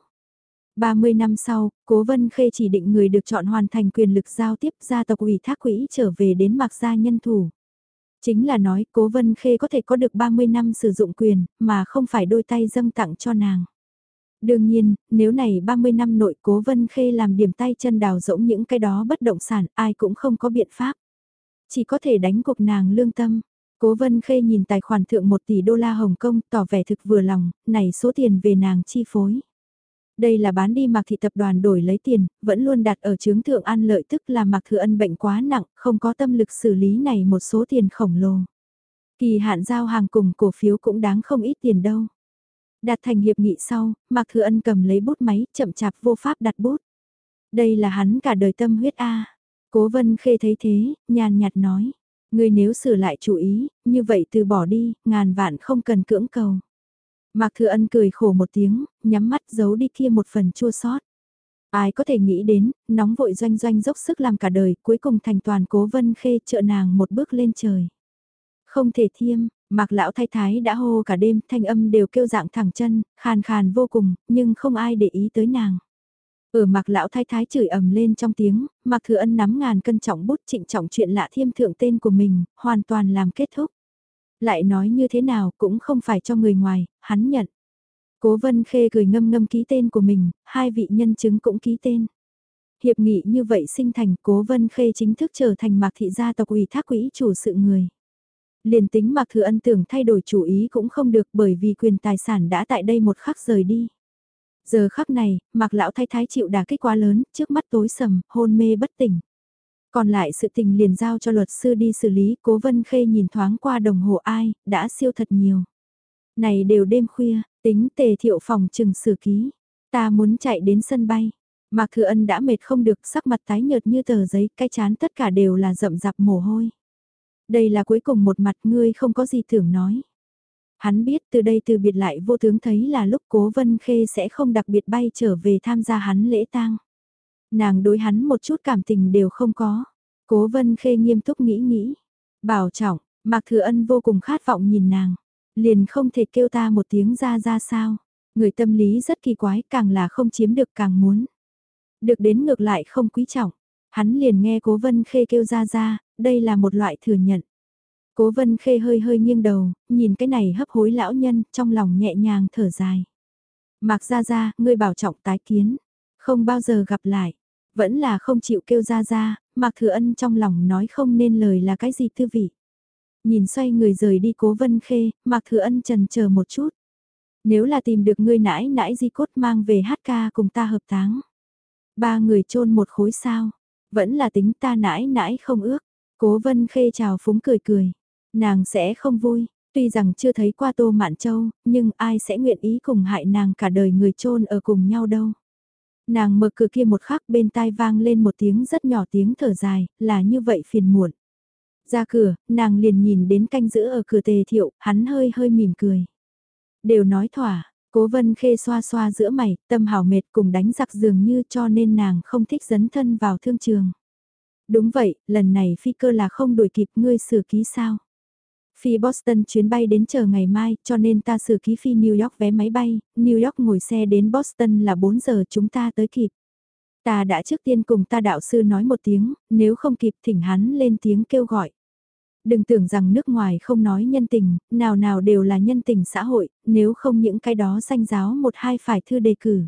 30 năm sau, Cố Vân Khê chỉ định người được chọn hoàn thành quyền lực giao tiếp gia tộc ủy thác quỹ trở về đến mặc gia nhân thủ. Chính là nói Cố Vân Khê có thể có được 30 năm sử dụng quyền, mà không phải đôi tay dâng tặng cho nàng. Đương nhiên, nếu này 30 năm nội Cố Vân Khê làm điểm tay chân đào rỗng những cái đó bất động sản, ai cũng không có biện pháp. Chỉ có thể đánh cuộc nàng lương tâm. Cố Vân Khê nhìn tài khoản thượng 1 tỷ đô la Hồng Kông tỏ vẻ thực vừa lòng, này số tiền về nàng chi phối. Đây là bán đi Mạc Thị Tập đoàn đổi lấy tiền, vẫn luôn đặt ở chứng thượng an lợi tức là Mạc Thừa Ân bệnh quá nặng, không có tâm lực xử lý này một số tiền khổng lồ. Kỳ hạn giao hàng cùng cổ phiếu cũng đáng không ít tiền đâu. Đạt thành hiệp nghị sau, Mạc Thừa Ân cầm lấy bút máy, chậm chạp vô pháp đặt bút. Đây là hắn cả đời tâm huyết A. Cố vân khê thấy thế, nhàn nhạt nói. Người nếu sửa lại chủ ý, như vậy từ bỏ đi, ngàn vạn không cần cưỡng cầu. Mạc Thừa Ân cười khổ một tiếng, nhắm mắt giấu đi kia một phần chua sót. Ai có thể nghĩ đến, nóng vội doanh doanh dốc sức làm cả đời, cuối cùng thành toàn cố vân khê trợ nàng một bước lên trời. Không thể thiêm, Mạc lão thái thái đã hô cả đêm, thanh âm đều kêu dạng thẳng chân, khàn khàn vô cùng, nhưng không ai để ý tới nàng. Ở Mạc lão thái thái chửi ầm lên trong tiếng, Mạc Thừa Ân nắm ngàn cân trọng bút trịnh trọng chuyện lạ thiêm thượng tên của mình, hoàn toàn làm kết thúc. Lại nói như thế nào cũng không phải cho người ngoài, hắn nhận. Cố Vân Khê cười ngâm ngâm ký tên của mình, hai vị nhân chứng cũng ký tên. Hiệp nghị như vậy sinh thành Cố Vân Khê chính thức trở thành mạc thị gia tộc ủy thác quỹ chủ sự người. Liền tính Mạc Thừa Ân tưởng thay đổi chủ ý cũng không được bởi vì quyền tài sản đã tại đây một khắc rời đi. Giờ khắc này, Mạc Lão Thái Thái chịu đả kích quá lớn, trước mắt tối sầm, hôn mê bất tỉnh. Còn lại sự tình liền giao cho luật sư đi xử lý, cố vân khê nhìn thoáng qua đồng hồ ai, đã siêu thật nhiều. Này đều đêm khuya, tính tề thiệu phòng trừng xử ký. Ta muốn chạy đến sân bay. Mạc Thừa Ân đã mệt không được sắc mặt tái nhợt như tờ giấy, cái chán tất cả đều là rậm rạp mồ hôi. Đây là cuối cùng một mặt ngươi không có gì tưởng nói. Hắn biết từ đây từ biệt lại vô tướng thấy là lúc cố vân khê sẽ không đặc biệt bay trở về tham gia hắn lễ tang. Nàng đối hắn một chút cảm tình đều không có. Cố vân khê nghiêm túc nghĩ nghĩ. Bảo trọng, Mạc Thừa Ân vô cùng khát vọng nhìn nàng. Liền không thể kêu ta một tiếng ra ra sao. Người tâm lý rất kỳ quái càng là không chiếm được càng muốn. Được đến ngược lại không quý trọng. Hắn liền nghe cố vân khê kêu ra ra, đây là một loại thừa nhận. Cố vân khê hơi hơi nghiêng đầu, nhìn cái này hấp hối lão nhân, trong lòng nhẹ nhàng thở dài. Mạc ra ra, ngươi bảo trọng tái kiến. Không bao giờ gặp lại. Vẫn là không chịu kêu ra ra, Mạc Thừa Ân trong lòng nói không nên lời là cái gì tư vị. Nhìn xoay người rời đi cố vân khê, Mạc Thừa Ân trần chờ một chút. Nếu là tìm được ngươi nãi nãi di cốt mang về hát ca cùng ta hợp táng. Ba người chôn một khối sao, vẫn là tính ta nãi nãi không ước. Cố vân khê chào phúng cười cười. Nàng sẽ không vui, tuy rằng chưa thấy qua Tô Mạn Châu, nhưng ai sẽ nguyện ý cùng hại nàng cả đời người chôn ở cùng nhau đâu. Nàng mở cửa kia một khắc bên tai vang lên một tiếng rất nhỏ tiếng thở dài, là như vậy phiền muộn. Ra cửa, nàng liền nhìn đến canh giữ ở cửa tề thiệu, hắn hơi hơi mỉm cười. Đều nói thỏa, cố vân khê xoa xoa giữa mày, tâm hảo mệt cùng đánh giặc dường như cho nên nàng không thích dấn thân vào thương trường. Đúng vậy, lần này phi cơ là không đuổi kịp ngươi sửa ký sao. Phi Boston chuyến bay đến chờ ngày mai, cho nên ta sửa ký phi New York vé máy bay, New York ngồi xe đến Boston là 4 giờ chúng ta tới kịp. Ta đã trước tiên cùng ta đạo sư nói một tiếng, nếu không kịp thỉnh hắn lên tiếng kêu gọi. Đừng tưởng rằng nước ngoài không nói nhân tình, nào nào đều là nhân tình xã hội, nếu không những cái đó danh giáo một hai phải thư đề cử.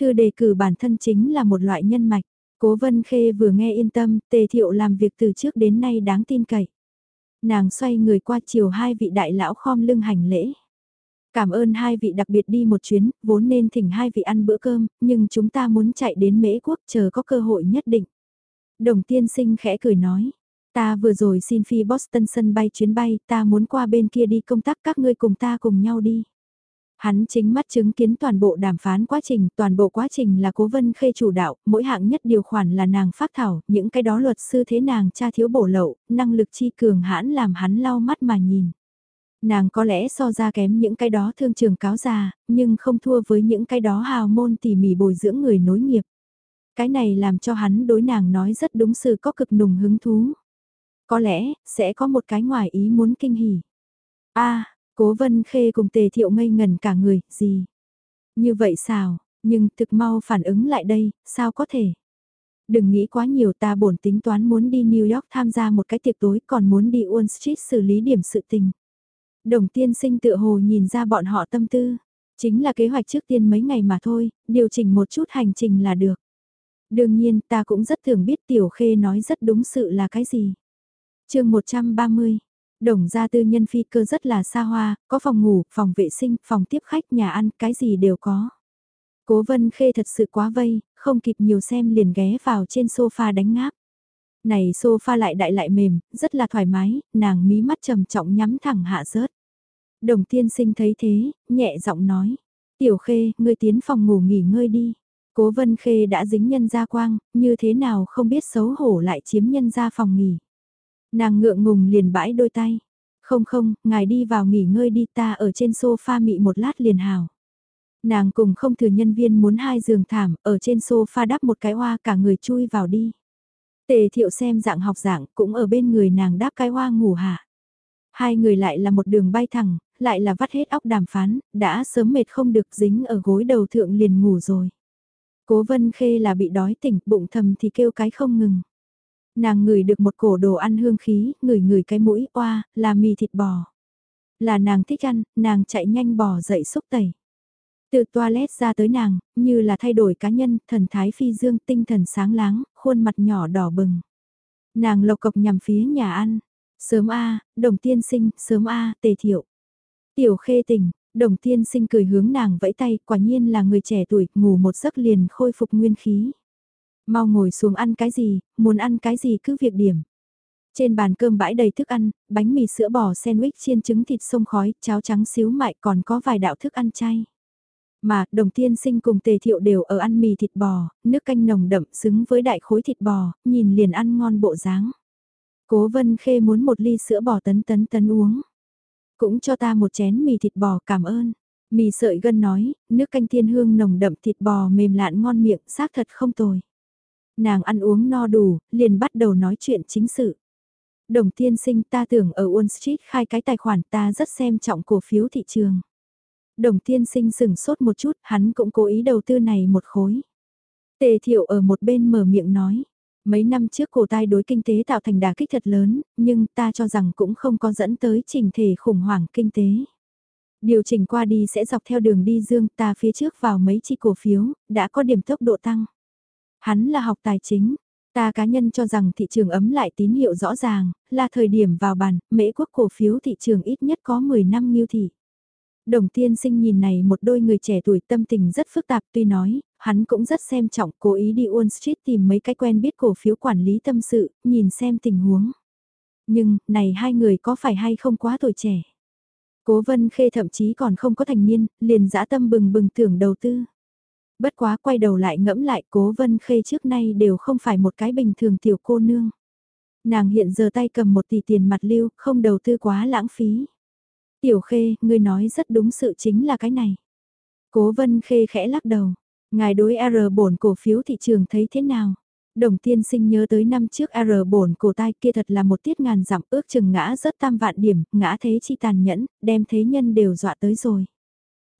Thư đề cử bản thân chính là một loại nhân mạch. Cố Vân Khê vừa nghe yên tâm, Tề Thiệu làm việc từ trước đến nay đáng tin cậy. Nàng xoay người qua chiều hai vị đại lão khom lưng hành lễ. Cảm ơn hai vị đặc biệt đi một chuyến, vốn nên thỉnh hai vị ăn bữa cơm, nhưng chúng ta muốn chạy đến Mễ Quốc chờ có cơ hội nhất định. Đồng tiên sinh khẽ cười nói, ta vừa rồi xin phi Boston sân bay chuyến bay, ta muốn qua bên kia đi công tác các ngươi cùng ta cùng nhau đi. Hắn chính mắt chứng kiến toàn bộ đàm phán quá trình, toàn bộ quá trình là cố vân khê chủ đạo, mỗi hạng nhất điều khoản là nàng phát thảo, những cái đó luật sư thế nàng cha thiếu bổ lậu, năng lực chi cường hãn làm hắn lau mắt mà nhìn. Nàng có lẽ so ra kém những cái đó thương trường cáo già, nhưng không thua với những cái đó hào môn tỉ mỉ bồi dưỡng người nối nghiệp. Cái này làm cho hắn đối nàng nói rất đúng sự có cực nùng hứng thú. Có lẽ, sẽ có một cái ngoài ý muốn kinh hỉ. a Cố vân khê cùng tề thiệu ngây ngần cả người, gì? Như vậy sao? Nhưng thực mau phản ứng lại đây, sao có thể? Đừng nghĩ quá nhiều ta bổn tính toán muốn đi New York tham gia một cái tiệc tối còn muốn đi Wall Street xử lý điểm sự tình. Đồng tiên sinh tự hồ nhìn ra bọn họ tâm tư. Chính là kế hoạch trước tiên mấy ngày mà thôi, điều chỉnh một chút hành trình là được. Đương nhiên ta cũng rất thường biết Tiểu Khê nói rất đúng sự là cái gì. chương 130, Đồng gia tư nhân phi cơ rất là xa hoa, có phòng ngủ, phòng vệ sinh, phòng tiếp khách, nhà ăn, cái gì đều có. Cố vân khê thật sự quá vây, không kịp nhiều xem liền ghé vào trên sofa đánh ngáp. Này sofa lại đại lại mềm, rất là thoải mái, nàng mí mắt trầm trọng nhắm thẳng hạ rớt. Đồng tiên sinh thấy thế, nhẹ giọng nói. Tiểu khê, ngươi tiến phòng ngủ nghỉ ngơi đi. Cố vân khê đã dính nhân gia quang, như thế nào không biết xấu hổ lại chiếm nhân gia phòng nghỉ. Nàng ngượng ngùng liền bãi đôi tay. Không không, ngài đi vào nghỉ ngơi đi ta ở trên sofa mị một lát liền hào. Nàng cùng không thừa nhân viên muốn hai giường thảm, ở trên sofa đắp một cái hoa cả người chui vào đi. Tề thiệu xem dạng học dạng cũng ở bên người nàng đáp cái hoa ngủ hạ. Hai người lại là một đường bay thẳng, lại là vắt hết óc đàm phán, đã sớm mệt không được dính ở gối đầu thượng liền ngủ rồi. Cố vân khê là bị đói tỉnh, bụng thầm thì kêu cái không ngừng. Nàng ngửi được một cổ đồ ăn hương khí, ngửi ngửi cái mũi oa, là mì thịt bò. Là nàng thích ăn, nàng chạy nhanh bò dậy xúc tẩy. Từ toilet ra tới nàng, như là thay đổi cá nhân, thần thái phi dương tinh thần sáng láng, khuôn mặt nhỏ đỏ bừng. Nàng lộc cộc nhằm phía nhà ăn, Sớm A, đồng tiên sinh, sớm A, tề thiệu. Tiểu khê tình, đồng tiên sinh cười hướng nàng vẫy tay, quả nhiên là người trẻ tuổi, ngủ một giấc liền khôi phục nguyên khí. Mau ngồi xuống ăn cái gì, muốn ăn cái gì cứ việc điểm. Trên bàn cơm bãi đầy thức ăn, bánh mì sữa bò sandwich chiên trứng thịt sông khói, cháo trắng xíu mại còn có vài đạo thức ăn chay. Mà, đồng tiên sinh cùng tề thiệu đều ở ăn mì thịt bò, nước canh nồng đậm xứng với đại khối thịt bò, nhìn liền ăn ngon bộ dáng. Cố vân khê muốn một ly sữa bò tấn tấn tấn uống. Cũng cho ta một chén mì thịt bò cảm ơn. Mì sợi gân nói, nước canh thiên hương nồng đậm thịt bò mềm lạn ngon miệng, xác thật không tồi. Nàng ăn uống no đủ, liền bắt đầu nói chuyện chính sự. Đồng tiên sinh ta tưởng ở Wall Street khai cái tài khoản ta rất xem trọng cổ phiếu thị trường. Đồng tiên sinh sừng sốt một chút, hắn cũng cố ý đầu tư này một khối. Tề thiệu ở một bên mở miệng nói. Mấy năm trước cổ tai đối kinh tế tạo thành đà kích thật lớn, nhưng ta cho rằng cũng không có dẫn tới trình thể khủng hoảng kinh tế. Điều chỉnh qua đi sẽ dọc theo đường đi dương ta phía trước vào mấy chi cổ phiếu, đã có điểm tốc độ tăng. Hắn là học tài chính, ta cá nhân cho rằng thị trường ấm lại tín hiệu rõ ràng, là thời điểm vào bàn, mễ quốc cổ phiếu thị trường ít nhất có 10 năm nghiêu thị. Đồng tiên sinh nhìn này một đôi người trẻ tuổi tâm tình rất phức tạp tuy nói, hắn cũng rất xem trọng cố ý đi Wall Street tìm mấy cái quen biết cổ phiếu quản lý tâm sự, nhìn xem tình huống. Nhưng, này hai người có phải hay không quá tuổi trẻ? Cố vân khê thậm chí còn không có thành niên, liền dã tâm bừng bừng tưởng đầu tư. Bất quá quay đầu lại ngẫm lại cố vân khê trước nay đều không phải một cái bình thường tiểu cô nương. Nàng hiện giờ tay cầm một tỷ tiền mặt lưu, không đầu tư quá lãng phí. Tiểu khê, ngươi nói rất đúng sự chính là cái này. Cố vân khê khẽ lắc đầu. Ngài đối R bổn cổ phiếu thị trường thấy thế nào? Đồng tiên sinh nhớ tới năm trước R bổn cổ tai kia thật là một tiết ngàn giảm ước chừng ngã rất tam vạn điểm, ngã thế chi tàn nhẫn, đem thế nhân đều dọa tới rồi.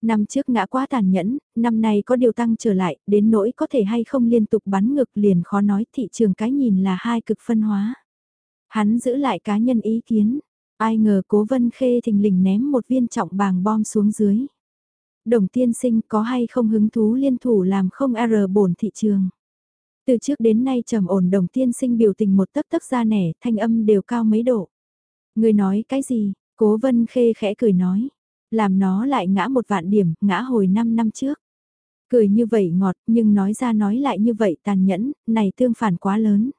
Năm trước ngã quá tàn nhẫn, năm nay có điều tăng trở lại, đến nỗi có thể hay không liên tục bắn ngược liền khó nói thị trường cái nhìn là hai cực phân hóa. Hắn giữ lại cá nhân ý kiến, ai ngờ cố vân khê thình lình ném một viên trọng bàng bom xuống dưới. Đồng tiên sinh có hay không hứng thú liên thủ làm không R bổn thị trường. Từ trước đến nay trầm ổn đồng tiên sinh biểu tình một tấc tấc ra nẻ, thanh âm đều cao mấy độ. Người nói cái gì, cố vân khê khẽ cười nói. Làm nó lại ngã một vạn điểm, ngã hồi 5 năm trước. Cười như vậy ngọt, nhưng nói ra nói lại như vậy tàn nhẫn, này tương phản quá lớn.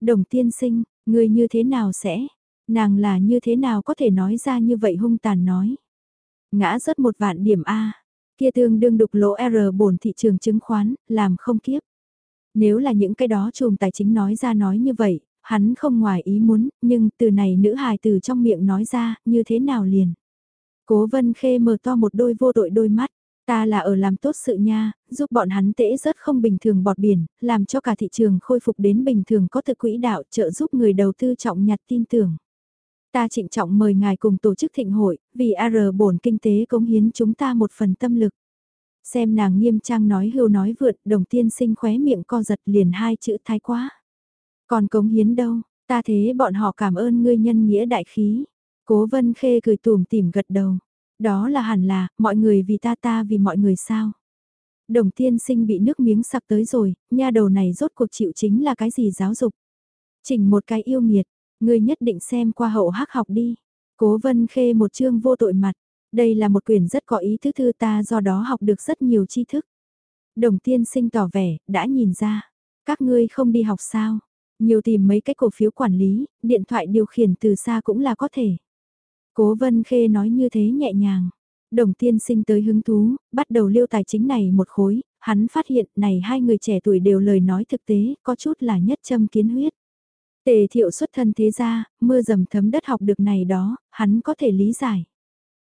Đồng tiên sinh, người như thế nào sẽ, nàng là như thế nào có thể nói ra như vậy hung tàn nói. Ngã rất một vạn điểm A, kia tương đương đục lỗ R bổn thị trường chứng khoán, làm không kiếp. Nếu là những cái đó trùm tài chính nói ra nói như vậy, hắn không ngoài ý muốn, nhưng từ này nữ hài từ trong miệng nói ra, như thế nào liền. Cố vân khê mở to một đôi vô tội đôi mắt. Ta là ở làm tốt sự nha, giúp bọn hắn tễ rất không bình thường bọt biển, làm cho cả thị trường khôi phục đến bình thường có thực quỹ đạo trợ giúp người đầu tư trọng nhặt tin tưởng. Ta trịnh trọng mời ngài cùng tổ chức thịnh hội, vì AR bổn kinh tế cống hiến chúng ta một phần tâm lực. Xem nàng nghiêm trang nói hưu nói vượt, đồng tiên sinh khóe miệng co giật liền hai chữ thái quá. Còn cống hiến đâu, ta thế bọn họ cảm ơn ngươi nhân nghĩa đại khí. Cố vân khê cười tùm tìm gật đầu. Đó là hẳn là, mọi người vì ta ta vì mọi người sao. Đồng tiên sinh bị nước miếng sặc tới rồi, nha đầu này rốt cuộc chịu chính là cái gì giáo dục. Chỉnh một cái yêu nghiệt, ngươi nhất định xem qua hậu hắc học đi. Cố vân khê một chương vô tội mặt. Đây là một quyển rất có ý thứ thư ta do đó học được rất nhiều tri thức. Đồng tiên sinh tỏ vẻ, đã nhìn ra. Các ngươi không đi học sao? Nhiều tìm mấy cái cổ phiếu quản lý, điện thoại điều khiển từ xa cũng là có thể. Cố Vân Khê nói như thế nhẹ nhàng. Đồng tiên sinh tới hứng thú, bắt đầu liêu tài chính này một khối, hắn phát hiện này hai người trẻ tuổi đều lời nói thực tế, có chút là nhất châm kiến huyết. Tề thiệu xuất thân thế ra, mưa dầm thấm đất học được này đó, hắn có thể lý giải.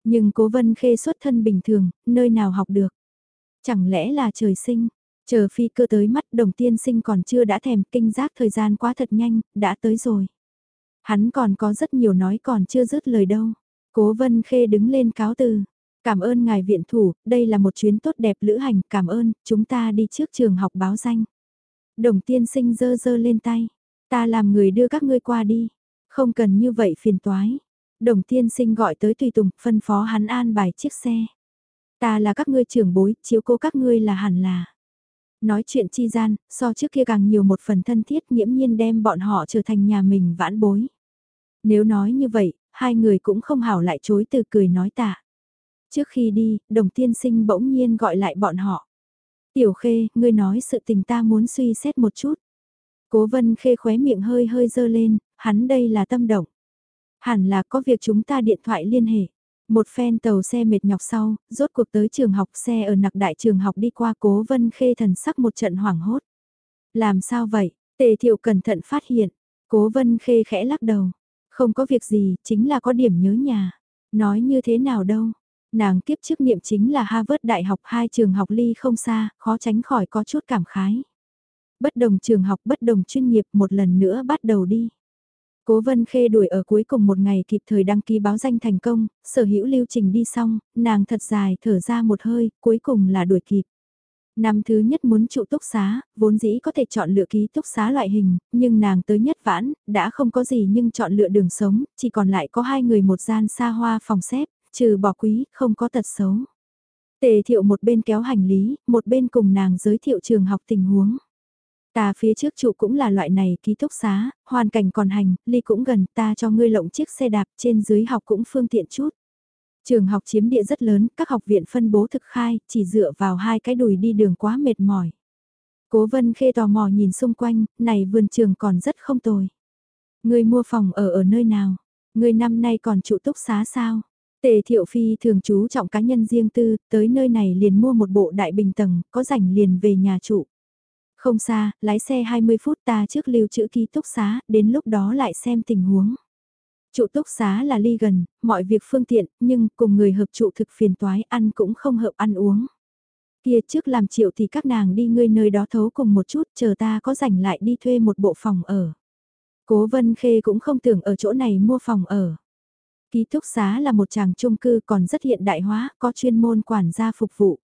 Nhưng cố vân khê xuất thân bình thường, nơi nào học được. Chẳng lẽ là trời sinh, chờ phi cơ tới mắt đồng tiên sinh còn chưa đã thèm kinh giác thời gian quá thật nhanh, đã tới rồi. Hắn còn có rất nhiều nói còn chưa dứt lời đâu. Cố vân khê đứng lên cáo từ. Cảm ơn ngài viện thủ, đây là một chuyến tốt đẹp lữ hành, cảm ơn, chúng ta đi trước trường học báo danh. Đồng tiên sinh dơ dơ lên tay. Ta làm người đưa các ngươi qua đi. Không cần như vậy phiền toái. Đồng tiên sinh gọi tới tùy tùng, phân phó hắn an bài chiếc xe. Ta là các ngươi trưởng bối, chiếu cố các ngươi là hẳn là. Nói chuyện chi gian, so trước kia càng nhiều một phần thân thiết nghiễm nhiên đem bọn họ trở thành nhà mình vãn bối. Nếu nói như vậy, hai người cũng không hảo lại chối từ cười nói tạ. Trước khi đi, đồng tiên sinh bỗng nhiên gọi lại bọn họ. Tiểu khê, ngươi nói sự tình ta muốn suy xét một chút. Cố vân khê khóe miệng hơi hơi dơ lên, hắn đây là tâm động. Hẳn là có việc chúng ta điện thoại liên hệ. Một phen tàu xe mệt nhọc sau, rốt cuộc tới trường học xe ở nặc đại trường học đi qua cố vân khê thần sắc một trận hoảng hốt. Làm sao vậy? Tề thiệu cẩn thận phát hiện. Cố vân khê khẽ lắc đầu. Không có việc gì, chính là có điểm nhớ nhà. Nói như thế nào đâu. Nàng kiếp trước niệm chính là Harvard Đại học hai trường học ly không xa, khó tránh khỏi có chút cảm khái. Bất đồng trường học bất đồng chuyên nghiệp một lần nữa bắt đầu đi. Cố Vân Khê đuổi ở cuối cùng một ngày kịp thời đăng ký báo danh thành công, sở hữu lưu trình đi xong, nàng thật dài thở ra một hơi, cuối cùng là đuổi kịp. Năm thứ nhất muốn trụ túc xá, vốn dĩ có thể chọn lựa ký túc xá loại hình, nhưng nàng tới nhất vãn, đã không có gì nhưng chọn lựa đường sống, chỉ còn lại có hai người một gian xa hoa phòng xếp, trừ bỏ quý, không có tật xấu. Tề thiệu một bên kéo hành lý, một bên cùng nàng giới thiệu trường học tình huống. Ta phía trước trụ cũng là loại này ký túc xá, hoàn cảnh còn hành, ly cũng gần, ta cho ngươi lộng chiếc xe đạp trên dưới học cũng phương tiện chút. Trường học chiếm địa rất lớn, các học viện phân bố thực khai, chỉ dựa vào hai cái đùi đi đường quá mệt mỏi. Cố vân khê tò mò nhìn xung quanh, này vườn trường còn rất không tồi. Người mua phòng ở ở nơi nào? Người năm nay còn trụ túc xá sao? Tề thiệu phi thường chú trọng cá nhân riêng tư, tới nơi này liền mua một bộ đại bình tầng, có rảnh liền về nhà trụ. Không xa, lái xe 20 phút ta trước lưu trữ ký túc xá, đến lúc đó lại xem tình huống. Trụ túc xá là ly gần, mọi việc phương tiện, nhưng cùng người hợp trụ thực phiền toái ăn cũng không hợp ăn uống. Kia trước làm triệu thì các nàng đi ngươi nơi đó thấu cùng một chút, chờ ta có rảnh lại đi thuê một bộ phòng ở. Cố Vân Khê cũng không tưởng ở chỗ này mua phòng ở. Ký túc xá là một chàng chung cư còn rất hiện đại hóa, có chuyên môn quản gia phục vụ.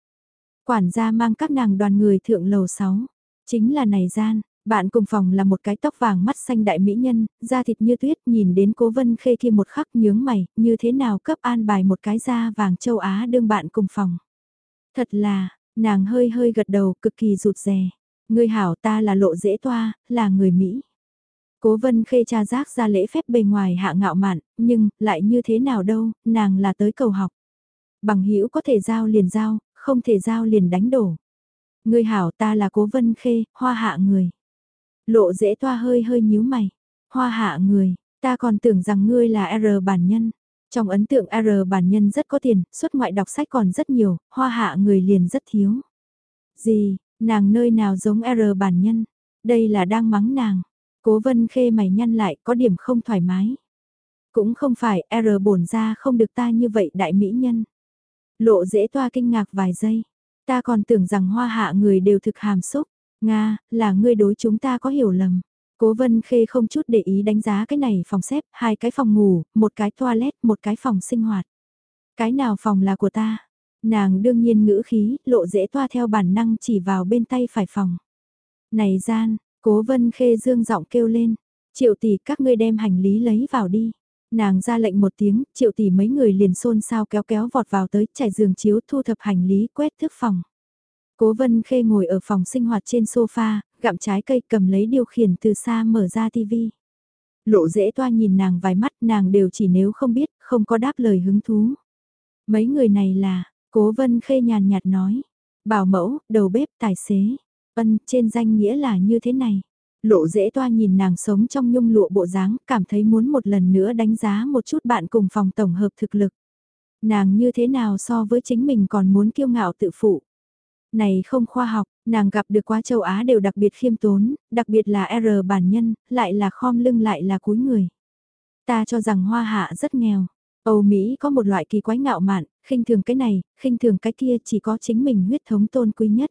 Quản gia mang các nàng đoàn người thượng lầu 6. Chính là này gian, bạn cùng phòng là một cái tóc vàng mắt xanh đại mỹ nhân, da thịt như tuyết nhìn đến cố vân khê kia một khắc nhướng mày, như thế nào cấp an bài một cái da vàng châu Á đương bạn cùng phòng. Thật là, nàng hơi hơi gật đầu cực kỳ rụt rè. Người hảo ta là lộ dễ toa, là người Mỹ. Cố vân khê cha giác ra lễ phép bề ngoài hạ ngạo mạn, nhưng, lại như thế nào đâu, nàng là tới cầu học. Bằng hữu có thể giao liền giao, không thể giao liền đánh đổ. Người hảo ta là cố vân khê, hoa hạ người. Lộ dễ toa hơi hơi nhíu mày. Hoa hạ người, ta còn tưởng rằng ngươi là R bản nhân. Trong ấn tượng R bản nhân rất có tiền, xuất ngoại đọc sách còn rất nhiều, hoa hạ người liền rất thiếu. Gì, nàng nơi nào giống R bản nhân? Đây là đang mắng nàng. Cố vân khê mày nhăn lại có điểm không thoải mái. Cũng không phải R bổn ra không được ta như vậy đại mỹ nhân. Lộ dễ toa kinh ngạc vài giây. Ta còn tưởng rằng hoa hạ người đều thực hàm xúc. Nga, là ngươi đối chúng ta có hiểu lầm. Cố Vân Khê không chút để ý đánh giá cái này phòng xếp, hai cái phòng ngủ, một cái toilet, một cái phòng sinh hoạt. Cái nào phòng là của ta? Nàng đương nhiên ngữ khí, lộ dễ toa theo bản năng chỉ vào bên tay phải phòng. Này gian, Cố Vân Khê dương giọng kêu lên, triệu tỷ các ngươi đem hành lý lấy vào đi. Nàng ra lệnh một tiếng, triệu tỷ mấy người liền xôn xao kéo kéo vọt vào tới, trải giường chiếu thu thập hành lý quét thức phòng. Cố Vân Khê ngồi ở phòng sinh hoạt trên sofa, gặm trái cây cầm lấy điều khiển từ xa mở ra tivi. Lộ dễ toa nhìn nàng vài mắt nàng đều chỉ nếu không biết, không có đáp lời hứng thú. Mấy người này là, Cố Vân Khê nhàn nhạt nói, bảo mẫu, đầu bếp, tài xế. Ân, trên danh nghĩa là như thế này. Lộ dễ toa nhìn nàng sống trong nhung lụa bộ dáng, cảm thấy muốn một lần nữa đánh giá một chút bạn cùng phòng tổng hợp thực lực. Nàng như thế nào so với chính mình còn muốn kiêu ngạo tự phụ. Này không khoa học, nàng gặp được quá châu Á đều đặc biệt khiêm tốn, đặc biệt là R bản nhân, lại là khom lưng lại là cúi người. Ta cho rằng hoa hạ rất nghèo. Âu Mỹ có một loại kỳ quái ngạo mạn, khinh thường cái này, khinh thường cái kia chỉ có chính mình huyết thống tôn quý nhất.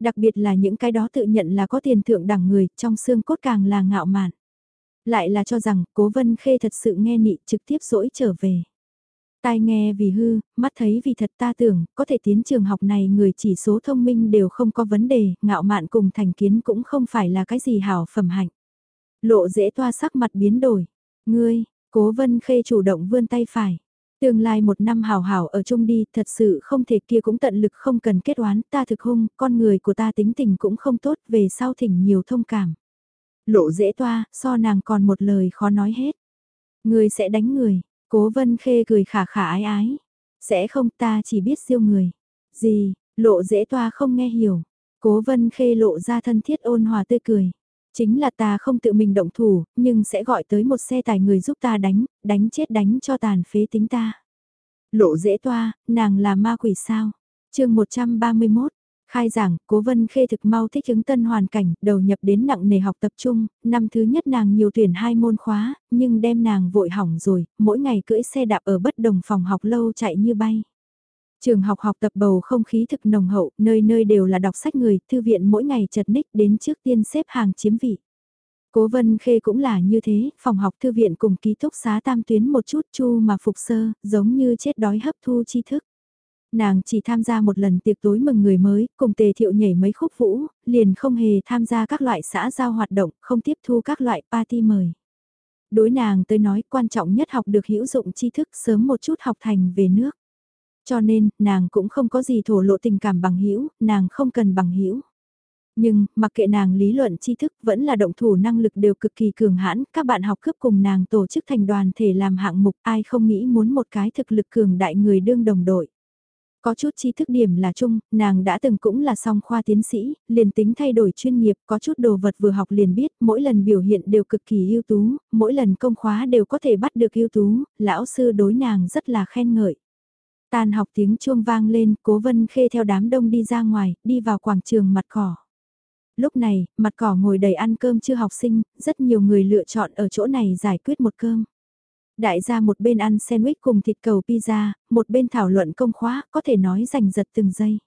Đặc biệt là những cái đó tự nhận là có tiền thượng đẳng người, trong xương cốt càng là ngạo mạn. Lại là cho rằng, cố vân khê thật sự nghe nị trực tiếp dỗi trở về. Tai nghe vì hư, mắt thấy vì thật ta tưởng, có thể tiến trường học này người chỉ số thông minh đều không có vấn đề, ngạo mạn cùng thành kiến cũng không phải là cái gì hảo phẩm hạnh. Lộ dễ toa sắc mặt biến đổi. Ngươi, cố vân khê chủ động vươn tay phải. Tương lai một năm hào hảo ở chung đi, thật sự không thể kia cũng tận lực không cần kết oán, ta thực hung, con người của ta tính tình cũng không tốt, về sau thỉnh nhiều thông cảm. Lộ dễ toa, so nàng còn một lời khó nói hết. Người sẽ đánh người, cố vân khê cười khả khả ái ái. Sẽ không ta chỉ biết siêu người. Gì, lộ dễ toa không nghe hiểu. Cố vân khê lộ ra thân thiết ôn hòa tươi cười. Chính là ta không tự mình động thủ, nhưng sẽ gọi tới một xe tài người giúp ta đánh, đánh chết đánh cho tàn phế tính ta. Lộ dễ toa, nàng là ma quỷ sao? chương 131, Khai giảng, Cố Vân Khê thực mau thích ứng tân hoàn cảnh, đầu nhập đến nặng nề học tập trung, năm thứ nhất nàng nhiều tuyển hai môn khóa, nhưng đem nàng vội hỏng rồi, mỗi ngày cưỡi xe đạp ở bất đồng phòng học lâu chạy như bay. Trường học học tập bầu không khí thực nồng hậu, nơi nơi đều là đọc sách người, thư viện mỗi ngày chật ních đến trước tiên xếp hàng chiếm vị. Cố Vân Khê cũng là như thế, phòng học thư viện cùng ký túc xá tam tuyến một chút chu mà phục sơ, giống như chết đói hấp thu tri thức. Nàng chỉ tham gia một lần tiệc tối mừng người mới, cùng tề thiệu nhảy mấy khúc vũ, liền không hề tham gia các loại xã giao hoạt động, không tiếp thu các loại party mời. Đối nàng tới nói quan trọng nhất học được hữu dụng tri thức sớm một chút học thành về nước. Cho nên, nàng cũng không có gì thổ lộ tình cảm bằng hữu nàng không cần bằng hữu Nhưng, mặc kệ nàng lý luận tri thức vẫn là động thủ năng lực đều cực kỳ cường hãn, các bạn học cướp cùng nàng tổ chức thành đoàn thể làm hạng mục ai không nghĩ muốn một cái thực lực cường đại người đương đồng đội. Có chút tri thức điểm là chung, nàng đã từng cũng là song khoa tiến sĩ, liền tính thay đổi chuyên nghiệp, có chút đồ vật vừa học liền biết, mỗi lần biểu hiện đều cực kỳ ưu tú, mỗi lần công khóa đều có thể bắt được ưu tú, lão sư đối nàng rất là khen ngợi. Tàn học tiếng chuông vang lên, cố vân khê theo đám đông đi ra ngoài, đi vào quảng trường mặt cỏ. Lúc này, mặt cỏ ngồi đầy ăn cơm chưa học sinh, rất nhiều người lựa chọn ở chỗ này giải quyết một cơm. Đại gia một bên ăn sandwich cùng thịt cầu pizza, một bên thảo luận công khóa, có thể nói giành giật từng giây.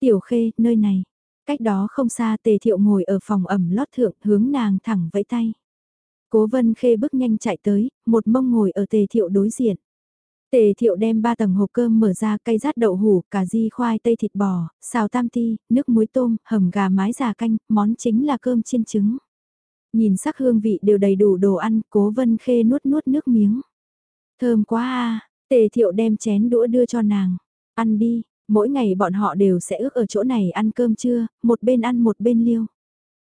Tiểu khê, nơi này. Cách đó không xa tề thiệu ngồi ở phòng ẩm lót thượng hướng nàng thẳng vẫy tay. Cố vân khê bước nhanh chạy tới, một mông ngồi ở tề thiệu đối diện. Tề thiệu đem ba tầng hộp cơm mở ra cây rát đậu hủ, cà ri khoai tây thịt bò, xào tam ti, nước muối tôm, hầm gà mái già canh, món chính là cơm chiên trứng. Nhìn sắc hương vị đều đầy đủ đồ ăn, cố vân khê nuốt nuốt nước miếng. Thơm quá à, tề thiệu đem chén đũa đưa cho nàng. Ăn đi, mỗi ngày bọn họ đều sẽ ước ở chỗ này ăn cơm trưa, một bên ăn một bên liêu.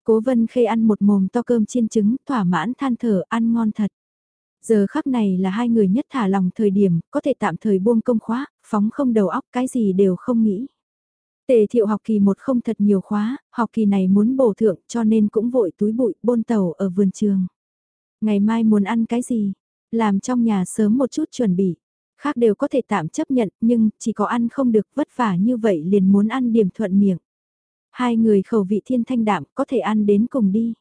Cố vân khê ăn một mồm to cơm chiên trứng, thỏa mãn than thở ăn ngon thật. Giờ khắc này là hai người nhất thả lòng thời điểm, có thể tạm thời buông công khóa, phóng không đầu óc cái gì đều không nghĩ. Tề thiệu học kỳ một không thật nhiều khóa, học kỳ này muốn bổ thượng cho nên cũng vội túi bụi bôn tàu ở vườn trường. Ngày mai muốn ăn cái gì? Làm trong nhà sớm một chút chuẩn bị. Khác đều có thể tạm chấp nhận nhưng chỉ có ăn không được vất vả như vậy liền muốn ăn điểm thuận miệng. Hai người khẩu vị thiên thanh đạm có thể ăn đến cùng đi.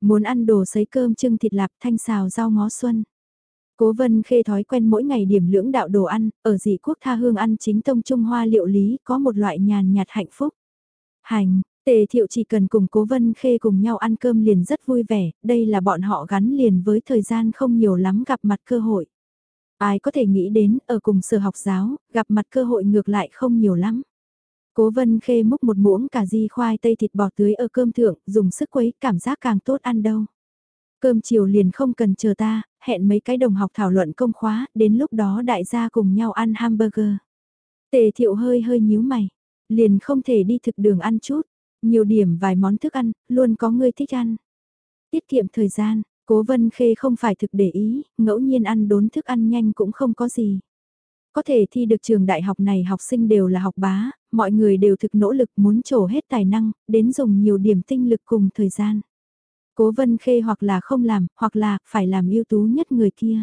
Muốn ăn đồ sấy cơm trưng thịt lạp thanh xào rau ngó xuân. Cố vân khê thói quen mỗi ngày điểm lưỡng đạo đồ ăn, ở dị quốc tha hương ăn chính tông Trung Hoa liệu lý có một loại nhàn nhạt hạnh phúc. Hành, tề thiệu chỉ cần cùng cố vân khê cùng nhau ăn cơm liền rất vui vẻ, đây là bọn họ gắn liền với thời gian không nhiều lắm gặp mặt cơ hội. Ai có thể nghĩ đến ở cùng sở học giáo, gặp mặt cơ hội ngược lại không nhiều lắm. Cố vân khê múc một muỗng cà ri khoai tây thịt bò tưới ở cơm thượng, dùng sức quấy cảm giác càng tốt ăn đâu. Cơm chiều liền không cần chờ ta, hẹn mấy cái đồng học thảo luận công khóa, đến lúc đó đại gia cùng nhau ăn hamburger. Tề thiệu hơi hơi nhíu mày, liền không thể đi thực đường ăn chút, nhiều điểm vài món thức ăn, luôn có người thích ăn. Tiết kiệm thời gian, cố vân khê không phải thực để ý, ngẫu nhiên ăn đốn thức ăn nhanh cũng không có gì. Có thể thi được trường đại học này học sinh đều là học bá, mọi người đều thực nỗ lực muốn trổ hết tài năng, đến dùng nhiều điểm tinh lực cùng thời gian. Cố vân khê hoặc là không làm, hoặc là phải làm ưu tú nhất người kia.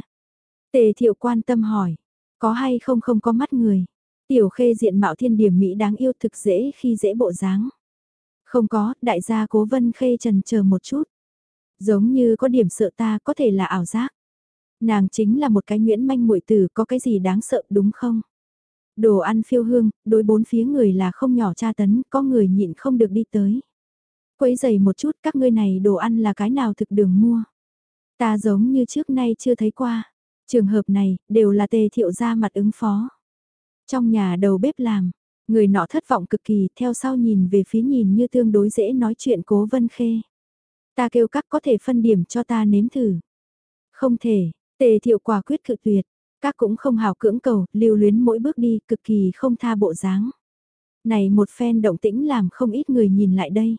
Tề thiệu quan tâm hỏi, có hay không không có mắt người. Tiểu khê diện mạo thiên điểm Mỹ đáng yêu thực dễ khi dễ bộ dáng. Không có, đại gia cố vân khê trần chờ một chút. Giống như có điểm sợ ta có thể là ảo giác. Nàng chính là một cái nguyễn manh muội tử có cái gì đáng sợ đúng không? Đồ ăn phiêu hương, đối bốn phía người là không nhỏ tra tấn, có người nhịn không được đi tới. Quấy giày một chút các ngươi này đồ ăn là cái nào thực đường mua. Ta giống như trước nay chưa thấy qua. Trường hợp này, đều là tề thiệu ra mặt ứng phó. Trong nhà đầu bếp làm, người nọ thất vọng cực kỳ, theo sau nhìn về phía nhìn như tương đối dễ nói chuyện cố vân khê. Ta kêu các có thể phân điểm cho ta nếm thử. Không thể, tề thiệu quả quyết cự tuyệt. Các cũng không hào cưỡng cầu, lưu luyến mỗi bước đi, cực kỳ không tha bộ dáng. Này một phen động tĩnh làm không ít người nhìn lại đây.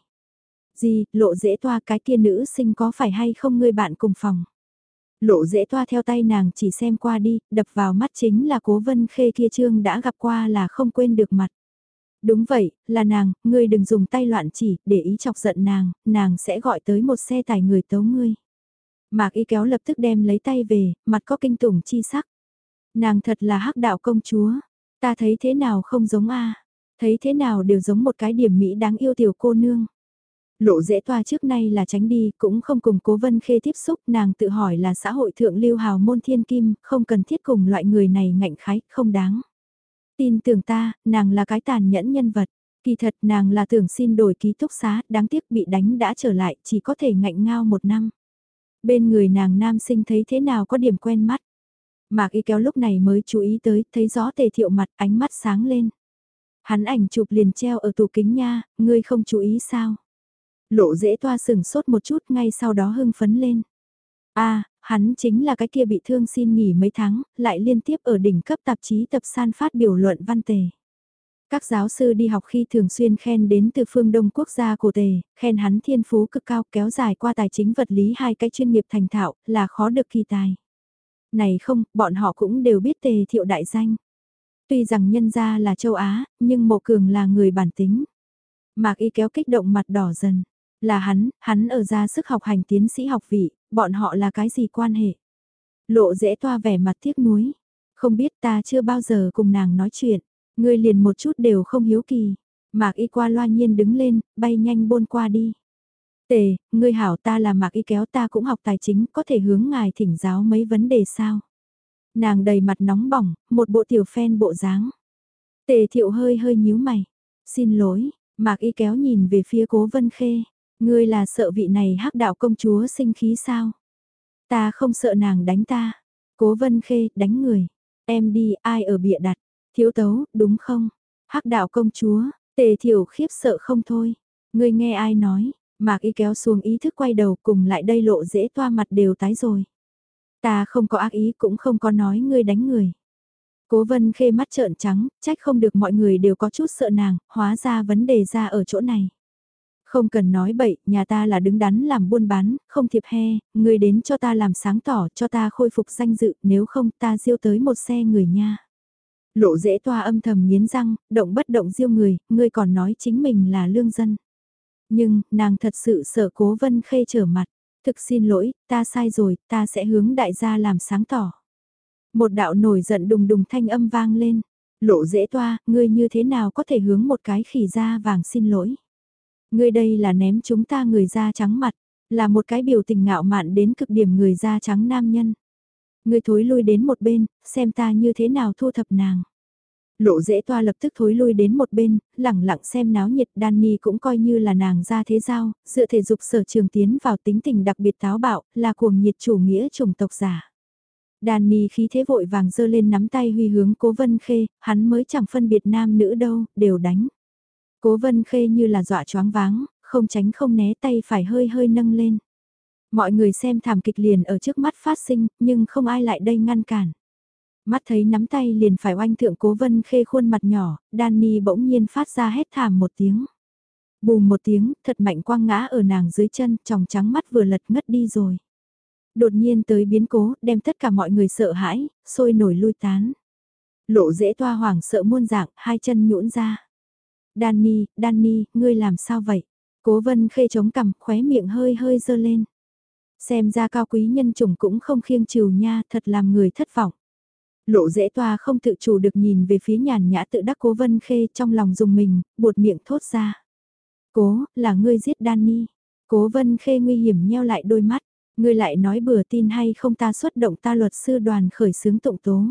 Gì, lộ dễ toa cái kia nữ sinh có phải hay không ngươi bạn cùng phòng. Lộ dễ toa theo tay nàng chỉ xem qua đi, đập vào mắt chính là cố vân khê kia trương đã gặp qua là không quên được mặt. Đúng vậy, là nàng, ngươi đừng dùng tay loạn chỉ, để ý chọc giận nàng, nàng sẽ gọi tới một xe tải người tấu ngươi. Mạc y kéo lập tức đem lấy tay về, mặt có kinh tủng chi sắc. Nàng thật là hắc đạo công chúa, ta thấy thế nào không giống a thấy thế nào đều giống một cái điểm mỹ đáng yêu tiểu cô nương. Lộ dễ toa trước nay là tránh đi, cũng không cùng cố vân khê tiếp xúc, nàng tự hỏi là xã hội thượng lưu hào môn thiên kim, không cần thiết cùng loại người này ngạnh khái, không đáng. Tin tưởng ta, nàng là cái tàn nhẫn nhân vật. Kỳ thật nàng là tưởng xin đổi ký túc xá, đáng tiếc bị đánh đã trở lại, chỉ có thể ngạnh ngao một năm. Bên người nàng nam sinh thấy thế nào có điểm quen mắt. Mạc y kéo lúc này mới chú ý tới, thấy gió tề thiệu mặt, ánh mắt sáng lên. Hắn ảnh chụp liền treo ở tủ kính nha, ngươi không chú ý sao? Lộ dễ toa sừng sốt một chút ngay sau đó hưng phấn lên. a à, hắn chính là cái kia bị thương xin nghỉ mấy tháng, lại liên tiếp ở đỉnh cấp tạp chí tập san phát biểu luận văn tề. Các giáo sư đi học khi thường xuyên khen đến từ phương Đông quốc gia cổ tề, khen hắn thiên phú cực cao kéo dài qua tài chính vật lý hai cái chuyên nghiệp thành thạo là khó được kỳ tài. Này không, bọn họ cũng đều biết tề thiệu đại danh. Tuy rằng nhân gia là châu Á, nhưng mộ cường là người bản tính. Mạc y kéo kích động mặt đỏ dần. Là hắn, hắn ở ra sức học hành tiến sĩ học vị, bọn họ là cái gì quan hệ? Lộ dễ toa vẻ mặt tiếc nuối. Không biết ta chưa bao giờ cùng nàng nói chuyện. Ngươi liền một chút đều không hiếu kỳ. Mạc y qua loa nhiên đứng lên, bay nhanh bôn qua đi. Tề, ngươi hảo ta là mạc y kéo ta cũng học tài chính, có thể hướng ngài thỉnh giáo mấy vấn đề sao? Nàng đầy mặt nóng bỏng, một bộ tiểu phen bộ dáng. Tề thiệu hơi hơi nhíu mày. Xin lỗi, mạc y kéo nhìn về phía cố vân khê. Ngươi là sợ vị này hắc đạo công chúa sinh khí sao? Ta không sợ nàng đánh ta. Cố vân khê, đánh người. Em đi, ai ở bịa đặt? Thiếu tấu, đúng không? hắc đạo công chúa, tề thiểu khiếp sợ không thôi. Ngươi nghe ai nói? Mạc y kéo xuống ý thức quay đầu cùng lại đây lộ dễ toa mặt đều tái rồi. Ta không có ác ý cũng không có nói ngươi đánh người. Cố vân khê mắt trợn trắng, trách không được mọi người đều có chút sợ nàng, hóa ra vấn đề ra ở chỗ này. Không cần nói bậy, nhà ta là đứng đắn làm buôn bán, không thiệp he, người đến cho ta làm sáng tỏ, cho ta khôi phục danh dự, nếu không ta diêu tới một xe người nha. Lộ dễ toa âm thầm nghiến răng, động bất động diêu người, ngươi còn nói chính mình là lương dân. Nhưng, nàng thật sự sợ cố vân khê trở mặt. Thực xin lỗi, ta sai rồi, ta sẽ hướng đại gia làm sáng tỏ. Một đạo nổi giận đùng đùng thanh âm vang lên. Lộ dễ toa, ngươi như thế nào có thể hướng một cái khỉ da vàng xin lỗi. Ngươi đây là ném chúng ta người da trắng mặt, là một cái biểu tình ngạo mạn đến cực điểm người da trắng nam nhân. Ngươi thối lui đến một bên, xem ta như thế nào thu thập nàng. Lộ dễ toa lập tức thối lui đến một bên, lẳng lặng xem náo nhiệt Danny cũng coi như là nàng ra thế giao, dựa thể dục sở trường tiến vào tính tình đặc biệt táo bạo, là cuồng nhiệt chủ nghĩa chủng tộc giả. Danny khí thế vội vàng dơ lên nắm tay huy hướng cố vân khê, hắn mới chẳng phân biệt nam nữ đâu, đều đánh. Cố vân khê như là dọa choáng váng, không tránh không né tay phải hơi hơi nâng lên. Mọi người xem thảm kịch liền ở trước mắt phát sinh, nhưng không ai lại đây ngăn cản. Mắt thấy nắm tay liền phải oanh thượng cố vân khê khuôn mặt nhỏ, Danny bỗng nhiên phát ra hét thảm một tiếng. Bùm một tiếng, thật mạnh quang ngã ở nàng dưới chân, tròng trắng mắt vừa lật ngất đi rồi. Đột nhiên tới biến cố, đem tất cả mọi người sợ hãi, sôi nổi lui tán. Lộ dễ toa hoảng sợ muôn dạng, hai chân nhũn ra. Danny, Danny, ngươi làm sao vậy? Cố vân khê chống cằm, khóe miệng hơi hơi dơ lên. Xem ra cao quý nhân chủng cũng không khiêng trừ nha, thật làm người thất vọng. Lộ dễ toa không tự chủ được nhìn về phía nhàn nhã tự đắc cố vân khê trong lòng dùng mình, buột miệng thốt ra. Cố, là ngươi giết Danny. Cố vân khê nguy hiểm nheo lại đôi mắt, ngươi lại nói bừa tin hay không ta xuất động ta luật sư đoàn khởi xướng tụng tố.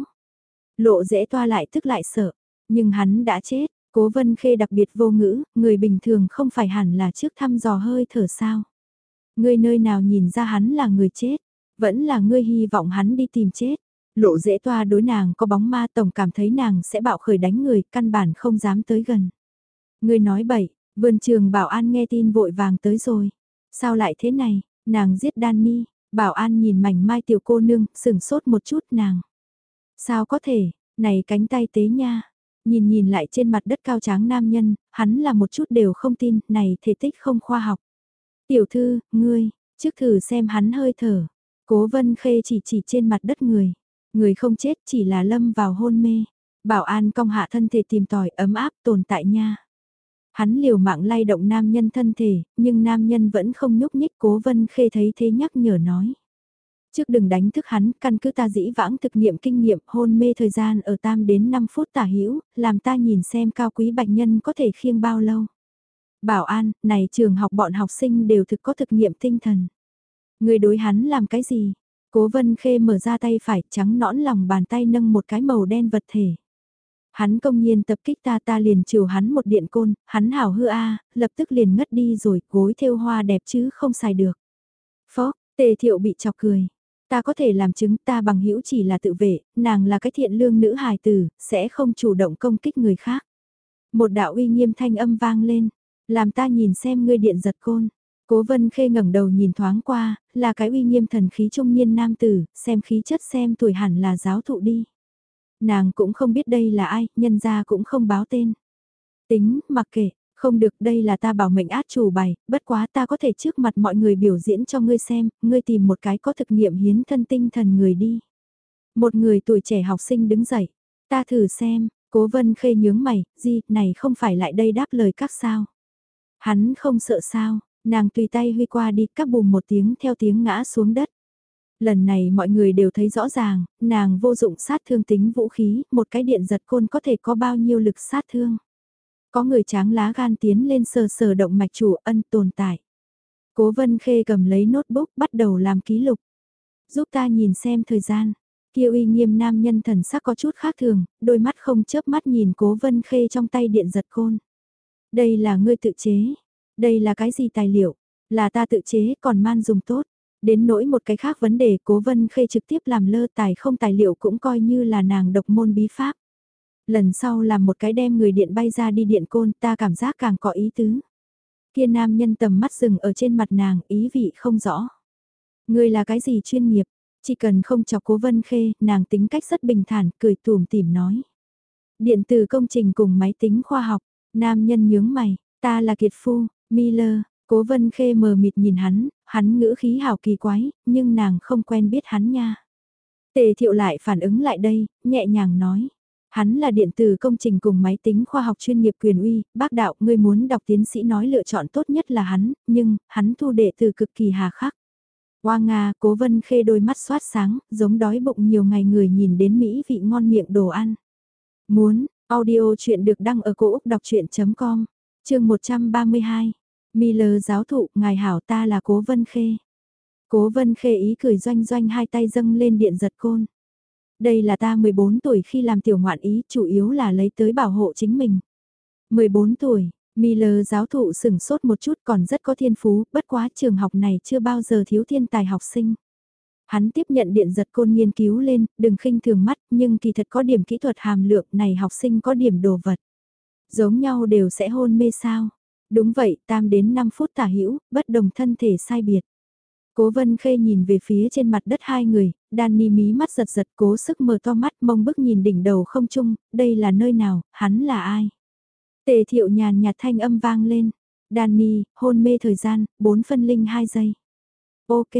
Lộ dễ toa lại tức lại sợ, nhưng hắn đã chết, cố vân khê đặc biệt vô ngữ, người bình thường không phải hẳn là trước thăm dò hơi thở sao. Ngươi nơi nào nhìn ra hắn là người chết, vẫn là ngươi hy vọng hắn đi tìm chết. Lộ dễ toa đối nàng có bóng ma tổng cảm thấy nàng sẽ bạo khởi đánh người, căn bản không dám tới gần. Ngươi nói bậy, vườn trường bảo an nghe tin vội vàng tới rồi. Sao lại thế này, nàng giết Danny, bảo an nhìn mảnh mai tiểu cô nương, sừng sốt một chút nàng. Sao có thể, này cánh tay tế nha. Nhìn nhìn lại trên mặt đất cao tráng nam nhân, hắn là một chút đều không tin, này thể tích không khoa học. Tiểu thư, ngươi, trước thử xem hắn hơi thở. Cố vân khê chỉ chỉ trên mặt đất người. Người không chết chỉ là lâm vào hôn mê. Bảo an cong hạ thân thể tìm tòi ấm áp tồn tại nha. Hắn liều mạng lay động nam nhân thân thể, nhưng nam nhân vẫn không nhúc nhích cố vân khê thấy thế nhắc nhở nói. Trước đừng đánh thức hắn, căn cứ ta dĩ vãng thực nghiệm kinh nghiệm hôn mê thời gian ở tam đến 5 phút tả hữu làm ta nhìn xem cao quý bạch nhân có thể khiêng bao lâu. Bảo an, này trường học bọn học sinh đều thực có thực nghiệm tinh thần. Người đối hắn làm cái gì? Cố vân khê mở ra tay phải trắng nõn lòng bàn tay nâng một cái màu đen vật thể. Hắn công nhiên tập kích ta ta liền chiều hắn một điện côn, hắn hảo hư a lập tức liền ngất đi rồi, gối thêu hoa đẹp chứ không xài được. Phó, tề thiệu bị chọc cười. Ta có thể làm chứng ta bằng hữu chỉ là tự vệ, nàng là cái thiện lương nữ hài tử, sẽ không chủ động công kích người khác. Một đạo uy nghiêm thanh âm vang lên, làm ta nhìn xem ngươi điện giật côn. Cố vân khê ngẩng đầu nhìn thoáng qua, là cái uy nghiêm thần khí trung niên nam tử, xem khí chất xem tuổi hẳn là giáo thụ đi. Nàng cũng không biết đây là ai, nhân ra cũng không báo tên. Tính, mặc kệ, không được đây là ta bảo mệnh át chủ bài, bất quá ta có thể trước mặt mọi người biểu diễn cho ngươi xem, ngươi tìm một cái có thực nghiệm hiến thân tinh thần người đi. Một người tuổi trẻ học sinh đứng dậy, ta thử xem, cố vân khê nhướng mày, gì, này không phải lại đây đáp lời các sao. Hắn không sợ sao, nàng tùy tay huy qua đi các bùm một tiếng theo tiếng ngã xuống đất. Lần này mọi người đều thấy rõ ràng, nàng vô dụng sát thương tính vũ khí, một cái điện giật côn có thể có bao nhiêu lực sát thương. Có người tráng lá gan tiến lên sờ sờ động mạch chủ ân tồn tại. Cố vân khê cầm lấy notebook bắt đầu làm ký lục. Giúp ta nhìn xem thời gian. Kia uy nghiêm nam nhân thần sắc có chút khác thường, đôi mắt không chớp mắt nhìn cố vân khê trong tay điện giật côn. Đây là ngươi tự chế. Đây là cái gì tài liệu? Là ta tự chế còn man dùng tốt. Đến nỗi một cái khác vấn đề cố vân khê trực tiếp làm lơ tài không tài liệu cũng coi như là nàng độc môn bí pháp. Lần sau làm một cái đem người điện bay ra đi điện côn ta cảm giác càng có ý tứ. Kia nam nhân tầm mắt dừng ở trên mặt nàng ý vị không rõ. Người là cái gì chuyên nghiệp, chỉ cần không chọc cố vân khê, nàng tính cách rất bình thản, cười tùm tìm nói. Điện tử công trình cùng máy tính khoa học, nam nhân nhướng mày, ta là Kiệt Phu, Miller, cố vân khê mờ mịt nhìn hắn, hắn ngữ khí hào kỳ quái, nhưng nàng không quen biết hắn nha. Tề thiệu lại phản ứng lại đây, nhẹ nhàng nói. Hắn là điện tử công trình cùng máy tính khoa học chuyên nghiệp quyền uy, bác đạo, ngươi muốn đọc tiến sĩ nói lựa chọn tốt nhất là hắn, nhưng, hắn thu đệ từ cực kỳ hà khắc. Hoa Nga, cố vân khê đôi mắt xoát sáng, giống đói bụng nhiều ngày người nhìn đến Mỹ vị ngon miệng đồ ăn. Muốn, audio chuyện được đăng ở cổ Úc đọc chuyện.com, chương 132. Miller giáo thụ, ngài hảo ta là cố vân khê. Cố vân khê ý cười doanh doanh hai tay dâng lên điện giật côn. Đây là ta 14 tuổi khi làm tiểu ngoạn ý, chủ yếu là lấy tới bảo hộ chính mình. 14 tuổi, Miller giáo thụ sửng sốt một chút còn rất có thiên phú, bất quá trường học này chưa bao giờ thiếu thiên tài học sinh. Hắn tiếp nhận điện giật côn nghiên cứu lên, đừng khinh thường mắt, nhưng kỳ thật có điểm kỹ thuật hàm lượng này học sinh có điểm đồ vật. Giống nhau đều sẽ hôn mê sao. Đúng vậy, tam đến 5 phút tả hữu bất đồng thân thể sai biệt. Cố vân khê nhìn về phía trên mặt đất hai người, Danny mí mắt giật giật cố sức mở to mắt mông bức nhìn đỉnh đầu không chung, đây là nơi nào, hắn là ai? Tề thiệu nhàn nhạt thanh âm vang lên. Danny, hôn mê thời gian, 4 phân linh 2 giây. Ok,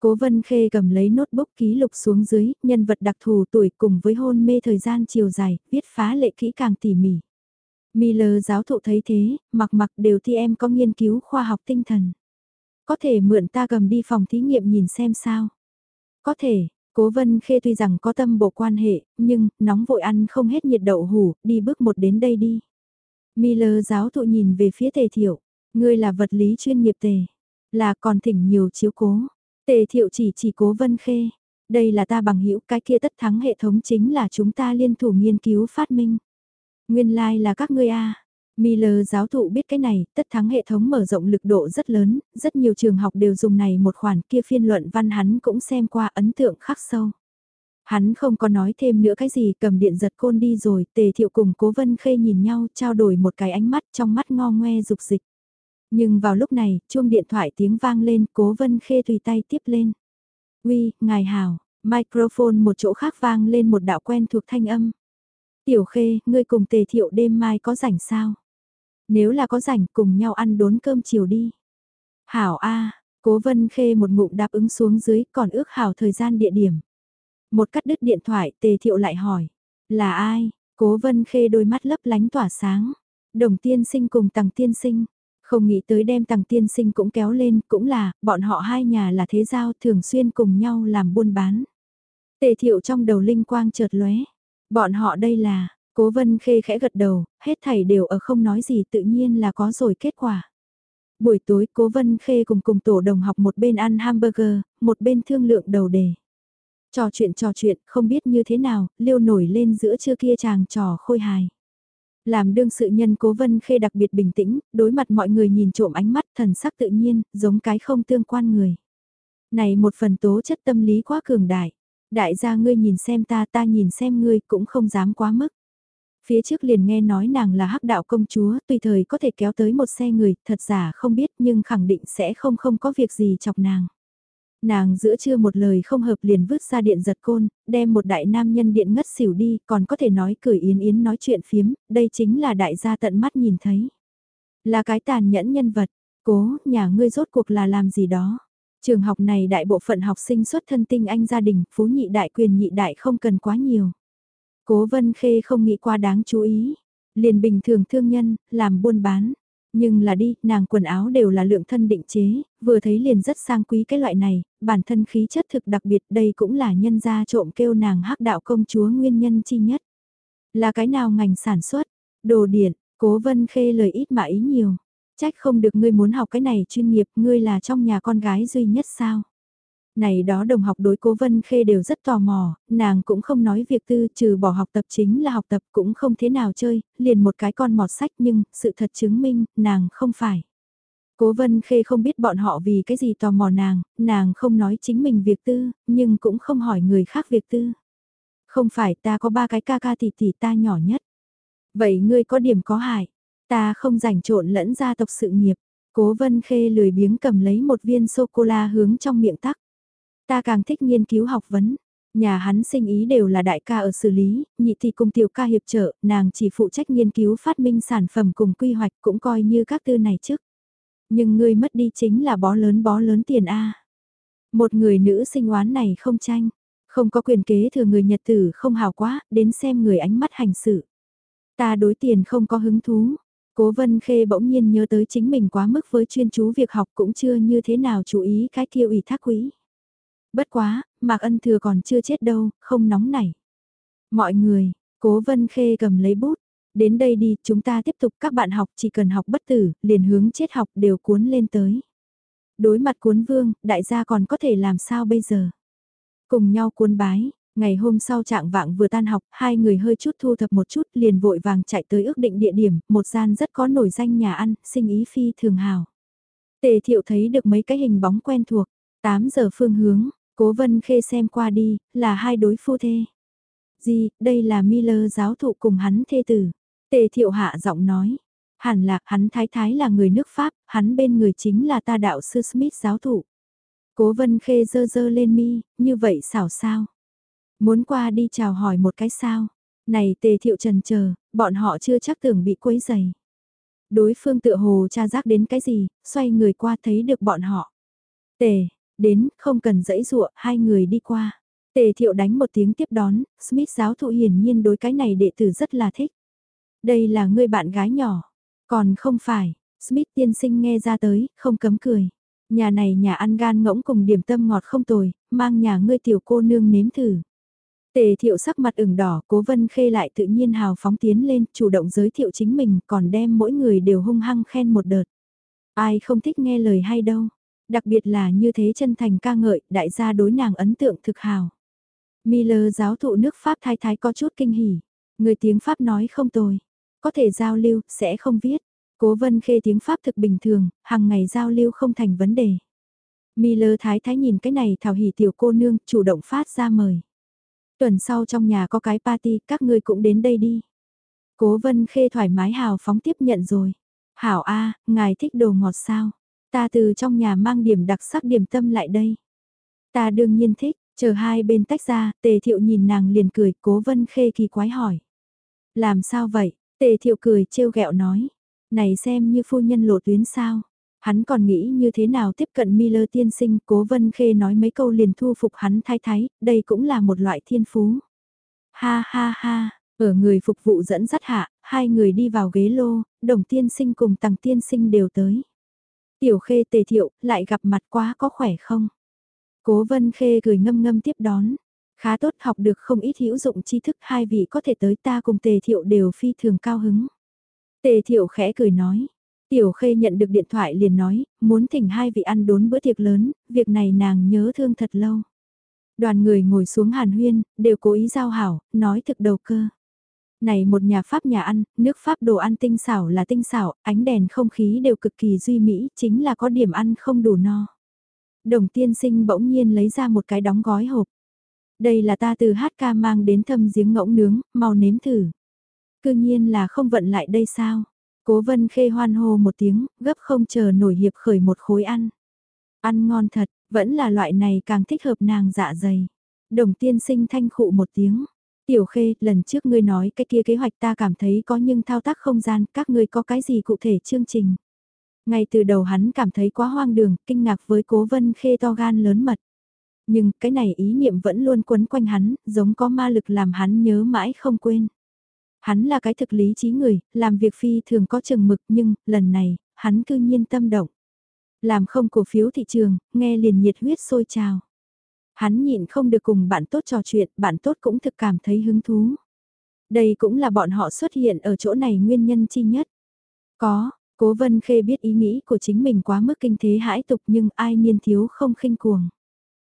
cố vân khê cầm lấy notebook ký lục xuống dưới, nhân vật đặc thù tuổi cùng với hôn mê thời gian chiều dài, viết phá lệ kỹ càng tỉ mỉ. Miller giáo thụ thấy thế, mặc mặc đều thi em có nghiên cứu khoa học tinh thần. Có thể mượn ta cầm đi phòng thí nghiệm nhìn xem sao. Có thể, Cố vân khê tuy rằng có tâm bộ quan hệ, nhưng, nóng vội ăn không hết nhiệt đậu hủ, đi bước một đến đây đi. Miller giáo thụ nhìn về phía tề thiệu, ngươi là vật lý chuyên nghiệp tề, là còn thỉnh nhiều chiếu cố. Tề thiệu chỉ chỉ cố vân khê, đây là ta bằng hữu cái kia tất thắng hệ thống chính là chúng ta liên thủ nghiên cứu phát minh. Nguyên lai like là các ngươi a Miller giáo thụ biết cái này, tất thắng hệ thống mở rộng lực độ rất lớn, rất nhiều trường học đều dùng này một khoản kia phiên luận văn hắn cũng xem qua ấn tượng khắc sâu. Hắn không có nói thêm nữa cái gì cầm điện giật côn đi rồi, tề thiệu cùng cố vân khê nhìn nhau trao đổi một cái ánh mắt trong mắt ngo ngoe dục dịch. Nhưng vào lúc này, chuông điện thoại tiếng vang lên, cố vân khê tùy tay tiếp lên. Uy, ngài hào, microphone một chỗ khác vang lên một đạo quen thuộc thanh âm. Tiểu khê, ngươi cùng tề thiệu đêm mai có rảnh sao? Nếu là có rảnh cùng nhau ăn đốn cơm chiều đi. Hảo A, Cố Vân Khê một ngụm đáp ứng xuống dưới còn ước hảo thời gian địa điểm. Một cắt đứt điện thoại tề thiệu lại hỏi. Là ai? Cố Vân Khê đôi mắt lấp lánh tỏa sáng. Đồng tiên sinh cùng tầng tiên sinh. Không nghĩ tới đem tầng tiên sinh cũng kéo lên, cũng là, bọn họ hai nhà là thế giao thường xuyên cùng nhau làm buôn bán. Tề thiệu trong đầu linh quang chợt lóe. Bọn họ đây là, cố vân khê khẽ gật đầu, hết thảy đều ở không nói gì tự nhiên là có rồi kết quả. Buổi tối cố vân khê cùng cùng tổ đồng học một bên ăn hamburger, một bên thương lượng đầu đề. Trò chuyện trò chuyện, không biết như thế nào, liêu nổi lên giữa trưa kia chàng trò khôi hài. Làm đương sự nhân cố vân khê đặc biệt bình tĩnh, đối mặt mọi người nhìn trộm ánh mắt thần sắc tự nhiên, giống cái không tương quan người. Này một phần tố chất tâm lý quá cường đại. Đại gia ngươi nhìn xem ta ta nhìn xem ngươi cũng không dám quá mức. Phía trước liền nghe nói nàng là hắc đạo công chúa, tùy thời có thể kéo tới một xe người, thật giả không biết nhưng khẳng định sẽ không không có việc gì chọc nàng. Nàng giữa chưa một lời không hợp liền vứt ra điện giật côn, đem một đại nam nhân điện ngất xỉu đi, còn có thể nói cười yến yến nói chuyện phiếm, đây chính là đại gia tận mắt nhìn thấy. Là cái tàn nhẫn nhân vật, cố, nhà ngươi rốt cuộc là làm gì đó. Trường học này đại bộ phận học sinh xuất thân tinh anh gia đình, phú nhị đại quyền nhị đại không cần quá nhiều. Cố vân khê không nghĩ qua đáng chú ý, liền bình thường thương nhân, làm buôn bán. Nhưng là đi, nàng quần áo đều là lượng thân định chế, vừa thấy liền rất sang quý cái loại này, bản thân khí chất thực đặc biệt đây cũng là nhân gia trộm kêu nàng hắc đạo công chúa nguyên nhân chi nhất. Là cái nào ngành sản xuất, đồ điện, cố vân khê lời ít mà ý nhiều. Trách không được ngươi muốn học cái này chuyên nghiệp, ngươi là trong nhà con gái duy nhất sao? Này đó đồng học đối cố Vân Khê đều rất tò mò, nàng cũng không nói việc tư trừ bỏ học tập chính là học tập cũng không thế nào chơi, liền một cái con mọt sách nhưng sự thật chứng minh nàng không phải. Cố Vân Khê không biết bọn họ vì cái gì tò mò nàng, nàng không nói chính mình việc tư, nhưng cũng không hỏi người khác việc tư. Không phải ta có ba cái ca ca tỷ tỷ ta nhỏ nhất. Vậy ngươi có điểm có hại, ta không rảnh trộn lẫn gia tộc sự nghiệp. Cố Vân Khê lười biếng cầm lấy một viên sô-cô-la hướng trong miệng tắc. Ta càng thích nghiên cứu học vấn. Nhà hắn sinh ý đều là đại ca ở xử lý, nhị thì cùng tiểu ca hiệp trợ, nàng chỉ phụ trách nghiên cứu phát minh sản phẩm cùng quy hoạch cũng coi như các tư này trước. Nhưng người mất đi chính là bó lớn bó lớn tiền A. Một người nữ sinh oán này không tranh, không có quyền kế thừa người nhật tử không hào quá, đến xem người ánh mắt hành xử. Ta đối tiền không có hứng thú. Cố Vân Khê bỗng nhiên nhớ tới chính mình quá mức với chuyên chú việc học cũng chưa như thế nào chú ý cái kiêu ủy thác quý. Bất quá, Mạc Ân Thừa còn chưa chết đâu, không nóng nảy. Mọi người, Cố Vân Khê cầm lấy bút. Đến đây đi, chúng ta tiếp tục các bạn học chỉ cần học bất tử, liền hướng chết học đều cuốn lên tới. Đối mặt cuốn vương, đại gia còn có thể làm sao bây giờ? Cùng nhau cuốn bái, ngày hôm sau trạng vạng vừa tan học, hai người hơi chút thu thập một chút liền vội vàng chạy tới ước định địa điểm, một gian rất có nổi danh nhà ăn, sinh ý phi thường hào. Tề thiệu thấy được mấy cái hình bóng quen thuộc, 8 giờ phương hướng, Cố Vân Khê xem qua đi, là hai đối phu thê. Gì, đây là Miller giáo thụ cùng hắn thê tử. Tề thiệu hạ giọng nói. Hẳn là, hắn thái thái là người nước Pháp, hắn bên người chính là ta đạo sư Smith giáo thụ. Cố Vân Khê dơ dơ lên mi, như vậy xảo sao? Muốn qua đi chào hỏi một cái sao? Này tề thiệu trần chờ, bọn họ chưa chắc tưởng bị quấy dày. Đối phương tựa hồ tra giác đến cái gì, xoay người qua thấy được bọn họ. Tề, Đến, không cần dẫy dụa, hai người đi qua. Tề thiệu đánh một tiếng tiếp đón, Smith giáo thụ hiển nhiên đối cái này đệ tử rất là thích. Đây là người bạn gái nhỏ. Còn không phải, Smith tiên sinh nghe ra tới, không cấm cười. Nhà này nhà ăn gan ngỗng cùng điểm tâm ngọt không tồi, mang nhà ngươi tiểu cô nương nếm thử. Tề thiệu sắc mặt ửng đỏ, cố vân khê lại tự nhiên hào phóng tiến lên, chủ động giới thiệu chính mình, còn đem mỗi người đều hung hăng khen một đợt. Ai không thích nghe lời hay đâu, Đặc biệt là như thế chân thành ca ngợi, đại gia đối nàng ấn tượng thực hào. Miller giáo thụ nước Pháp thái thái có chút kinh hỉ. Người tiếng Pháp nói không tồi. Có thể giao lưu, sẽ không viết. Cố vân khê tiếng Pháp thực bình thường, hàng ngày giao lưu không thành vấn đề. Miller thái thái nhìn cái này thảo hỉ tiểu cô nương, chủ động phát ra mời. Tuần sau trong nhà có cái party, các ngươi cũng đến đây đi. Cố vân khê thoải mái hào phóng tiếp nhận rồi. Hảo A, ngài thích đồ ngọt sao? Ta từ trong nhà mang điểm đặc sắc điểm tâm lại đây. Ta đương nhiên thích, chờ hai bên tách ra, tề thiệu nhìn nàng liền cười, cố vân khê kỳ quái hỏi. Làm sao vậy? Tề thiệu cười trêu ghẹo nói. Này xem như phu nhân lộ tuyến sao? Hắn còn nghĩ như thế nào tiếp cận Miller tiên sinh, cố vân khê nói mấy câu liền thu phục hắn thái thái, đây cũng là một loại thiên phú. Ha ha ha, ở người phục vụ dẫn dắt hạ, hai người đi vào ghế lô, đồng tiên sinh cùng tầng tiên sinh đều tới. Tiểu khê tề thiệu, lại gặp mặt quá có khỏe không? Cố vân khê cười ngâm ngâm tiếp đón. Khá tốt học được không ít hữu dụng tri thức hai vị có thể tới ta cùng tề thiệu đều phi thường cao hứng. Tề thiệu khẽ cười nói. Tiểu khê nhận được điện thoại liền nói, muốn thỉnh hai vị ăn đốn bữa tiệc lớn, việc này nàng nhớ thương thật lâu. Đoàn người ngồi xuống hàn huyên, đều cố ý giao hảo, nói thực đầu cơ. Này một nhà Pháp nhà ăn, nước Pháp đồ ăn tinh xảo là tinh xảo, ánh đèn không khí đều cực kỳ duy mỹ, chính là có điểm ăn không đủ no. Đồng tiên sinh bỗng nhiên lấy ra một cái đóng gói hộp. Đây là ta từ hát ca mang đến thâm giếng ngỗng nướng, mau nếm thử. Cư nhiên là không vận lại đây sao? Cố vân khê hoan hô một tiếng, gấp không chờ nổi hiệp khởi một khối ăn. Ăn ngon thật, vẫn là loại này càng thích hợp nàng dạ dày. Đồng tiên sinh thanh khụ một tiếng. Tiểu khê, lần trước ngươi nói cái kia kế hoạch ta cảm thấy có nhưng thao tác không gian, các ngươi có cái gì cụ thể chương trình. Ngay từ đầu hắn cảm thấy quá hoang đường, kinh ngạc với cố vân khê to gan lớn mật. Nhưng cái này ý niệm vẫn luôn quấn quanh hắn, giống có ma lực làm hắn nhớ mãi không quên. Hắn là cái thực lý trí người, làm việc phi thường có chừng mực nhưng, lần này, hắn cư nhiên tâm động. Làm không cổ phiếu thị trường, nghe liền nhiệt huyết sôi trào. Hắn nhịn không được cùng bạn tốt trò chuyện, bạn tốt cũng thực cảm thấy hứng thú. Đây cũng là bọn họ xuất hiện ở chỗ này nguyên nhân chi nhất. Có, Cố Vân Khê biết ý nghĩ của chính mình quá mức kinh thế hãi tục nhưng ai niên thiếu không khinh cuồng.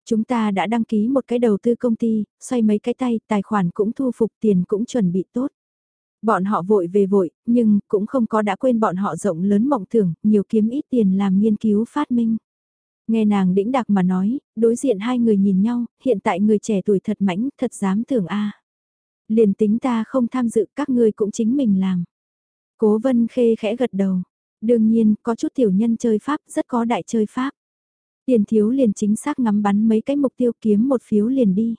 Chúng ta đã đăng ký một cái đầu tư công ty, xoay mấy cái tay, tài khoản cũng thu phục tiền cũng chuẩn bị tốt. Bọn họ vội về vội, nhưng cũng không có đã quên bọn họ rộng lớn mộng tưởng, nhiều kiếm ít tiền làm nghiên cứu phát minh. Nghe nàng đĩnh đặc mà nói, đối diện hai người nhìn nhau, hiện tại người trẻ tuổi thật mãnh, thật dám tưởng a. Liền tính ta không tham dự các ngươi cũng chính mình làm. Cố vân khê khẽ gật đầu. Đương nhiên, có chút tiểu nhân chơi Pháp, rất có đại chơi Pháp. Tiền thiếu liền chính xác ngắm bắn mấy cái mục tiêu kiếm một phiếu liền đi.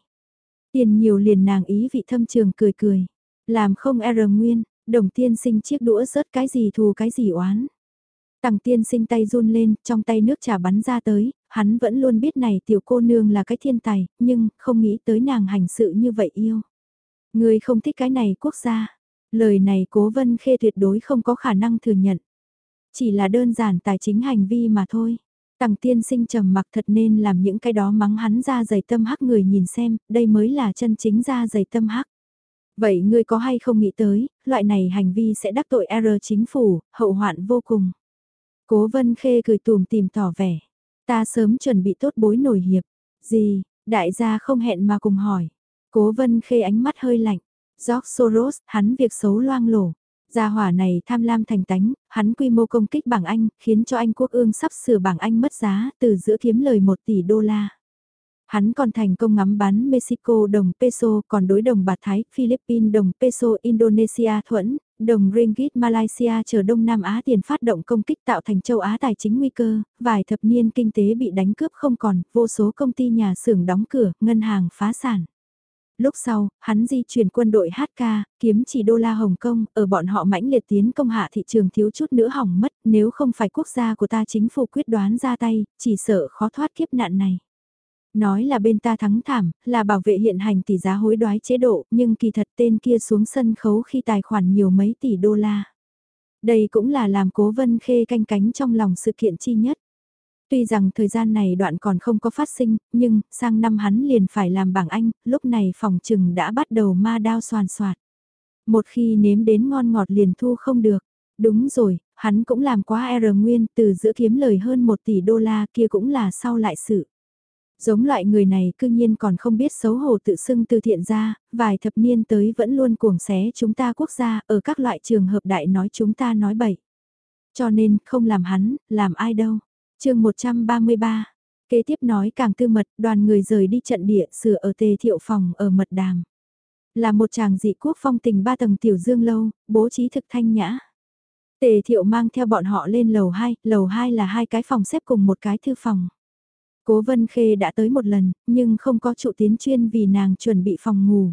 Tiền nhiều liền nàng ý vị thâm trường cười cười. Làm không er nguyên, đồng tiên sinh chiếc đũa rớt cái gì thù cái gì oán. Tằng tiên sinh tay run lên, trong tay nước trà bắn ra tới, hắn vẫn luôn biết này tiểu cô nương là cái thiên tài, nhưng không nghĩ tới nàng hành sự như vậy yêu. Người không thích cái này quốc gia. Lời này cố vân khê tuyệt đối không có khả năng thừa nhận. Chỉ là đơn giản tài chính hành vi mà thôi. Tằng tiên sinh trầm mặc thật nên làm những cái đó mắng hắn ra dày tâm hắc người nhìn xem, đây mới là chân chính ra dày tâm hắc. Vậy ngươi có hay không nghĩ tới, loại này hành vi sẽ đắc tội R chính phủ, hậu hoạn vô cùng. Cố vân khê cười tùm tìm tỏ vẻ. Ta sớm chuẩn bị tốt bối nổi hiệp. Gì, đại gia không hẹn mà cùng hỏi. Cố vân khê ánh mắt hơi lạnh. George Soros, hắn việc xấu loang lổ. Gia hỏa này tham lam thành tánh, hắn quy mô công kích bảng Anh, khiến cho Anh quốc ương sắp sửa bảng Anh mất giá, từ giữa kiếm lời 1 tỷ đô la. Hắn còn thành công ngắm bắn Mexico đồng peso, còn đối đồng bạc Thái, Philippines đồng peso, Indonesia thuẫn, đồng ringgit Malaysia chờ Đông Nam Á tiền phát động công kích tạo thành châu Á tài chính nguy cơ, vài thập niên kinh tế bị đánh cướp không còn, vô số công ty nhà xưởng đóng cửa, ngân hàng phá sản. Lúc sau, hắn di chuyển quân đội HK, kiếm chỉ đô la Hồng Kông, ở bọn họ mãnh liệt tiến công hạ thị trường thiếu chút nữa hỏng mất, nếu không phải quốc gia của ta chính phủ quyết đoán ra tay, chỉ sợ khó thoát kiếp nạn này. Nói là bên ta thắng thảm, là bảo vệ hiện hành tỷ giá hối đoái chế độ, nhưng kỳ thật tên kia xuống sân khấu khi tài khoản nhiều mấy tỷ đô la. Đây cũng là làm cố vân khê canh cánh trong lòng sự kiện chi nhất. Tuy rằng thời gian này đoạn còn không có phát sinh, nhưng sang năm hắn liền phải làm bảng Anh, lúc này phòng trừng đã bắt đầu ma đao soàn soạt. Một khi nếm đến ngon ngọt liền thu không được. Đúng rồi, hắn cũng làm quá R nguyên từ giữa kiếm lời hơn 1 tỷ đô la kia cũng là sau lại sự. Giống loại người này cư nhiên còn không biết xấu hổ tự xưng từ thiện ra, vài thập niên tới vẫn luôn cuồng xé chúng ta quốc gia ở các loại trường hợp đại nói chúng ta nói bậy. Cho nên không làm hắn, làm ai đâu. chương 133, kế tiếp nói càng tư mật đoàn người rời đi trận địa sửa ở tề thiệu phòng ở mật đàm. Là một chàng dị quốc phong tình ba tầng tiểu dương lâu, bố trí thực thanh nhã. Tề thiệu mang theo bọn họ lên lầu 2, lầu 2 là hai cái phòng xếp cùng một cái thư phòng. Cố Vân Khê đã tới một lần, nhưng không có trụ tiến chuyên vì nàng chuẩn bị phòng ngủ.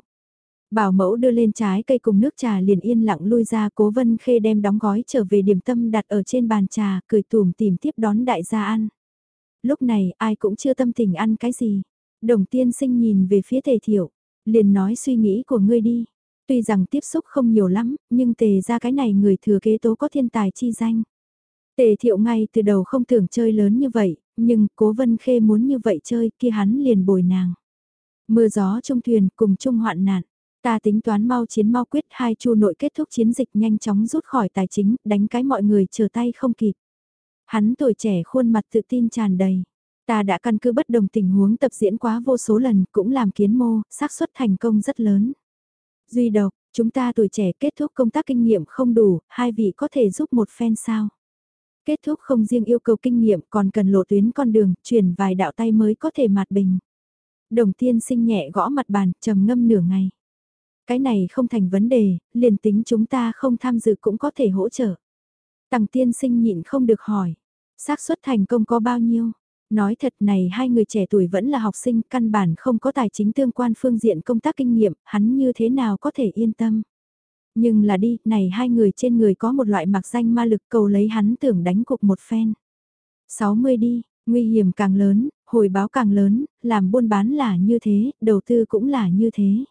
Bảo mẫu đưa lên trái cây cùng nước trà liền yên lặng lui ra cố vân khê đem đóng gói trở về điểm tâm đặt ở trên bàn trà cười tùm tìm tiếp đón đại gia ăn. Lúc này ai cũng chưa tâm tình ăn cái gì. Đồng tiên sinh nhìn về phía tề thiệu, liền nói suy nghĩ của ngươi đi. Tuy rằng tiếp xúc không nhiều lắm, nhưng tề ra cái này người thừa kế tố có thiên tài chi danh. Tề thiệu ngay từ đầu không tưởng chơi lớn như vậy, nhưng cố vân khê muốn như vậy chơi kia hắn liền bồi nàng. Mưa gió trong thuyền cùng chung hoạn nạn. Ta tính toán mau chiến mau quyết hai chu nội kết thúc chiến dịch nhanh chóng rút khỏi tài chính, đánh cái mọi người chờ tay không kịp. Hắn tuổi trẻ khuôn mặt tự tin tràn đầy. Ta đã căn cứ bất đồng tình huống tập diễn quá vô số lần, cũng làm kiến mô, xác suất thành công rất lớn. Duy độc, chúng ta tuổi trẻ kết thúc công tác kinh nghiệm không đủ, hai vị có thể giúp một phen sao? Kết thúc không riêng yêu cầu kinh nghiệm còn cần lộ tuyến con đường, chuyển vài đạo tay mới có thể mạt bình. Đồng tiên sinh nhẹ gõ mặt bàn, trầm ngâm nửa ngày. Cái này không thành vấn đề, liền tính chúng ta không tham dự cũng có thể hỗ trợ. Tằng tiên sinh nhịn không được hỏi. xác suất thành công có bao nhiêu? Nói thật này hai người trẻ tuổi vẫn là học sinh căn bản không có tài chính tương quan phương diện công tác kinh nghiệm, hắn như thế nào có thể yên tâm. Nhưng là đi, này hai người trên người có một loại mặc danh ma lực cầu lấy hắn tưởng đánh cục một phen. 60 đi, nguy hiểm càng lớn, hồi báo càng lớn, làm buôn bán là như thế, đầu tư cũng là như thế.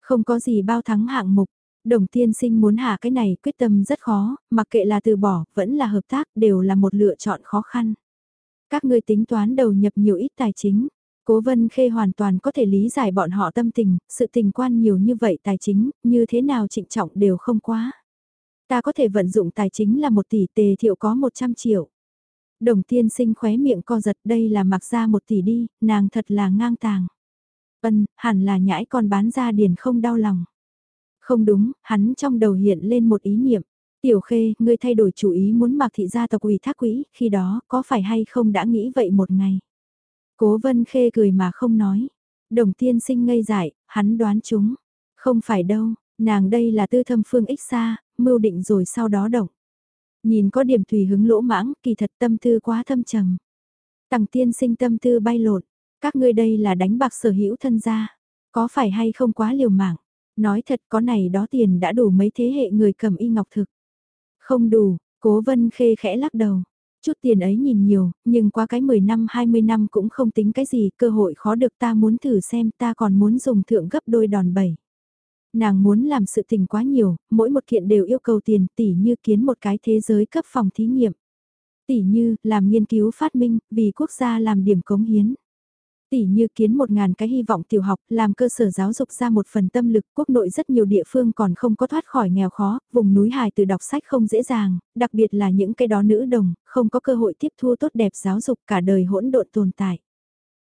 Không có gì bao thắng hạng mục, đồng tiên sinh muốn hạ cái này quyết tâm rất khó, mặc kệ là từ bỏ, vẫn là hợp tác, đều là một lựa chọn khó khăn. Các ngươi tính toán đầu nhập nhiều ít tài chính. Cố Vân Khê hoàn toàn có thể lý giải bọn họ tâm tình, sự tình quan nhiều như vậy tài chính, như thế nào trịnh trọng đều không quá. Ta có thể vận dụng tài chính là một tỷ tề thiệu có 100 triệu. Đồng tiên sinh khóe miệng co giật đây là mặc ra một tỷ đi, nàng thật là ngang tàng. Vân hẳn là nhãi con bán ra điền không đau lòng. Không đúng, hắn trong đầu hiện lên một ý niệm. Tiểu khê, ngươi thay đổi chủ ý muốn mặc thị gia tộc ủy thác quỹ, khi đó, có phải hay không đã nghĩ vậy một ngày? Cố vân khê cười mà không nói. Đồng tiên sinh ngây dại, hắn đoán chúng. Không phải đâu, nàng đây là tư thâm phương ích xa, mưu định rồi sau đó động. Nhìn có điểm thủy hứng lỗ mãng, kỳ thật tâm tư quá thâm trầm. Tằng tiên sinh tâm tư bay lột, các ngươi đây là đánh bạc sở hữu thân gia, có phải hay không quá liều mạng? Nói thật có này đó tiền đã đủ mấy thế hệ người cầm y ngọc thực. Không đủ, cố vân khê khẽ lắc đầu. Chút tiền ấy nhìn nhiều, nhưng qua cái 10 năm 20 năm cũng không tính cái gì, cơ hội khó được ta muốn thử xem ta còn muốn dùng thượng gấp đôi đòn bẩy. Nàng muốn làm sự tình quá nhiều, mỗi một kiện đều yêu cầu tiền tỉ như kiến một cái thế giới cấp phòng thí nghiệm. Tỉ như, làm nghiên cứu phát minh, vì quốc gia làm điểm cống hiến tỉ như kiến một ngàn cái hy vọng tiểu học làm cơ sở giáo dục ra một phần tâm lực quốc nội rất nhiều địa phương còn không có thoát khỏi nghèo khó, vùng núi hài từ đọc sách không dễ dàng, đặc biệt là những cái đó nữ đồng, không có cơ hội tiếp thu tốt đẹp giáo dục cả đời hỗn độn tồn tại.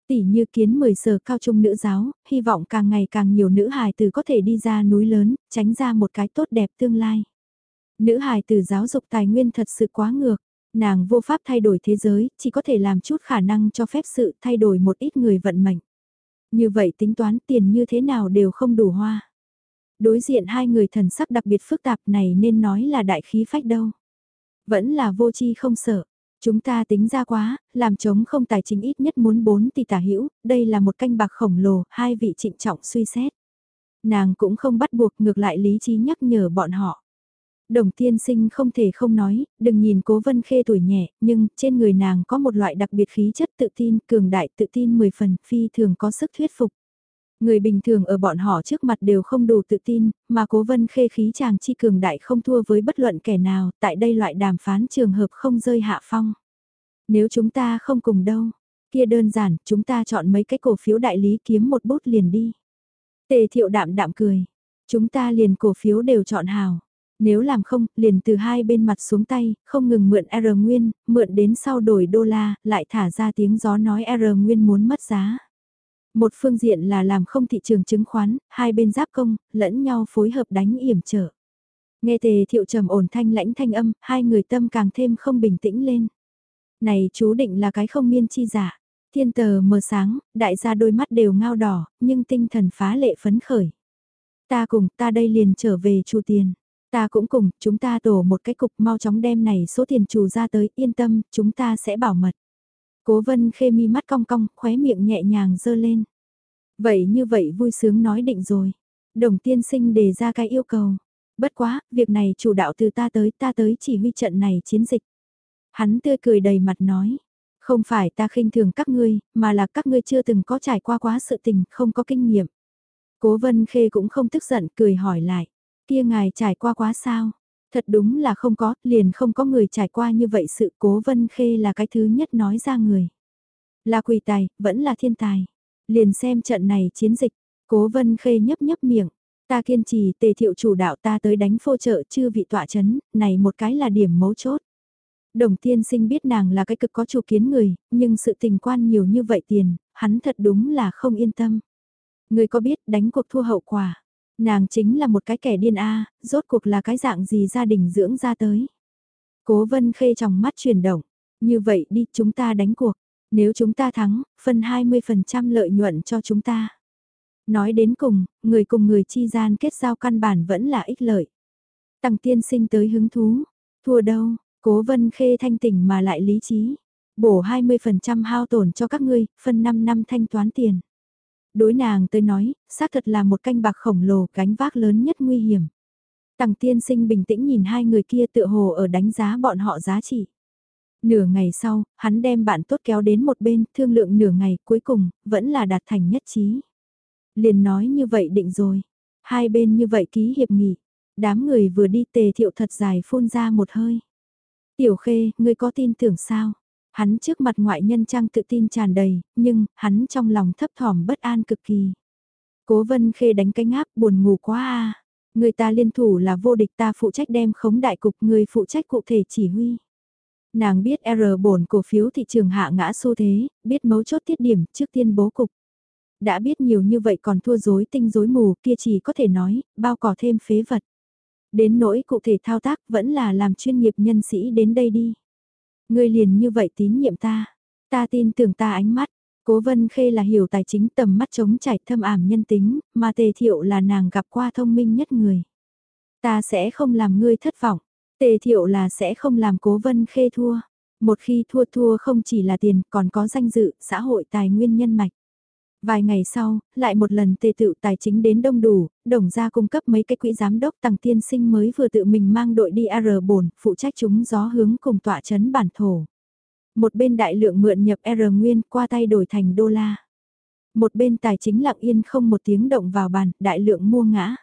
tỉ như kiến 10 sở cao trung nữ giáo, hy vọng càng ngày càng nhiều nữ hài từ có thể đi ra núi lớn, tránh ra một cái tốt đẹp tương lai. Nữ hài từ giáo dục tài nguyên thật sự quá ngược Nàng vô pháp thay đổi thế giới, chỉ có thể làm chút khả năng cho phép sự thay đổi một ít người vận mệnh. Như vậy tính toán tiền như thế nào đều không đủ hoa. Đối diện hai người thần sắc đặc biệt phức tạp này nên nói là đại khí phách đâu. Vẫn là vô chi không sợ. Chúng ta tính ra quá, làm chống không tài chính ít nhất muốn 4 tỷ tả hữu đây là một canh bạc khổng lồ, hai vị trịnh trọng suy xét. Nàng cũng không bắt buộc ngược lại lý trí nhắc nhở bọn họ. Đồng tiên sinh không thể không nói, đừng nhìn cố vân khê tuổi nhẹ, nhưng trên người nàng có một loại đặc biệt khí chất tự tin, cường đại tự tin 10 phần, phi thường có sức thuyết phục. Người bình thường ở bọn họ trước mặt đều không đủ tự tin, mà cố vân khê khí chàng chi cường đại không thua với bất luận kẻ nào, tại đây loại đàm phán trường hợp không rơi hạ phong. Nếu chúng ta không cùng đâu, kia đơn giản, chúng ta chọn mấy cái cổ phiếu đại lý kiếm một bút liền đi. Tề thiệu đạm đạm cười, chúng ta liền cổ phiếu đều chọn hào. Nếu làm không, liền từ hai bên mặt xuống tay, không ngừng mượn R nguyên, mượn đến sau đổi đô la, lại thả ra tiếng gió nói R nguyên muốn mất giá. Một phương diện là làm không thị trường chứng khoán, hai bên giáp công, lẫn nhau phối hợp đánh yểm trở. Nghe tề thiệu trầm ổn thanh lãnh thanh âm, hai người tâm càng thêm không bình tĩnh lên. Này chú định là cái không miên chi giả. Thiên tờ mờ sáng, đại gia đôi mắt đều ngao đỏ, nhưng tinh thần phá lệ phấn khởi. Ta cùng, ta đây liền trở về chu tiền. Ta cũng cùng, chúng ta tổ một cái cục mau chóng đem này số tiền chủ ra tới, yên tâm, chúng ta sẽ bảo mật. Cố vân khê mi mắt cong cong, khóe miệng nhẹ nhàng dơ lên. Vậy như vậy vui sướng nói định rồi. Đồng tiên sinh đề ra cái yêu cầu. Bất quá, việc này chủ đạo từ ta tới, ta tới chỉ huy trận này chiến dịch. Hắn tươi cười đầy mặt nói, không phải ta khinh thường các ngươi, mà là các ngươi chưa từng có trải qua quá sự tình, không có kinh nghiệm. Cố vân khê cũng không tức giận, cười hỏi lại, kia ngài trải qua quá sao? Thật đúng là không có, liền không có người trải qua như vậy sự cố vân khê là cái thứ nhất nói ra người. Là quỷ tài, vẫn là thiên tài. Liền xem trận này chiến dịch, cố vân khê nhấp nhấp miệng. Ta kiên trì tề thiệu chủ đạo ta tới đánh phô trợ chư vị tọa chấn, này một cái là điểm mấu chốt. Đồng tiên sinh biết nàng là cái cực có chủ kiến người, nhưng sự tình quan nhiều như vậy tiền, hắn thật đúng là không yên tâm. Người có biết đánh cuộc thua hậu quả. Nàng chính là một cái kẻ điên a rốt cuộc là cái dạng gì gia đình dưỡng ra tới. Cố vân khê trong mắt chuyển động. Như vậy đi chúng ta đánh cuộc. Nếu chúng ta thắng, phân 20% lợi nhuận cho chúng ta. Nói đến cùng, người cùng người chi gian kết giao căn bản vẫn là ích lợi. Tằng tiên sinh tới hứng thú. Thua đâu, cố vân khê thanh tỉnh mà lại lý trí. Bổ 20% hao tổn cho các ngươi, phân 5 năm thanh toán tiền. Đối nàng tới nói, xác thật là một canh bạc khổng lồ gánh vác lớn nhất nguy hiểm. Tằng tiên sinh bình tĩnh nhìn hai người kia tựa hồ ở đánh giá bọn họ giá trị. Nửa ngày sau, hắn đem bạn tốt kéo đến một bên, thương lượng nửa ngày, cuối cùng, vẫn là đạt thành nhất trí. Liền nói như vậy định rồi. Hai bên như vậy ký hiệp nghị. Đám người vừa đi tề thiệu thật dài phun ra một hơi. Tiểu khê, ngươi có tin tưởng sao? Hắn trước mặt ngoại nhân trang tự tin tràn đầy, nhưng, hắn trong lòng thấp thỏm bất an cực kỳ. Cố vân khê đánh cái ngáp buồn ngủ quá à. Người ta liên thủ là vô địch ta phụ trách đem khống đại cục người phụ trách cụ thể chỉ huy. Nàng biết R bổn cổ phiếu thị trường hạ ngã xu thế, biết mấu chốt tiết điểm trước tiên bố cục. Đã biết nhiều như vậy còn thua dối tinh dối mù kia chỉ có thể nói, bao cỏ thêm phế vật. Đến nỗi cụ thể thao tác vẫn là làm chuyên nghiệp nhân sĩ đến đây đi. Ngươi liền như vậy tín nhiệm ta. Ta tin tưởng ta ánh mắt. Cố vân khê là hiểu tài chính tầm mắt chống trải thâm ảm nhân tính, mà tề thiệu là nàng gặp qua thông minh nhất người. Ta sẽ không làm ngươi thất vọng. Tề thiệu là sẽ không làm cố vân khê thua. Một khi thua thua không chỉ là tiền còn có danh dự, xã hội tài nguyên nhân mạch. Vài ngày sau, lại một lần tề tự tài chính đến đông đủ, đồng gia cung cấp mấy cái quỹ giám đốc tăng tiên sinh mới vừa tự mình mang đội đi R bổn, phụ trách chúng gió hướng cùng tọa chấn bản thổ. Một bên đại lượng mượn nhập R nguyên qua tay đổi thành đô la. Một bên tài chính lặng yên không một tiếng động vào bàn, đại lượng mua ngã.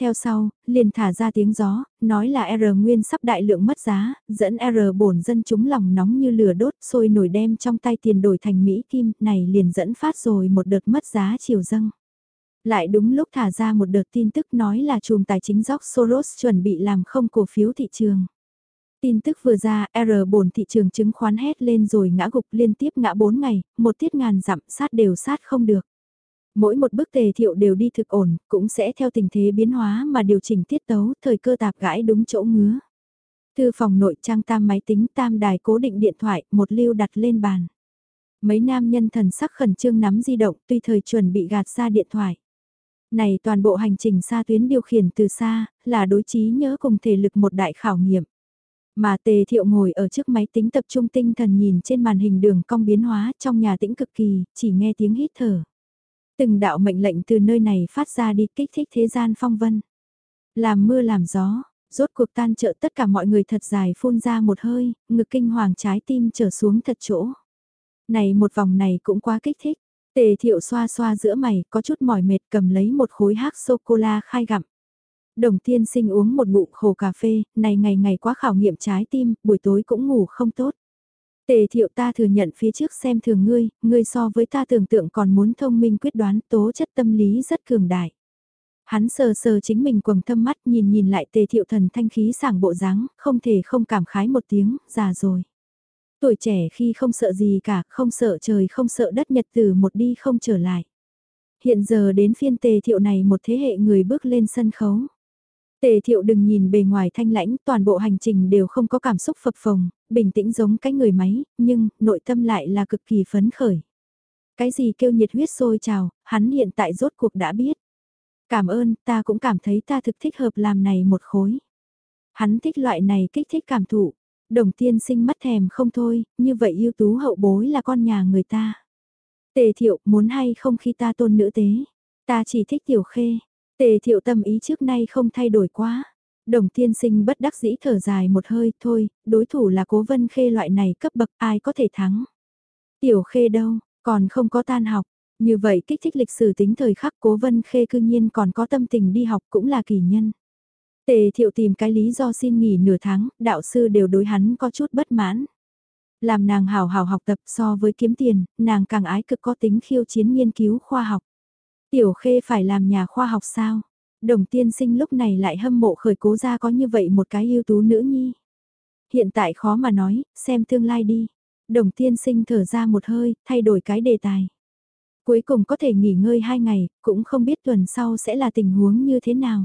Theo sau, liền thả ra tiếng gió, nói là R nguyên sắp đại lượng mất giá, dẫn R bổn dân chúng lòng nóng như lửa đốt sôi nổi đem trong tay tiền đổi thành Mỹ Kim, này liền dẫn phát rồi một đợt mất giá chiều dâng. Lại đúng lúc thả ra một đợt tin tức nói là chùm tài chính dốc Soros chuẩn bị làm không cổ phiếu thị trường. Tin tức vừa ra, R bổn thị trường chứng khoán hét lên rồi ngã gục liên tiếp ngã 4 ngày, một tiết ngàn dặm sát đều sát không được. Mỗi một bước tề thiệu đều đi thực ổn, cũng sẽ theo tình thế biến hóa mà điều chỉnh tiết tấu, thời cơ tạp gãi đúng chỗ ngứa. Thư phòng nội trang tam máy tính tam đài cố định điện thoại, một lưu đặt lên bàn. Mấy nam nhân thần sắc khẩn trương nắm di động tuy thời chuẩn bị gạt ra điện thoại. Này toàn bộ hành trình xa tuyến điều khiển từ xa, là đối trí nhớ cùng thể lực một đại khảo nghiệm. Mà tề thiệu ngồi ở trước máy tính tập trung tinh thần nhìn trên màn hình đường cong biến hóa trong nhà tĩnh cực kỳ, chỉ nghe tiếng hít thở. Từng đạo mệnh lệnh từ nơi này phát ra đi kích thích thế gian phong vân. Làm mưa làm gió, rốt cuộc tan trợ tất cả mọi người thật dài phun ra một hơi, ngực kinh hoàng trái tim trở xuống thật chỗ. Này một vòng này cũng quá kích thích. Tề thiệu xoa xoa giữa mày, có chút mỏi mệt cầm lấy một khối hác sô-cô-la khai gặm. Đồng tiên sinh uống một ngụm khổ cà phê, này ngày ngày quá khảo nghiệm trái tim, buổi tối cũng ngủ không tốt. Tề thiệu ta thừa nhận phía trước xem thường ngươi, ngươi so với ta tưởng tượng còn muốn thông minh quyết đoán tố chất tâm lý rất cường đại. Hắn sờ sờ chính mình quầng thâm mắt nhìn nhìn lại tề thiệu thần thanh khí sảng bộ dáng, không thể không cảm khái một tiếng, già rồi. Tuổi trẻ khi không sợ gì cả, không sợ trời không sợ đất nhật từ một đi không trở lại. Hiện giờ đến phiên tề thiệu này một thế hệ người bước lên sân khấu. Tề thiệu đừng nhìn bề ngoài thanh lãnh, toàn bộ hành trình đều không có cảm xúc phập phồng, bình tĩnh giống cái người máy, nhưng nội tâm lại là cực kỳ phấn khởi. Cái gì kêu nhiệt huyết sôi trào, hắn hiện tại rốt cuộc đã biết. Cảm ơn, ta cũng cảm thấy ta thực thích hợp làm này một khối. Hắn thích loại này kích thích cảm thụ. Đồng tiên sinh mắt thèm không thôi, như vậy ưu tú hậu bối là con nhà người ta. Tề thiệu, muốn hay không khi ta tôn nữ tế. Ta chỉ thích tiểu khê. Tề thiệu tâm ý trước nay không thay đổi quá. Đồng tiên sinh bất đắc dĩ thở dài một hơi, thôi, đối thủ là cố vân khê loại này cấp bậc ai có thể thắng. Tiểu khê đâu, còn không có tan học, như vậy kích thích lịch sử tính thời khắc cố vân khê cư nhiên còn có tâm tình đi học cũng là kỳ nhân. Tề thiệu tìm cái lý do xin nghỉ nửa tháng, đạo sư đều đối hắn có chút bất mãn. Làm nàng hào hào học tập so với kiếm tiền, nàng càng ái cực có tính khiêu chiến nghiên cứu khoa học. Tiểu khê phải làm nhà khoa học sao? Đồng tiên sinh lúc này lại hâm mộ khởi cố ra có như vậy một cái ưu tú nữ nhi. Hiện tại khó mà nói, xem tương lai đi. Đồng tiên sinh thở ra một hơi, thay đổi cái đề tài. Cuối cùng có thể nghỉ ngơi hai ngày, cũng không biết tuần sau sẽ là tình huống như thế nào.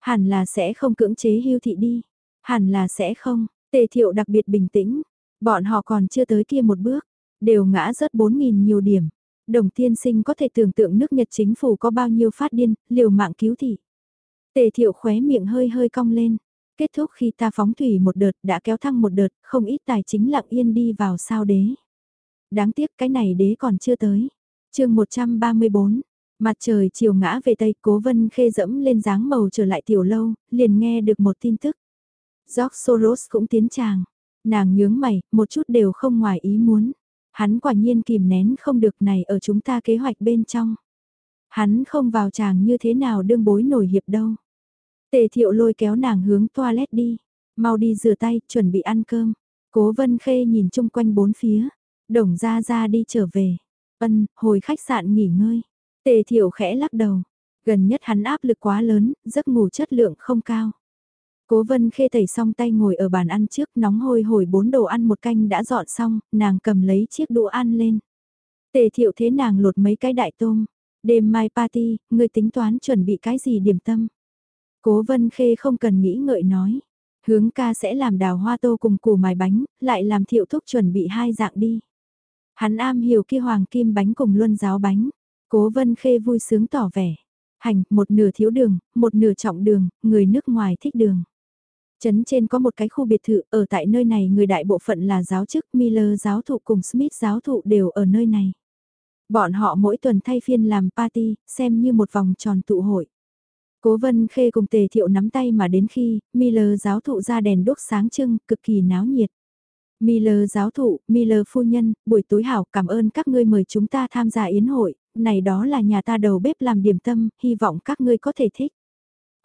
Hẳn là sẽ không cưỡng chế hưu thị đi. Hẳn là sẽ không, tề thiệu đặc biệt bình tĩnh. Bọn họ còn chưa tới kia một bước, đều ngã rớt 4.000 nhiều điểm. Đồng tiên sinh có thể tưởng tượng nước Nhật chính phủ có bao nhiêu phát điên, liều mạng cứu thị. Tề thiệu khóe miệng hơi hơi cong lên. Kết thúc khi ta phóng thủy một đợt đã kéo thăng một đợt, không ít tài chính lặng yên đi vào sao đế. Đáng tiếc cái này đế còn chưa tới. chương 134, mặt trời chiều ngã về Tây cố vân khê dẫm lên dáng màu trở lại tiểu lâu, liền nghe được một tin tức. George Soros cũng tiến tràng. Nàng nhướng mày, một chút đều không ngoài ý muốn. Hắn quả nhiên kìm nén không được này ở chúng ta kế hoạch bên trong. Hắn không vào chàng như thế nào đương bối nổi hiệp đâu. Tề thiệu lôi kéo nàng hướng toilet đi. Mau đi rửa tay, chuẩn bị ăn cơm. Cố vân khê nhìn chung quanh bốn phía. Đồng ra ra đi trở về. Ân, hồi khách sạn nghỉ ngơi. Tề thiệu khẽ lắc đầu. Gần nhất hắn áp lực quá lớn, giấc ngủ chất lượng không cao. Cố vân khê tẩy xong tay ngồi ở bàn ăn trước nóng hôi hổi bốn đồ ăn một canh đã dọn xong, nàng cầm lấy chiếc đũa ăn lên. Tề thiệu thế nàng lột mấy cái đại tôm. Đêm mai party, người tính toán chuẩn bị cái gì điểm tâm. Cố vân khê không cần nghĩ ngợi nói. Hướng ca sẽ làm đào hoa tô cùng củ mài bánh, lại làm thiệu thúc chuẩn bị hai dạng đi. Hắn am hiểu kia hoàng kim bánh cùng luân giáo bánh. Cố vân khê vui sướng tỏ vẻ. Hành, một nửa thiếu đường, một nửa trọng đường, người nước ngoài thích đường. Trấn trên có một cái khu biệt thự, ở tại nơi này người đại bộ phận là giáo chức Miller giáo thụ cùng Smith giáo thụ đều ở nơi này. Bọn họ mỗi tuần thay phiên làm party, xem như một vòng tròn tụ hội. Cố vân khê cùng tề thiệu nắm tay mà đến khi, Miller giáo thụ ra đèn đốt sáng trưng, cực kỳ náo nhiệt. Miller giáo thụ, Miller phu nhân, buổi tối hảo cảm ơn các ngươi mời chúng ta tham gia yến hội, này đó là nhà ta đầu bếp làm điểm tâm, hy vọng các ngươi có thể thích.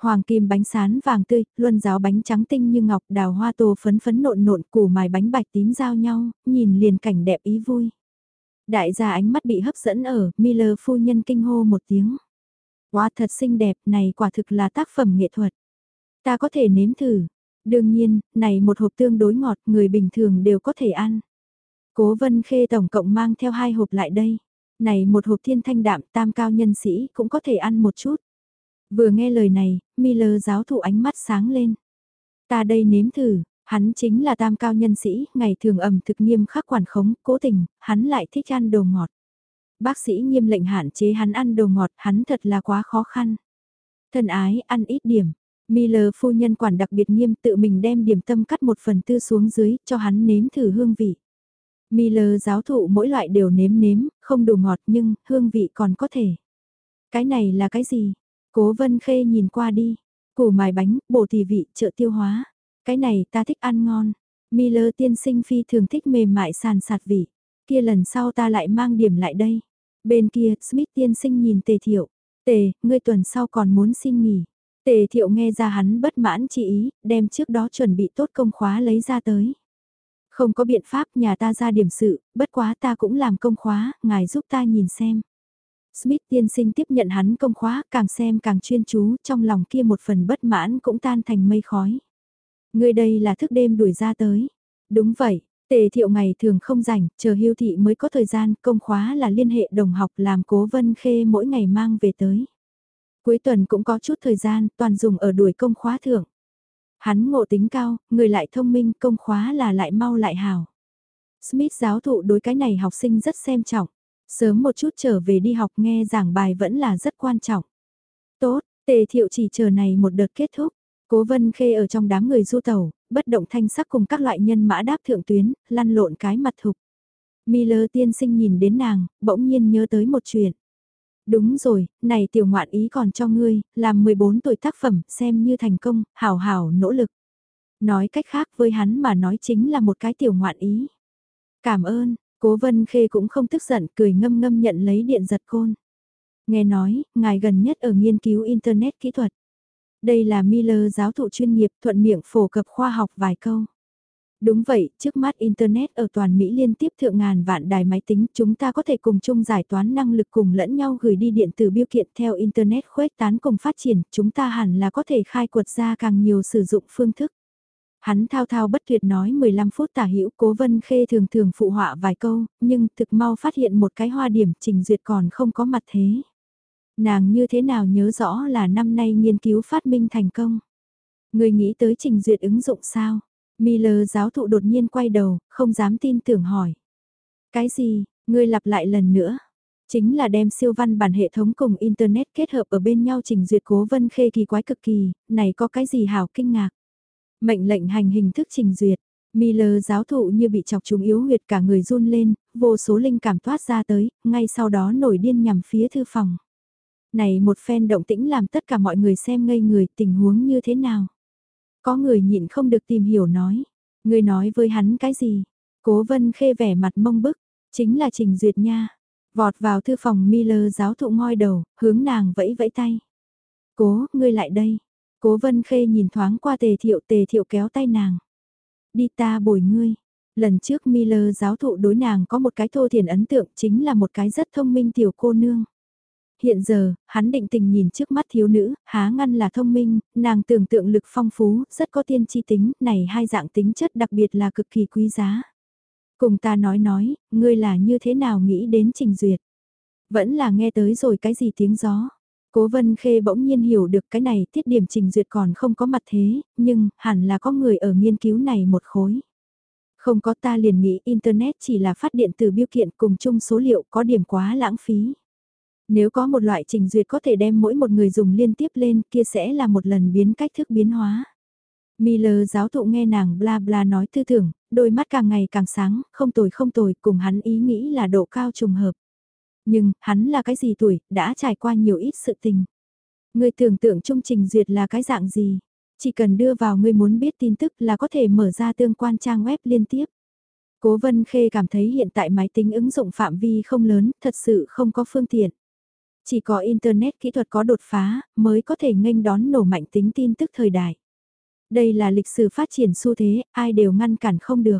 Hoàng kim bánh sán vàng tươi, luân giáo bánh trắng tinh như ngọc, đào hoa tô phấn phấn nộn nộn, củ mài bánh bạch tím giao nhau, nhìn liền cảnh đẹp ý vui. Đại gia ánh mắt bị hấp dẫn ở, Miller phu nhân kinh hô một tiếng. Quá thật xinh đẹp, này quả thực là tác phẩm nghệ thuật. Ta có thể nếm thử. Đương nhiên, này một hộp tương đối ngọt, người bình thường đều có thể ăn. Cố vân khê tổng cộng mang theo hai hộp lại đây. Này một hộp thiên thanh đạm tam cao nhân sĩ cũng có thể ăn một chút. Vừa nghe lời này, Miller giáo thụ ánh mắt sáng lên. Ta đây nếm thử, hắn chính là tam cao nhân sĩ, ngày thường ẩm thực nghiêm khắc quản khống, cố tình, hắn lại thích ăn đồ ngọt. Bác sĩ nghiêm lệnh hạn chế hắn ăn đồ ngọt, hắn thật là quá khó khăn. Thân ái, ăn ít điểm. Miller phu nhân quản đặc biệt nghiêm tự mình đem điểm tâm cắt một phần tư xuống dưới, cho hắn nếm thử hương vị. Miller giáo thụ mỗi loại đều nếm nếm, không đủ ngọt nhưng hương vị còn có thể. Cái này là cái gì? Cố vân khê nhìn qua đi. Củ mài bánh, bổ thì vị, trợ tiêu hóa. Cái này ta thích ăn ngon. Miller tiên sinh phi thường thích mềm mại sàn sạt vị. Kia lần sau ta lại mang điểm lại đây. Bên kia, Smith tiên sinh nhìn tề thiệu. Tề, ngươi tuần sau còn muốn xin nghỉ. Tề thiệu nghe ra hắn bất mãn chỉ ý, đem trước đó chuẩn bị tốt công khóa lấy ra tới. Không có biện pháp nhà ta ra điểm sự, bất quá ta cũng làm công khóa, ngài giúp ta nhìn xem. Smith tiên sinh tiếp nhận hắn công khóa, càng xem càng chuyên chú, trong lòng kia một phần bất mãn cũng tan thành mây khói. Người đây là thức đêm đuổi ra tới. Đúng vậy, tề thiệu ngày thường không rảnh, chờ hưu thị mới có thời gian, công khóa là liên hệ đồng học làm cố vân khê mỗi ngày mang về tới. Cuối tuần cũng có chút thời gian, toàn dùng ở đuổi công khóa thưởng. Hắn ngộ tính cao, người lại thông minh, công khóa là lại mau lại hào. Smith giáo thụ đối cái này học sinh rất xem trọng. Sớm một chút trở về đi học nghe giảng bài vẫn là rất quan trọng. Tốt, tề thiệu chỉ chờ này một đợt kết thúc. Cố vân khê ở trong đám người du tàu, bất động thanh sắc cùng các loại nhân mã đáp thượng tuyến, lăn lộn cái mặt thục. Miller tiên sinh nhìn đến nàng, bỗng nhiên nhớ tới một chuyện. Đúng rồi, này tiểu ngoạn ý còn cho ngươi, làm 14 tuổi tác phẩm, xem như thành công, hảo hảo nỗ lực. Nói cách khác với hắn mà nói chính là một cái tiểu ngoạn ý. Cảm ơn, cố vân khê cũng không tức giận, cười ngâm ngâm nhận lấy điện giật côn. Nghe nói, ngài gần nhất ở nghiên cứu Internet kỹ thuật. Đây là Miller giáo thụ chuyên nghiệp thuận miệng phổ cập khoa học vài câu. Đúng vậy, trước mắt Internet ở toàn Mỹ liên tiếp thượng ngàn vạn đài máy tính, chúng ta có thể cùng chung giải toán năng lực cùng lẫn nhau gửi đi điện tử biêu kiện theo Internet khuếch tán cùng phát triển, chúng ta hẳn là có thể khai quật ra càng nhiều sử dụng phương thức. Hắn thao thao bất tuyệt nói 15 phút tả hữu cố vân khê thường thường phụ họa vài câu, nhưng thực mau phát hiện một cái hoa điểm trình duyệt còn không có mặt thế. Nàng như thế nào nhớ rõ là năm nay nghiên cứu phát minh thành công. Người nghĩ tới trình duyệt ứng dụng sao? Miller giáo thụ đột nhiên quay đầu, không dám tin tưởng hỏi. Cái gì, ngươi lặp lại lần nữa? Chính là đem siêu văn bản hệ thống cùng Internet kết hợp ở bên nhau trình duyệt cố vân khê kỳ quái cực kỳ, này có cái gì hảo kinh ngạc? Mệnh lệnh hành hình thức trình duyệt. Miller giáo thụ như bị chọc trúng yếu huyệt cả người run lên, vô số linh cảm thoát ra tới, ngay sau đó nổi điên nhằm phía thư phòng. Này một phen động tĩnh làm tất cả mọi người xem ngây người tình huống như thế nào. Có người nhịn không được tìm hiểu nói. Người nói với hắn cái gì? Cố vân khê vẻ mặt mông bức. Chính là Trình Duyệt nha. Vọt vào thư phòng Miller giáo thụ ngoi đầu, hướng nàng vẫy vẫy tay. Cố, ngươi lại đây. Cố vân khê nhìn thoáng qua tề thiệu tề thiệu kéo tay nàng. Đi ta bồi ngươi. Lần trước Miller giáo thụ đối nàng có một cái thô thiền ấn tượng chính là một cái rất thông minh tiểu cô nương. Hiện giờ, hắn định tình nhìn trước mắt thiếu nữ, há ngăn là thông minh, nàng tưởng tượng lực phong phú, rất có tiên tri tính, này hai dạng tính chất đặc biệt là cực kỳ quý giá. Cùng ta nói nói, ngươi là như thế nào nghĩ đến trình duyệt. Vẫn là nghe tới rồi cái gì tiếng gió. Cố Vân Khê bỗng nhiên hiểu được cái này tiết điểm trình duyệt còn không có mặt thế, nhưng hẳn là có người ở nghiên cứu này một khối. Không có ta liền nghĩ Internet chỉ là phát điện từ biêu kiện cùng chung số liệu có điểm quá lãng phí. Nếu có một loại trình duyệt có thể đem mỗi một người dùng liên tiếp lên kia sẽ là một lần biến cách thức biến hóa. Miller giáo thụ nghe nàng bla bla nói tư tưởng, đôi mắt càng ngày càng sáng, không tồi không tồi, cùng hắn ý nghĩ là độ cao trùng hợp. Nhưng, hắn là cái gì tuổi, đã trải qua nhiều ít sự tình. Người tưởng tượng trung trình duyệt là cái dạng gì? Chỉ cần đưa vào người muốn biết tin tức là có thể mở ra tương quan trang web liên tiếp. Cố Vân Khê cảm thấy hiện tại máy tính ứng dụng phạm vi không lớn, thật sự không có phương tiện. Chỉ có Internet kỹ thuật có đột phá, mới có thể nghênh đón nổ mạnh tính tin tức thời đại. Đây là lịch sử phát triển xu thế, ai đều ngăn cản không được.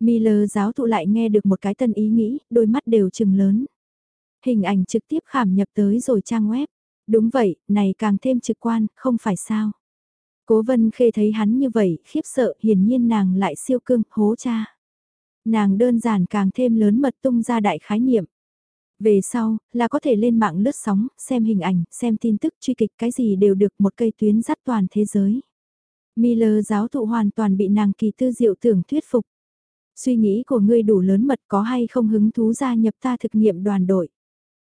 Miller giáo thụ lại nghe được một cái tân ý nghĩ, đôi mắt đều trừng lớn. Hình ảnh trực tiếp khảm nhập tới rồi trang web. Đúng vậy, này càng thêm trực quan, không phải sao. Cố vân khê thấy hắn như vậy, khiếp sợ, hiển nhiên nàng lại siêu cương, hố cha. Nàng đơn giản càng thêm lớn mật tung ra đại khái niệm. Về sau, là có thể lên mạng lướt sóng, xem hình ảnh, xem tin tức, truy kịch cái gì đều được một cây tuyến dắt toàn thế giới. Miller giáo thụ hoàn toàn bị nàng kỳ tư diệu tưởng thuyết phục. Suy nghĩ của ngươi đủ lớn mật có hay không hứng thú gia nhập ta thực nghiệm đoàn đội.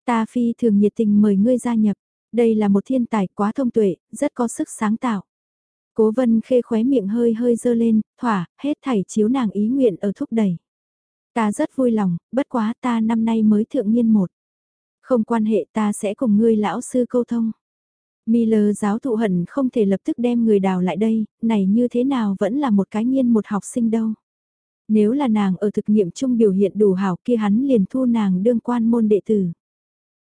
Ta phi thường nhiệt tình mời ngươi gia nhập. Đây là một thiên tài quá thông tuệ, rất có sức sáng tạo. Cố vân khê khóe miệng hơi hơi dơ lên, thỏa, hết thảy chiếu nàng ý nguyện ở thúc đẩy. Ta rất vui lòng, bất quá ta năm nay mới thượng nghiên một. Không quan hệ ta sẽ cùng ngươi lão sư câu thông. Miller giáo thụ hận không thể lập tức đem người đào lại đây, này như thế nào vẫn là một cái nghiên một học sinh đâu. Nếu là nàng ở thực nghiệm chung biểu hiện đủ hảo kia hắn liền thu nàng đương quan môn đệ tử.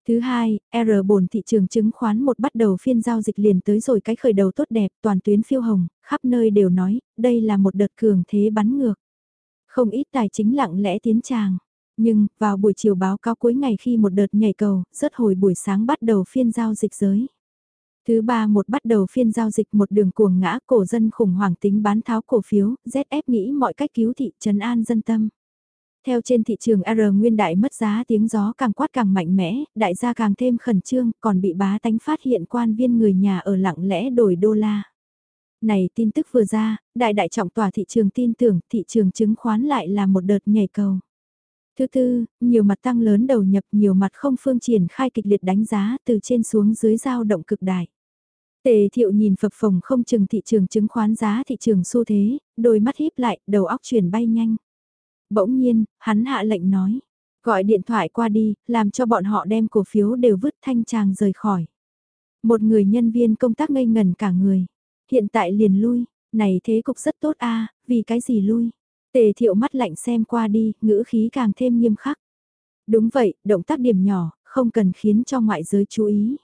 Thứ hai, R bổn thị trường chứng khoán một bắt đầu phiên giao dịch liền tới rồi cái khởi đầu tốt đẹp toàn tuyến phiêu hồng, khắp nơi đều nói, đây là một đợt cường thế bắn ngược. Không ít tài chính lặng lẽ tiến tràng. Nhưng, vào buổi chiều báo cáo cuối ngày khi một đợt nhảy cầu, rất hồi buổi sáng bắt đầu phiên giao dịch giới. Thứ ba một bắt đầu phiên giao dịch một đường cuồng ngã cổ dân khủng hoảng tính bán tháo cổ phiếu, ZF nghĩ mọi cách cứu thị trấn an dân tâm. Theo trên thị trường R nguyên đại mất giá tiếng gió càng quát càng mạnh mẽ, đại gia càng thêm khẩn trương, còn bị bá tánh phát hiện quan viên người nhà ở lặng lẽ đổi đô la. Này tin tức vừa ra, đại đại trọng tòa thị trường tin tưởng thị trường chứng khoán lại là một đợt nhảy cầu. Thứ tư, nhiều mặt tăng lớn đầu nhập nhiều mặt không phương triển khai kịch liệt đánh giá từ trên xuống dưới giao động cực đại. Tề thiệu nhìn phập phồng không chừng thị trường chứng khoán giá thị trường xu thế, đôi mắt híp lại, đầu óc chuyển bay nhanh. Bỗng nhiên, hắn hạ lệnh nói, Gọi điện thoại qua đi, làm cho bọn họ đem cổ phiếu đều vứt thanh tràng rời khỏi. Một người nhân viên công tác ngây ngần cả người. Hiện tại liền lui, này thế cục rất tốt a vì cái gì lui. Tề thiệu mắt lạnh xem qua đi, ngữ khí càng thêm nghiêm khắc. Đúng vậy, động tác điểm nhỏ, không cần khiến cho ngoại giới chú ý.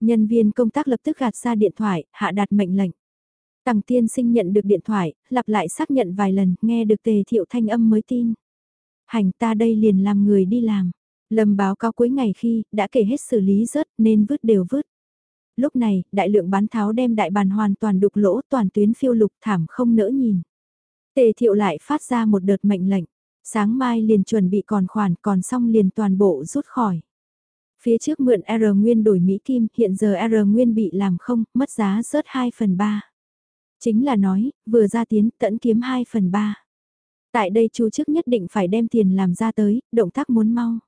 Nhân viên công tác lập tức gạt ra điện thoại, hạ đạt mệnh lệnh. Tằng tiên sinh nhận được điện thoại, lặp lại xác nhận vài lần, nghe được tề thiệu thanh âm mới tin. Hành ta đây liền làm người đi làm. Lâm báo cáo cuối ngày khi, đã kể hết xử lý rớt nên vứt đều vứt. Lúc này, đại lượng bán tháo đem đại bàn hoàn toàn đục lỗ toàn tuyến phiêu lục thảm không nỡ nhìn. Tề thiệu lại phát ra một đợt mệnh lệnh. Sáng mai liền chuẩn bị còn khoản còn xong liền toàn bộ rút khỏi. Phía trước mượn R nguyên đổi Mỹ Kim, hiện giờ R nguyên bị làm không, mất giá rớt 2 phần 3. Chính là nói, vừa ra tiến tẫn kiếm 2 phần 3. Tại đây chú chức nhất định phải đem tiền làm ra tới, động tác muốn mau.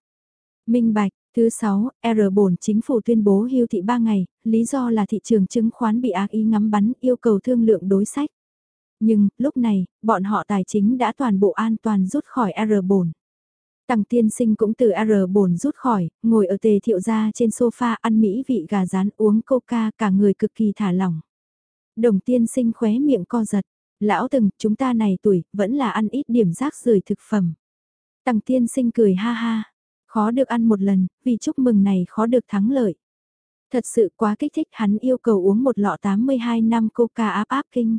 Minh Bạch, thứ 6, R bổn chính phủ tuyên bố hưu thị 3 ngày, lý do là thị trường chứng khoán bị ác ý ngắm bắn yêu cầu thương lượng đối sách. Nhưng, lúc này, bọn họ tài chính đã toàn bộ an toàn rút khỏi R bổn. Tằng tiên sinh cũng từ R bổn rút khỏi, ngồi ở tề thiệu gia trên sofa ăn mỹ vị gà rán uống coca cả người cực kỳ thả lỏng. Đồng tiên sinh khóe miệng co giật, lão từng, chúng ta này tuổi, vẫn là ăn ít điểm rác rưởi thực phẩm. Tằng tiên sinh cười ha ha, khó được ăn một lần, vì chúc mừng này khó được thắng lợi. Thật sự quá kích thích hắn yêu cầu uống một lọ 82 năm coca áp áp kinh.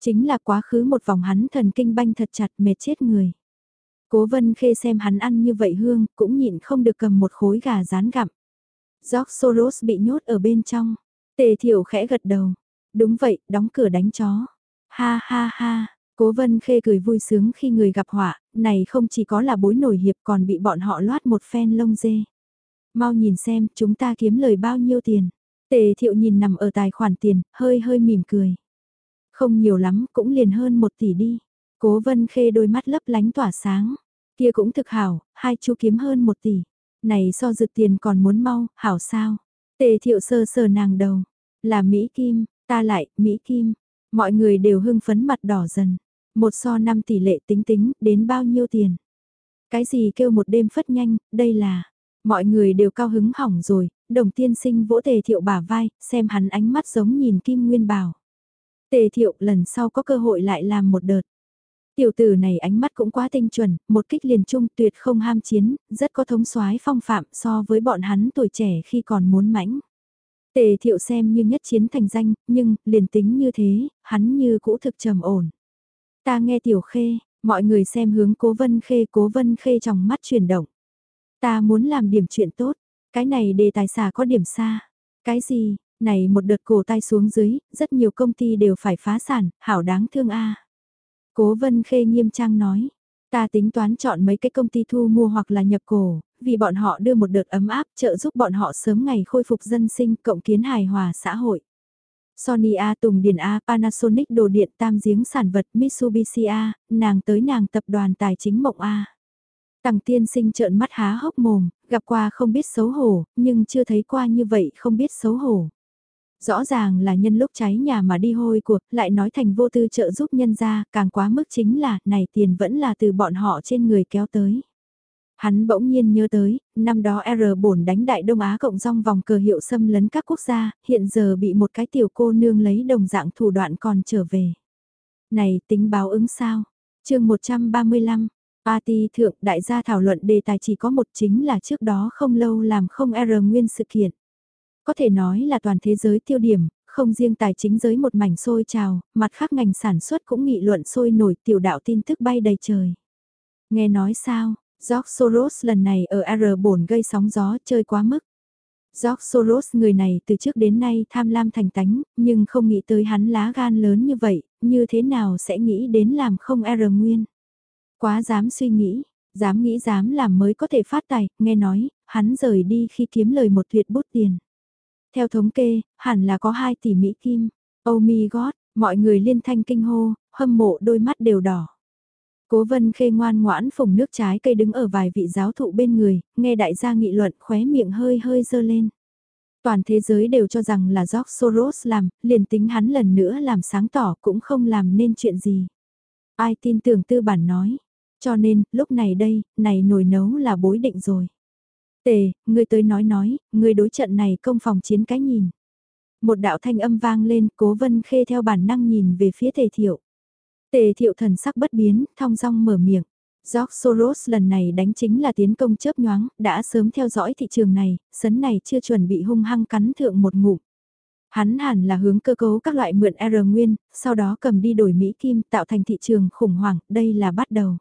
Chính là quá khứ một vòng hắn thần kinh banh thật chặt mệt chết người. Cố vân khê xem hắn ăn như vậy hương, cũng nhịn không được cầm một khối gà rán gặm. George Soros bị nhốt ở bên trong. Tề thiểu khẽ gật đầu. Đúng vậy, đóng cửa đánh chó. Ha ha ha, cố vân khê cười vui sướng khi người gặp họa, này không chỉ có là bối nổi hiệp còn bị bọn họ loát một phen lông dê. Mau nhìn xem, chúng ta kiếm lời bao nhiêu tiền. Tề thiệu nhìn nằm ở tài khoản tiền, hơi hơi mỉm cười. Không nhiều lắm, cũng liền hơn một tỷ đi. Cố vân khê đôi mắt lấp lánh tỏa sáng. Kia cũng thực hảo, hai chú kiếm hơn một tỷ. Này so dự tiền còn muốn mau, hảo sao. Tề thiệu sơ sờ nàng đầu. Là Mỹ Kim, ta lại, Mỹ Kim. Mọi người đều hưng phấn mặt đỏ dần. Một so năm tỷ lệ tính tính, đến bao nhiêu tiền. Cái gì kêu một đêm phất nhanh, đây là... Mọi người đều cao hứng hỏng rồi, đồng tiên sinh vỗ tề thiệu bả vai, xem hắn ánh mắt giống nhìn Kim Nguyên Bảo. Tề thiệu lần sau có cơ hội lại làm một đợt. Tiểu tử này ánh mắt cũng quá tinh chuẩn, một kích liền trung tuyệt không ham chiến, rất có thống soái phong phạm so với bọn hắn tuổi trẻ khi còn muốn mãnh. Tề thiệu xem như nhất chiến thành danh, nhưng, liền tính như thế, hắn như cũ thực trầm ổn. Ta nghe tiểu khê, mọi người xem hướng cố vân khê cố vân khê trong mắt chuyển động. Ta muốn làm điểm chuyện tốt, cái này đề tài xả có điểm xa. Cái gì, này một đợt cổ tay xuống dưới, rất nhiều công ty đều phải phá sản, hảo đáng thương a. Cố Vân Khê nghiêm trang nói, ta tính toán chọn mấy cái công ty thu mua hoặc là nhập cổ, vì bọn họ đưa một đợt ấm áp trợ giúp bọn họ sớm ngày khôi phục dân sinh cộng kiến hài hòa xã hội. Sony A Tùng Điền A Panasonic Đồ Điện Tam Giếng Sản Vật Mitsubishi A, nàng tới nàng tập đoàn tài chính Mộng A. Tằng tiên sinh trợn mắt há hốc mồm, gặp qua không biết xấu hổ, nhưng chưa thấy qua như vậy không biết xấu hổ. Rõ ràng là nhân lúc cháy nhà mà đi hôi cuộc, lại nói thành vô tư trợ giúp nhân ra, càng quá mức chính là, này tiền vẫn là từ bọn họ trên người kéo tới. Hắn bỗng nhiên nhớ tới, năm đó R bổn đánh đại Đông Á cộng rong vòng cờ hiệu xâm lấn các quốc gia, hiện giờ bị một cái tiểu cô nương lấy đồng dạng thủ đoạn còn trở về. Này tính báo ứng sao? chương 135, Party thượng đại gia thảo luận đề tài chỉ có một chính là trước đó không lâu làm không R nguyên sự kiện. Có thể nói là toàn thế giới tiêu điểm, không riêng tài chính giới một mảnh sôi trào, mặt khác ngành sản xuất cũng nghị luận sôi nổi tiểu đạo tin tức bay đầy trời. Nghe nói sao, George Soros lần này ở R bổn gây sóng gió chơi quá mức. George Soros người này từ trước đến nay tham lam thành tánh, nhưng không nghĩ tới hắn lá gan lớn như vậy, như thế nào sẽ nghĩ đến làm không R nguyên. Quá dám suy nghĩ, dám nghĩ dám làm mới có thể phát tài, nghe nói, hắn rời đi khi kiếm lời một tuyệt bút tiền. Theo thống kê, hẳn là có 2 tỷ Mỹ Kim. Oh my god, mọi người liên thanh kinh hô, hâm mộ đôi mắt đều đỏ. Cố vân khê ngoan ngoãn phùng nước trái cây đứng ở vài vị giáo thụ bên người, nghe đại gia nghị luận khóe miệng hơi hơi dơ lên. Toàn thế giới đều cho rằng là George Soros làm, liền tính hắn lần nữa làm sáng tỏ cũng không làm nên chuyện gì. Ai tin tưởng tư bản nói. Cho nên, lúc này đây, này nồi nấu là bối định rồi. Tề, người tới nói nói, người đối trận này công phòng chiến cái nhìn. Một đạo thanh âm vang lên, cố vân khê theo bản năng nhìn về phía tề thiệu. Tề thiệu thần sắc bất biến, thong dong mở miệng. George Soros lần này đánh chính là tiến công chớp nhoáng, đã sớm theo dõi thị trường này, sấn này chưa chuẩn bị hung hăng cắn thượng một ngụm. Hắn hẳn là hướng cơ cấu các loại mượn R nguyên, sau đó cầm đi đổi Mỹ Kim tạo thành thị trường khủng hoảng, đây là bắt đầu.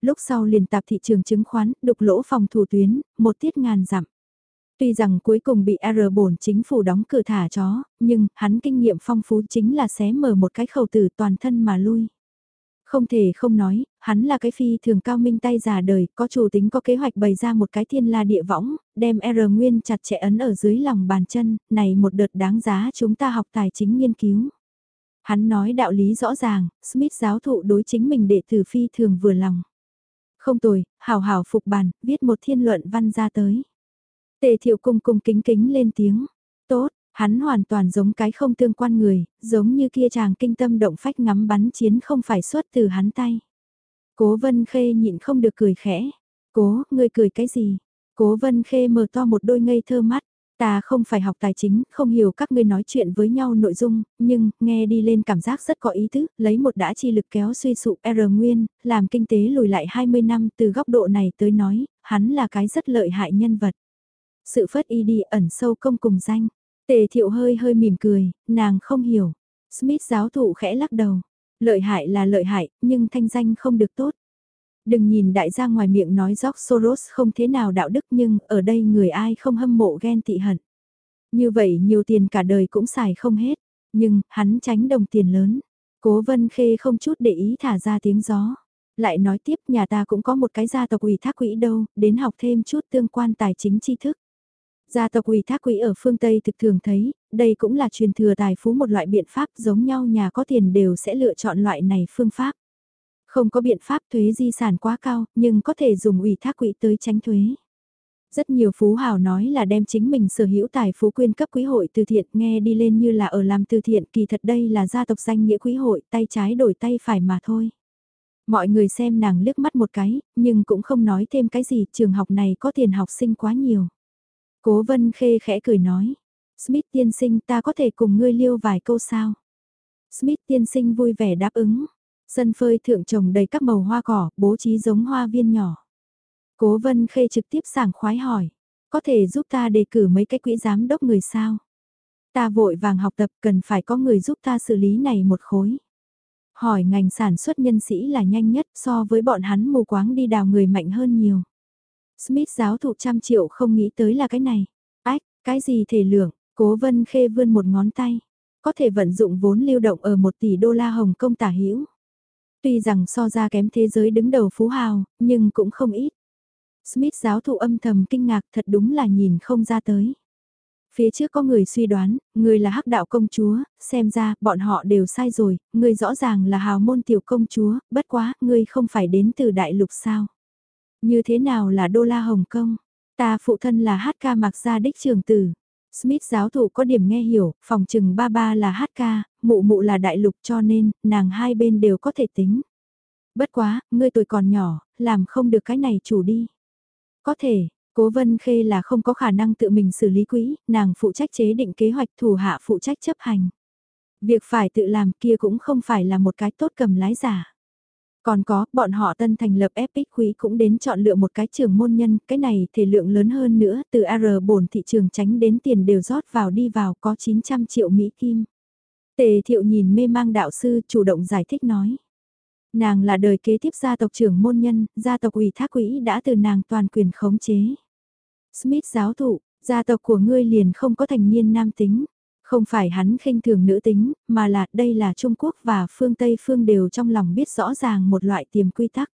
Lúc sau liền tạp thị trường chứng khoán, đục lỗ phòng thủ tuyến, một tiết ngàn dặm. Tuy rằng cuối cùng bị R bổn chính phủ đóng cửa thả chó, nhưng hắn kinh nghiệm phong phú chính là xé mở một cái khẩu tử toàn thân mà lui. Không thể không nói, hắn là cái phi thường cao minh tay già đời, có chủ tính có kế hoạch bày ra một cái thiên la địa võng, đem R nguyên chặt chẽ ấn ở dưới lòng bàn chân, này một đợt đáng giá chúng ta học tài chính nghiên cứu. Hắn nói đạo lý rõ ràng, Smith giáo thụ đối chính mình đệ tử phi thường vừa lòng. Không tồi, hào hào phục bàn, viết một thiên luận văn ra tới. Tề thiệu cung cung kính kính lên tiếng. Tốt, hắn hoàn toàn giống cái không tương quan người, giống như kia chàng kinh tâm động phách ngắm bắn chiến không phải xuất từ hắn tay. Cố vân khê nhịn không được cười khẽ. Cố, ngươi cười cái gì? Cố vân khê mở to một đôi ngây thơ mắt. Ta không phải học tài chính, không hiểu các ngươi nói chuyện với nhau nội dung, nhưng, nghe đi lên cảm giác rất có ý tứ, lấy một đã chi lực kéo suy sụp R nguyên, làm kinh tế lùi lại 20 năm từ góc độ này tới nói, hắn là cái rất lợi hại nhân vật. Sự phất y đi ẩn sâu công cùng danh. Tề thiệu hơi hơi mỉm cười, nàng không hiểu. Smith giáo thụ khẽ lắc đầu. Lợi hại là lợi hại, nhưng thanh danh không được tốt. Đừng nhìn đại gia ngoài miệng nói George Soros không thế nào đạo đức nhưng ở đây người ai không hâm mộ ghen tị hận. Như vậy nhiều tiền cả đời cũng xài không hết, nhưng hắn tránh đồng tiền lớn. Cố Vân Khê không chút để ý thả ra tiếng gió. Lại nói tiếp nhà ta cũng có một cái gia tộc ủy thác quỹ đâu, đến học thêm chút tương quan tài chính tri thức. Gia tộc ủy thác quỹ ở phương Tây thực thường thấy, đây cũng là truyền thừa tài phú một loại biện pháp giống nhau nhà có tiền đều sẽ lựa chọn loại này phương pháp. Không có biện pháp thuế di sản quá cao, nhưng có thể dùng ủy thác quỹ tới tránh thuế. Rất nhiều phú hào nói là đem chính mình sở hữu tài phú quyên cấp quỹ hội từ thiện nghe đi lên như là ở làm từ thiện kỳ thật đây là gia tộc danh nghĩa quỹ hội tay trái đổi tay phải mà thôi. Mọi người xem nàng liếc mắt một cái, nhưng cũng không nói thêm cái gì trường học này có tiền học sinh quá nhiều. Cố vân khê khẽ cười nói, Smith tiên sinh ta có thể cùng ngươi liêu vài câu sao? Smith tiên sinh vui vẻ đáp ứng, Sân phơi thượng trồng đầy các màu hoa cỏ, bố trí giống hoa viên nhỏ. Cố vân khê trực tiếp sảng khoái hỏi, có thể giúp ta đề cử mấy cái quỹ giám đốc người sao? Ta vội vàng học tập cần phải có người giúp ta xử lý này một khối. Hỏi ngành sản xuất nhân sĩ là nhanh nhất so với bọn hắn mù quáng đi đào người mạnh hơn nhiều. Smith giáo thụ trăm triệu không nghĩ tới là cái này. Ách, cái gì thể lượng, cố vân khê vươn một ngón tay. Có thể vận dụng vốn lưu động ở một tỷ đô la Hồng Kông tả hữu Tuy rằng so ra kém thế giới đứng đầu phú hào, nhưng cũng không ít. Smith giáo thụ âm thầm kinh ngạc thật đúng là nhìn không ra tới. Phía trước có người suy đoán, người là hắc đạo công chúa, xem ra bọn họ đều sai rồi, người rõ ràng là hào môn tiểu công chúa, bất quá, người không phải đến từ đại lục sao. Như thế nào là đô la Hồng Kông? Ta phụ thân là hát ca mặc gia đích trường tử. Smith giáo thụ có điểm nghe hiểu, phòng trừng ba ba là hát ca, mụ mụ là đại lục cho nên, nàng hai bên đều có thể tính. Bất quá, ngươi tuổi còn nhỏ, làm không được cái này chủ đi. Có thể, Cố Vân Khê là không có khả năng tự mình xử lý quỹ, nàng phụ trách chế định kế hoạch thủ hạ phụ trách chấp hành. Việc phải tự làm kia cũng không phải là một cái tốt cầm lái giả. Còn có, bọn họ tân thành lập Epic Quý cũng đến chọn lựa một cái trường môn nhân, cái này thể lượng lớn hơn nữa, từ R bổn thị trường tránh đến tiền đều rót vào đi vào có 900 triệu Mỹ Kim. Tề thiệu nhìn mê mang đạo sư chủ động giải thích nói. Nàng là đời kế tiếp gia tộc trưởng môn nhân, gia tộc ủy thác quỹ đã từ nàng toàn quyền khống chế. Smith giáo thụ, gia tộc của ngươi liền không có thành niên nam tính. Không phải hắn khinh thường nữ tính, mà là đây là Trung Quốc và phương Tây phương đều trong lòng biết rõ ràng một loại tiềm quy tắc.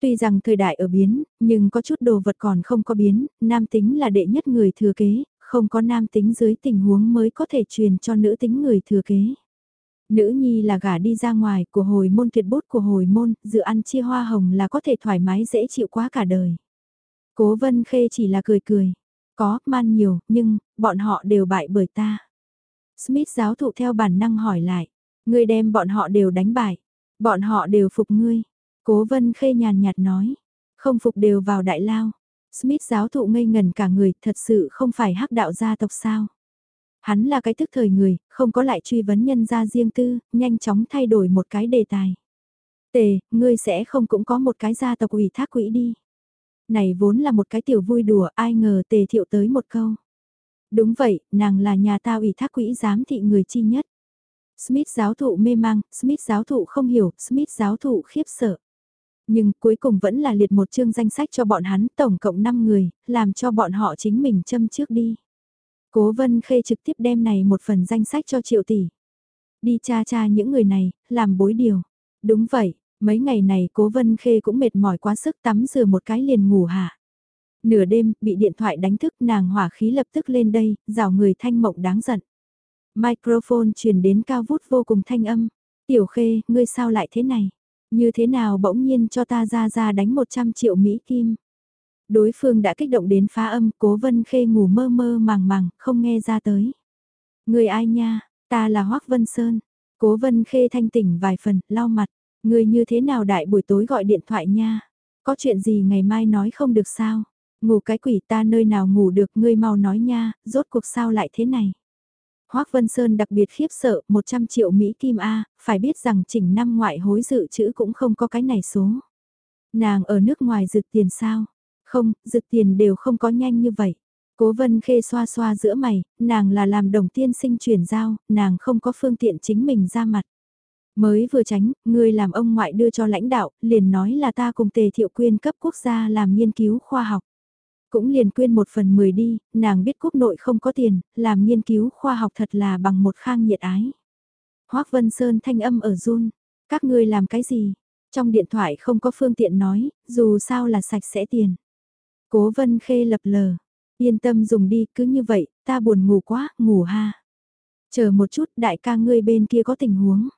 Tuy rằng thời đại ở biến, nhưng có chút đồ vật còn không có biến, nam tính là đệ nhất người thừa kế, không có nam tính dưới tình huống mới có thể truyền cho nữ tính người thừa kế. Nữ nhi là gả đi ra ngoài của hồi môn tuyệt bút của hồi môn, dự ăn chia hoa hồng là có thể thoải mái dễ chịu quá cả đời. Cố vân khê chỉ là cười cười. Có, man nhiều, nhưng, bọn họ đều bại bởi ta. Smith giáo thụ theo bản năng hỏi lại. Ngươi đem bọn họ đều đánh bại. Bọn họ đều phục ngươi. Cố vân khê nhàn nhạt nói, không phục đều vào đại lao. Smith giáo thụ ngây ngần cả người, thật sự không phải hắc đạo gia tộc sao. Hắn là cái thức thời người, không có lại truy vấn nhân gia riêng tư, nhanh chóng thay đổi một cái đề tài. Tề, ngươi sẽ không cũng có một cái gia tộc ủy thác quỹ đi. Này vốn là một cái tiểu vui đùa, ai ngờ tề thiệu tới một câu. Đúng vậy, nàng là nhà ta ủy thác quỹ giám thị người chi nhất. Smith giáo thụ mê mang, Smith giáo thụ không hiểu, Smith giáo thụ khiếp sợ. Nhưng cuối cùng vẫn là liệt một chương danh sách cho bọn hắn tổng cộng 5 người, làm cho bọn họ chính mình châm trước đi. Cố Vân Khê trực tiếp đem này một phần danh sách cho triệu tỷ. Đi cha cha những người này, làm bối điều. Đúng vậy, mấy ngày này cố Vân Khê cũng mệt mỏi quá sức tắm rửa một cái liền ngủ hạ. Nửa đêm, bị điện thoại đánh thức nàng hỏa khí lập tức lên đây, rào người thanh mộng đáng giận. Microphone truyền đến cao vút vô cùng thanh âm. Tiểu Khê, ngươi sao lại thế này? Như thế nào bỗng nhiên cho ta ra ra đánh 100 triệu Mỹ Kim? Đối phương đã kích động đến phá âm, cố vân khê ngủ mơ mơ màng màng, không nghe ra tới. Người ai nha, ta là Hoác Vân Sơn. Cố vân khê thanh tỉnh vài phần, lau mặt. Người như thế nào đại buổi tối gọi điện thoại nha? Có chuyện gì ngày mai nói không được sao? Ngủ cái quỷ ta nơi nào ngủ được ngươi mau nói nha, rốt cuộc sao lại thế này? Hoác Vân Sơn đặc biệt khiếp sợ, 100 triệu Mỹ Kim A, phải biết rằng chỉnh năm ngoại hối dự trữ cũng không có cái này số. Nàng ở nước ngoài rực tiền sao? Không, rực tiền đều không có nhanh như vậy. Cố vân khê xoa xoa giữa mày, nàng là làm đồng tiên sinh chuyển giao, nàng không có phương tiện chính mình ra mặt. Mới vừa tránh, người làm ông ngoại đưa cho lãnh đạo, liền nói là ta cùng tề thiệu quyên cấp quốc gia làm nghiên cứu khoa học. Cũng liền quyên một phần mười đi, nàng biết quốc nội không có tiền, làm nghiên cứu khoa học thật là bằng một khang nhiệt ái. Hoác Vân Sơn thanh âm ở run, các ngươi làm cái gì? Trong điện thoại không có phương tiện nói, dù sao là sạch sẽ tiền. Cố Vân Khê lập lờ, yên tâm dùng đi, cứ như vậy, ta buồn ngủ quá, ngủ ha. Chờ một chút, đại ca ngươi bên kia có tình huống.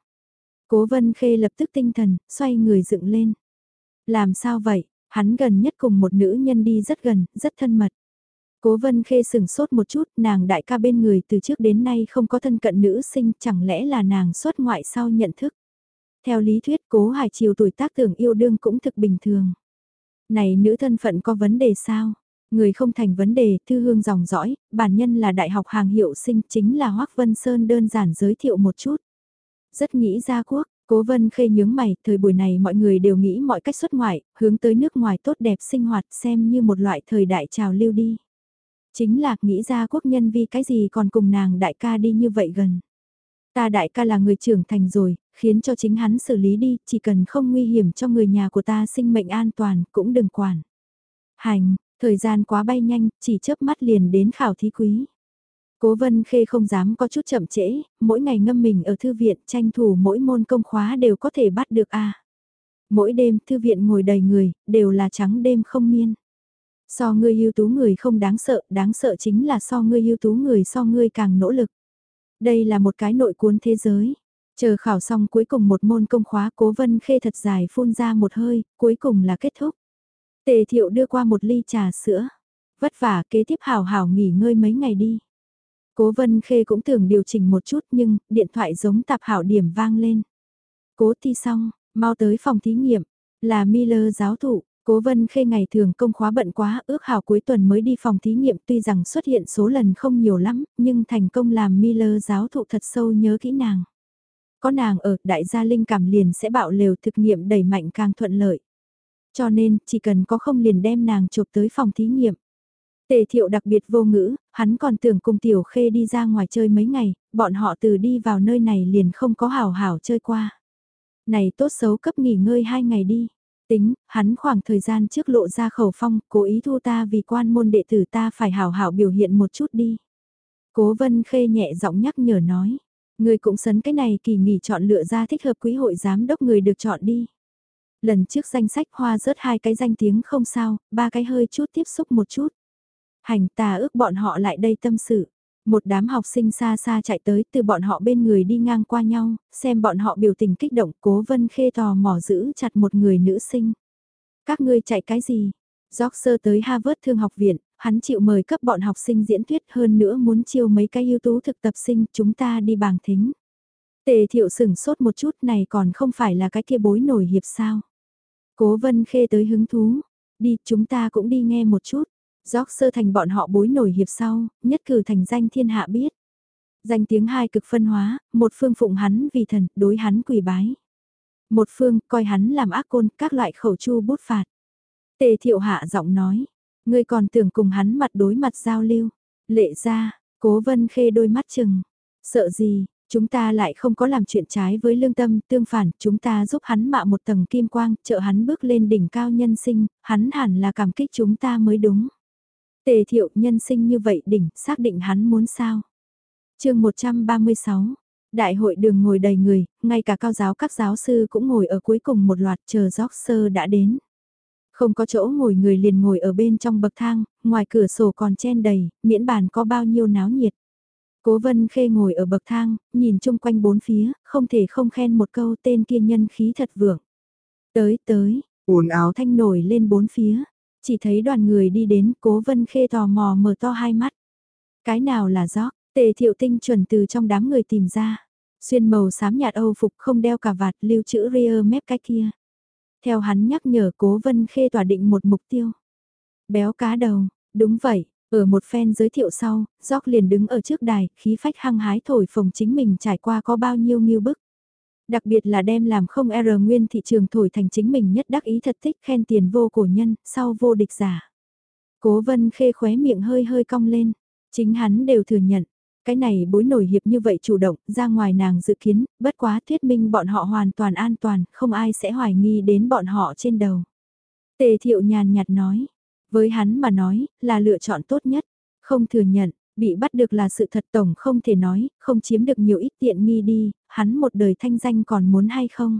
Cố Vân Khê lập tức tinh thần, xoay người dựng lên. Làm sao vậy, hắn gần nhất cùng một nữ nhân đi rất gần, rất thân mật. Cố Vân Khê sừng sốt một chút, nàng đại ca bên người từ trước đến nay không có thân cận nữ sinh, chẳng lẽ là nàng xuất ngoại sau nhận thức. Theo lý thuyết cố hải chiều tuổi tác tưởng yêu đương cũng thực bình thường. Này nữ thân phận có vấn đề sao? Người không thành vấn đề, thư hương dòng dõi, bản nhân là đại học hàng hiệu sinh chính là Hoác Vân Sơn đơn giản giới thiệu một chút. Rất nghĩ ra quốc, Cố vân khê nhướng mày, thời buổi này mọi người đều nghĩ mọi cách xuất ngoại, hướng tới nước ngoài tốt đẹp sinh hoạt xem như một loại thời đại trào lưu đi. Chính là nghĩ ra quốc nhân vì cái gì còn cùng nàng đại ca đi như vậy gần. Ta đại ca là người trưởng thành rồi, khiến cho chính hắn xử lý đi, chỉ cần không nguy hiểm cho người nhà của ta sinh mệnh an toàn, cũng đừng quản. Hành, thời gian quá bay nhanh, chỉ chớp mắt liền đến khảo thí quý. Cố Vân Khê không dám có chút chậm trễ, mỗi ngày ngâm mình ở thư viện tranh thủ mỗi môn công khóa đều có thể bắt được a. Mỗi đêm thư viện ngồi đầy người, đều là trắng đêm không miên. So ngươi ưu tú người không đáng sợ, đáng sợ chính là so ngươi ưu tú người so ngươi càng nỗ lực. Đây là một cái nội cuốn thế giới. Chờ khảo xong cuối cùng một môn công khóa cố vân khê thật dài phun ra một hơi, cuối cùng là kết thúc. Tề thiệu đưa qua một ly trà sữa. Vất vả kế tiếp hào hào nghỉ ngơi mấy ngày đi. Cố vân khê cũng tưởng điều chỉnh một chút nhưng điện thoại giống tạp hảo điểm vang lên. Cố thi xong, mau tới phòng thí nghiệm, là Miller giáo thụ. Cố vân khê ngày thường công khóa bận quá, ước hảo cuối tuần mới đi phòng thí nghiệm tuy rằng xuất hiện số lần không nhiều lắm, nhưng thành công làm Miller giáo thụ thật sâu nhớ kỹ nàng. Có nàng ở, đại gia linh cảm liền sẽ bạo lều thực nghiệm đẩy mạnh càng thuận lợi. Cho nên, chỉ cần có không liền đem nàng chụp tới phòng thí nghiệm. Tề thiệu đặc biệt vô ngữ, hắn còn tưởng cùng tiểu khê đi ra ngoài chơi mấy ngày, bọn họ từ đi vào nơi này liền không có hảo hảo chơi qua. Này tốt xấu cấp nghỉ ngơi hai ngày đi. Tính, hắn khoảng thời gian trước lộ ra khẩu phong, cố ý thu ta vì quan môn đệ tử ta phải hảo hảo biểu hiện một chút đi. Cố vân khê nhẹ giọng nhắc nhở nói. Người cũng sấn cái này kỳ nghỉ chọn lựa ra thích hợp quý hội giám đốc người được chọn đi. Lần trước danh sách hoa rớt hai cái danh tiếng không sao, ba cái hơi chút tiếp xúc một chút. Hành tà ước bọn họ lại đây tâm sự. Một đám học sinh xa xa chạy tới từ bọn họ bên người đi ngang qua nhau, xem bọn họ biểu tình kích động cố vân khê tò mò giữ chặt một người nữ sinh. Các ngươi chạy cái gì? Gióc sơ tới Harvard Thương học viện, hắn chịu mời cấp bọn học sinh diễn thuyết hơn nữa muốn chiêu mấy cái ưu tú thực tập sinh chúng ta đi bảng thính. Tề thiệu sửng sốt một chút này còn không phải là cái kia bối nổi hiệp sao. Cố vân khê tới hứng thú. Đi, chúng ta cũng đi nghe một chút. Gióc sơ thành bọn họ bối nổi hiệp sau, nhất cử thành danh thiên hạ biết. Danh tiếng hai cực phân hóa, một phương phụng hắn vì thần, đối hắn quỳ bái. Một phương coi hắn làm ác côn, các loại khẩu chu bút phạt. Tề thiệu hạ giọng nói, ngươi còn tưởng cùng hắn mặt đối mặt giao lưu. Lệ ra, cố vân khê đôi mắt chừng. Sợ gì, chúng ta lại không có làm chuyện trái với lương tâm, tương phản, chúng ta giúp hắn mạ một tầng kim quang, trợ hắn bước lên đỉnh cao nhân sinh, hắn hẳn là cảm kích chúng ta mới đúng. Tề thiệu nhân sinh như vậy đỉnh, xác định hắn muốn sao. chương 136, đại hội đường ngồi đầy người, ngay cả cao giáo các giáo sư cũng ngồi ở cuối cùng một loạt chờ gióc sơ đã đến. Không có chỗ ngồi người liền ngồi ở bên trong bậc thang, ngoài cửa sổ còn chen đầy, miễn bàn có bao nhiêu náo nhiệt. Cố vân khê ngồi ở bậc thang, nhìn chung quanh bốn phía, không thể không khen một câu tên kia nhân khí thật vượng. Tới tới, ồn áo thanh nổi lên bốn phía, chỉ thấy đoàn người đi đến cố vân khê tò mò mở to hai mắt. Cái nào là gió, tề thiệu tinh chuẩn từ trong đám người tìm ra. Xuyên màu xám nhạt âu phục không đeo cà vạt lưu chữ rear mép cái kia. Theo hắn nhắc nhở cố vân khê tỏa định một mục tiêu. Béo cá đầu, đúng vậy, ở một phen giới thiệu sau, Gióc liền đứng ở trước đài, khí phách hăng hái thổi phồng chính mình trải qua có bao nhiêu nghiêu bức. Đặc biệt là đem làm không R nguyên thị trường thổi thành chính mình nhất đắc ý thật thích khen tiền vô cổ nhân, sau vô địch giả. Cố vân khê khóe miệng hơi hơi cong lên, chính hắn đều thừa nhận. Cái này bối nổi hiệp như vậy chủ động, ra ngoài nàng dự kiến, bất quá thuyết minh bọn họ hoàn toàn an toàn, không ai sẽ hoài nghi đến bọn họ trên đầu. Tề thiệu nhàn nhạt nói, với hắn mà nói, là lựa chọn tốt nhất, không thừa nhận, bị bắt được là sự thật tổng không thể nói, không chiếm được nhiều ít tiện nghi đi, hắn một đời thanh danh còn muốn hay không.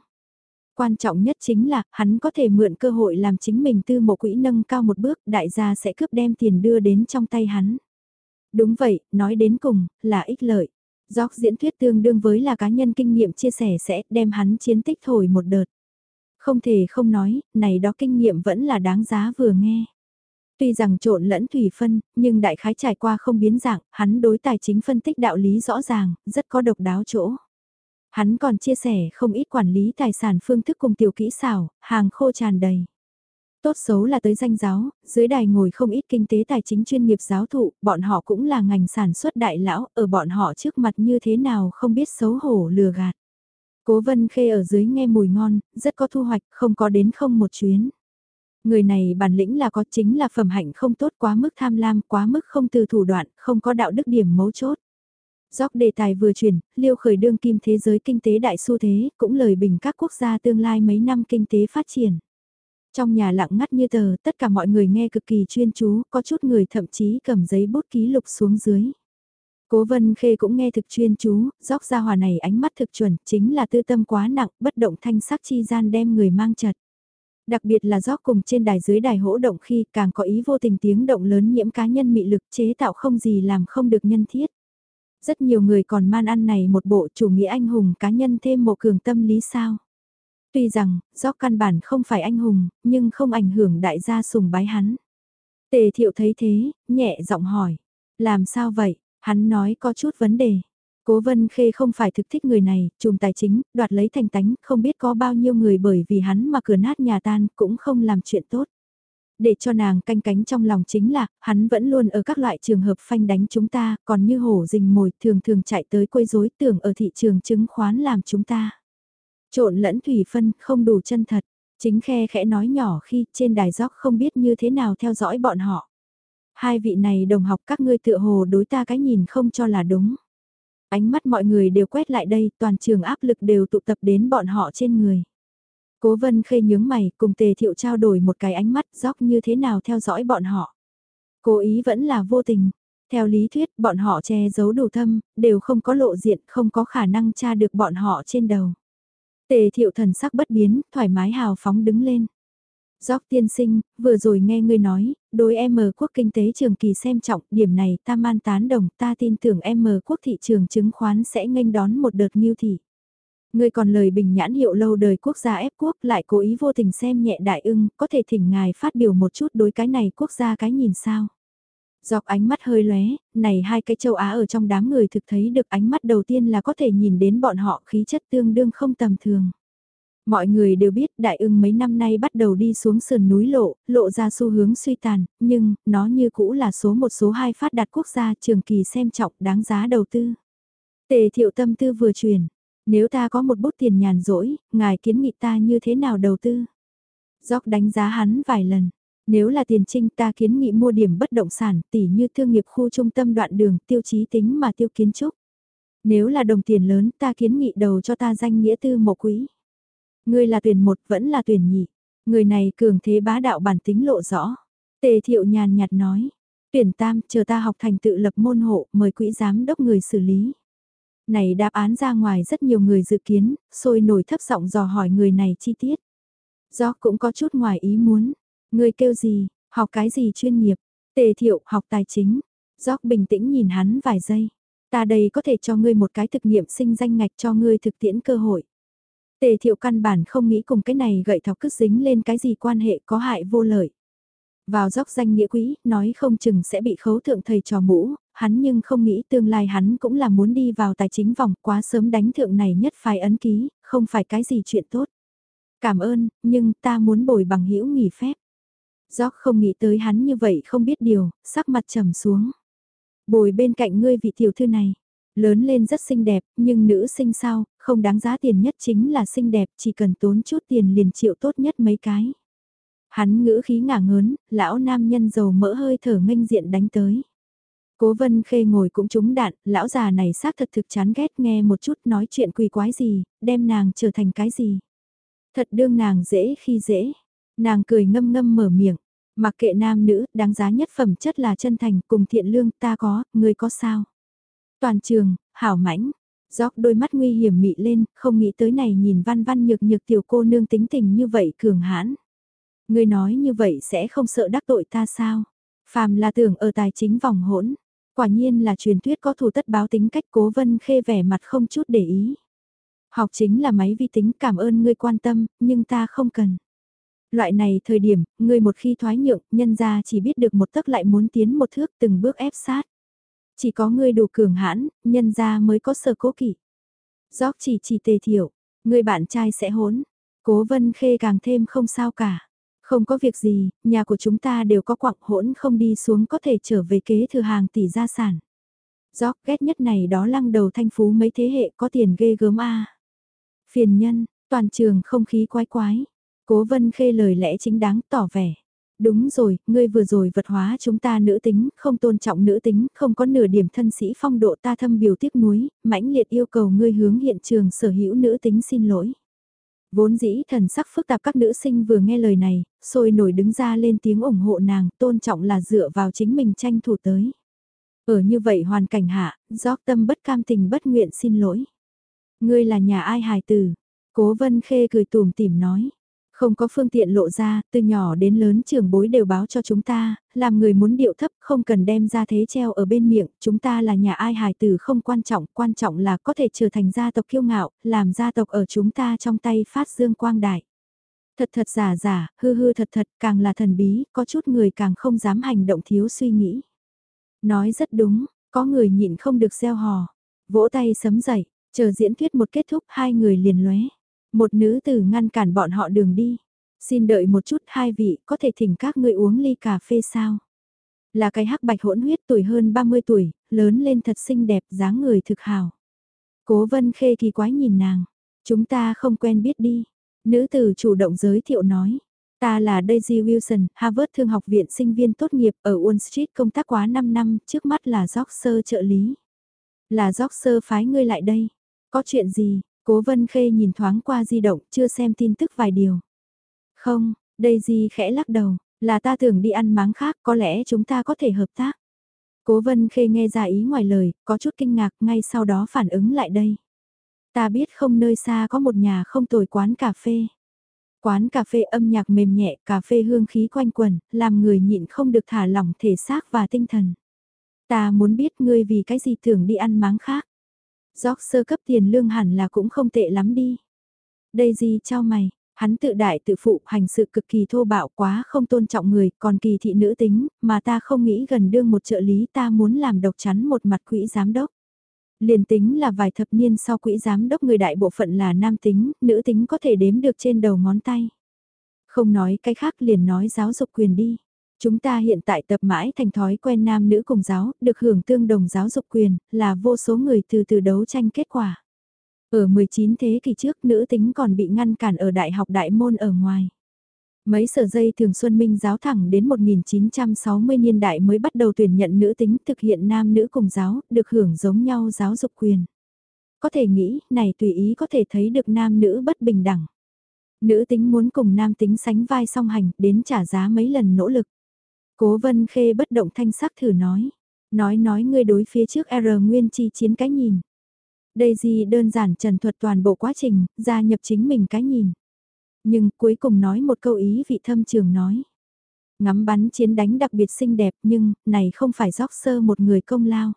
Quan trọng nhất chính là, hắn có thể mượn cơ hội làm chính mình tư một quỹ nâng cao một bước, đại gia sẽ cướp đem tiền đưa đến trong tay hắn. Đúng vậy, nói đến cùng, là ích lợi. Gióc diễn thuyết tương đương với là cá nhân kinh nghiệm chia sẻ sẽ đem hắn chiến tích thổi một đợt. Không thể không nói, này đó kinh nghiệm vẫn là đáng giá vừa nghe. Tuy rằng trộn lẫn thủy phân, nhưng đại khái trải qua không biến dạng, hắn đối tài chính phân tích đạo lý rõ ràng, rất có độc đáo chỗ. Hắn còn chia sẻ không ít quản lý tài sản phương thức cùng tiểu kỹ xảo, hàng khô tràn đầy. Tốt xấu là tới danh giáo, dưới đài ngồi không ít kinh tế tài chính chuyên nghiệp giáo thụ, bọn họ cũng là ngành sản xuất đại lão, ở bọn họ trước mặt như thế nào không biết xấu hổ lừa gạt. Cố vân khê ở dưới nghe mùi ngon, rất có thu hoạch, không có đến không một chuyến. Người này bản lĩnh là có chính là phẩm hạnh không tốt quá mức tham lam, quá mức không từ thủ đoạn, không có đạo đức điểm mấu chốt. Dóc đề tài vừa chuyển, liêu khởi đương kim thế giới kinh tế đại xu thế, cũng lời bình các quốc gia tương lai mấy năm kinh tế phát triển. Trong nhà lặng ngắt như tờ, tất cả mọi người nghe cực kỳ chuyên chú, có chút người thậm chí cầm giấy bút ký lục xuống dưới. Cố vân khê cũng nghe thực chuyên chú, dóc ra hòa này ánh mắt thực chuẩn, chính là tư tâm quá nặng, bất động thanh sắc chi gian đem người mang chật. Đặc biệt là gió cùng trên đài dưới đài hỗ động khi càng có ý vô tình tiếng động lớn nhiễm cá nhân mị lực chế tạo không gì làm không được nhân thiết. Rất nhiều người còn man ăn này một bộ chủ nghĩa anh hùng cá nhân thêm một cường tâm lý sao. Tuy rằng, do căn bản không phải anh hùng, nhưng không ảnh hưởng đại gia sùng bái hắn. Tề thiệu thấy thế, nhẹ giọng hỏi. Làm sao vậy? Hắn nói có chút vấn đề. Cố Vân Khê không phải thực thích người này, trùm tài chính, đoạt lấy thành tánh, không biết có bao nhiêu người bởi vì hắn mà cửa nát nhà tan, cũng không làm chuyện tốt. Để cho nàng canh cánh trong lòng chính là, hắn vẫn luôn ở các loại trường hợp phanh đánh chúng ta, còn như hổ rình mồi thường thường chạy tới quấy rối tưởng ở thị trường chứng khoán làm chúng ta. Trộn lẫn thủy phân, không đủ chân thật. Chính khe khẽ nói nhỏ khi trên đài gióc không biết như thế nào theo dõi bọn họ. Hai vị này đồng học các ngươi tựa hồ đối ta cái nhìn không cho là đúng. Ánh mắt mọi người đều quét lại đây, toàn trường áp lực đều tụ tập đến bọn họ trên người. Cố vân khê nhướng mày, cùng tề thiệu trao đổi một cái ánh mắt dóc như thế nào theo dõi bọn họ. Cố ý vẫn là vô tình. Theo lý thuyết, bọn họ che giấu đủ thâm, đều không có lộ diện, không có khả năng tra được bọn họ trên đầu. Tề thiệu thần sắc bất biến, thoải mái hào phóng đứng lên. Gióc tiên sinh, vừa rồi nghe ngươi nói, đối M quốc kinh tế trường kỳ xem trọng, điểm này ta man tán đồng, ta tin tưởng M quốc thị trường chứng khoán sẽ nghênh đón một đợt nghiêu thị. Ngươi còn lời bình nhãn hiệu lâu đời quốc gia ép quốc lại cố ý vô tình xem nhẹ đại ưng, có thể thỉnh ngài phát biểu một chút đối cái này quốc gia cái nhìn sao. Dọc ánh mắt hơi lóe, này hai cái châu Á ở trong đám người thực thấy được ánh mắt đầu tiên là có thể nhìn đến bọn họ khí chất tương đương không tầm thường. Mọi người đều biết đại ưng mấy năm nay bắt đầu đi xuống sườn núi lộ, lộ ra xu hướng suy tàn, nhưng, nó như cũ là số một số hai phát đạt quốc gia trường kỳ xem trọng đáng giá đầu tư. Tề thiệu tâm tư vừa truyền, nếu ta có một bút tiền nhàn rỗi, ngài kiến nghị ta như thế nào đầu tư? Gióc đánh giá hắn vài lần. Nếu là tiền trinh ta kiến nghị mua điểm bất động sản tỉ như thương nghiệp khu trung tâm đoạn đường tiêu chí tính mà tiêu kiến trúc. Nếu là đồng tiền lớn ta kiến nghị đầu cho ta danh nghĩa tư mộ quỹ. Người là tuyển một vẫn là tuyển nhị. Người này cường thế bá đạo bản tính lộ rõ. Tề thiệu nhàn nhạt nói. Tuyển tam chờ ta học thành tự lập môn hộ mời quỹ giám đốc người xử lý. Này đáp án ra ngoài rất nhiều người dự kiến, sôi nổi thấp giọng dò hỏi người này chi tiết. Do cũng có chút ngoài ý muốn. Người kêu gì, học cái gì chuyên nghiệp, tề thiệu học tài chính. Gióc bình tĩnh nhìn hắn vài giây. Ta đây có thể cho ngươi một cái thực nghiệm sinh danh ngạch cho ngươi thực tiễn cơ hội. Tề thiệu căn bản không nghĩ cùng cái này gậy thọc cứt dính lên cái gì quan hệ có hại vô lợi. Vào dốc danh nghĩa quỹ, nói không chừng sẽ bị khấu thượng thầy trò mũ, hắn nhưng không nghĩ tương lai hắn cũng là muốn đi vào tài chính vòng quá sớm đánh thượng này nhất phải ấn ký, không phải cái gì chuyện tốt. Cảm ơn, nhưng ta muốn bồi bằng hữu nghỉ phép. Gióc không nghĩ tới hắn như vậy không biết điều, sắc mặt trầm xuống. Bồi bên cạnh ngươi vị tiểu thư này, lớn lên rất xinh đẹp, nhưng nữ sinh sao, không đáng giá tiền nhất chính là xinh đẹp, chỉ cần tốn chút tiền liền chịu tốt nhất mấy cái. Hắn ngữ khí ngả ngớn, lão nam nhân dầu mỡ hơi thở nghênh diện đánh tới. Cố vân khê ngồi cũng trúng đạn, lão già này xác thật thực chán ghét nghe một chút nói chuyện quỳ quái gì, đem nàng trở thành cái gì. Thật đương nàng dễ khi dễ, nàng cười ngâm ngâm mở miệng, mặc kệ nam nữ, đáng giá nhất phẩm chất là chân thành cùng thiện lương ta có, người có sao. Toàn trường, hảo mãnh, Gióc đôi mắt nguy hiểm mị lên, không nghĩ tới này nhìn văn văn nhược nhược tiểu cô nương tính tình như vậy cường hãn. Người nói như vậy sẽ không sợ đắc tội ta sao? Phàm là tưởng ở tài chính vòng hỗn. Quả nhiên là truyền thuyết có thủ tất báo tính cách cố vân khê vẻ mặt không chút để ý. Học chính là máy vi tính cảm ơn ngươi quan tâm, nhưng ta không cần. Loại này thời điểm, ngươi một khi thoái nhượng, nhân ra chỉ biết được một tấc lại muốn tiến một thước từng bước ép sát. Chỉ có ngươi đủ cường hãn, nhân ra mới có sở cố kỵ. Gióc chỉ chỉ tề thiểu, người bạn trai sẽ hốn. Cố vân khê càng thêm không sao cả. Không có việc gì, nhà của chúng ta đều có quặng hỗn không đi xuống có thể trở về kế thừa hàng tỷ gia sản. Gióc ghét nhất này đó lăng đầu thanh phú mấy thế hệ có tiền ghê gớm a Phiền nhân, toàn trường không khí quái quái. Cố vân khê lời lẽ chính đáng tỏ vẻ. Đúng rồi, ngươi vừa rồi vật hóa chúng ta nữ tính, không tôn trọng nữ tính, không có nửa điểm thân sĩ phong độ ta thâm biểu tiếc nuối, mãnh liệt yêu cầu ngươi hướng hiện trường sở hữu nữ tính xin lỗi. Vốn dĩ thần sắc phức tạp các nữ sinh vừa nghe lời này, sôi nổi đứng ra lên tiếng ủng hộ nàng, tôn trọng là dựa vào chính mình tranh thủ tới. Ở như vậy hoàn cảnh hạ, gióc tâm bất cam tình bất nguyện xin lỗi. Ngươi là nhà ai hài tử? Cố vân khê cười tùm tìm nói. Không có phương tiện lộ ra, từ nhỏ đến lớn trưởng bối đều báo cho chúng ta, làm người muốn điệu thấp không cần đem ra thế treo ở bên miệng, chúng ta là nhà ai hài tử không quan trọng, quan trọng là có thể trở thành gia tộc kiêu ngạo, làm gia tộc ở chúng ta trong tay phát dương quang đại. Thật thật giả giả, hư hư thật thật, càng là thần bí, có chút người càng không dám hành động thiếu suy nghĩ. Nói rất đúng, có người nhịn không được gieo hò, vỗ tay sấm dậy, chờ diễn thuyết một kết thúc hai người liền lóe. Một nữ tử ngăn cản bọn họ đường đi. Xin đợi một chút hai vị có thể thỉnh các ngươi uống ly cà phê sao? Là cái hắc bạch hỗn huyết tuổi hơn 30 tuổi, lớn lên thật xinh đẹp dáng người thực hào. Cố vân khê kỳ quái nhìn nàng. Chúng ta không quen biết đi. Nữ tử chủ động giới thiệu nói. Ta là Daisy Wilson, Harvard Thương học viện sinh viên tốt nghiệp ở Wall Street công tác quá 5 năm, trước mắt là Sơ trợ lý. Là Sơ phái ngươi lại đây. Có chuyện gì, Cố Vân Khê nhìn thoáng qua di động, chưa xem tin tức vài điều. Không, Daisy khẽ lắc đầu, là ta tưởng đi ăn máng khác, có lẽ chúng ta có thể hợp tác. Cố Vân Khê nghe ra ý ngoài lời, có chút kinh ngạc, ngay sau đó phản ứng lại đây. Ta biết không nơi xa có một nhà không tồi quán cà phê. Quán cà phê âm nhạc mềm nhẹ, cà phê hương khí quanh quần, làm người nhịn không được thả lỏng thể xác và tinh thần. Ta muốn biết ngươi vì cái gì tưởng đi ăn máng khác. Gióc sơ cấp tiền lương hẳn là cũng không tệ lắm đi. Đây gì cho mày, hắn tự đại tự phụ hành sự cực kỳ thô bạo quá không tôn trọng người, còn kỳ thị nữ tính, mà ta không nghĩ gần đương một trợ lý ta muốn làm độc chắn một mặt quỹ giám đốc. Liền tính là vài thập niên sau quỹ giám đốc người đại bộ phận là nam tính, nữ tính có thể đếm được trên đầu ngón tay. Không nói cái khác liền nói giáo dục quyền đi. Chúng ta hiện tại tập mãi thành thói quen nam nữ cùng giáo, được hưởng tương đồng giáo dục quyền, là vô số người từ từ đấu tranh kết quả. Ở 19 thế kỷ trước nữ tính còn bị ngăn cản ở đại học đại môn ở ngoài. Mấy sở dây thường xuân minh giáo thẳng đến 1960 niên đại mới bắt đầu tuyển nhận nữ tính thực hiện nam nữ cùng giáo, được hưởng giống nhau giáo dục quyền. Có thể nghĩ, này tùy ý có thể thấy được nam nữ bất bình đẳng. Nữ tính muốn cùng nam tính sánh vai song hành, đến trả giá mấy lần nỗ lực. Cố vân khê bất động thanh sắc thử nói. Nói nói ngươi đối phía trước R nguyên chi chiến cái nhìn. Daisy đơn giản trần thuật toàn bộ quá trình, gia nhập chính mình cái nhìn. Nhưng cuối cùng nói một câu ý vị thâm trường nói. Ngắm bắn chiến đánh đặc biệt xinh đẹp nhưng, này không phải dóc sơ một người công lao.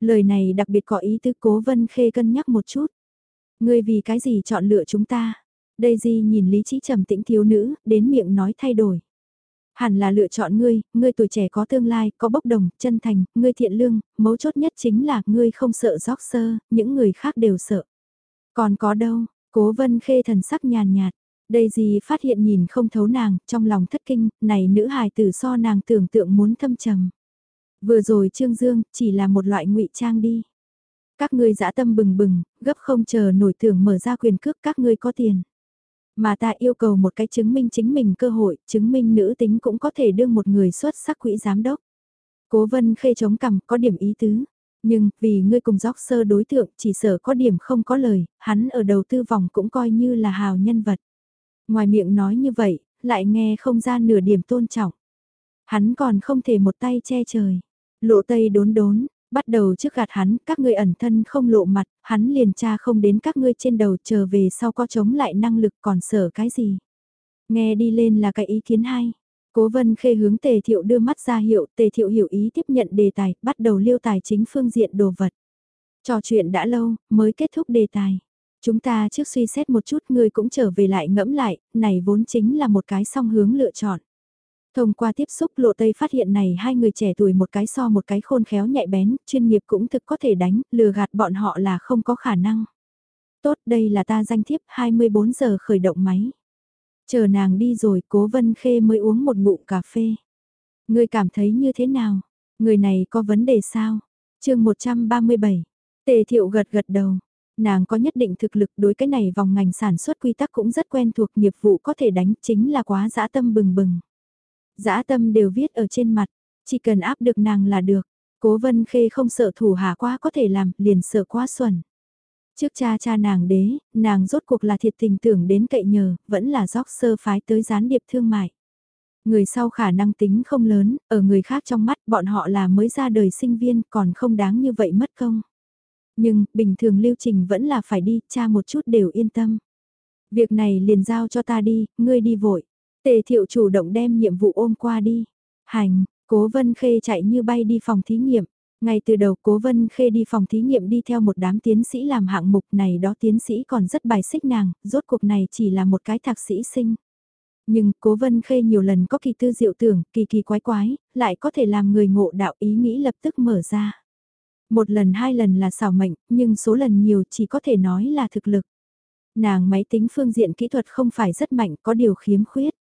Lời này đặc biệt có ý tứ cố vân khê cân nhắc một chút. Ngươi vì cái gì chọn lựa chúng ta? Daisy nhìn lý trí trầm tĩnh thiếu nữ, đến miệng nói thay đổi. Hẳn là lựa chọn ngươi, ngươi tuổi trẻ có tương lai, có bốc đồng, chân thành, ngươi thiện lương, mấu chốt nhất chính là ngươi không sợ róc sơ, những người khác đều sợ. Còn có đâu, cố vân khê thần sắc nhàn nhạt, đây gì phát hiện nhìn không thấu nàng, trong lòng thất kinh, này nữ hài tử so nàng tưởng tượng muốn thâm trầm. Vừa rồi Trương Dương, chỉ là một loại ngụy trang đi. Các ngươi dã tâm bừng bừng, gấp không chờ nổi tưởng mở ra quyền cước các ngươi có tiền. Mà ta yêu cầu một cái chứng minh chính mình cơ hội, chứng minh nữ tính cũng có thể đương một người xuất sắc quỹ giám đốc. Cố vân khê chống cằm có điểm ý tứ. Nhưng, vì ngươi cùng dốc sơ đối tượng chỉ sở có điểm không có lời, hắn ở đầu tư vòng cũng coi như là hào nhân vật. Ngoài miệng nói như vậy, lại nghe không ra nửa điểm tôn trọng. Hắn còn không thể một tay che trời. Lộ tây đốn đốn, bắt đầu trước gạt hắn, các ngươi ẩn thân không lộ mặt, hắn liền tra không đến các ngươi trên đầu chờ về sau có chống lại năng lực còn sở cái gì. Nghe đi lên là cái ý kiến hay. Cố vân khê hướng tề thiệu đưa mắt ra hiệu, tề thiệu hiểu ý tiếp nhận đề tài, bắt đầu liêu tài chính phương diện đồ vật. Trò chuyện đã lâu, mới kết thúc đề tài. Chúng ta trước suy xét một chút người cũng trở về lại ngẫm lại, này vốn chính là một cái song hướng lựa chọn. Thông qua tiếp xúc lộ tây phát hiện này hai người trẻ tuổi một cái so một cái khôn khéo nhạy bén, chuyên nghiệp cũng thực có thể đánh, lừa gạt bọn họ là không có khả năng. Tốt đây là ta danh thiếp 24 giờ khởi động máy. Chờ nàng đi rồi cố vân khê mới uống một ngụm cà phê. Người cảm thấy như thế nào? Người này có vấn đề sao? chương 137. Tề thiệu gật gật đầu. Nàng có nhất định thực lực đối cái này vòng ngành sản xuất quy tắc cũng rất quen thuộc nghiệp vụ có thể đánh chính là quá dã tâm bừng bừng. Dã tâm đều viết ở trên mặt, chỉ cần áp được nàng là được. Cố vân khê không sợ thủ hạ quá có thể làm, liền sợ quá xuẩn. Trước cha cha nàng đế, nàng rốt cuộc là thiệt tình tưởng đến cậy nhờ, vẫn là dóc sơ phái tới gián điệp thương mại. Người sau khả năng tính không lớn, ở người khác trong mắt bọn họ là mới ra đời sinh viên còn không đáng như vậy mất công. Nhưng, bình thường lưu trình vẫn là phải đi, cha một chút đều yên tâm. Việc này liền giao cho ta đi, ngươi đi vội. Tề thiệu chủ động đem nhiệm vụ ôm qua đi. Hành, cố vân khê chạy như bay đi phòng thí nghiệm. Ngay từ đầu cố vân khê đi phòng thí nghiệm đi theo một đám tiến sĩ làm hạng mục này đó tiến sĩ còn rất bài xích nàng, rốt cuộc này chỉ là một cái thạc sĩ sinh. Nhưng cố vân khê nhiều lần có kỳ tư diệu tưởng, kỳ kỳ quái quái, lại có thể làm người ngộ đạo ý nghĩ lập tức mở ra. Một lần hai lần là xảo mệnh, nhưng số lần nhiều chỉ có thể nói là thực lực. Nàng máy tính phương diện kỹ thuật không phải rất mạnh, có điều khiếm khuyết.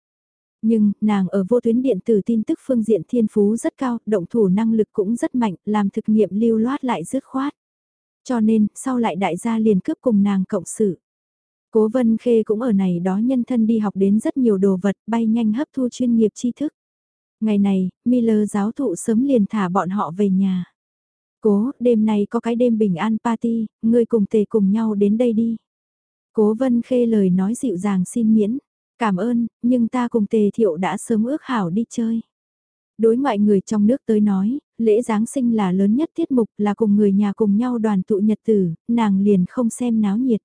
Nhưng, nàng ở vô tuyến điện tử tin tức phương diện thiên phú rất cao, động thủ năng lực cũng rất mạnh, làm thực nghiệm lưu loát lại dứt khoát. Cho nên, sau lại đại gia liền cướp cùng nàng cộng sự. Cố Vân Khê cũng ở này đó nhân thân đi học đến rất nhiều đồ vật, bay nhanh hấp thu chuyên nghiệp tri thức. Ngày này, Miller giáo thụ sớm liền thả bọn họ về nhà. Cố, đêm nay có cái đêm bình an party, ngươi cùng tề cùng nhau đến đây đi. Cố Vân Khê lời nói dịu dàng xin miễn. Cảm ơn, nhưng ta cùng tề thiệu đã sớm ước hảo đi chơi. Đối ngoại người trong nước tới nói, lễ Giáng sinh là lớn nhất tiết mục là cùng người nhà cùng nhau đoàn tụ nhật tử, nàng liền không xem náo nhiệt.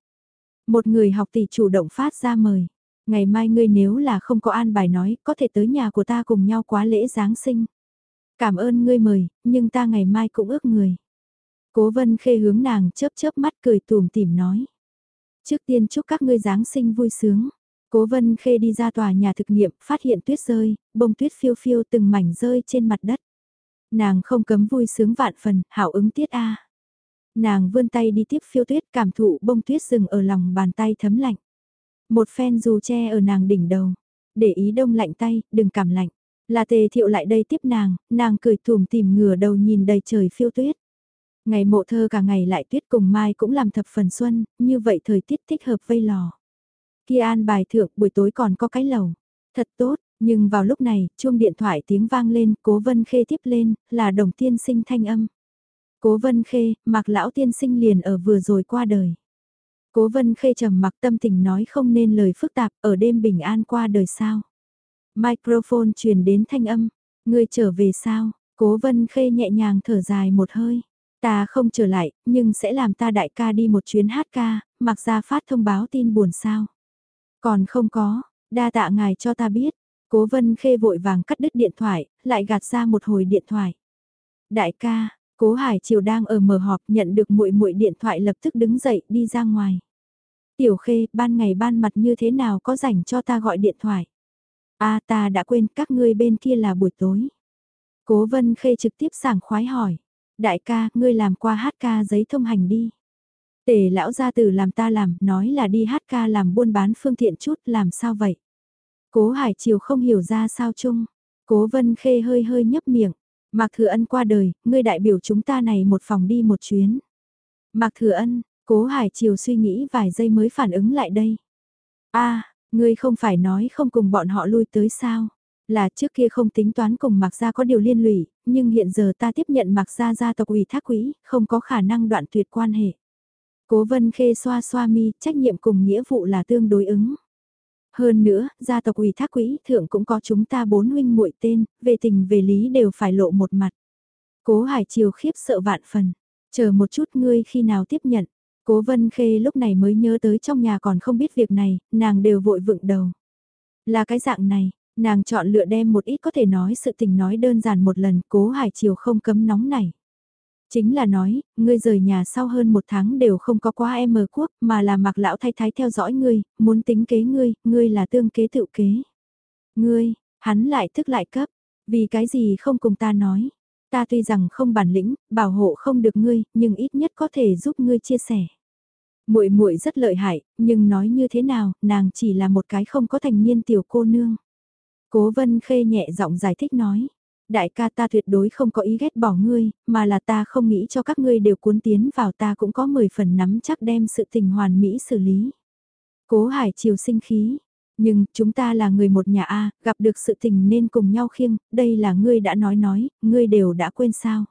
Một người học tỷ chủ động phát ra mời. Ngày mai ngươi nếu là không có an bài nói, có thể tới nhà của ta cùng nhau quá lễ Giáng sinh. Cảm ơn ngươi mời, nhưng ta ngày mai cũng ước người. Cố vân khê hướng nàng chớp chớp mắt cười tùm tìm nói. Trước tiên chúc các ngươi Giáng sinh vui sướng. Cố vân khê đi ra tòa nhà thực nghiệm, phát hiện tuyết rơi, bông tuyết phiêu phiêu từng mảnh rơi trên mặt đất. Nàng không cấm vui sướng vạn phần, hảo ứng tiết A. Nàng vươn tay đi tiếp phiêu tuyết cảm thụ bông tuyết rừng ở lòng bàn tay thấm lạnh. Một phen dù che ở nàng đỉnh đầu. Để ý đông lạnh tay, đừng cảm lạnh. Là tề thiệu lại đây tiếp nàng, nàng cười thùm tìm ngửa đầu nhìn đầy trời phiêu tuyết. Ngày mộ thơ cả ngày lại tuyết cùng mai cũng làm thập phần xuân, như vậy thời tiết thích hợp vây lò. Kia an bài thượng buổi tối còn có cái lầu. Thật tốt, nhưng vào lúc này, chuông điện thoại tiếng vang lên, cố vân khê tiếp lên, là đồng tiên sinh thanh âm. Cố vân khê, mặc lão tiên sinh liền ở vừa rồi qua đời. Cố vân khê trầm mặc tâm tình nói không nên lời phức tạp, ở đêm bình an qua đời sao. Microphone truyền đến thanh âm, người trở về sao, cố vân khê nhẹ nhàng thở dài một hơi. Ta không trở lại, nhưng sẽ làm ta đại ca đi một chuyến hát ca, mặc ra phát thông báo tin buồn sao. Còn không có, đa tạ ngài cho ta biết. Cố vân khê vội vàng cắt đứt điện thoại, lại gạt ra một hồi điện thoại. Đại ca, cố hải triều đang ở mở họp nhận được muội muội điện thoại lập tức đứng dậy đi ra ngoài. Tiểu khê, ban ngày ban mặt như thế nào có rảnh cho ta gọi điện thoại. a ta đã quên các ngươi bên kia là buổi tối. Cố vân khê trực tiếp sảng khoái hỏi. Đại ca, ngươi làm qua hát ca giấy thông hành đi. Tề lão gia tử làm ta làm, nói là đi hát ca làm buôn bán phương tiện chút, làm sao vậy? Cố Hải Triều không hiểu ra sao chung. Cố Vân Khê hơi hơi nhấp miệng. Mạc Thừa Ân qua đời, ngươi đại biểu chúng ta này một phòng đi một chuyến. Mạc Thừa Ân, Cố Hải Triều suy nghĩ vài giây mới phản ứng lại đây. a ngươi không phải nói không cùng bọn họ lui tới sao? Là trước kia không tính toán cùng Mạc Gia có điều liên lụy, nhưng hiện giờ ta tiếp nhận Mạc Gia gia tộc ủy thác quỹ, không có khả năng đoạn tuyệt quan hệ. Cố Vân Khê xoa xoa mi, trách nhiệm cùng nghĩa vụ là tương đối ứng. Hơn nữa, gia tộc ủy thác quỹ thượng cũng có chúng ta bốn huynh muội tên, về tình về lý đều phải lộ một mặt. Cố Hải Triều khiếp sợ vạn phần, chờ một chút ngươi khi nào tiếp nhận. Cố Vân Khê lúc này mới nhớ tới trong nhà còn không biết việc này, nàng đều vội vựng đầu. Là cái dạng này, nàng chọn lựa đem một ít có thể nói sự tình nói đơn giản một lần, Cố Hải Triều không cấm nóng này. Chính là nói, ngươi rời nhà sau hơn một tháng đều không có qua em ở quốc mà là mặc lão thay thái theo dõi ngươi, muốn tính kế ngươi, ngươi là tương kế tự kế. Ngươi, hắn lại thức lại cấp, vì cái gì không cùng ta nói. Ta tuy rằng không bản lĩnh, bảo hộ không được ngươi, nhưng ít nhất có thể giúp ngươi chia sẻ. Muội muội rất lợi hại, nhưng nói như thế nào, nàng chỉ là một cái không có thành niên tiểu cô nương. Cố Vân Khê nhẹ giọng giải thích nói. Đại ca ta tuyệt đối không có ý ghét bỏ ngươi, mà là ta không nghĩ cho các ngươi đều cuốn tiến vào ta cũng có 10 phần nắm chắc đem sự tình hoàn mỹ xử lý. Cố hải chiều sinh khí, nhưng chúng ta là người một nhà A, gặp được sự tình nên cùng nhau khiêng, đây là ngươi đã nói nói, ngươi đều đã quên sao.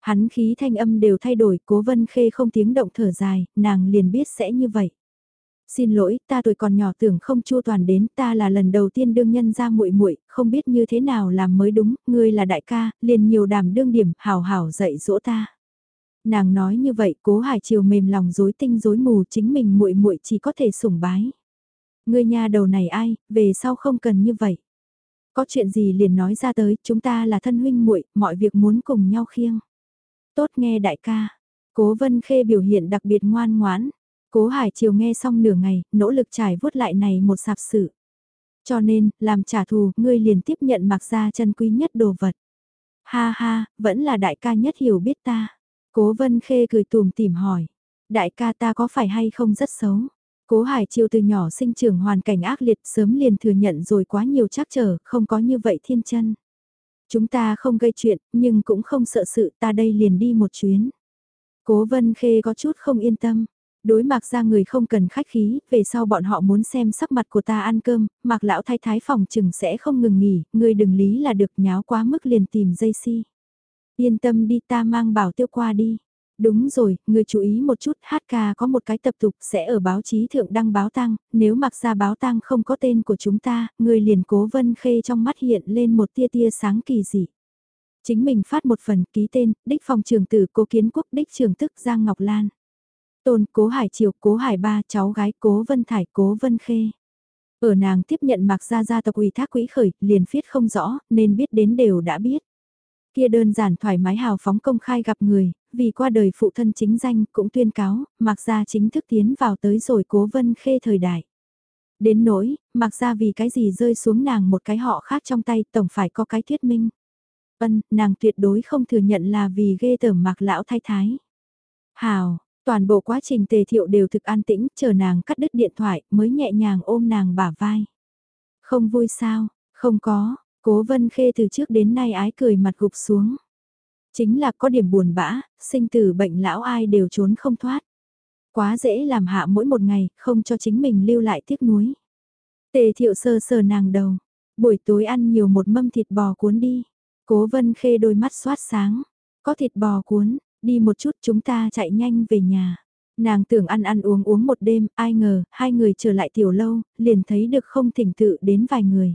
Hắn khí thanh âm đều thay đổi, cố vân khê không tiếng động thở dài, nàng liền biết sẽ như vậy. Xin lỗi, ta tuổi còn nhỏ tưởng không chu toàn đến, ta là lần đầu tiên đương nhân ra muội muội, không biết như thế nào làm mới đúng, ngươi là đại ca, liền nhiều đàm đương điểm, hào hào dạy dỗ ta. Nàng nói như vậy, Cố Hải Triều mềm lòng rối tinh rối mù, chính mình muội muội chỉ có thể sủng bái. Ngươi nhà đầu này ai, về sau không cần như vậy. Có chuyện gì liền nói ra tới, chúng ta là thân huynh muội, mọi việc muốn cùng nhau khiêng. Tốt nghe đại ca. Cố Vân Khê biểu hiện đặc biệt ngoan ngoãn. Cố Hải Triều nghe xong nửa ngày, nỗ lực trải vuốt lại này một sạp sự. Cho nên, làm trả thù, ngươi liền tiếp nhận mặc ra chân quý nhất đồ vật. Ha ha, vẫn là đại ca nhất hiểu biết ta. Cố Vân Khê cười tùm tìm hỏi. Đại ca ta có phải hay không rất xấu? Cố Hải Triều từ nhỏ sinh trưởng hoàn cảnh ác liệt sớm liền thừa nhận rồi quá nhiều trắc trở, không có như vậy thiên chân. Chúng ta không gây chuyện, nhưng cũng không sợ sự ta đây liền đi một chuyến. Cố Vân Khê có chút không yên tâm. Đối mạc ra người không cần khách khí, về sau bọn họ muốn xem sắc mặt của ta ăn cơm, mặc lão thái thái phòng chừng sẽ không ngừng nghỉ, người đừng lý là được nháo quá mức liền tìm dây si. Yên tâm đi ta mang bảo tiêu qua đi. Đúng rồi, người chú ý một chút, hát ca có một cái tập tục sẽ ở báo chí thượng đăng báo tang, nếu mặc ra báo tang không có tên của chúng ta, người liền cố vân khê trong mắt hiện lên một tia tia sáng kỳ dị. Chính mình phát một phần ký tên, đích phòng trường tử cố kiến quốc đích trường tức Giang Ngọc Lan. Tôn, Cố Hải Triều, Cố Hải Ba, cháu gái Cố Vân Thải, Cố Vân Khê. Ở nàng tiếp nhận mặc gia gia tộc ủy thác quỹ khởi, liền viết không rõ, nên biết đến đều đã biết. Kia đơn giản thoải mái hào phóng công khai gặp người, vì qua đời phụ thân chính danh cũng tuyên cáo, mặc gia chính thức tiến vào tới rồi Cố Vân Khê thời đại. Đến nỗi, mặc ra vì cái gì rơi xuống nàng một cái họ khác trong tay tổng phải có cái thuyết minh. Vân, nàng tuyệt đối không thừa nhận là vì ghê tởm mặc lão thái thái. Hào, toàn bộ quá trình tề thiệu đều thực an tĩnh, chờ nàng cắt đứt điện thoại mới nhẹ nhàng ôm nàng bả vai. Không vui sao, không có, cố vân khê từ trước đến nay ái cười mặt gục xuống. Chính là có điểm buồn bã, sinh tử bệnh lão ai đều trốn không thoát. Quá dễ làm hạ mỗi một ngày, không cho chính mình lưu lại tiếc nuối. Tề thiệu sơ sờ nàng đầu, buổi tối ăn nhiều một mâm thịt bò cuốn đi. Cố vân khê đôi mắt xoát sáng, có thịt bò cuốn, đi một chút chúng ta chạy nhanh về nhà. Nàng tưởng ăn ăn uống uống một đêm, ai ngờ, hai người trở lại tiểu lâu, liền thấy được không thỉnh tự đến vài người.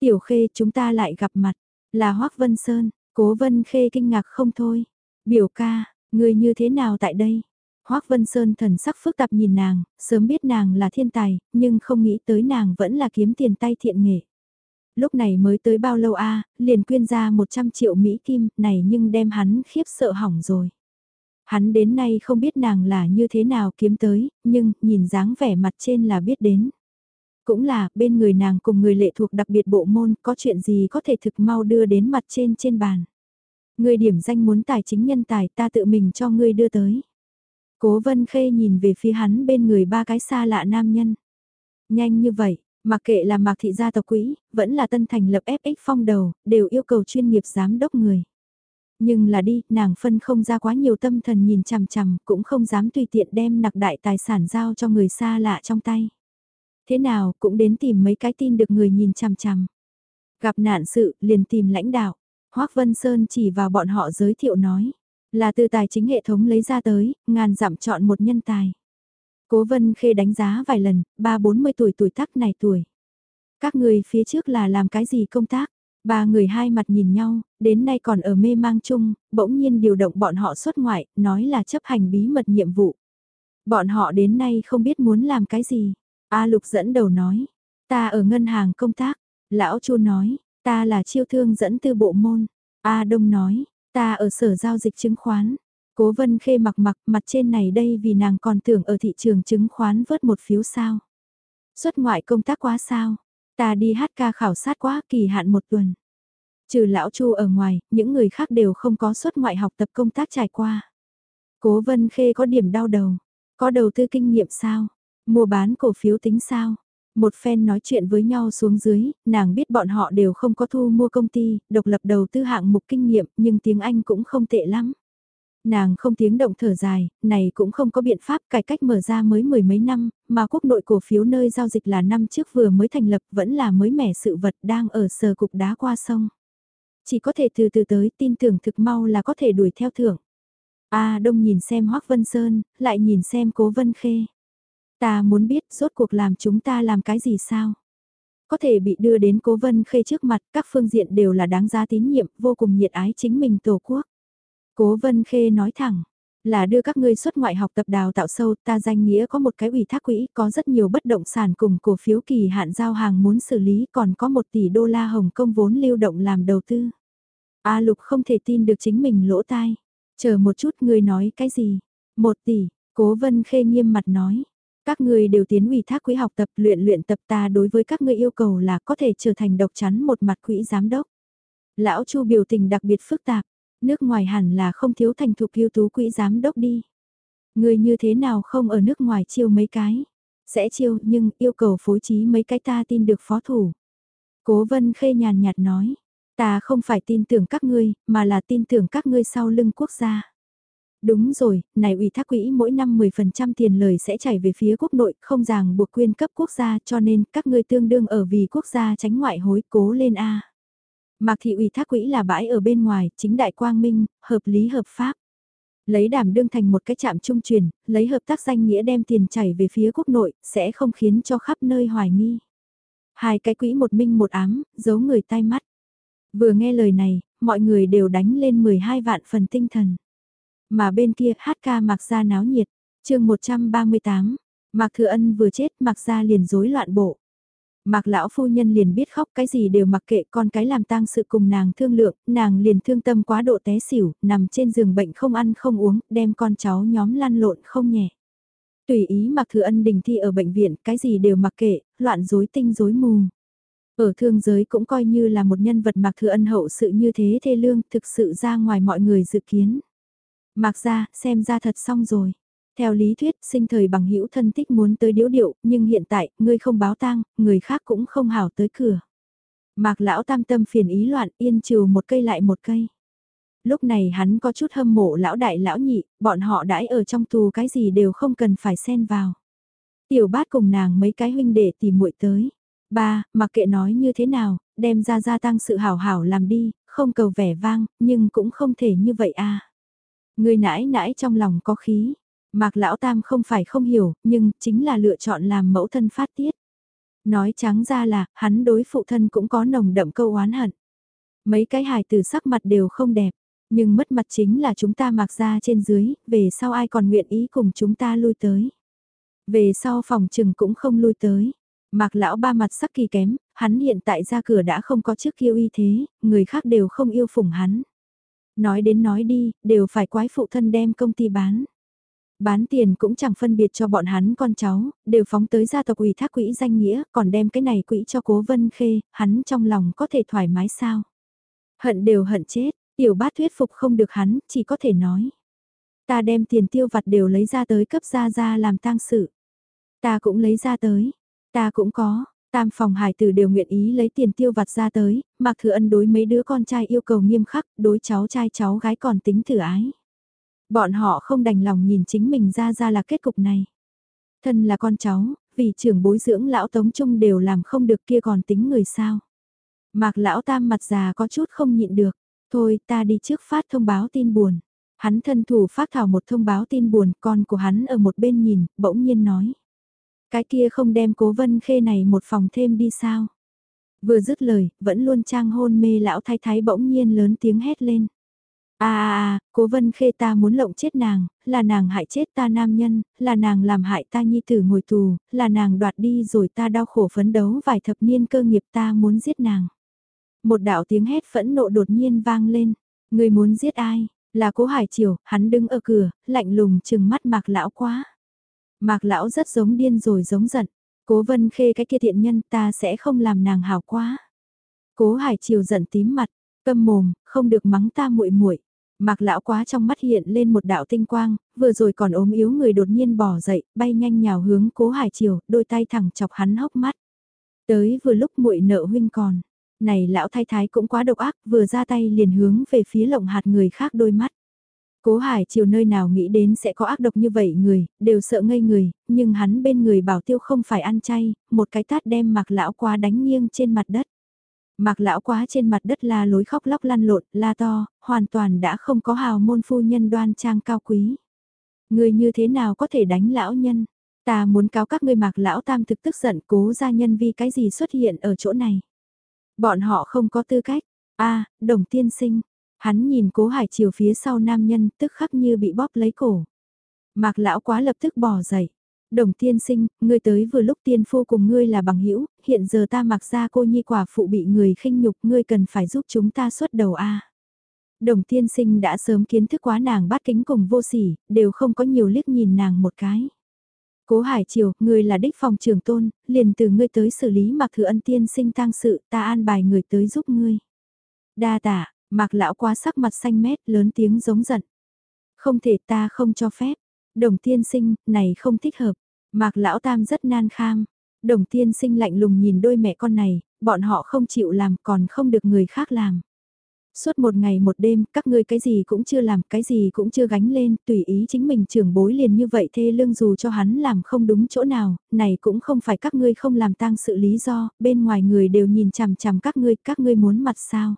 Tiểu khê chúng ta lại gặp mặt, là Hoắc Vân Sơn, cố Vân Khê kinh ngạc không thôi. Biểu ca, người như thế nào tại đây? Hoắc Vân Sơn thần sắc phức tạp nhìn nàng, sớm biết nàng là thiên tài, nhưng không nghĩ tới nàng vẫn là kiếm tiền tay thiện nghệ. Lúc này mới tới bao lâu a liền quyên ra 100 triệu Mỹ Kim này nhưng đem hắn khiếp sợ hỏng rồi. Hắn đến nay không biết nàng là như thế nào kiếm tới, nhưng nhìn dáng vẻ mặt trên là biết đến. Cũng là, bên người nàng cùng người lệ thuộc đặc biệt bộ môn có chuyện gì có thể thực mau đưa đến mặt trên trên bàn. Người điểm danh muốn tài chính nhân tài ta tự mình cho ngươi đưa tới. Cố vân khê nhìn về phía hắn bên người ba cái xa lạ nam nhân. Nhanh như vậy, mặc kệ là mạc thị gia tộc quỹ, vẫn là tân thành lập FX phong đầu, đều yêu cầu chuyên nghiệp giám đốc người. Nhưng là đi, nàng phân không ra quá nhiều tâm thần nhìn chằm chằm, cũng không dám tùy tiện đem nặc đại tài sản giao cho người xa lạ trong tay. Thế nào, cũng đến tìm mấy cái tin được người nhìn chằm chằm. Gặp nạn sự, liền tìm lãnh đạo. Hoác Vân Sơn chỉ vào bọn họ giới thiệu nói. Là từ tài chính hệ thống lấy ra tới, ngàn dặm chọn một nhân tài. Cố Vân Khê đánh giá vài lần, ba bốn mươi tuổi tuổi tác này tuổi. Các người phía trước là làm cái gì công tác? Ba người hai mặt nhìn nhau, đến nay còn ở mê mang chung, bỗng nhiên điều động bọn họ xuất ngoại, nói là chấp hành bí mật nhiệm vụ. Bọn họ đến nay không biết muốn làm cái gì. A Lục dẫn đầu nói, ta ở ngân hàng công tác. Lão Chu nói, ta là chiêu thương dẫn tư bộ môn. A Đông nói, ta ở sở giao dịch chứng khoán. Cố Vân Khê mặc mặc mặt trên này đây vì nàng còn tưởng ở thị trường chứng khoán vớt một phiếu sao. Xuất ngoại công tác quá sao, Ta đi hát ca khảo sát quá kỳ hạn một tuần. Trừ lão Chu ở ngoài, những người khác đều không có xuất ngoại học tập công tác trải qua. Cố Vân Khê có điểm đau đầu. Có đầu tư kinh nghiệm sao? Mua bán cổ phiếu tính sao? Một phen nói chuyện với nhau xuống dưới, nàng biết bọn họ đều không có thu mua công ty, độc lập đầu tư hạng mục kinh nghiệm, nhưng tiếng Anh cũng không tệ lắm. Nàng không tiếng động thở dài, này cũng không có biện pháp cải cách mở ra mới mười mấy năm, mà quốc nội cổ phiếu nơi giao dịch là năm trước vừa mới thành lập vẫn là mới mẻ sự vật đang ở sờ cục đá qua sông. Chỉ có thể từ từ tới tin tưởng thực mau là có thể đuổi theo thưởng. A Đông nhìn xem Hoác Vân Sơn, lại nhìn xem Cố Vân Khê. Ta muốn biết rốt cuộc làm chúng ta làm cái gì sao? Có thể bị đưa đến Cố Vân Khê trước mặt, các phương diện đều là đáng giá tín nhiệm, vô cùng nhiệt ái chính mình tổ quốc. Cố Vân Khê nói thẳng, là đưa các ngươi xuất ngoại học tập đào tạo sâu, ta danh nghĩa có một cái ủy thác quỹ, có rất nhiều bất động sản cùng cổ phiếu kỳ hạn giao hàng muốn xử lý, còn có một tỷ đô la Hồng Kông vốn lưu động làm đầu tư. A Lục không thể tin được chính mình lỗ tai. Chờ một chút ngươi nói cái gì? Một tỷ, Cố Vân Khê nghiêm mặt nói. Các ngươi đều tiến ủy thác quỹ học tập luyện luyện tập ta đối với các ngươi yêu cầu là có thể trở thành độc chắn một mặt quỹ giám đốc. Lão Chu biểu tình đặc biệt phức tạp, Nước ngoài hẳn là không thiếu thành thục ưu tú quỹ giám đốc đi. Người như thế nào không ở nước ngoài chiêu mấy cái? Sẽ chiêu nhưng yêu cầu phối trí mấy cái ta tin được phó thủ. Cố vân khê nhàn nhạt nói. Ta không phải tin tưởng các ngươi, mà là tin tưởng các ngươi sau lưng quốc gia. Đúng rồi, này ủy thác quỹ mỗi năm 10% tiền lời sẽ chảy về phía quốc nội, không ràng buộc quyên cấp quốc gia cho nên các ngươi tương đương ở vì quốc gia tránh ngoại hối cố lên A. Mạc thị ủy thác quỹ là bãi ở bên ngoài, chính đại quang minh, hợp lý hợp pháp. Lấy đảm đương thành một cái trạm trung truyền, lấy hợp tác danh nghĩa đem tiền chảy về phía quốc nội, sẽ không khiến cho khắp nơi hoài nghi. Hai cái quỹ một minh một ám, giấu người tai mắt. Vừa nghe lời này, mọi người đều đánh lên 12 vạn phần tinh thần. Mà bên kia hát ca mặc ra náo nhiệt, chương 138, Mạc Thừa Ân vừa chết mặc ra liền rối loạn bộ. Mạc lão phu nhân liền biết khóc cái gì đều mặc kệ con cái làm tang sự cùng nàng thương lượng, nàng liền thương tâm quá độ té xỉu, nằm trên giường bệnh không ăn không uống, đem con cháu nhóm lăn lộn không nhẹ. Tùy ý mặc Thừa Ân đình thi ở bệnh viện, cái gì đều mặc kệ, loạn rối tinh rối mù. Ở thương giới cũng coi như là một nhân vật Mạc Thừa Ân hậu sự như thế thê lương, thực sự ra ngoài mọi người dự kiến. Mạc ra, xem ra thật xong rồi. Theo lý thuyết, sinh thời bằng hữu thân thích muốn tới điếu điệu, nhưng hiện tại, ngươi không báo tang, người khác cũng không hảo tới cửa. Mạc lão tam tâm phiền ý loạn, yên trừ một cây lại một cây. Lúc này hắn có chút hâm mộ lão đại lão nhị, bọn họ đãi ở trong tù cái gì đều không cần phải xen vào. Tiểu bát cùng nàng mấy cái huynh đệ tìm muội tới. Ba, mặc kệ nói như thế nào, đem ra gia tăng sự hảo hảo làm đi, không cầu vẻ vang, nhưng cũng không thể như vậy à. Người nãi nãi trong lòng có khí, Mạc Lão Tam không phải không hiểu, nhưng chính là lựa chọn làm mẫu thân phát tiết. Nói trắng ra là, hắn đối phụ thân cũng có nồng đậm câu oán hận. Mấy cái hài từ sắc mặt đều không đẹp, nhưng mất mặt chính là chúng ta mặc ra trên dưới, về sau ai còn nguyện ý cùng chúng ta lui tới. Về sau phòng trừng cũng không lui tới. Mạc lão ba mặt sắc kỳ kém, hắn hiện tại ra cửa đã không có trước kia uy thế, người khác đều không yêu phủng hắn. Nói đến nói đi, đều phải quái phụ thân đem công ty bán. Bán tiền cũng chẳng phân biệt cho bọn hắn con cháu, đều phóng tới gia tộc ủy thác quỹ danh nghĩa, còn đem cái này quỹ cho cố vân khê, hắn trong lòng có thể thoải mái sao. Hận đều hận chết, tiểu bát thuyết phục không được hắn, chỉ có thể nói. Ta đem tiền tiêu vặt đều lấy ra tới cấp gia gia làm tang sự. Ta cũng lấy ra tới, ta cũng có, tam phòng hải tử đều nguyện ý lấy tiền tiêu vặt ra tới, mặc thừa ân đối mấy đứa con trai yêu cầu nghiêm khắc, đối cháu trai cháu gái còn tính thử ái. Bọn họ không đành lòng nhìn chính mình ra ra là kết cục này. Thân là con cháu, vì trưởng bối dưỡng lão tống trung đều làm không được kia còn tính người sao. Mạc lão tam mặt già có chút không nhịn được, thôi ta đi trước phát thông báo tin buồn. Hắn thân thủ phát thảo một thông báo tin buồn, con của hắn ở một bên nhìn, bỗng nhiên nói. Cái kia không đem cố vân khê này một phòng thêm đi sao? Vừa dứt lời, vẫn luôn trang hôn mê lão thái thái bỗng nhiên lớn tiếng hét lên. À à à, cố vân khê ta muốn lộng chết nàng, là nàng hại chết ta nam nhân, là nàng làm hại ta nhi tử ngồi tù, là nàng đoạt đi rồi ta đau khổ phấn đấu vài thập niên cơ nghiệp ta muốn giết nàng. Một đạo tiếng hét phẫn nộ đột nhiên vang lên, người muốn giết ai, là cố hải triều, hắn đứng ở cửa, lạnh lùng chừng mắt mạc lão quá. Mạc lão rất giống điên rồi giống giận, cố vân khê cái kia thiện nhân ta sẽ không làm nàng hào quá. Cố hải triều giận tím mặt, câm mồm, không được mắng ta muội muội Mạc lão quá trong mắt hiện lên một đạo tinh quang, vừa rồi còn ốm yếu người đột nhiên bỏ dậy, bay nhanh nhào hướng cố hải triều, đôi tay thẳng chọc hắn hốc mắt. Tới vừa lúc muội nợ huynh còn, này lão thái thái cũng quá độc ác, vừa ra tay liền hướng về phía lộng hạt người khác đôi mắt. Cố hải chiều nơi nào nghĩ đến sẽ có ác độc như vậy người, đều sợ ngây người, nhưng hắn bên người bảo tiêu không phải ăn chay, một cái tát đem mạc lão quá đánh nghiêng trên mặt đất. Mạc lão quá trên mặt đất la lối khóc lóc lăn lộn, la to, hoàn toàn đã không có hào môn phu nhân đoan trang cao quý. Người như thế nào có thể đánh lão nhân? Ta muốn cáo các ngươi mạc lão tam thực tức giận cố gia nhân vì cái gì xuất hiện ở chỗ này. Bọn họ không có tư cách. a đồng tiên sinh. Hắn nhìn cố hải chiều phía sau nam nhân tức khắc như bị bóp lấy cổ. Mạc lão quá lập tức bỏ dậy. Đồng tiên sinh, ngươi tới vừa lúc tiên phu cùng ngươi là bằng hữu hiện giờ ta mặc ra cô nhi quả phụ bị người khinh nhục, ngươi cần phải giúp chúng ta xuất đầu a. Đồng tiên sinh đã sớm kiến thức quá nàng bát kính cùng vô sỉ, đều không có nhiều liếc nhìn nàng một cái. Cố Hải Triều, ngươi là đích phòng trường tôn, liền từ ngươi tới xử lý mặc thừa ân tiên sinh tang sự, ta an bài người tới giúp ngươi. Đa tạ, mặc lão quá sắc mặt xanh mét, lớn tiếng giống giận. Không thể ta không cho phép. Đồng tiên sinh, này không thích hợp. Mạc lão tam rất nan kham. Đồng tiên sinh lạnh lùng nhìn đôi mẹ con này, bọn họ không chịu làm còn không được người khác làm. Suốt một ngày một đêm, các ngươi cái gì cũng chưa làm, cái gì cũng chưa gánh lên, tùy ý chính mình trưởng bối liền như vậy thê lương dù cho hắn làm không đúng chỗ nào, này cũng không phải các ngươi không làm tang sự lý do, bên ngoài người đều nhìn chằm chằm các ngươi, các ngươi muốn mặt sao.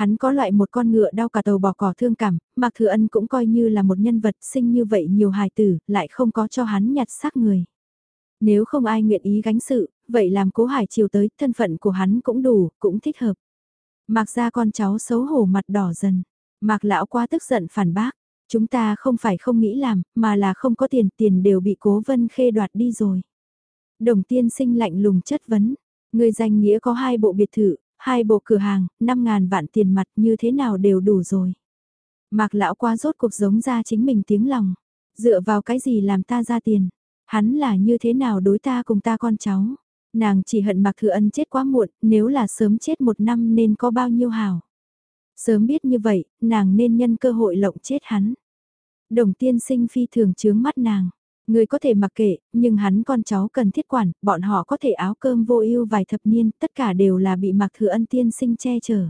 Hắn có loại một con ngựa đau cả tàu bỏ cỏ thương cảm, Mạc Thừa Ân cũng coi như là một nhân vật sinh như vậy nhiều hài tử, lại không có cho hắn nhặt xác người. Nếu không ai nguyện ý gánh sự, vậy làm cố hải chiều tới, thân phận của hắn cũng đủ, cũng thích hợp. Mạc ra con cháu xấu hổ mặt đỏ dần. Mạc lão quá tức giận phản bác. Chúng ta không phải không nghĩ làm, mà là không có tiền, tiền đều bị cố vân khê đoạt đi rồi. Đồng tiên sinh lạnh lùng chất vấn. Người danh nghĩa có hai bộ biệt thự, hai bộ cửa hàng, 5.000 vạn tiền mặt như thế nào đều đủ rồi. Mạc lão qua rốt cuộc giống ra chính mình tiếng lòng. Dựa vào cái gì làm ta ra tiền? Hắn là như thế nào đối ta cùng ta con cháu? Nàng chỉ hận Mạc Thừa Ân chết quá muộn, nếu là sớm chết một năm nên có bao nhiêu hào. Sớm biết như vậy, nàng nên nhân cơ hội lộng chết hắn. Đồng tiên sinh phi thường chướng mắt nàng. Người có thể mặc kệ, nhưng hắn con cháu cần thiết quản, bọn họ có thể áo cơm vô ưu vài thập niên, tất cả đều là bị Mạc Thừa Ân tiên sinh che chở.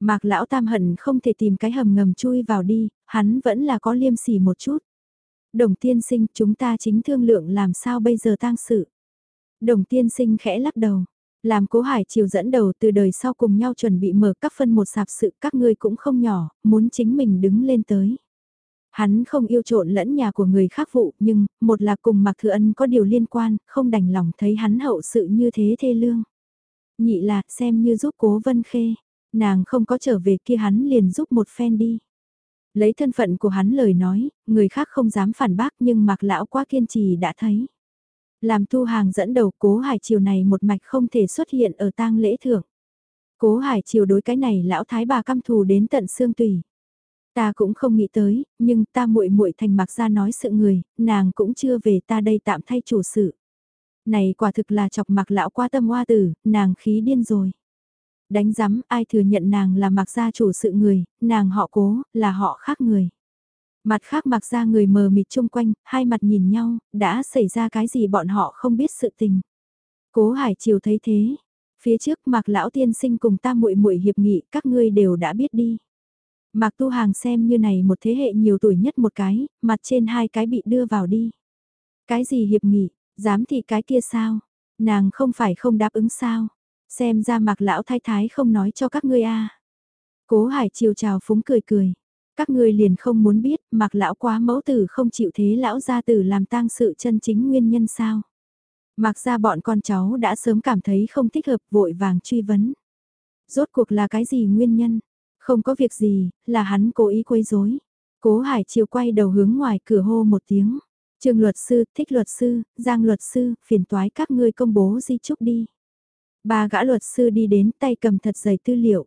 Mạc Lão Tam hận không thể tìm cái hầm ngầm chui vào đi, hắn vẫn là có liêm sỉ một chút. Đồng tiên sinh chúng ta chính thương lượng làm sao bây giờ tang sự. Đồng tiên sinh khẽ lắc đầu. Làm cố hải chiều dẫn đầu từ đời sau cùng nhau chuẩn bị mở các phân một sạp sự các ngươi cũng không nhỏ, muốn chính mình đứng lên tới. Hắn không yêu trộn lẫn nhà của người khác vụ nhưng, một là cùng Mạc Thừa Ân có điều liên quan, không đành lòng thấy hắn hậu sự như thế thê lương. Nhị là, xem như giúp cố vân khê, nàng không có trở về kia hắn liền giúp một phen đi. Lấy thân phận của hắn lời nói, người khác không dám phản bác nhưng Mạc Lão quá kiên trì đã thấy. Làm thu hàng dẫn đầu cố hải chiều này một mạch không thể xuất hiện ở tang lễ thưởng. Cố hải chiều đối cái này lão thái bà căm thù đến tận xương tùy. Ta cũng không nghĩ tới, nhưng ta muội muội thành mặc ra nói sự người, nàng cũng chưa về ta đây tạm thay chủ sự. Này quả thực là chọc mặc lão qua tâm hoa tử, nàng khí điên rồi. Đánh giám ai thừa nhận nàng là mặc gia chủ sự người, nàng họ cố, là họ khác người. Mặt khác mặc ra người mờ mịt chung quanh, hai mặt nhìn nhau, đã xảy ra cái gì bọn họ không biết sự tình. Cố Hải Triều thấy thế, phía trước mặc lão tiên sinh cùng ta muội muội hiệp nghị, các ngươi đều đã biết đi. Mạc Tu Hàng xem như này một thế hệ nhiều tuổi nhất một cái, mặt trên hai cái bị đưa vào đi. Cái gì hiệp nghị, dám thì cái kia sao? Nàng không phải không đáp ứng sao? Xem ra Mạc lão thái thái không nói cho các ngươi a. Cố Hải chiều chào phúng cười cười. Các ngươi liền không muốn biết, mặc lão quá mẫu tử không chịu thế lão gia tử làm tang sự chân chính nguyên nhân sao. Mặc ra bọn con cháu đã sớm cảm thấy không thích hợp vội vàng truy vấn. Rốt cuộc là cái gì nguyên nhân? Không có việc gì, là hắn cố ý quấy rối. Cố Hải chiều quay đầu hướng ngoài cửa hô một tiếng. Trường luật sư, thích luật sư, giang luật sư, phiền toái các ngươi công bố di chúc đi. Ba gã luật sư đi đến tay cầm thật dày tư liệu.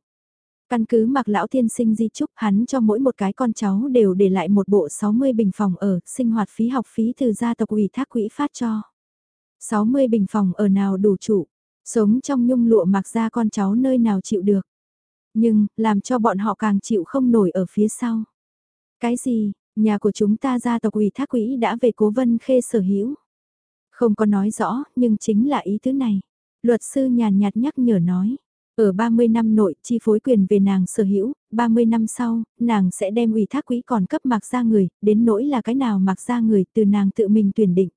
Căn cứ mặc lão tiên sinh di chúc hắn cho mỗi một cái con cháu đều để lại một bộ 60 bình phòng ở, sinh hoạt phí học phí từ gia tộc ủy thác quỹ phát cho. 60 bình phòng ở nào đủ trụ, sống trong nhung lụa mặc ra con cháu nơi nào chịu được. Nhưng, làm cho bọn họ càng chịu không nổi ở phía sau. Cái gì, nhà của chúng ta gia tộc ủy thác quỹ đã về cố vân khê sở hữu. Không có nói rõ, nhưng chính là ý thứ này. Luật sư nhàn nhạt nhắc nhở nói. Ở 30 năm nội chi phối quyền về nàng sở hữu, 30 năm sau, nàng sẽ đem ủy thác quỹ còn cấp mặc ra người, đến nỗi là cái nào mặc ra người từ nàng tự mình tuyển định.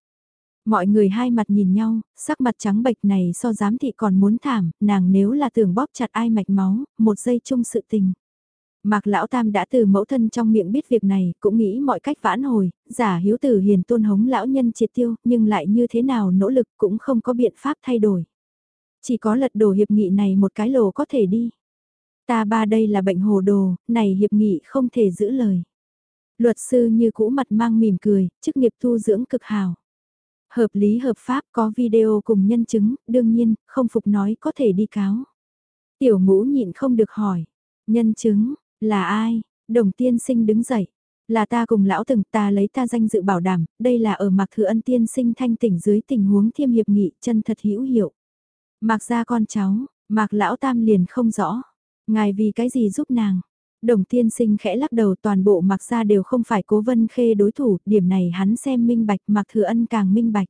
Mọi người hai mặt nhìn nhau, sắc mặt trắng bệch này so giám thị còn muốn thảm, nàng nếu là tưởng bóp chặt ai mạch máu, một giây chung sự tình. Mạc Lão Tam đã từ mẫu thân trong miệng biết việc này, cũng nghĩ mọi cách vãn hồi, giả hiếu tử hiền tôn hống lão nhân triệt tiêu, nhưng lại như thế nào nỗ lực cũng không có biện pháp thay đổi. Chỉ có lật đổ hiệp nghị này một cái lồ có thể đi. Ta ba đây là bệnh hồ đồ, này hiệp nghị không thể giữ lời. Luật sư như cũ mặt mang mỉm cười, chức nghiệp thu dưỡng cực hào. Hợp lý hợp pháp có video cùng nhân chứng, đương nhiên, không phục nói có thể đi cáo. Tiểu ngũ nhịn không được hỏi. Nhân chứng, là ai? Đồng tiên sinh đứng dậy. Là ta cùng lão từng ta lấy ta danh dự bảo đảm, đây là ở mặc thừa ân tiên sinh thanh tỉnh dưới tình huống thiêm hiệp nghị chân thật hữu hiệu. Mạc ra con cháu, Mạc lão tam liền không rõ. Ngài vì cái gì giúp nàng? Đồng tiên sinh khẽ lắc đầu toàn bộ mặc ra đều không phải cố vân khê đối thủ, điểm này hắn xem minh bạch mặc thừa ân càng minh bạch.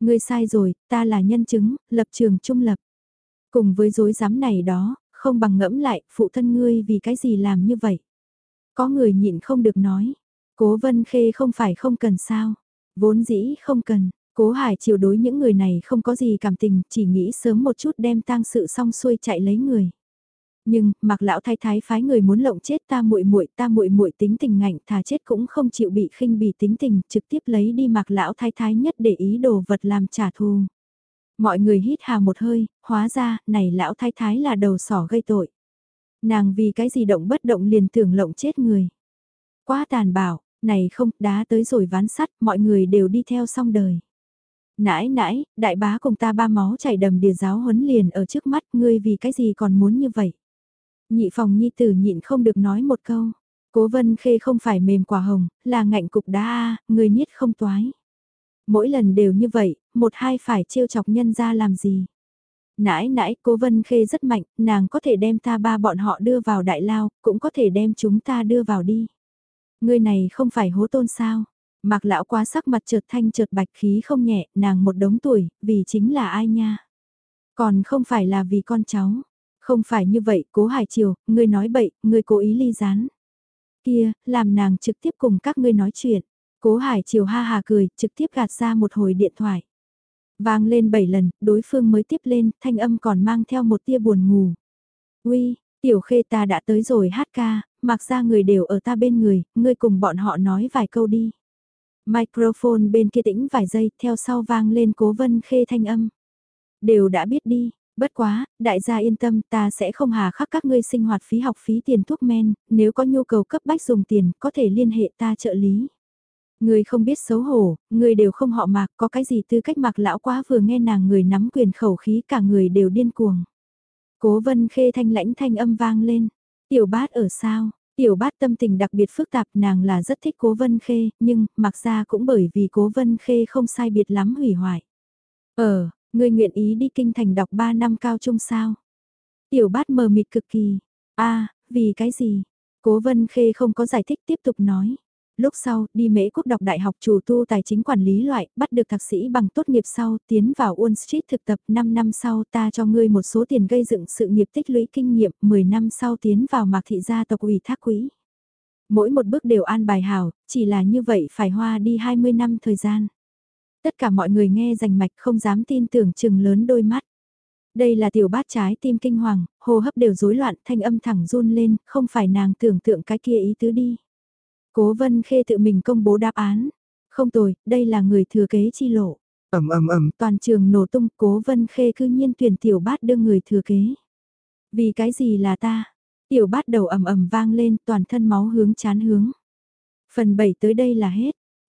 Ngươi sai rồi, ta là nhân chứng, lập trường trung lập. Cùng với dối dám này đó, không bằng ngẫm lại, phụ thân ngươi vì cái gì làm như vậy. Có người nhịn không được nói, cố vân khê không phải không cần sao, vốn dĩ không cần, Cố Hải chiều đối những người này không có gì cảm tình, chỉ nghĩ sớm một chút đem tang sự xong xuôi chạy lấy người. Nhưng, mặc lão thái thái phái người muốn lộng chết ta muội muội, ta muội muội tính tình ngạnh, thà chết cũng không chịu bị khinh bỉ tính tình, trực tiếp lấy đi mặc lão thái thái nhất để ý đồ vật làm trả thù. Mọi người hít hà một hơi, hóa ra, này lão thái thái là đầu sỏ gây tội. Nàng vì cái gì động bất động liền tưởng lộng chết người. Quá tàn bạo, này không, đá tới rồi ván sắt, mọi người đều đi theo xong đời nãi nãi, đại bá cùng ta ba máu chảy đầm đìa giáo huấn liền ở trước mắt ngươi vì cái gì còn muốn như vậy. Nhị phòng nhi tử nhịn không được nói một câu. Cố vân khê không phải mềm quả hồng, là ngạnh cục đá a người niết không toái. Mỗi lần đều như vậy, một hai phải trêu chọc nhân ra làm gì. Nãi nãi, cố vân khê rất mạnh, nàng có thể đem ta ba bọn họ đưa vào đại lao, cũng có thể đem chúng ta đưa vào đi. người này không phải hố tôn sao? Mạc lão quá sắc mặt chợt thanh chợt bạch khí không nhẹ, nàng một đống tuổi, vì chính là ai nha? Còn không phải là vì con cháu. Không phải như vậy, cố hải triều, ngươi nói bậy, ngươi cố ý ly gián. Kia, làm nàng trực tiếp cùng các ngươi nói chuyện. Cố hải triều ha hà cười, trực tiếp gạt ra một hồi điện thoại. Vang lên 7 lần, đối phương mới tiếp lên, thanh âm còn mang theo một tia buồn ngủ. Uy, tiểu khê ta đã tới rồi hát ca, mặc ra người đều ở ta bên người, ngươi cùng bọn họ nói vài câu đi. Microphone bên kia tĩnh vài giây, theo sau vang lên cố vân khê thanh âm. Đều đã biết đi, bất quá, đại gia yên tâm ta sẽ không hà khắc các ngươi sinh hoạt phí học phí tiền thuốc men, nếu có nhu cầu cấp bách dùng tiền có thể liên hệ ta trợ lý. Người không biết xấu hổ, người đều không họ mạc, có cái gì tư cách mạc lão quá vừa nghe nàng người nắm quyền khẩu khí cả người đều điên cuồng. Cố vân khê thanh lãnh thanh âm vang lên, tiểu bát ở sao, tiểu bát tâm tình đặc biệt phức tạp nàng là rất thích cố vân khê, nhưng mặc ra cũng bởi vì cố vân khê không sai biệt lắm hủy hoại. Ờ, ngươi nguyện ý đi kinh thành đọc 3 năm cao trung sao? Tiểu bát mờ mịt cực kỳ, a vì cái gì? Cố vân khê không có giải thích tiếp tục nói lúc sau đi Mễ Quốc đọc đại học chủ tu tài chính quản lý loại, bắt được thạc sĩ bằng tốt nghiệp sau, tiến vào Wall Street thực tập 5 năm sau ta cho ngươi một số tiền gây dựng sự nghiệp tích lũy kinh nghiệm, 10 năm sau tiến vào mạc thị gia tộc ủy thác quỹ. Mỗi một bước đều an bài hảo, chỉ là như vậy phải hoa đi 20 năm thời gian. Tất cả mọi người nghe rành mạch không dám tin tưởng chừng lớn đôi mắt. Đây là tiểu bát trái tim kinh hoàng, hô hấp đều rối loạn, thanh âm thẳng run lên, không phải nàng tưởng tượng cái kia ý tứ đi. Cố Vân Khê tự mình công bố đáp án. Không tồi, đây là người thừa kế chi lộ. ầm ầm ầm, toàn trường nổ tung, Cố Vân Khê cư nhiên tuyển tiểu bát đưa người thừa kế. Vì cái gì là ta? Tiểu bát đầu ầm ầm vang lên, toàn thân máu hướng chán hướng. Phần 7 tới đây là hết.